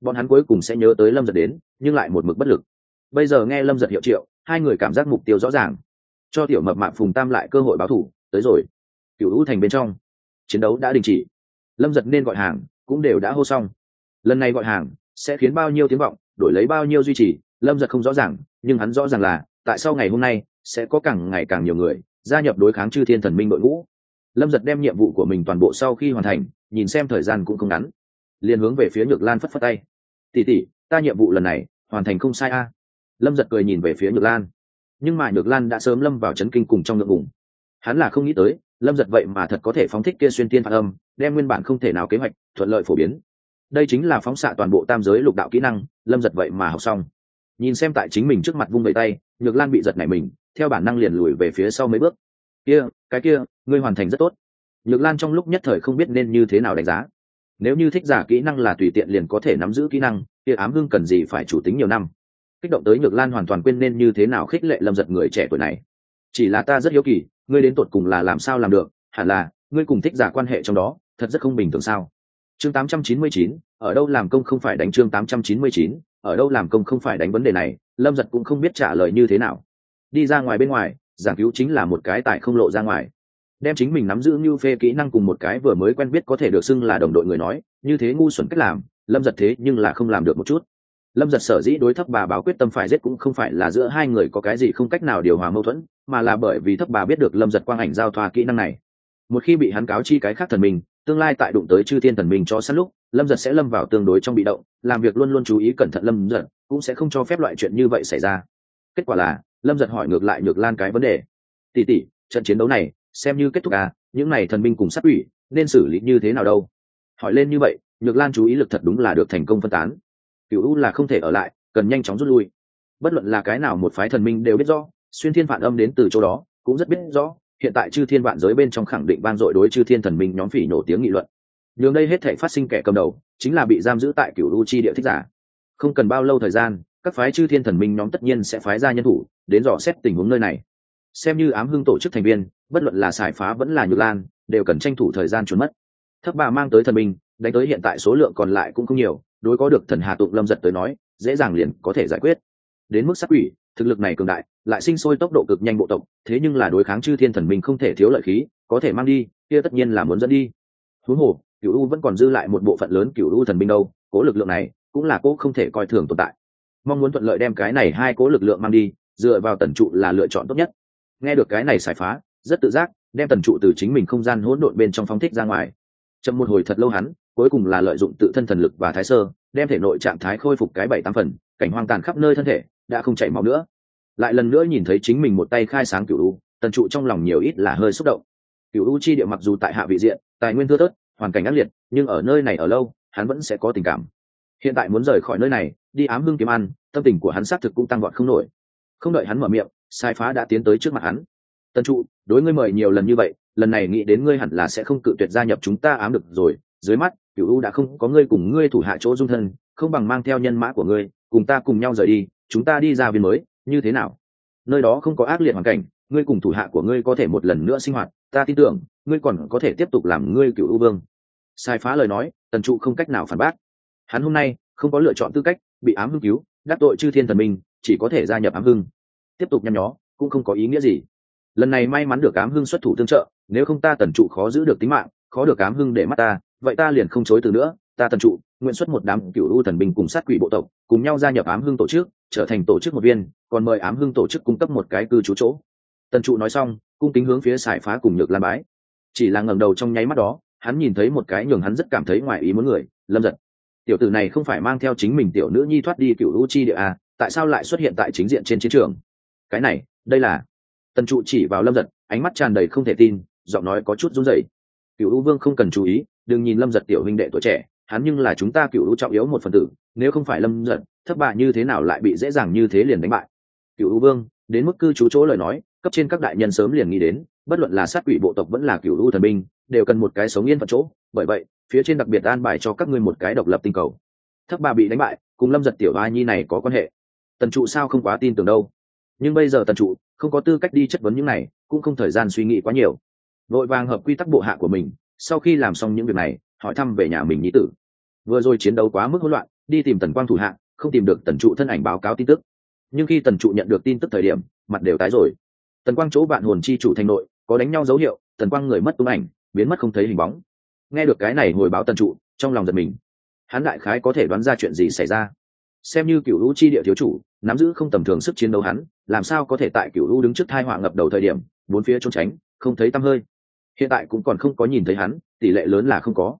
Bọn hắn cuối cùng sẽ nhớ tới lâm giật đến, nhưng lại một mực bất lực. Bây giờ nghe lâm giật hiệu triệu hai người cảm giác mục tiêu rõ ràng. Cho tiểu mập mạp phùng tam lại cơ hội báo thủ, tới rồi. Cựu hữu thành bên trong. Chiến đấu đã đình chỉ. Lâm giật nên gọi hàng, cũng đều đã hô xong. Lần này gọi hàng, sẽ khiến bao nhiêu tiếng vọng, đổi lấy bao nhiêu duy trì, lâm giật không rõ ràng, nhưng hắn rõ ràng là, tại sau ngày hôm nay, sẽ có càng ngày càng nhiều người, gia nhập đối kháng chư thiên thần minh đội ngũ. Lâm giật đem nhiệm vụ của mình toàn bộ sau khi hoàn thành, nhìn xem thời gian cũng không ngắn. Liền hướng về phía nhược lan phất phất tay. Tỉ tỉ ta nhiệm vụ lần này, hoàn thành không sai a lâm giật cười nhìn về phía nhược lan. Nhưng mà nhược lan đã sớm lâm vào c h ấ n kinh cùng trong ngượng ngùng. Hắn là không nghĩ tới, lâm giật vậy mà thật có thể phóng thích kia xuyên tiên phạt âm, đem nguyên bản không thể nào kế hoạch, thuận lợi phổ biến. Đây chính là phóng xạ toàn bộ tam giới lục đạo kỹ năng, lâm giật vậy mà học xong. Nhìn xem tại chính mình trước mặt vung vẩy tay, nhược lan bị giật nảy mình, theo bản năng liền lùi về phía sau mấy bước. Kia, cái kia, ngươi hoàn thành rất tốt. Nhược lan trong lúc nhất thời không biết nên như thế nào đánh giá. Nếu như thích giả kỹ năng là tùy tiện liền có thể nắm giữ kỹ năng, kia ám hưng cần gì phải chủ tính nhiều năm kích động tới nhược lan hoàn toàn quên nên như thế nào khích lệ lâm giật người trẻ tuổi này. Chỉ là ta rất hiếu kỳ ngươi đến tột cùng là làm sao làm được? Hẳn là ngươi cùng thích giả quan hệ trong đó thật rất không bình thường sao? Chương 899, ở đâu làm công không phải đánh chương 899, ở đâu làm công không phải đánh vấn đề này lâm giật cũng không biết trả lời như thế nào. Đi ra ngoài bên ngoài giảng cứu chính là một cái tại không lộ ra ngoài. Đem chính mình nắm giữ như phê kỹ năng cùng một cái vừa mới quen biết có thể được xưng là đồng đội người nói như thế ngu xuẩn cách làm lâm giật thế nhưng là không làm được một chút lâm giật sở dĩ đối thấp bà báo quyết tâm phải giết cũng không phải là giữa hai người có cái gì không cách nào điều hòa mâu thuẫn, mà là bởi vì thấp bà biết được lâm giật quang ảnh giao thoa kỹ năng này. Một khi bị hắn cáo chi cái khác thần mình, tương lai tại đụng tới chư thiên thần mình cho sát lúc, lâm giật sẽ lâm vào tương đối trong bị động, làm việc luôn luôn chú ý cẩn thận lâm giật, cũng sẽ không cho phép loại chuyện như vậy xảy ra. Kết quả là, lâm giật hỏi ngược lại nhược lan cái vấn đề. Tỉ tỉ trận chiến đấu này, xem như kết thúc à những này thần binh cùng sát ủy nên xử lý như thế nào đâu? Hỏi lên như vậy nhược lan chú ý lực thật đúng là được thành công phân tán cựu u là không thể ở lại, cần nhanh chóng rút lui. Bất luận là cái nào một phái thần minh đều biết rõ, xuyên thiên phản âm đến từ chỗ đó, cũng rất biết rõ, hiện tại chư thiên vạn giới bên trong khẳng định ban dội đối chư thiên thần minh nhóm phỉ nổ tiếng nghị luận. Nhường đây hết thể phát sinh kẻ cầm đầu, chính là bị giam giữ tại cựu u chi địa thích giả. Không cần bao lâu thời gian, các phái chư thiên thần minh nhóm tất nhiên sẽ phái ra nhân thủ, đến dò xét tình huống nơi này. Xem như ám hưng tổ chức thành viên, bất luận là xài phá vẫn là nhược lan, đều cần tranh thủ thời gian trốn mất. Thấp bà mang tới thần minh, đánh tới hiện tại số lượng còn lại cũng không nhiều đối có được thần hà tụng lâm giật tới nói, dễ dàng liền có thể giải quyết. Đến mức sát quỷ, thực lực này cường đại, lại sinh sôi tốc độ cực nhanh bộ tộc, thế nhưng là đối kháng chư thiên thần mình không thể thiếu lợi khí, có thể mang đi, kia tất nhiên là muốn dẫn đi. Huống hồ cựu u vẫn còn dư lại một bộ phận lớn cựu u thần binh đâu, cố lực lượng này cũng là cố không thể coi thường tồn tại. Mong muốn thuận lợi đem cái này hai cố lực lượng mang đi, dựa vào tần trụ là lựa chọn tốt nhất. Nghe được cái này xài phá, rất tự giác, đem tần trụ từ chính mình không gian hỗn độn bên trong phóng thích ra ngoài. Chậm một hồi thật lâu hắn cuối cùng là lợi dụng tự thân thần lực và thái sơ, đem thể nội trạng thái khôi phục cái bảy tám phần, cảnh hoang tàn khắp nơi thân thể, đã không chảy máu nữa. Lại lần nữa nhìn thấy chính mình một tay khai sáng cựu u, tần trụ trong lòng nhiều ít là hơi xúc động. Cựu u chi địa mặc dù tại hạ vị diện, tài nguyên thưa thớt, hoàn cảnh ác liệt, nhưng ở nơi này ở lâu, hắn vẫn sẽ có tình cảm. Hiện tại muốn rời khỏi nơi này, đi ám hưng kiếm ăn, tâm tình của hắn xác thực cũng tăng vọt không nổi. Không đợi hắn mở miệng, sai phá đã tiến tới trước mặt hắn. Tần trụ, đối ngươi mời nhiều lần như vậy, lần này nghĩ đến ngươi hẳn là sẽ không cự tuyệt gia nhập chúng ta ám được rồi. Dưới mắt cựu u đã không có ngươi cùng ngươi thủ hạ chỗ dung thân, không bằng mang theo nhân mã của ngươi, cùng ta cùng nhau rời đi, chúng ta đi ra viên mới, như thế nào? Nơi đó không có ác liệt hoàn cảnh, ngươi cùng thủ hạ của ngươi có thể một lần nữa sinh hoạt, ta tin tưởng, ngươi còn có thể tiếp tục làm ngươi cựu U vương. Sai phá lời nói, tần trụ không cách nào phản bác. Hắn hôm nay không có lựa chọn tư cách, bị ám hưng cứu, đắc tội chư thiên thần minh, chỉ có thể gia nhập ám hưng. Tiếp tục nhăn nhó, cũng không có ý nghĩa gì. Lần này may mắn được ám hưng xuất thủ tương trợ, nếu không ta tần trụ khó giữ được tính mạng, khó được ám hưng để mắt ta vậy ta liền không chối từ nữa ta tần trụ nguyện xuất một đám cựu u thần binh cùng sát quỷ bộ tộc cùng nhau gia nhập ám hưng tổ chức trở thành tổ chức một viên còn mời ám hưng tổ chức cung cấp một cái cư trú chỗ. Tần trụ nói xong cung kính hướng phía sải phá cùng nhược lan bái. Chỉ là ngẩng đầu trong nháy mắt đó hắn nhìn thấy một cái nhường hắn rất cảm thấy ngoài ý muốn người lâm giật. Tiểu tử này không phải mang theo chính mình tiểu nữ nhi thoát đi cựu u chi địa à, tại sao lại xuất hiện tại chính diện trên chiến trường? Cái này đây là tần trụ chỉ vào lâm giật ánh mắt tràn đầy không thể tin giọng nói có chút run rẩy. Cựu u vương không cần chú ý đừng nhìn lâm giật tiểu huynh đệ tuổi trẻ, hắn nhưng là chúng ta cựu u trọng yếu một phần tử, nếu không phải lâm giật, thất bại như thế nào lại bị dễ dàng như thế liền đánh bại. Cựu u vương, đến mức cư trú chỗ lời nói, cấp trên các đại nhân sớm liền nghĩ đến, bất luận là sát quỷ bộ tộc vẫn là cựu u thần binh, đều cần một cái sống yên phận chỗ, bởi vậy, phía trên đặc biệt an bài cho các ngươi một cái độc lập tinh cầu. Thất bà bị đánh bại, cùng lâm giật tiểu a nhi này có quan hệ. Tần trụ sao không quá tin tưởng đâu. Nhưng bây giờ tần trụ, không có tư cách đi chất vấn những này, cũng không thời gian suy nghĩ quá nhiều. Vội vàng hợp quy tắc bộ hạ của mình sau khi làm xong những việc này, hỏi thăm về nhà mình nhí tử. Vừa rồi chiến đấu quá mức hỗn loạn, đi tìm tần quang thủ hạ, không tìm được tần trụ thân ảnh báo cáo tin tức. Nhưng khi tần trụ nhận được tin tức thời điểm, mặt đều tái rồi. Tần quang chỗ vạn hồn chi chủ thành nội, có đánh nhau dấu hiệu, tần quang người mất tung ảnh, biến mất không thấy hình bóng. Nghe được cái này hồi báo tần trụ, trong lòng giật mình. Hắn đại khái có thể đoán ra chuyện gì xảy ra. Xem như cựu lũ chi địa thiếu chủ, nắm giữ không tầm thường sức chiến đấu hắn, làm sao có thể tại cựu lũ đứng trước thai họa ngập đầu thời điểm, bốn phía trốn tránh, không thấy tăm hơi hiện tại cũng còn không có nhìn thấy hắn, tỷ lệ lớn là không có.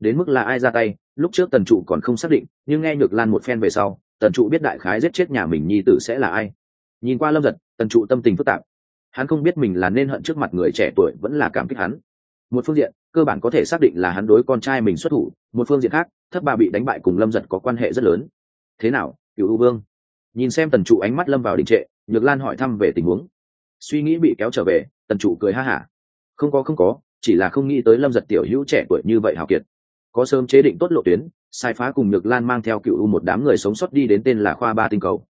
Đến mức là ai ra tay, lúc trước tần trụ còn không xác định, nhưng nghe nhược lan một phen về sau, tần trụ biết đại khái giết chết nhà mình nhi tử sẽ là ai. Nhìn qua lâm giật tần trụ tâm tình phức tạp. Hắn không biết mình là nên hận trước mặt người trẻ tuổi vẫn là cảm kích hắn. Một phương diện, cơ bản có thể xác định là hắn đối con trai mình xuất thủ, một phương diện khác, thất bà bị đánh bại cùng lâm giật có quan hệ rất lớn. Thế nào cựu u vương? Nhìn xem tần trụ ánh mắt lâm vào đình trệ, nhược lan hỏi thăm về tình huống. Suy nghĩ bị kéo trở về, tần trụ cười ha hả không có không có, chỉ là không nghĩ tới lâm giật tiểu hữu trẻ tuổi như vậy hào kiệt. Có sớm chế định tốt lộ tuyến, sai phá cùng nhược lan mang theo cựu u một đám người sống sót đi đến tên là khoa ba tinh cầu.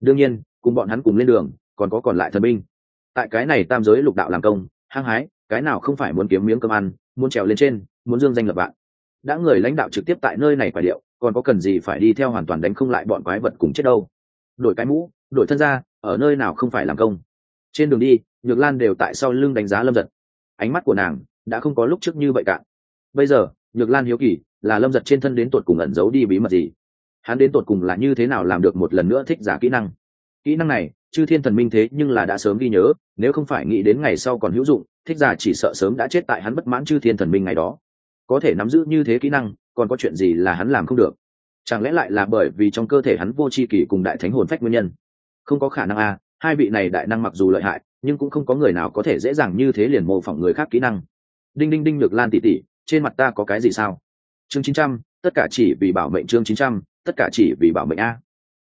Đương nhiên, cùng bọn hắn cùng lên đường, còn có còn lại thần binh. Tại cái này tam giới lục đạo làm công, hăng hái, cái nào không phải muốn kiếm miếng cơm ăn, muốn trèo lên trên, muốn dương danh lập bạn đã người lãnh đạo trực tiếp tại nơi này phải điệu, còn có cần gì phải đi theo hoàn toàn đánh không lại bọn quái vật cùng chết đâu. Đổi cái mũ, đổi thân ra, ở nơi nào không phải làm công. Trên đường đi, nhược lan đều tại sau lưng đánh giá lâm giật ánh mắt của nàng đã không có lúc trước như vậy cả. Bây giờ, nhược lan hiếu kỳ là lâm giật trên thân đến tột cùng ẩn giấu đi bí mật gì? Hắn đến tột cùng là như thế nào làm được một lần nữa thích giả kỹ năng? Kỹ năng này, chư thiên thần minh thế nhưng là đã sớm ghi nhớ, nếu không phải nghĩ đến ngày sau còn hữu dụng, thích giả chỉ sợ sớm đã chết tại hắn bất mãn chư thiên thần minh ngày đó. Có thể nắm giữ như thế kỹ năng, còn có chuyện gì là hắn làm không được? Chẳng lẽ lại là bởi vì trong cơ thể hắn vô c h i kỷ cùng đại thánh hồn phách nguyên nhân? Không có khả năng a hai vị này đại năng mặc dù lợi hại nhưng cũng không có người nào có thể dễ dàng như thế liền mô phỏng người khác kỹ năng. Đinh đinh đinh được lan tỉ tỉ trên mặt ta có cái gì sao? Chương chín trăm, tất cả chỉ vì bảo mệnh chương chín trăm, tất cả chỉ vì bảo mệnh a.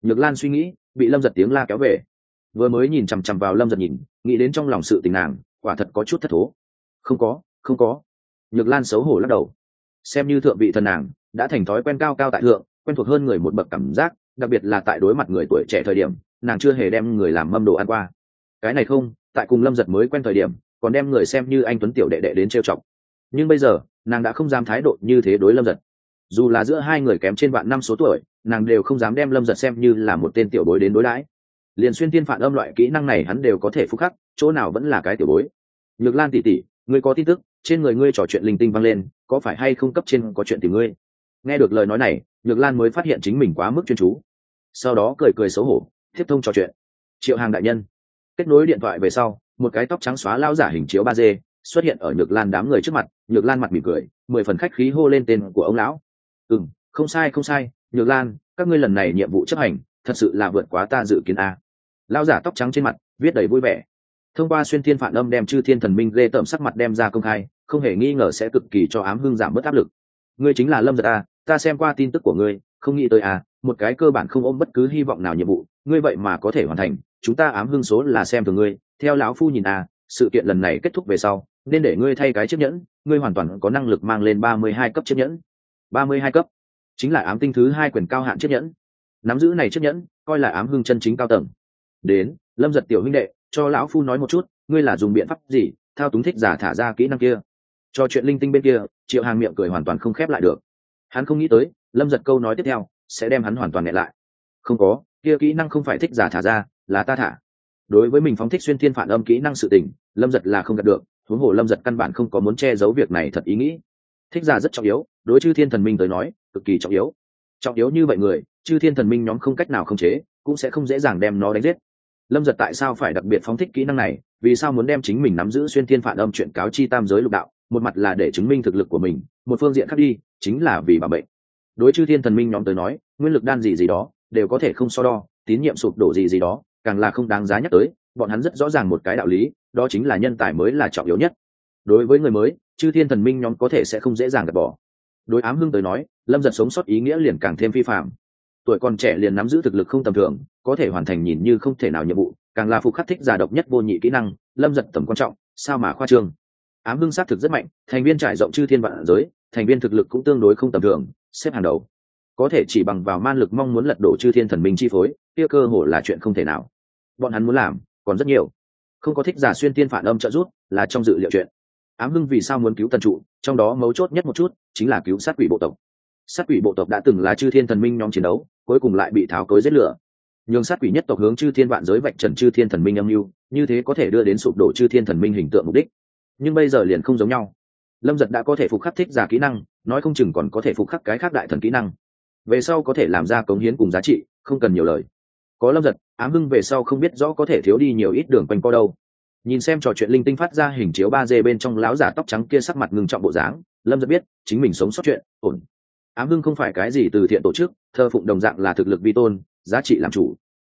Nhược lan suy nghĩ, bị lâm giật tiếng la kéo về. Vừa mới nhìn chằm chằm vào lâm giật nhìn, nghĩ đến trong lòng sự tình nàng, quả thật có chút thất thố. Không có không có. Nhược lan xấu hổ lắc đầu. Xem như thượng vị thần nàng, đã thành thói quen cao cao tại thượng, quen thuộc hơn người một bậc cảm giác, đặc biệt là tại đối mặt người tuổi trẻ thời điểm, nàng chưa hề đem người làm mâm đồ ăn qua cái này không, tại cùng lâm giật mới quen thời điểm, còn đem người xem như anh tuấn tiểu đệ đệ đến trêu chọc. Nhưng bây giờ, nàng đã không dám thái độ như thế đối lâm giật. Dù là giữa hai người kém trên vạn năm số tuổi, nàng đều không dám đem lâm giật xem như là một tên tiểu bối đến đối đãi. Liền xuyên tiên phản âm loại kỹ năng này hắn đều có thể phúc khắc, chỗ nào vẫn là cái tiểu bối. Nhược lan tỉ tỉ ngươi có tin tức, trên người ngươi trò chuyện linh tinh vang lên, có phải hay không cấp trên có chuyện tìm ngươi? Nghe được lời nói này, nhược lan mới phát hiện chính mình quá mức chuyên chú. Sau đó cười cười xấu hổ, tiếp thông trò chuyện. Triệu hàng đại nhân kết nối điện thoại về sau, một cái tóc trắng xóa lao giả hình chiếu ba d xuất hiện ở nhược lan đám người trước mặt, nhược lan mặt mỉm cười, mười phần khách khí hô lên tên của ông lão. Ừ m không sai không sai, nhược lan, các ngươi lần này nhiệm vụ chấp hành, thật sự là vượt quá ta dự kiến a. Lao giả tóc trắng trên mặt, viết đầy vui vẻ. Thông qua xuyên thiên phản âm đem chư thiên thần minh ghê tởm sắc mặt đem ra công khai, không hề nghi ngờ sẽ cực kỳ cho ám hưng giảm bớt áp lực. Ngươi chính là lâm giật a, ta xem qua tin tức của ngươi, không nghĩ tới à? Một cái cơ bản không ôm bất cứ hy vọng nào nhiệm vụ, ngươi vậy mà có thể hoàn thành, chúng ta ám hưng số là xem thường ngươi. Theo lão phu nhìn a sự kiện lần này kết thúc về sau, nên để ngươi thay cái chiếc nhẫn, ngươi hoàn toàn có năng lực mang lên ba mươi hai cấp chiếc nhẫn. ba mươi hai cấp? Chính là ám tinh thứ hai quyền cao hạn chiếc nhẫn. Nắm giữ này chiếc nhẫn, coi là ám hưng chân chính cao tầng. Đến, lâm giật tiểu huynh đệ, cho lão phu nói một chút, ngươi là dùng biện pháp gì, thao túng thích giả thả ra kỹ năng kia? Cho chuyện linh tinh bên kia, triệu hàng miệng cười hoàn toàn không khép lại được. Hắn không nghĩ tới, lâm giật câu nói tiếp theo sẽ đem hắn hoàn toàn nghẹn lại. Không có, kia kỹ năng không phải thích giả thả ra, là ta thả. Đối với mình phóng thích xuyên thiên phản âm kỹ năng sự tình, lâm giật là không gặp được, huống hồ lâm giật căn bản không có muốn che giấu việc này thật ý nghĩ. Thích giả rất trọng yếu, đối chư thiên thần minh tới nói, cực kỳ trọng yếu. Trọng yếu như vậy người, chư thiên thần minh nhóm không cách nào không chế, cũng sẽ không dễ dàng đem nó đánh giết. Lâm giật tại sao phải đặc biệt phóng thích kỹ năng này? Vì sao muốn đem chính mình nắm giữ xuyên thiên phản âm chuyện cáo chi tam giới lục đạo, một mặt là để chứng minh thực lực của mình, một phương diện khác đi, chính là vì bà bệnh đối chư thiên thần minh nhóm tới nói, nguyên lực đan gì gì đó, đều có thể không so đo, tín nhiệm sụp đổ gì gì đó, càng là không đáng giá nhắc tới, bọn hắn rất rõ ràng một cái đạo lý, đó chính là nhân tài mới là trọng yếu nhất. Đối với người mới, chư thiên thần minh nhóm có thể sẽ không dễ dàng gạt bỏ. Đối ám hưng tới nói, lâm giật sống sót ý nghĩa liền càng thêm phi phạm tuổi còn trẻ liền nắm giữ thực lực không tầm thường, có thể hoàn thành nhìn như không thể nào nhiệm vụ, càng là phục khắc thích giả độc nhất vô nhị kỹ năng, lâm giật tầm quan trọng, sao mà khoa trương. Ám hưng xác thực rất mạnh, thành viên trải rộng chư thiên vạn giới thành viên thực lực cũng tương đối không tầm thường, xếp hàng đầu. Có thể chỉ bằng vào man lực mong muốn lật đổ chư thiên thần minh chi phối, kia cơ hồ là chuyện không thể nào. Bọn hắn muốn làm, còn rất nhiều. Không có thích giả xuyên tiên phản âm trợ giúp, là trong dự liệu chuyện. Ám hưng vì sao muốn cứu tần trụ, trong đó mấu chốt nhất một chút, chính là cứu sát quỷ bộ tộc. Sát quỷ bộ tộc đã từng là chư thiên thần minh nhóm chiến đấu, cuối cùng lại bị tháo cối giết lửa. Nhường sát quỷ nhất tộc hướng chư thiên vạn giới vạch trần chư thiên thần minh âm mưu, như thế có thể đưa đến sụp đổ chư thiên thần minh hình tượng mục đích. Nhưng bây giờ liền không giống nhau lâm giật đã có thể phục khắc thích giả kỹ năng, nói không chừng còn có thể phục khắc cái khác đại thần kỹ năng. Về sau có thể làm ra cống hiến cùng giá trị, không cần nhiều lời. Có lâm giật, ám hưng về sau không biết rõ có thể thiếu đi nhiều ít đường quanh co đâu. Nhìn xem trò chuyện linh tinh phát ra hình chiếu ba d bên trong láo giả tóc trắng kia sắc mặt ngừng trọng bộ dáng, lâm giật biết, chính mình sống sót chuyện, ổn. Ám hưng không phải cái gì từ thiện tổ chức thơ phụng đồng dạng là thực lực vi tôn, giá trị làm chủ.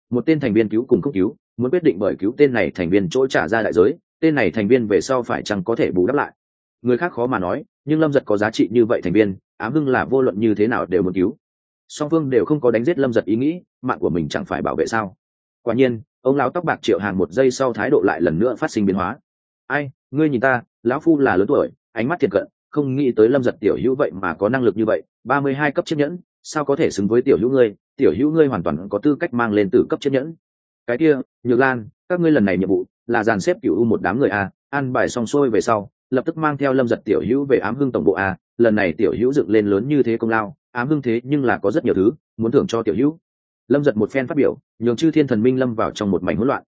Một tên thành viên cứu cùng không cứu, muốn quyết định bởi cứu tên này thành viên chỗ trả ra đại giới, tên này thành viên về sau phải chăng có thể bù đắp lại người khác khó mà nói, nhưng lâm giật có giá trị như vậy thành viên, ám hưng là vô luận như thế nào đều muốn cứu. Song phương đều không có đánh giết lâm giật ý nghĩ, mạng của mình chẳng phải bảo vệ sao? Quả nhiên, ông lão tóc bạc triệu hàng một giây sau thái độ lại lần nữa phát sinh biến hóa. Ai, ngươi nhìn ta, lão phu là lớn tuổi, ánh mắt thiệt cận, không nghĩ tới lâm giật tiểu hữu vậy mà có năng lực như vậy, ba mươi hai cấp chiếc nhẫn, sao có thể xứng với tiểu hữu ngươi? Tiểu hữu ngươi hoàn toàn có tư cách mang lên từ cấp chiếc nhẫn. Cái kia, nhược lan, các ngươi lần này nhiệm vụ là dàn xếp cựu u một đám người a ăn bài xong xuôi về sau lập tức mang theo lâm giật tiểu hữu về ám hưng tổng bộ a, lần này tiểu hữu dựng lên lớn như thế công lao, ám hưng thế nhưng là có rất nhiều thứ, muốn thưởng cho tiểu hữu. Lâm giật một phen phát biểu, nhường chư thiên thần minh lâm vào trong một mảnh hỗn loạn.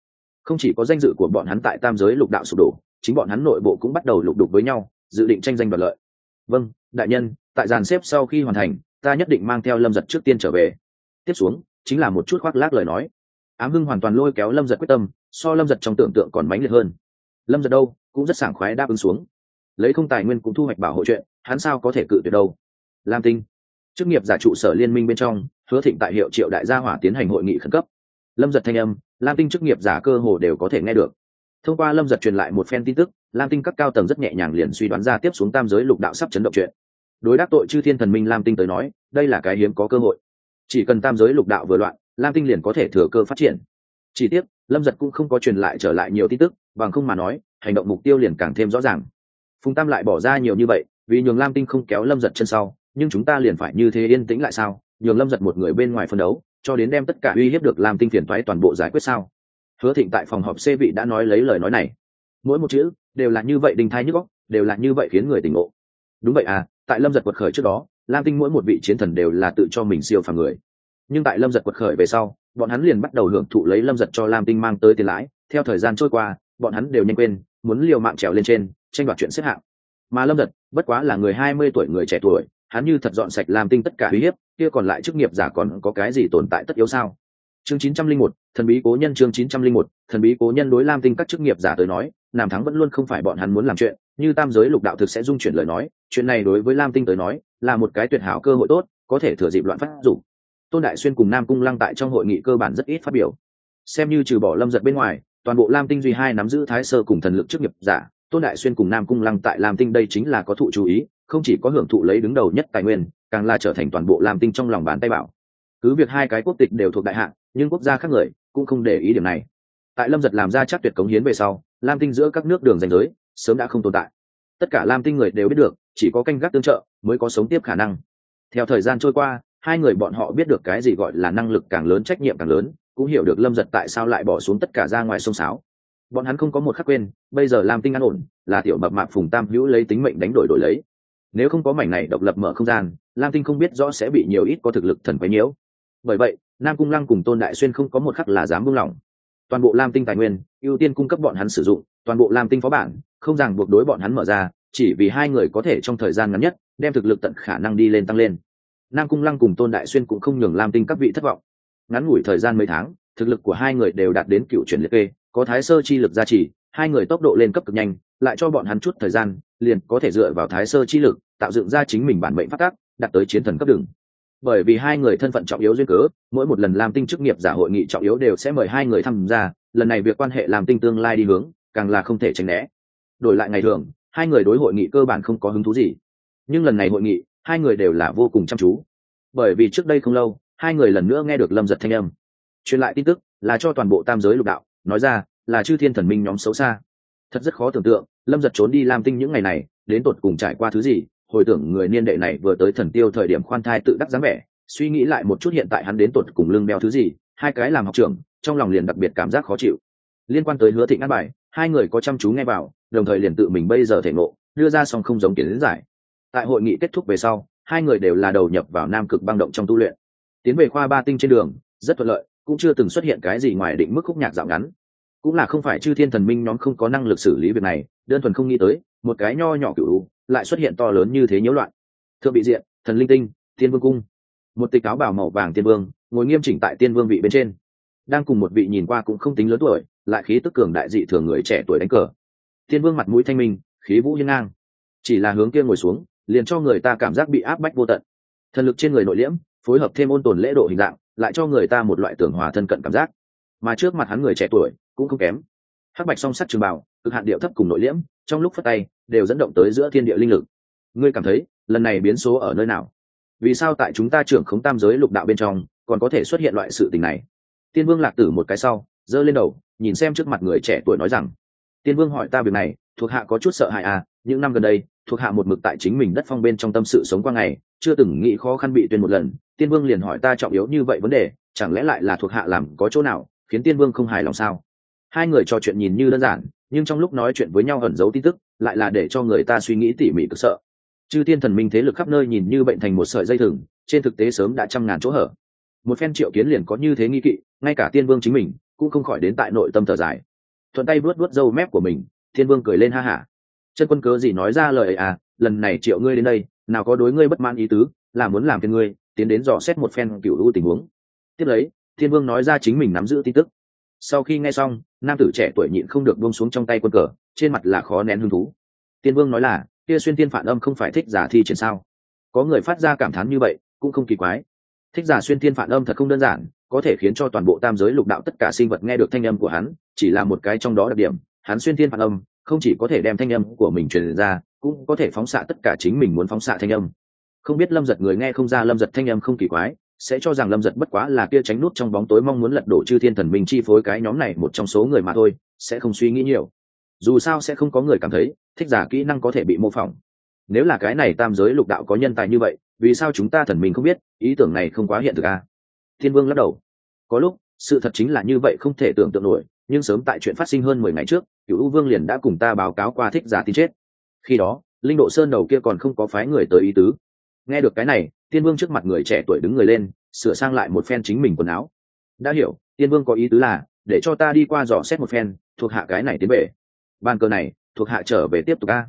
Không chỉ có danh dự của bọn hắn tại tam giới lục đạo sụp đổ, chính bọn hắn nội bộ cũng bắt đầu lục đục với nhau, dự định tranh danh đoạt lợi. Vâng đại nhân, tại dàn xếp sau khi hoàn thành, ta nhất định mang theo lâm giật trước tiên trở về. Tiếp xuống, chính là một chút khoác lác lời nói. Ám hưng hoàn toàn lôi kéo lâm giật quyết tâm, so lâm giật trong tưởng tượng còn mãnh liệt hơn. Lâm giật đâu, cũng rất sảng khoái đáp ứng xuống lấy không tài nguyên cũng thu hoạch bảo hộ chuyện, hắn sao có thể cự tuyệt đâu? Lam tinh, chức nghiệp giả trụ sở liên minh bên trong, hứa thịnh tại hiệu triệu đại gia hỏa tiến hành hội nghị khẩn cấp. Lâm giật thanh âm, lam tinh chức nghiệp giả cơ hồ đều có thể nghe được. Thông qua lâm giật truyền lại một phen tin tức, lam tinh các cao tầng rất nhẹ nhàng liền suy đoán ra tiếp xuống tam giới lục đạo sắp chấn động chuyện. Đối đắc tội chư thiên thần minh lam tinh tới nói, đây là cái hiếm có cơ hội. Chỉ cần tam giới lục đạo vừa loạn, lam tinh liền có thể thừa cơ phát triển. Chỉ tiếc, lâm giật cũng không có truyền lại trở lại nhiều tin tức, bằng không mà nói, hành động mục tiêu liền càng thêm rõ ràng phùng tam lại bỏ ra nhiều như vậy, vì nhường lam tinh không kéo lâm giật chân sau, nhưng chúng ta liền phải như thế yên tĩnh lại sao? Nhường lâm giật một người bên ngoài phân đấu, cho đến đem tất cả uy hiếp được lam tinh phiền thoái toàn bộ giải quyết sao? Hứa thịnh tại phòng họp xê vị đã nói lấy lời nói này. Mỗi một chữ đều là như vậy đình thai nhức góc đều là như vậy khiến người tỉnh ngộ. Đúng vậy à tại lâm giật quật khởi trước đó, lam tinh mỗi một vị chiến thần đều là tự cho mình siêu phàm người. Nhưng tại lâm giật quật khởi về sau, bọn hắn liền bắt đầu hưởng thụ lấy lâm giật cho lam tinh mang tới tiền lãi. Theo thời gian trôi qua, bọn hắn đều nhanh quên, muốn liều mạng trèo lên trên tranh đoạt chuyện xếp hạng. Mà lâm giật, bất quá là người hai mươi tuổi, người trẻ tuổi, hắn như thật dọn sạch lam tinh tất cả uy hiếp, kia còn lại chức nghiệp giả còn có cái gì tồn tại tất yếu sao? Chương chín trăm linh một, thần bí cố nhân chương chín trăm linh một, thần bí cố nhân đối lam tinh các chức nghiệp giả tới nói, nam thắng vẫn luôn không phải bọn hắn muốn làm chuyện, như tam giới lục đạo thực sẽ dung chuyển lời nói, chuyện này đối với lam tinh tới nói, là một cái tuyệt hảo cơ hội tốt, có thể thừa dịp loạn phát dụng tôn đại xuyên cùng nam cung lăng tại trong hội nghị cơ bản rất ít phát biểu. Xem như trừ bỏ lâm giật bên ngoài, toàn bộ lam tinh duy hai nắm giữ thái sơ cùng thần lực chức nghiệp giả tôn đại xuyên cùng nam cung lăng tại lam tinh đây chính là có thụ chú ý, không chỉ có hưởng thụ lấy đứng đầu nhất tài nguyên, càng là trở thành toàn bộ lam tinh trong lòng bàn tay bảo. Cứ việc hai cái quốc tịch đều thuộc đại hạng nhưng quốc gia khác người cũng không để ý điểm này. Tại lâm giật làm ra chắc tuyệt cống hiến về sau, lam tinh giữa các nước đường danh giới sớm đã không tồn tại. Tất cả lam tinh người đều biết được, chỉ có canh gác tương trợ mới có sống tiếp khả năng. Theo thời gian trôi qua, hai người bọn họ biết được cái gì gọi là năng lực càng lớn, trách nhiệm càng lớn, cũng hiểu được lâm giật tại sao lại bỏ xuống tất cả ra ngoài sông sáo bọn hắn không có một khắc quên, bây giờ lam tinh an ổn, là tiểu mập mạp phùng tam hữu lấy tính mệnh đánh đổi đổi lấy. Nếu không có mảnh này độc lập mở không gian, lam tinh không biết rõ sẽ bị nhiều ít có thực lực thần quấy nhiễu. Bởi vậy, nam cung lăng cùng tôn đại xuyên không có một khắc là dám buông lỏng. Toàn bộ lam tinh tài nguyên, ưu tiên cung cấp bọn hắn sử dụng, toàn bộ lam tinh phó bản, không ràng buộc đối bọn hắn mở ra, chỉ vì hai người có thể trong thời gian ngắn nhất, đem thực lực tận khả năng đi lên tăng lên. Nam cung lăng cùng tôn đại xuyên cũng không nhường lam tinh các vị thất vọng. Ngắn ngủi thời gian mấy tháng, thực lực của hai người đều đạt đến cựu chuyển liệt kê có thái sơ chi lực gia trì, hai người tốc độ lên cấp cực nhanh, lại cho bọn hắn chút thời gian, liền có thể dựa vào thái sơ chi lực, tạo dựng ra chính mình bản mệnh phát tác đạt tới chiến thần cấp đường. Bởi vì hai người thân phận trọng yếu duyên cớ, mỗi một lần làm tinh chức nghiệp giả hội nghị trọng yếu đều sẽ mời hai người tham gia, lần này việc quan hệ làm tinh tương lai đi hướng, càng là không thể tránh né. Đổi lại ngày thường, hai người đối hội nghị cơ bản không có hứng thú gì. Nhưng lần này hội nghị, hai người đều là vô cùng chăm chú. Bởi vì trước đây không lâu, hai người lần nữa nghe được lâm giật thanh âm. Truyền lại tin tức, là cho toàn bộ tam giới lục đạo nói ra, là chư thiên thần minh nhóm xấu xa. Thật rất khó tưởng tượng, lâm giật trốn đi lam tinh những ngày này, đến tột cùng trải qua thứ gì, hồi tưởng người niên đệ này vừa tới thần tiêu thời điểm khoan thai tự đắc dáng vẻ, suy nghĩ lại một chút hiện tại hắn đến tột cùng lưng đeo thứ gì, hai cái làm học trưởng, trong lòng liền đặc biệt cảm giác khó chịu. Liên quan tới hứa thịnh ăn bài, hai người có chăm chú nghe vào, đồng thời liền tự mình bây giờ thể ngộ, đưa ra song không giống kiến giải. Tại hội nghị kết thúc về sau, hai người đều là đầu nhập vào nam cực băng động trong tu luyện. Tiến về khoa ba tinh trên đường, rất thuận lợi cũng chưa từng xuất hiện cái gì ngoài định mức khúc nhạc dạo ngắn. Cũng là không phải chư thiên thần minh nhóm không có năng lực xử lý việc này, đơn thuần không nghĩ tới, một cái nho nhỏ cựu lại xuất hiện to lớn như thế nhiễu loạn. Thượng bị diện, thần linh tinh, tiên vương cung. Một tịch áo bảo màu vàng tiên vương, ngồi nghiêm chỉnh tại tiên vương vị bên trên. Đang cùng một vị nhìn qua cũng không tính lớn tuổi, lại khí tức cường đại dị thường người trẻ tuổi đánh cờ. Tiên vương mặt mũi thanh minh, khí vũ hiên ngang. Chỉ là hướng kia ngồi xuống, liền cho người ta cảm giác bị áp bách vô tận. Thần lực trên người nội liễm, phối hợp thêm ôn tồn lễ độ hình dạng lại cho người ta một loại tưởng hòa thân cận cảm giác. Mà trước mặt hắn người trẻ tuổi cũng không kém. Hắc bạch song sắt trường bảo cực hạn điệu thấp cùng nội liễm, trong lúc phát tay, đều dẫn động tới giữa thiên địa linh lực. Ngươi cảm thấy, lần này biến số ở nơi nào? Vì sao tại chúng ta trưởng khống tam giới lục đạo bên trong, còn có thể xuất hiện loại sự tình này? Tiên vương lạc tử một cái sau, giơ lên đầu, nhìn xem trước mặt người trẻ tuổi nói rằng, tiên vương hỏi ta việc này, thuộc hạ có chút sợ hãi à những năm gần đây, thuộc hạ một mực tại chính mình đất phong bên trong tâm sự sống qua ngày chưa từng nghĩ khó khăn bị tuyên một lần, tiên vương liền hỏi ta trọng yếu như vậy vấn đề, chẳng lẽ lại là thuộc hạ làm có chỗ nào, khiến tiên vương không hài lòng sao? Hai người trò chuyện nhìn như đơn giản, nhưng trong lúc nói chuyện với nhau ẩn giấu tin tức, lại là để cho người ta suy nghĩ tỉ mỉ cực sợ. Chư tiên thần minh thế lực khắp nơi nhìn như bệnh thành một sợi dây thừng, trên thực tế sớm đã trăm ngàn chỗ hở. Một phen triệu kiến liền có như thế nghi kỵ, ngay cả tiên vương chính mình, cũng không khỏi đến tại nội tâm thở dài. Thuận tay vuốt vuốt râu mép của mình thiên vương cười lên ha hả. Chân quân cớ gì nói ra lời ấy à lần này triệu ngươi đến đây nào có đối ngươi bất mãn ý tứ, là muốn làm phiền ngươi, tiến đến dò xét một phen cựu u tình huống. Tiếp lấy, thiên vương nói ra chính mình nắm giữ tin tức. Sau khi nghe xong, nam tử trẻ tuổi nhịn không được buông xuống trong tay quân cờ, trên mặt là khó nén hứng thú. Tiên vương nói là, kia xuyên tiên phản âm không phải thích giả thi triển sao? Có người phát ra cảm thán như vậy, cũng không kỳ quái. Thích giả xuyên tiên phản âm thật không đơn giản, có thể khiến cho toàn bộ tam giới lục đạo tất cả sinh vật nghe được thanh âm của hắn, chỉ là một cái trong đó đặc điểm. Hắn xuyên tiên phản âm, không chỉ có thể đem thanh âm của mình truyền ra cũng có thể phóng xạ tất cả chính mình muốn phóng xạ thanh âm. Không biết lâm giật người nghe không ra lâm giật thanh âm không kỳ quái, sẽ cho rằng lâm giật bất quá là kia tránh nút trong bóng tối mong muốn lật đổ chư thiên thần minh chi phối cái nhóm này một trong số người mà thôi, sẽ không suy nghĩ nhiều. Dù sao sẽ không có người cảm thấy, thích giả kỹ năng có thể bị mô phỏng. Nếu là cái này tam giới lục đạo có nhân tài như vậy, vì sao chúng ta thần minh không biết, ý tưởng này không quá hiện thực à? thiên vương lắc đầu. Có lúc, sự thật chính là như vậy không thể tưởng tượng nổi, nhưng sớm tại chuyện phát sinh hơn mười ngày trước cựu u vương liền đã cùng ta báo cáo qua thích giả tin chết khi đó, linh độ sơn đầu kia còn không có phái người tới ý tứ. Nghe được cái này, tiên vương trước mặt người trẻ tuổi đứng người lên, sửa sang lại một phen chính mình quần áo. Đã hiểu, tiên vương có ý tứ là, để cho ta đi qua dò xét một phen, thuộc hạ cái này tiến về. Bàn cờ này, thuộc hạ trở về tiếp tục a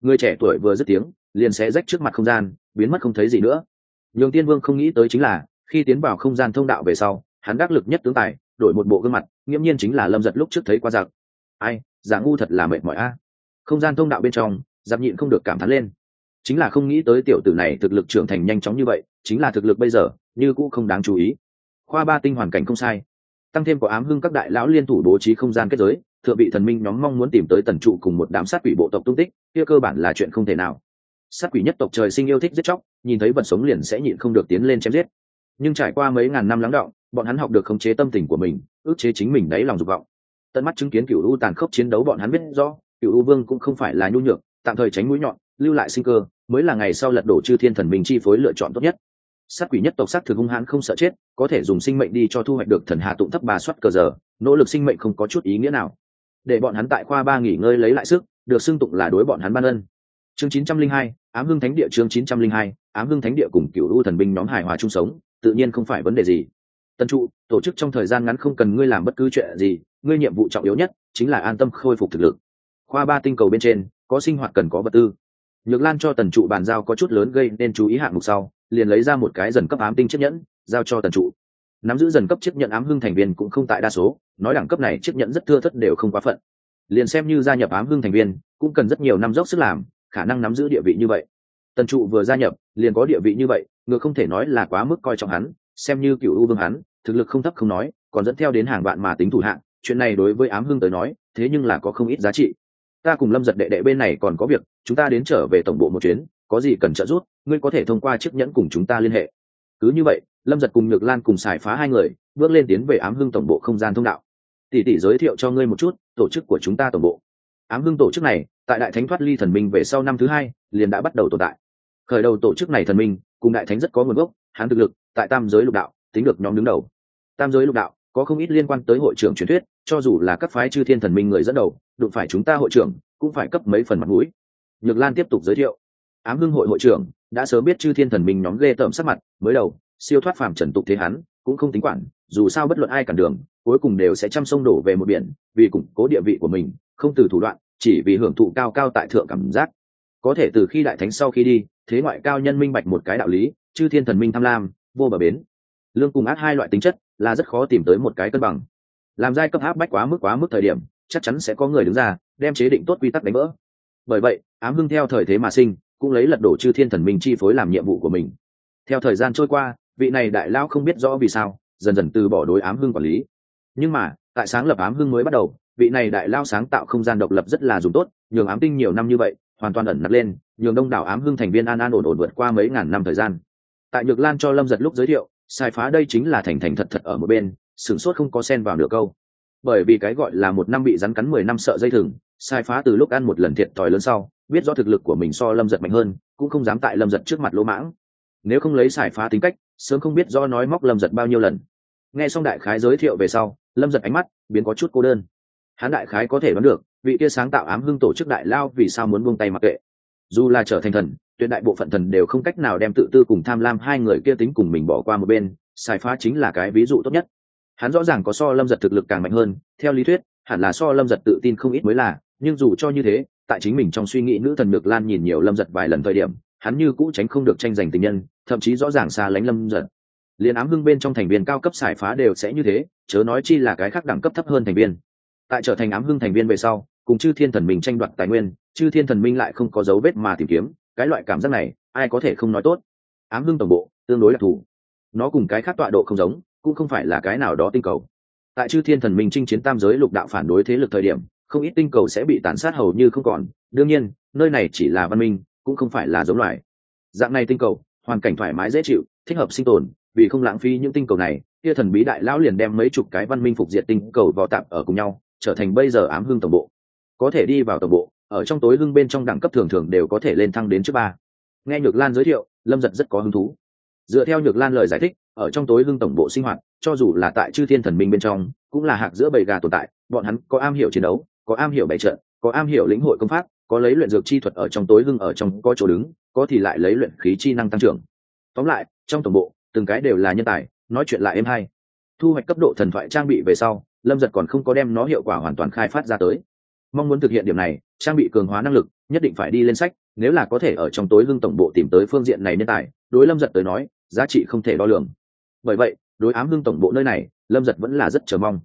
người trẻ tuổi vừa dứt tiếng, liền sẽ rách trước mặt không gian, biến mất không thấy gì nữa. Nhường tiên vương không nghĩ tới chính là, khi tiến vào không gian thông đạo về sau, hắn đắc lực nhất tướng tài, đổi một bộ gương mặt, nghiễm nhiên chính là lâm giật lúc trước thấy qua giặc. Ai, giả ngu thật là mệt mỏi a. Không gian thông đạo bên trong giáp nhịn không được cảm thán lên. Chính là không nghĩ tới tiểu tử này thực lực trưởng thành nhanh chóng như vậy chính là thực lực bây giờ như cũng không đáng chú ý. Khoa ba tinh hoàn cảnh không sai. Tăng thêm có ám hưng các đại lão liên thủ bố trí không gian kết giới thượng vị thần minh nhóm mong muốn tìm tới tần trụ cùng một đám sát quỷ bộ tộc tung tích kia cơ bản là chuyện không thể nào. Sát quỷ nhất tộc trời sinh yêu thích giết chóc nhìn thấy vật sống liền sẽ nhịn không được tiến lên chém giết. Nhưng trải qua mấy ngàn năm lắng đọng, bọn hắn học được khống chế tâm tình của mình ước chế chính mình đáy lòng dục vọng. Tận mắt chứng kiến cựu u tàn khốc chiến đấu bọn hắn biết rõ cựu u vương cũng không phải là nhu nhược tạm thời tránh mũi nhọn lưu lại sinh cơ mới là ngày sau lật đổ chư thiên thần minh chi phối lựa chọn tốt nhất. Sát quỷ nhất tộc sát thực hung hãn không sợ chết có thể dùng sinh mệnh đi cho thu hoạch được thần hạ tụng thấp bà soát cờ giờ nỗ lực sinh mệnh không có chút ý nghĩa nào. Để bọn hắn tại khoa ba nghỉ ngơi lấy lại sức được xưng tụng là đối bọn hắn ban ân. Chương 902, ám hưng thánh địa chương 902, ám hưng thánh địa cùng cựu u thần binh nhóm hài hòa chung sống tự nhiên không phải vấn đề gì. Tân trụ tổ chức trong thời gian ngắn không cần ngươi làm bất cứ chuyện gì ngươi nhiệm vụ trọng yếu nhất chính là an tâm khôi phục thực lực. Khoa ba tinh cầu bên trên có sinh hoạt cần có vật tư. Nhược lan cho tần trụ bàn giao có chút lớn gây nên chú ý hạng mục sau, liền lấy ra một cái dần cấp ám tinh chiếc nhẫn, giao cho tần trụ. Nắm giữ dần cấp chiếc nhẫn ám hưng thành viên cũng không tại đa số, nói đẳng cấp này chiếc nhẫn rất thưa thất đều không quá phận. Liền xem như gia nhập ám hưng thành viên, cũng cần rất nhiều năm dốc sức làm, khả năng nắm giữ địa vị như vậy. Tần trụ vừa gia nhập, liền có địa vị như vậy, ngược không thể nói là quá mức coi trọng hắn, xem như cựu u vương hắn, thực lực không thấp không nói, còn dẫn theo đến hàng vạn mà tính thủ hạng, chuyện này đối với ám hưng tới nói, thế nhưng là có không ít giá trị ta cùng lâm giật đệ đệ bên này còn có việc, chúng ta đến trở về tổng bộ một chuyến, có gì cần trợ giúp, ngươi có thể thông qua chiếc nhẫn cùng chúng ta liên hệ. Cứ như vậy, lâm giật cùng nhược lan cùng xài phá hai người, bước lên tiến về ám hưng tổng bộ không gian thông đạo. Tỷ tỷ giới thiệu cho ngươi một chút, tổ chức của chúng ta tổng bộ. Ám hưng tổ chức này, tại đại thánh thoát ly thần minh về sau năm thứ hai, liền đã bắt đầu tồn tại. Khởi đầu tổ chức này thần minh, cùng đại thánh rất có nguồn gốc, hán thực lực, tại tam giới lục đạo, tính được nhóm đứng đầu. Tam giới lục đạo có không ít liên quan tới hội trưởng truyền thuyết, cho dù là các phái chư thiên thần minh người dẫn đầu, đụng phải chúng ta hội trưởng, cũng phải cấp mấy phần mặt mũi. Nhược lan tiếp tục giới thiệu. Ám hưng hội hội trưởng đã sớm biết chư thiên thần minh nhóm ghê tởm sắc mặt, mới đầu, siêu thoát phàm trần tục thế hắn, cũng không tính quản, dù sao bất luận ai cản đường, cuối cùng đều sẽ chăm sông đổ về một biển, vì củng cố địa vị của mình, không từ thủ đoạn, chỉ vì hưởng thụ cao cao tại thượng cảm giác. Có thể từ khi đại thánh sau khi đi, thế ngoại cao nhân minh bạch một cái đạo lý, chư thiên thần minh tham lam, vô bờ bến. Lương cùng ác hai loại tính chất là rất khó tìm tới một cái cân bằng. Làm giai cấp áp bách quá mức quá mức thời điểm, chắc chắn sẽ có người đứng ra, đem chế định tốt quy tắc đánh vỡ. Bởi vậy, ám hưng theo thời thế mà sinh, cũng lấy lật đổ chư thiên thần minh chi phối làm nhiệm vụ của mình. Theo thời gian trôi qua, vị này đại lao không biết rõ vì sao, dần dần từ bỏ đối ám hưng quản lý. Nhưng mà, tại sáng lập ám hưng mới bắt đầu, vị này đại lao sáng tạo không gian độc lập rất là dùng tốt, nhường ám tinh nhiều năm như vậy, hoàn toàn ẩn nấp lên, nhường đông đảo ám hưng thành viên an an ổn ổn vượt qua mấy ngàn năm thời gian. Tại nhược lan cho lâm giật lúc giới thiệu sai phá đây chính là thành thành thật thật ở một bên, sửng sốt không có sen vào nửa câu. Bởi vì cái gọi là một năm bị rắn cắn mười năm sợ dây thừng, sai phá từ lúc ăn một lần thiệt thòi lớn sau, biết do thực lực của mình so lâm giật mạnh hơn, cũng không dám tại lâm giật trước mặt lỗ mãng. Nếu không lấy sai phá tính cách, sớm không biết do nói móc lâm giật bao nhiêu lần. Nghe xong đại khái giới thiệu về sau, lâm giật ánh mắt biến có chút cô đơn. Hắn đại khái có thể đoán được, vị kia sáng tạo ám hưng tổ chức đại lao vì sao muốn buông tay mặc kệ. Dù là trở thành thần tuyệt đại bộ phận thần đều không cách nào đem tự tư cùng tham lam hai người kia tính cùng mình bỏ qua một bên, sai phá chính là cái ví dụ tốt nhất. Hắn rõ ràng có so lâm giật thực lực càng mạnh hơn, theo lý thuyết, hẳn là so lâm giật tự tin không ít mới là, nhưng dù cho như thế, tại chính mình trong suy nghĩ nữ thần ngược lan nhìn nhiều lâm giật vài lần thời điểm, hắn như cũ tránh không được tranh giành tình nhân, thậm chí rõ ràng xa lánh lâm giật. Liền ám hưng bên trong thành viên cao cấp xài phá đều sẽ như thế, chớ nói chi là cái khác đẳng cấp thấp hơn thành viên. Tại trở thành ám hưng thành viên về sau, cùng chư thiên thần mình tranh đoạt tài nguyên, chư thiên thần minh lại không có dấu vết mà tìm kiếm cái loại cảm giác này, ai có thể không nói tốt. Ám hưng tổng bộ, tương đối đặc thù. Nó cùng cái khác tọa độ không giống, cũng không phải là cái nào đó tinh cầu. Tại chư thiên thần minh chinh chiến tam giới lục đạo phản đối thế lực thời điểm, không ít tinh cầu sẽ bị tàn sát hầu như không còn. Đương nhiên, nơi này chỉ là văn minh, cũng không phải là giống loài. Dạng này tinh cầu, hoàn cảnh thoải mái dễ chịu, thích hợp sinh tồn, vì không lãng phí những tinh cầu này, kia thần bí đại lão liền đem mấy chục cái văn minh phục diệt tinh cầu vào tạm ở cùng nhau, trở thành bây giờ ám hưng tổng bộ. Có thể đi vào tổng bộ ở trong tối hưng bên trong đẳng cấp thường thường đều có thể lên thăng đến trước ba. Nghe nhược lan giới thiệu, lâm giật rất có hứng thú. Dựa theo nhược lan lời giải thích, ở trong tối hưng tổng bộ sinh hoạt, cho dù là tại chư thiên thần minh bên trong, cũng là hạc giữa bầy gà tồn tại, bọn hắn có am hiểu chiến đấu, có am hiểu bày trận, có am hiểu lĩnh hội công pháp, có lấy luyện dược chi thuật ở trong tối hưng ở trong có chỗ đứng, có thì lại lấy luyện khí chi năng tăng trưởng. Tóm lại, trong tổng bộ, từng cái đều là nhân tài, nói chuyện lại êm hay. Thu hoạch cấp độ thần thoại trang bị về sau, lâm giật còn không có đem nó hiệu quả hoàn toàn khai phát ra tới mong muốn thực hiện điểm này, trang bị cường hóa năng lực, nhất định phải đi lên sách, nếu là có thể ở trong tối hưng tổng bộ tìm tới phương diện này nhân tài, đối lâm giật tới nói, giá trị không thể đo lường. Bởi vậy, đối ám hưng tổng bộ nơi này, lâm giật vẫn là rất chờ mong.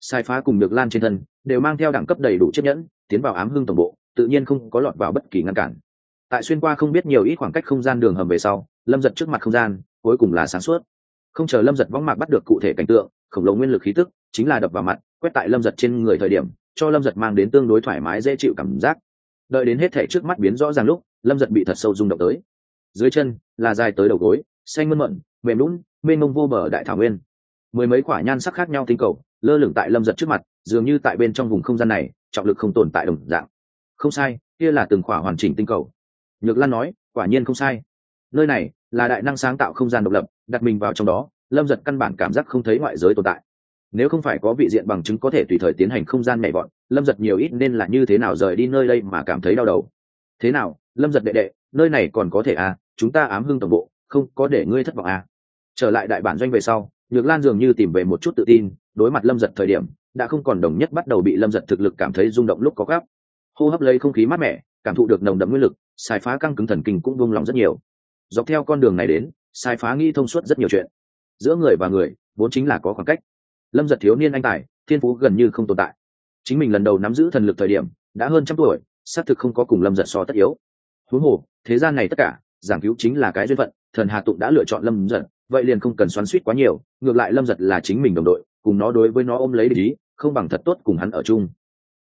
Sai phá cùng được lan trên thân, đều mang theo đẳng cấp đầy đủ chiếc nhẫn, tiến vào ám hưng tổng bộ, tự nhiên không có lọt vào bất kỳ ngăn cản. Tại xuyên qua không biết nhiều ít khoảng cách không gian đường hầm về sau, lâm giật trước mặt không gian, cuối cùng là sáng suốt. Không chờ lâm giật võng mạc bắt được cụ thể cảnh tượng, khổng lồ nguyên lực khí tức, chính là đập vào mặt, quét tại lâm giật trên người thời điểm cho lâm giật mang đến tương đối thoải mái, dễ chịu cảm giác. Đợi đến hết thể trước mắt biến rõ ràng lúc, lâm giật bị thật sâu rung động tới. Dưới chân, là dài tới đầu gối, xanh mơn mận, mềm lún, mênh mông vô bờ đại thảo nguyên. Mười mấy quả nhan sắc khác nhau tinh cầu, lơ lửng tại lâm giật trước mặt, dường như tại bên trong vùng không gian này, trọng lực không tồn tại đồng dạng. Không sai, kia là từng quả hoàn chỉnh tinh cầu. Nhược lan nói, quả nhiên không sai. Nơi này là đại năng sáng tạo không gian độc lập, đặt mình vào trong đó, lâm giật căn bản cảm giác không thấy ngoại giới tồn tại nếu không phải có vị diện bằng chứng có thể tùy thời tiến hành không gian nhảy vọt, lâm giật nhiều ít nên là như thế nào rời đi nơi đây mà cảm thấy đau đầu? Thế nào, lâm giật đệ đệ, nơi này còn có thể à? Chúng ta ám hưng tổng bộ, không có để ngươi thất vọng à? Trở lại đại bản doanh về sau, nhược lan dường như tìm về một chút tự tin, đối mặt lâm giật thời điểm, đã không còn đồng nhất bắt đầu bị lâm giật thực lực cảm thấy rung động lúc có gáp hô hấp lấy không khí mát mẻ, cảm thụ được nồng đậm nguyên lực xài phá căng cứng thần kinh cũng vung lòng rất nhiều. Dọc theo con đường này đến xài phá nghi thông suốt rất nhiều chuyện. Giữa người và người, vốn chính là có khoảng cách lâm giật thiếu niên anh tài, thiên phú gần như không tồn tại. Chính mình lần đầu nắm giữ thần lực thời điểm, đã hơn trăm tuổi, xác thực không có cùng lâm giật so tất yếu. Huống hồ, thế gian này tất cả, giảng cứu chính là cái duyên phận, thần hà tụng đã lựa chọn lâm giật, vậy liền không cần xoắn suýt quá nhiều, ngược lại lâm giật là chính mình đồng đội, cùng nó đối với nó ôm lấy lý không bằng thật tốt cùng hắn ở chung.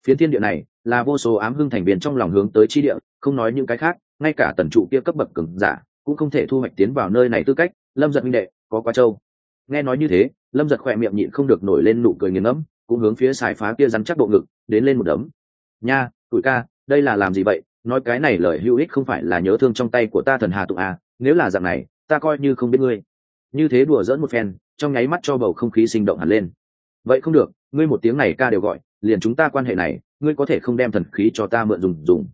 Phiến thiên địa này, là vô số ám hưng thành viên trong lòng hướng tới chi địa, không nói những cái khác, ngay cả tần trụ kia cấp bậc cứng giả, cũng không thể thu hoạch tiến vào nơi này tư cách. Lâm giật minh đệ, có quá châu nghe nói như thế, lâm giật khỏe miệng nhịn không được nổi lên nụ cười nghiền ngẫm, cũng hướng phía xài phá kia rắn chắc bộ ngực, đến lên một đấm. Nha tụi ca, đây là làm gì vậy? Nói cái này lời hữu ích không phải là nhớ thương trong tay của ta thần hà tụng à nếu là dạng này, ta coi như không biết ngươi. Như thế đùa dỡn một phen, trong nháy mắt cho bầu không khí sinh động hẳn lên. Vậy không được, ngươi một tiếng này ca đều gọi, liền chúng ta quan hệ này, ngươi có thể không đem thần khí cho ta mượn dùng dùng.